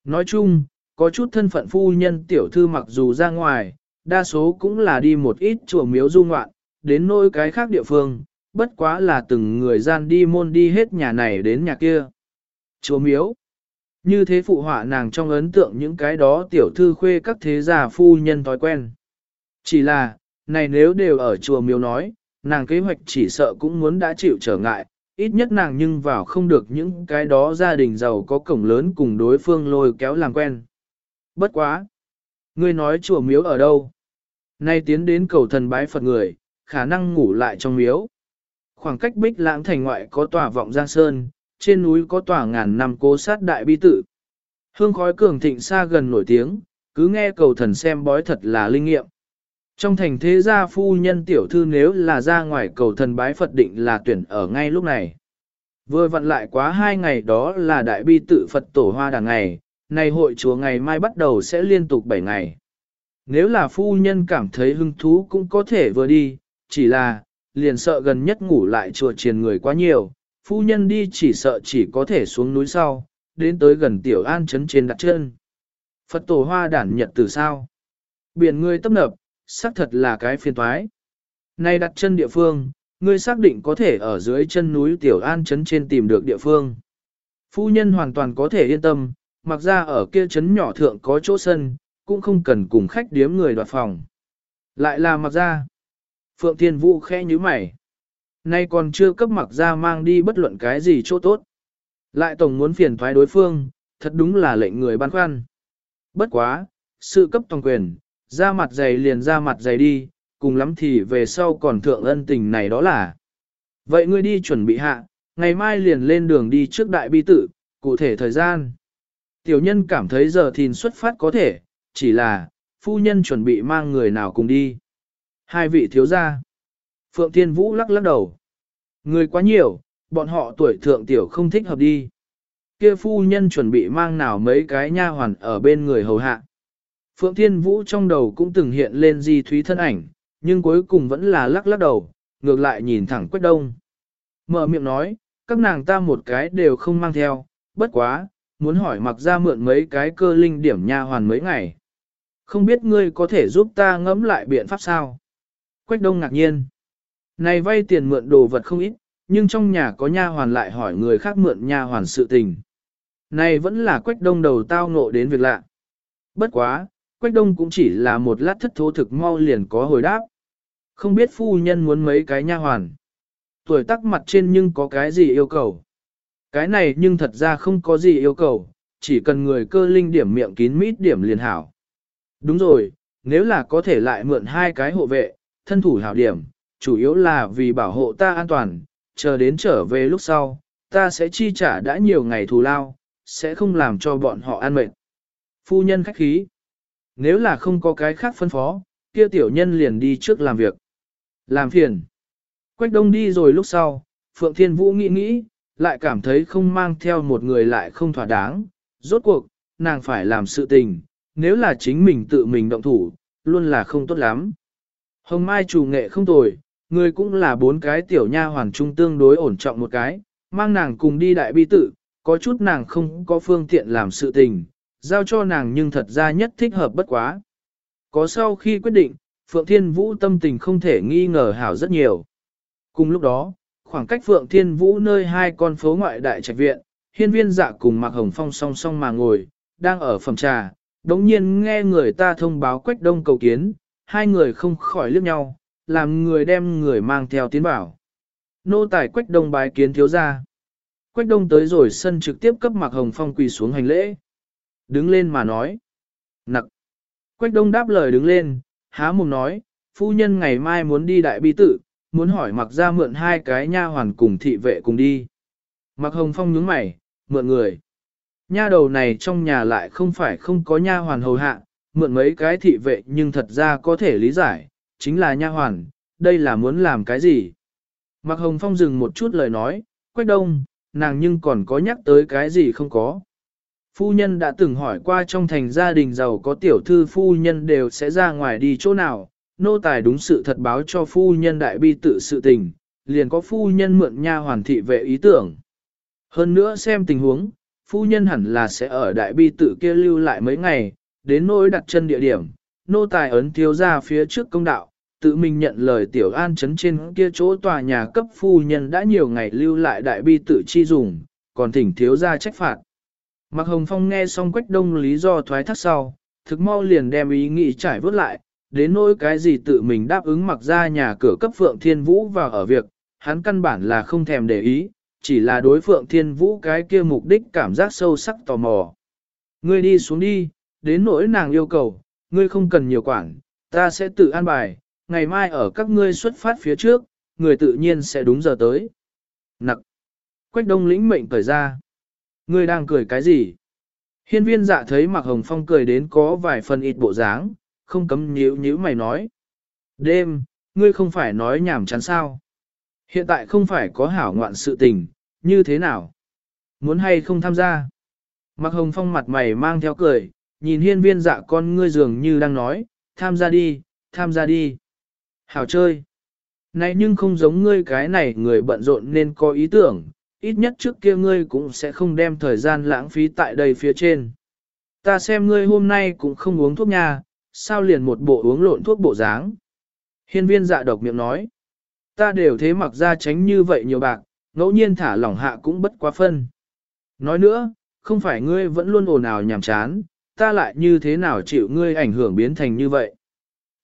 Nói chung, có chút thân phận phu nhân tiểu thư mặc dù ra ngoài, đa số cũng là đi một ít chùa miếu du ngoạn, đến nỗi cái khác địa phương, bất quá là từng người gian đi môn đi hết nhà này đến nhà kia. Chùa miếu. Như thế phụ họa nàng trong ấn tượng những cái đó tiểu thư khuê các thế gia phu nhân thói quen. Chỉ là, này nếu đều ở chùa miếu nói, nàng kế hoạch chỉ sợ cũng muốn đã chịu trở ngại, ít nhất nàng nhưng vào không được những cái đó gia đình giàu có cổng lớn cùng đối phương lôi kéo làm quen. Bất quá! Ngươi nói chùa miếu ở đâu? Nay tiến đến cầu thần bái Phật người, khả năng ngủ lại trong miếu. Khoảng cách bích lãng thành ngoại có tòa vọng giang sơn, trên núi có tòa ngàn năm cố sát đại bi tự. Hương khói cường thịnh xa gần nổi tiếng, cứ nghe cầu thần xem bói thật là linh nghiệm. Trong thành thế gia phu nhân tiểu thư nếu là ra ngoài cầu thần bái Phật định là tuyển ở ngay lúc này. Vừa vặn lại quá hai ngày đó là đại bi tự Phật tổ hoa đàng ngày, này hội chùa ngày mai bắt đầu sẽ liên tục 7 ngày. Nếu là phu nhân cảm thấy hứng thú cũng có thể vừa đi, chỉ là, liền sợ gần nhất ngủ lại chùa triền người quá nhiều, phu nhân đi chỉ sợ chỉ có thể xuống núi sau, đến tới gần tiểu an trấn trên đặt chân. Phật tổ hoa đản nhật từ sao? Biển người tấp nập, xác thật là cái phiền toái. Nay đặt chân địa phương, ngươi xác định có thể ở dưới chân núi Tiểu An Trấn trên tìm được địa phương. Phu nhân hoàn toàn có thể yên tâm, mặc ra ở kia trấn nhỏ thượng có chỗ sân, cũng không cần cùng khách điếm người đoạt phòng. Lại là mặc ra. Phượng Thiên Vũ khẽ nhíu mày. Nay còn chưa cấp mặc ra mang đi bất luận cái gì chỗ tốt. Lại tổng muốn phiền thoái đối phương, thật đúng là lệnh người băn khoăn. Bất quá, sự cấp toàn quyền, ra mặt dày liền ra mặt dày đi, cùng lắm thì về sau còn thượng ân tình này đó là. Vậy ngươi đi chuẩn bị hạ, ngày mai liền lên đường đi trước đại bi tự, cụ thể thời gian. Tiểu nhân cảm thấy giờ thìn xuất phát có thể, chỉ là, phu nhân chuẩn bị mang người nào cùng đi. Hai vị thiếu gia. Phượng Thiên Vũ lắc lắc đầu. Người quá nhiều, bọn họ tuổi thượng tiểu không thích hợp đi. Kia phu nhân chuẩn bị mang nào mấy cái nha hoàn ở bên người hầu hạ. Phượng Thiên Vũ trong đầu cũng từng hiện lên di thúy thân ảnh, nhưng cuối cùng vẫn là lắc lắc đầu, ngược lại nhìn thẳng Quách Đông. Mở miệng nói, các nàng ta một cái đều không mang theo, bất quá, muốn hỏi mặc ra mượn mấy cái cơ linh điểm nha hoàn mấy ngày. Không biết ngươi có thể giúp ta ngẫm lại biện pháp sao? Quách Đông ngạc nhiên. Này vay tiền mượn đồ vật không ít, nhưng trong nhà có nha hoàn lại hỏi người khác mượn nha hoàn sự tình. Này vẫn là Quách Đông đầu tao ngộ đến việc lạ. Bất quá, Quách Đông cũng chỉ là một lát thất thố thực mau liền có hồi đáp. Không biết phu nhân muốn mấy cái nha hoàn. Tuổi tắc mặt trên nhưng có cái gì yêu cầu. Cái này nhưng thật ra không có gì yêu cầu, chỉ cần người cơ linh điểm miệng kín mít điểm liền hảo. Đúng rồi, nếu là có thể lại mượn hai cái hộ vệ, thân thủ hảo điểm, chủ yếu là vì bảo hộ ta an toàn, chờ đến trở về lúc sau, ta sẽ chi trả đã nhiều ngày thù lao, sẽ không làm cho bọn họ an mệt. Phu nhân khách khí. Nếu là không có cái khác phân phó, kia tiểu nhân liền đi trước làm việc. Làm phiền. Quách đông đi rồi lúc sau, Phượng Thiên Vũ nghĩ nghĩ, lại cảm thấy không mang theo một người lại không thỏa đáng. Rốt cuộc, nàng phải làm sự tình, nếu là chính mình tự mình động thủ, luôn là không tốt lắm. Hồng Mai chủ nghệ không tồi, người cũng là bốn cái tiểu nha hoàn trung tương đối ổn trọng một cái, mang nàng cùng đi đại bi tự, có chút nàng không có phương tiện làm sự tình, giao cho nàng nhưng thật ra nhất thích hợp bất quá. Có sau khi quyết định, Phượng Thiên Vũ tâm tình không thể nghi ngờ hảo rất nhiều. Cùng lúc đó, khoảng cách Phượng Thiên Vũ nơi hai con phố ngoại đại trạch viện, hiên viên dạ cùng Mạc Hồng Phong song song mà ngồi, đang ở phòng trà, đống nhiên nghe người ta thông báo quách đông cầu kiến, hai người không khỏi liếc nhau, làm người đem người mang theo tiến bảo. Nô tài quách đông bái kiến thiếu gia. Quách đông tới rồi sân trực tiếp cấp Mạc Hồng Phong quỳ xuống hành lễ. Đứng lên mà nói. Nặc. Quách đông đáp lời đứng lên, há mồm nói, phu nhân ngày mai muốn đi đại bi tự, muốn hỏi mặc ra mượn hai cái nha hoàn cùng thị vệ cùng đi. Mặc hồng phong nhướng mày, mượn người. Nha đầu này trong nhà lại không phải không có nha hoàn hầu hạ, mượn mấy cái thị vệ nhưng thật ra có thể lý giải, chính là nha hoàn, đây là muốn làm cái gì. Mặc hồng phong dừng một chút lời nói, quách đông, nàng nhưng còn có nhắc tới cái gì không có. Phu nhân đã từng hỏi qua trong thành gia đình giàu có tiểu thư phu nhân đều sẽ ra ngoài đi chỗ nào, nô tài đúng sự thật báo cho phu nhân đại bi tự sự tình, liền có phu nhân mượn nha hoàn thị vệ ý tưởng. Hơn nữa xem tình huống, phu nhân hẳn là sẽ ở đại bi tự kia lưu lại mấy ngày, đến nỗi đặt chân địa điểm, nô tài ấn thiếu ra phía trước công đạo, tự mình nhận lời tiểu an chấn trên kia chỗ tòa nhà cấp phu nhân đã nhiều ngày lưu lại đại bi tự chi dùng, còn thỉnh thiếu ra trách phạt. Mạc Hồng Phong nghe xong Quách Đông lý do thoái thác sau, thực mau liền đem ý nghĩ trải vớt lại, đến nỗi cái gì tự mình đáp ứng mặc ra nhà cửa cấp Phượng Thiên Vũ vào ở việc, hắn căn bản là không thèm để ý, chỉ là đối Phượng Thiên Vũ cái kia mục đích cảm giác sâu sắc tò mò. Ngươi đi xuống đi, đến nỗi nàng yêu cầu, ngươi không cần nhiều quản, ta sẽ tự an bài, ngày mai ở các ngươi xuất phát phía trước, người tự nhiên sẽ đúng giờ tới. Nặc! Quách đông lĩnh mệnh cởi ra. Ngươi đang cười cái gì? Hiên viên dạ thấy Mạc Hồng Phong cười đến có vài phần ít bộ dáng, không cấm nhíu nhíu mày nói. Đêm, ngươi không phải nói nhảm chán sao? Hiện tại không phải có hảo ngoạn sự tình, như thế nào? Muốn hay không tham gia? Mạc Hồng Phong mặt mày mang theo cười, nhìn hiên viên dạ con ngươi dường như đang nói, tham gia đi, tham gia đi. Hảo chơi. Này nhưng không giống ngươi cái này người bận rộn nên có ý tưởng, ít nhất trước kia ngươi cũng sẽ không đem thời gian lãng phí tại đây phía trên. Ta xem ngươi hôm nay cũng không uống thuốc nha, sao liền một bộ uống lộn thuốc bộ dáng. Hiên viên dạ độc miệng nói, ta đều thế mặc ra tránh như vậy nhiều bạc, ngẫu nhiên thả lỏng hạ cũng bất quá phân. Nói nữa, không phải ngươi vẫn luôn ồn ào nhàm chán, ta lại như thế nào chịu ngươi ảnh hưởng biến thành như vậy.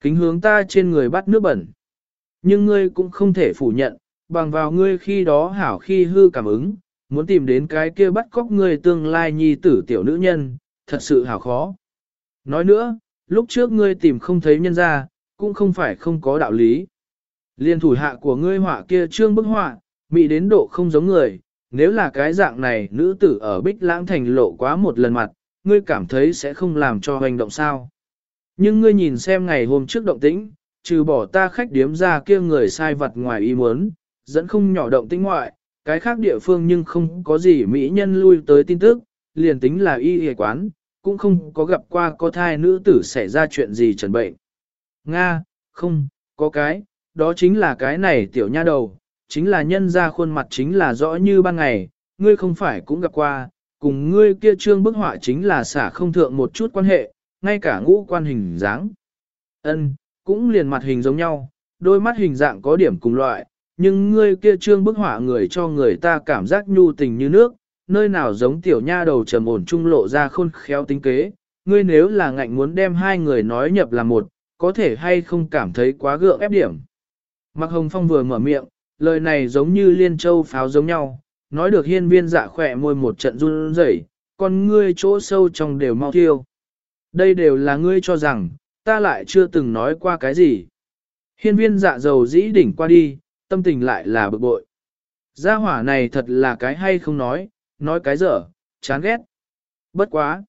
Kính hướng ta trên người bắt nước bẩn. Nhưng ngươi cũng không thể phủ nhận, bằng vào ngươi khi đó hảo khi hư cảm ứng, muốn tìm đến cái kia bắt cóc ngươi tương lai nhi tử tiểu nữ nhân, thật sự hảo khó. Nói nữa, lúc trước ngươi tìm không thấy nhân ra, cũng không phải không có đạo lý. Liên thủ hạ của ngươi họa kia trương bức họa, mị đến độ không giống người, nếu là cái dạng này nữ tử ở bích lãng thành lộ quá một lần mặt, ngươi cảm thấy sẽ không làm cho hành động sao. Nhưng ngươi nhìn xem ngày hôm trước động tĩnh, trừ bỏ ta khách điếm ra kia người sai vật ngoài ý muốn, dẫn không nhỏ động tĩnh ngoại, cái khác địa phương nhưng không có gì mỹ nhân lui tới tin tức, liền tính là y y quán, cũng không có gặp qua có thai nữ tử xảy ra chuyện gì trần bệnh. Nga, không, Có cái, đó chính là cái này tiểu nha đầu, chính là nhân ra khuôn mặt chính là rõ như ban ngày, ngươi không phải cũng gặp qua, cùng ngươi kia trương bức họa chính là xả không thượng một chút quan hệ, ngay cả ngũ quan hình dáng. Ân, cũng liền mặt hình giống nhau, đôi mắt hình dạng có điểm cùng loại, nhưng ngươi kia trương bức họa người cho người ta cảm giác nhu tình như nước, nơi nào giống tiểu nha đầu trầm ổn trung lộ ra khôn khéo tính kế, ngươi nếu là ngạnh muốn đem hai người nói nhập là một, có thể hay không cảm thấy quá gượng ép điểm. Mạc Hồng Phong vừa mở miệng, lời này giống như liên châu pháo giống nhau, nói được hiên viên dạ khỏe môi một trận run rẩy, còn ngươi chỗ sâu trong đều mau thiêu. Đây đều là ngươi cho rằng, ta lại chưa từng nói qua cái gì. Hiên viên dạ dầu dĩ đỉnh qua đi, tâm tình lại là bực bội. Gia hỏa này thật là cái hay không nói, nói cái dở, chán ghét. Bất quá.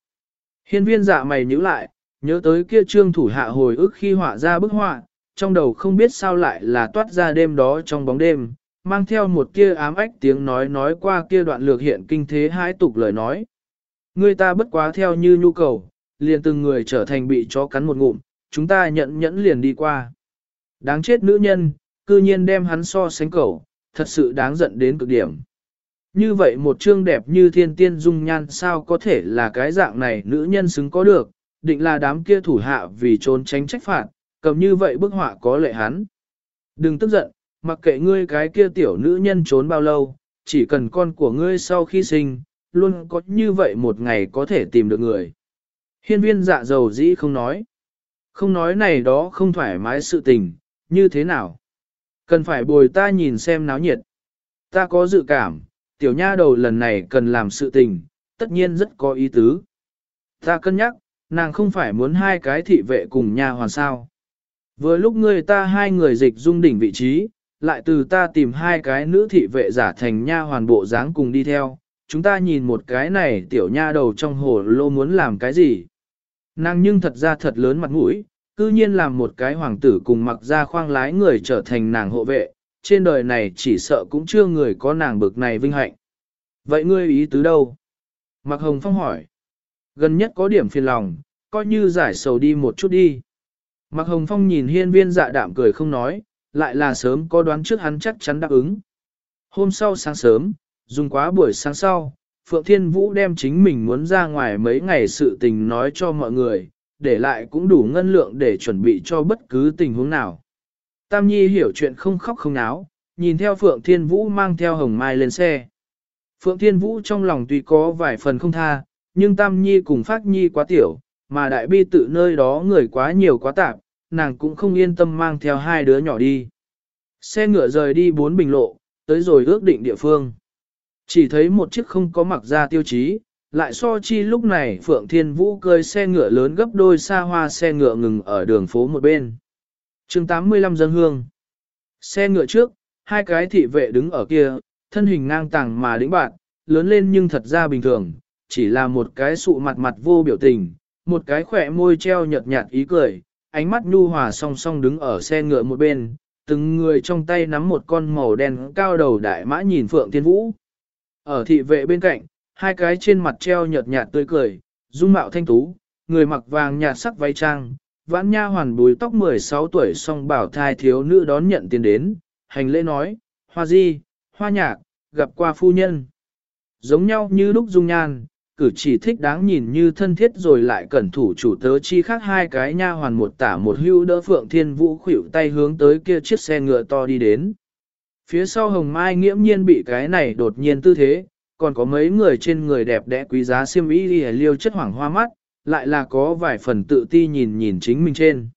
Hiên viên dạ mày nhíu lại, nhớ tới kia trương thủ hạ hồi ức khi họa ra bức họa, trong đầu không biết sao lại là toát ra đêm đó trong bóng đêm, mang theo một kia ám ách tiếng nói nói qua kia đoạn lược hiện kinh thế hai tục lời nói. Người ta bất quá theo như nhu cầu, liền từng người trở thành bị chó cắn một ngụm, chúng ta nhận nhẫn liền đi qua. Đáng chết nữ nhân, cư nhiên đem hắn so sánh cầu, thật sự đáng giận đến cực điểm. Như vậy một chương đẹp như thiên tiên dung nhan sao có thể là cái dạng này nữ nhân xứng có được, định là đám kia thủ hạ vì trốn tránh trách phạt, cầm như vậy bức họa có lệ hắn. Đừng tức giận, mặc kệ ngươi cái kia tiểu nữ nhân trốn bao lâu, chỉ cần con của ngươi sau khi sinh, luôn có như vậy một ngày có thể tìm được người. Hiên viên dạ dầu dĩ không nói. Không nói này đó không thoải mái sự tình, như thế nào. Cần phải bồi ta nhìn xem náo nhiệt. Ta có dự cảm, tiểu nha đầu lần này cần làm sự tình, tất nhiên rất có ý tứ. Ta cân nhắc, nàng không phải muốn hai cái thị vệ cùng nha hoàn sao. Vừa lúc ngươi ta hai người dịch dung đỉnh vị trí, lại từ ta tìm hai cái nữ thị vệ giả thành nha hoàn bộ dáng cùng đi theo, chúng ta nhìn một cái này tiểu nha đầu trong hồ lô muốn làm cái gì. Nàng nhưng thật ra thật lớn mặt mũi, cư nhiên làm một cái hoàng tử cùng mặc ra khoang lái người trở thành nàng hộ vệ, trên đời này chỉ sợ cũng chưa người có nàng bực này vinh hạnh. Vậy ngươi ý tứ đâu? Mạc Hồng Phong hỏi. Gần nhất có điểm phiền lòng, coi như giải sầu đi một chút đi. Mạc Hồng Phong nhìn hiên viên dạ đạm cười không nói, lại là sớm có đoán trước hắn chắc chắn đáp ứng. Hôm sau sáng sớm, dùng quá buổi sáng sau, Phượng Thiên Vũ đem chính mình muốn ra ngoài mấy ngày sự tình nói cho mọi người, để lại cũng đủ ngân lượng để chuẩn bị cho bất cứ tình huống nào. Tam Nhi hiểu chuyện không khóc không náo, nhìn theo Phượng Thiên Vũ mang theo Hồng Mai lên xe. Phượng Thiên Vũ trong lòng tuy có vài phần không tha, nhưng Tam Nhi cùng Phát Nhi quá tiểu, mà đại bi tự nơi đó người quá nhiều quá tạp, nàng cũng không yên tâm mang theo hai đứa nhỏ đi. Xe ngựa rời đi bốn bình lộ, tới rồi ước định địa phương. Chỉ thấy một chiếc không có mặc ra tiêu chí, lại so chi lúc này Phượng Thiên Vũ cơi xe ngựa lớn gấp đôi xa hoa xe ngựa ngừng ở đường phố một bên. chương 85 dân hương. Xe ngựa trước, hai cái thị vệ đứng ở kia, thân hình ngang tàng mà đĩnh bạn, lớn lên nhưng thật ra bình thường, chỉ là một cái sụ mặt mặt vô biểu tình, một cái khỏe môi treo nhợt nhạt ý cười, ánh mắt nhu hòa song song đứng ở xe ngựa một bên, từng người trong tay nắm một con màu đen cao đầu đại mã nhìn Phượng Thiên Vũ. Ở thị vệ bên cạnh, hai cái trên mặt treo nhợt nhạt tươi cười, dung mạo thanh tú, người mặc vàng nhạt sắc váy trang, vãn nha hoàn bùi tóc 16 tuổi song bảo thai thiếu nữ đón nhận tiền đến, hành lễ nói, hoa di, hoa nhạc, gặp qua phu nhân. Giống nhau như lúc dung nhan, cử chỉ thích đáng nhìn như thân thiết rồi lại cẩn thủ chủ tớ chi khác hai cái nha hoàn một tả một hưu đỡ phượng thiên vũ khuỷu tay hướng tới kia chiếc xe ngựa to đi đến. Phía sau hồng mai nghiễm nhiên bị cái này đột nhiên tư thế, còn có mấy người trên người đẹp đẽ quý giá siêm ý liêu chất hoảng hoa mắt, lại là có vài phần tự ti nhìn nhìn chính mình trên.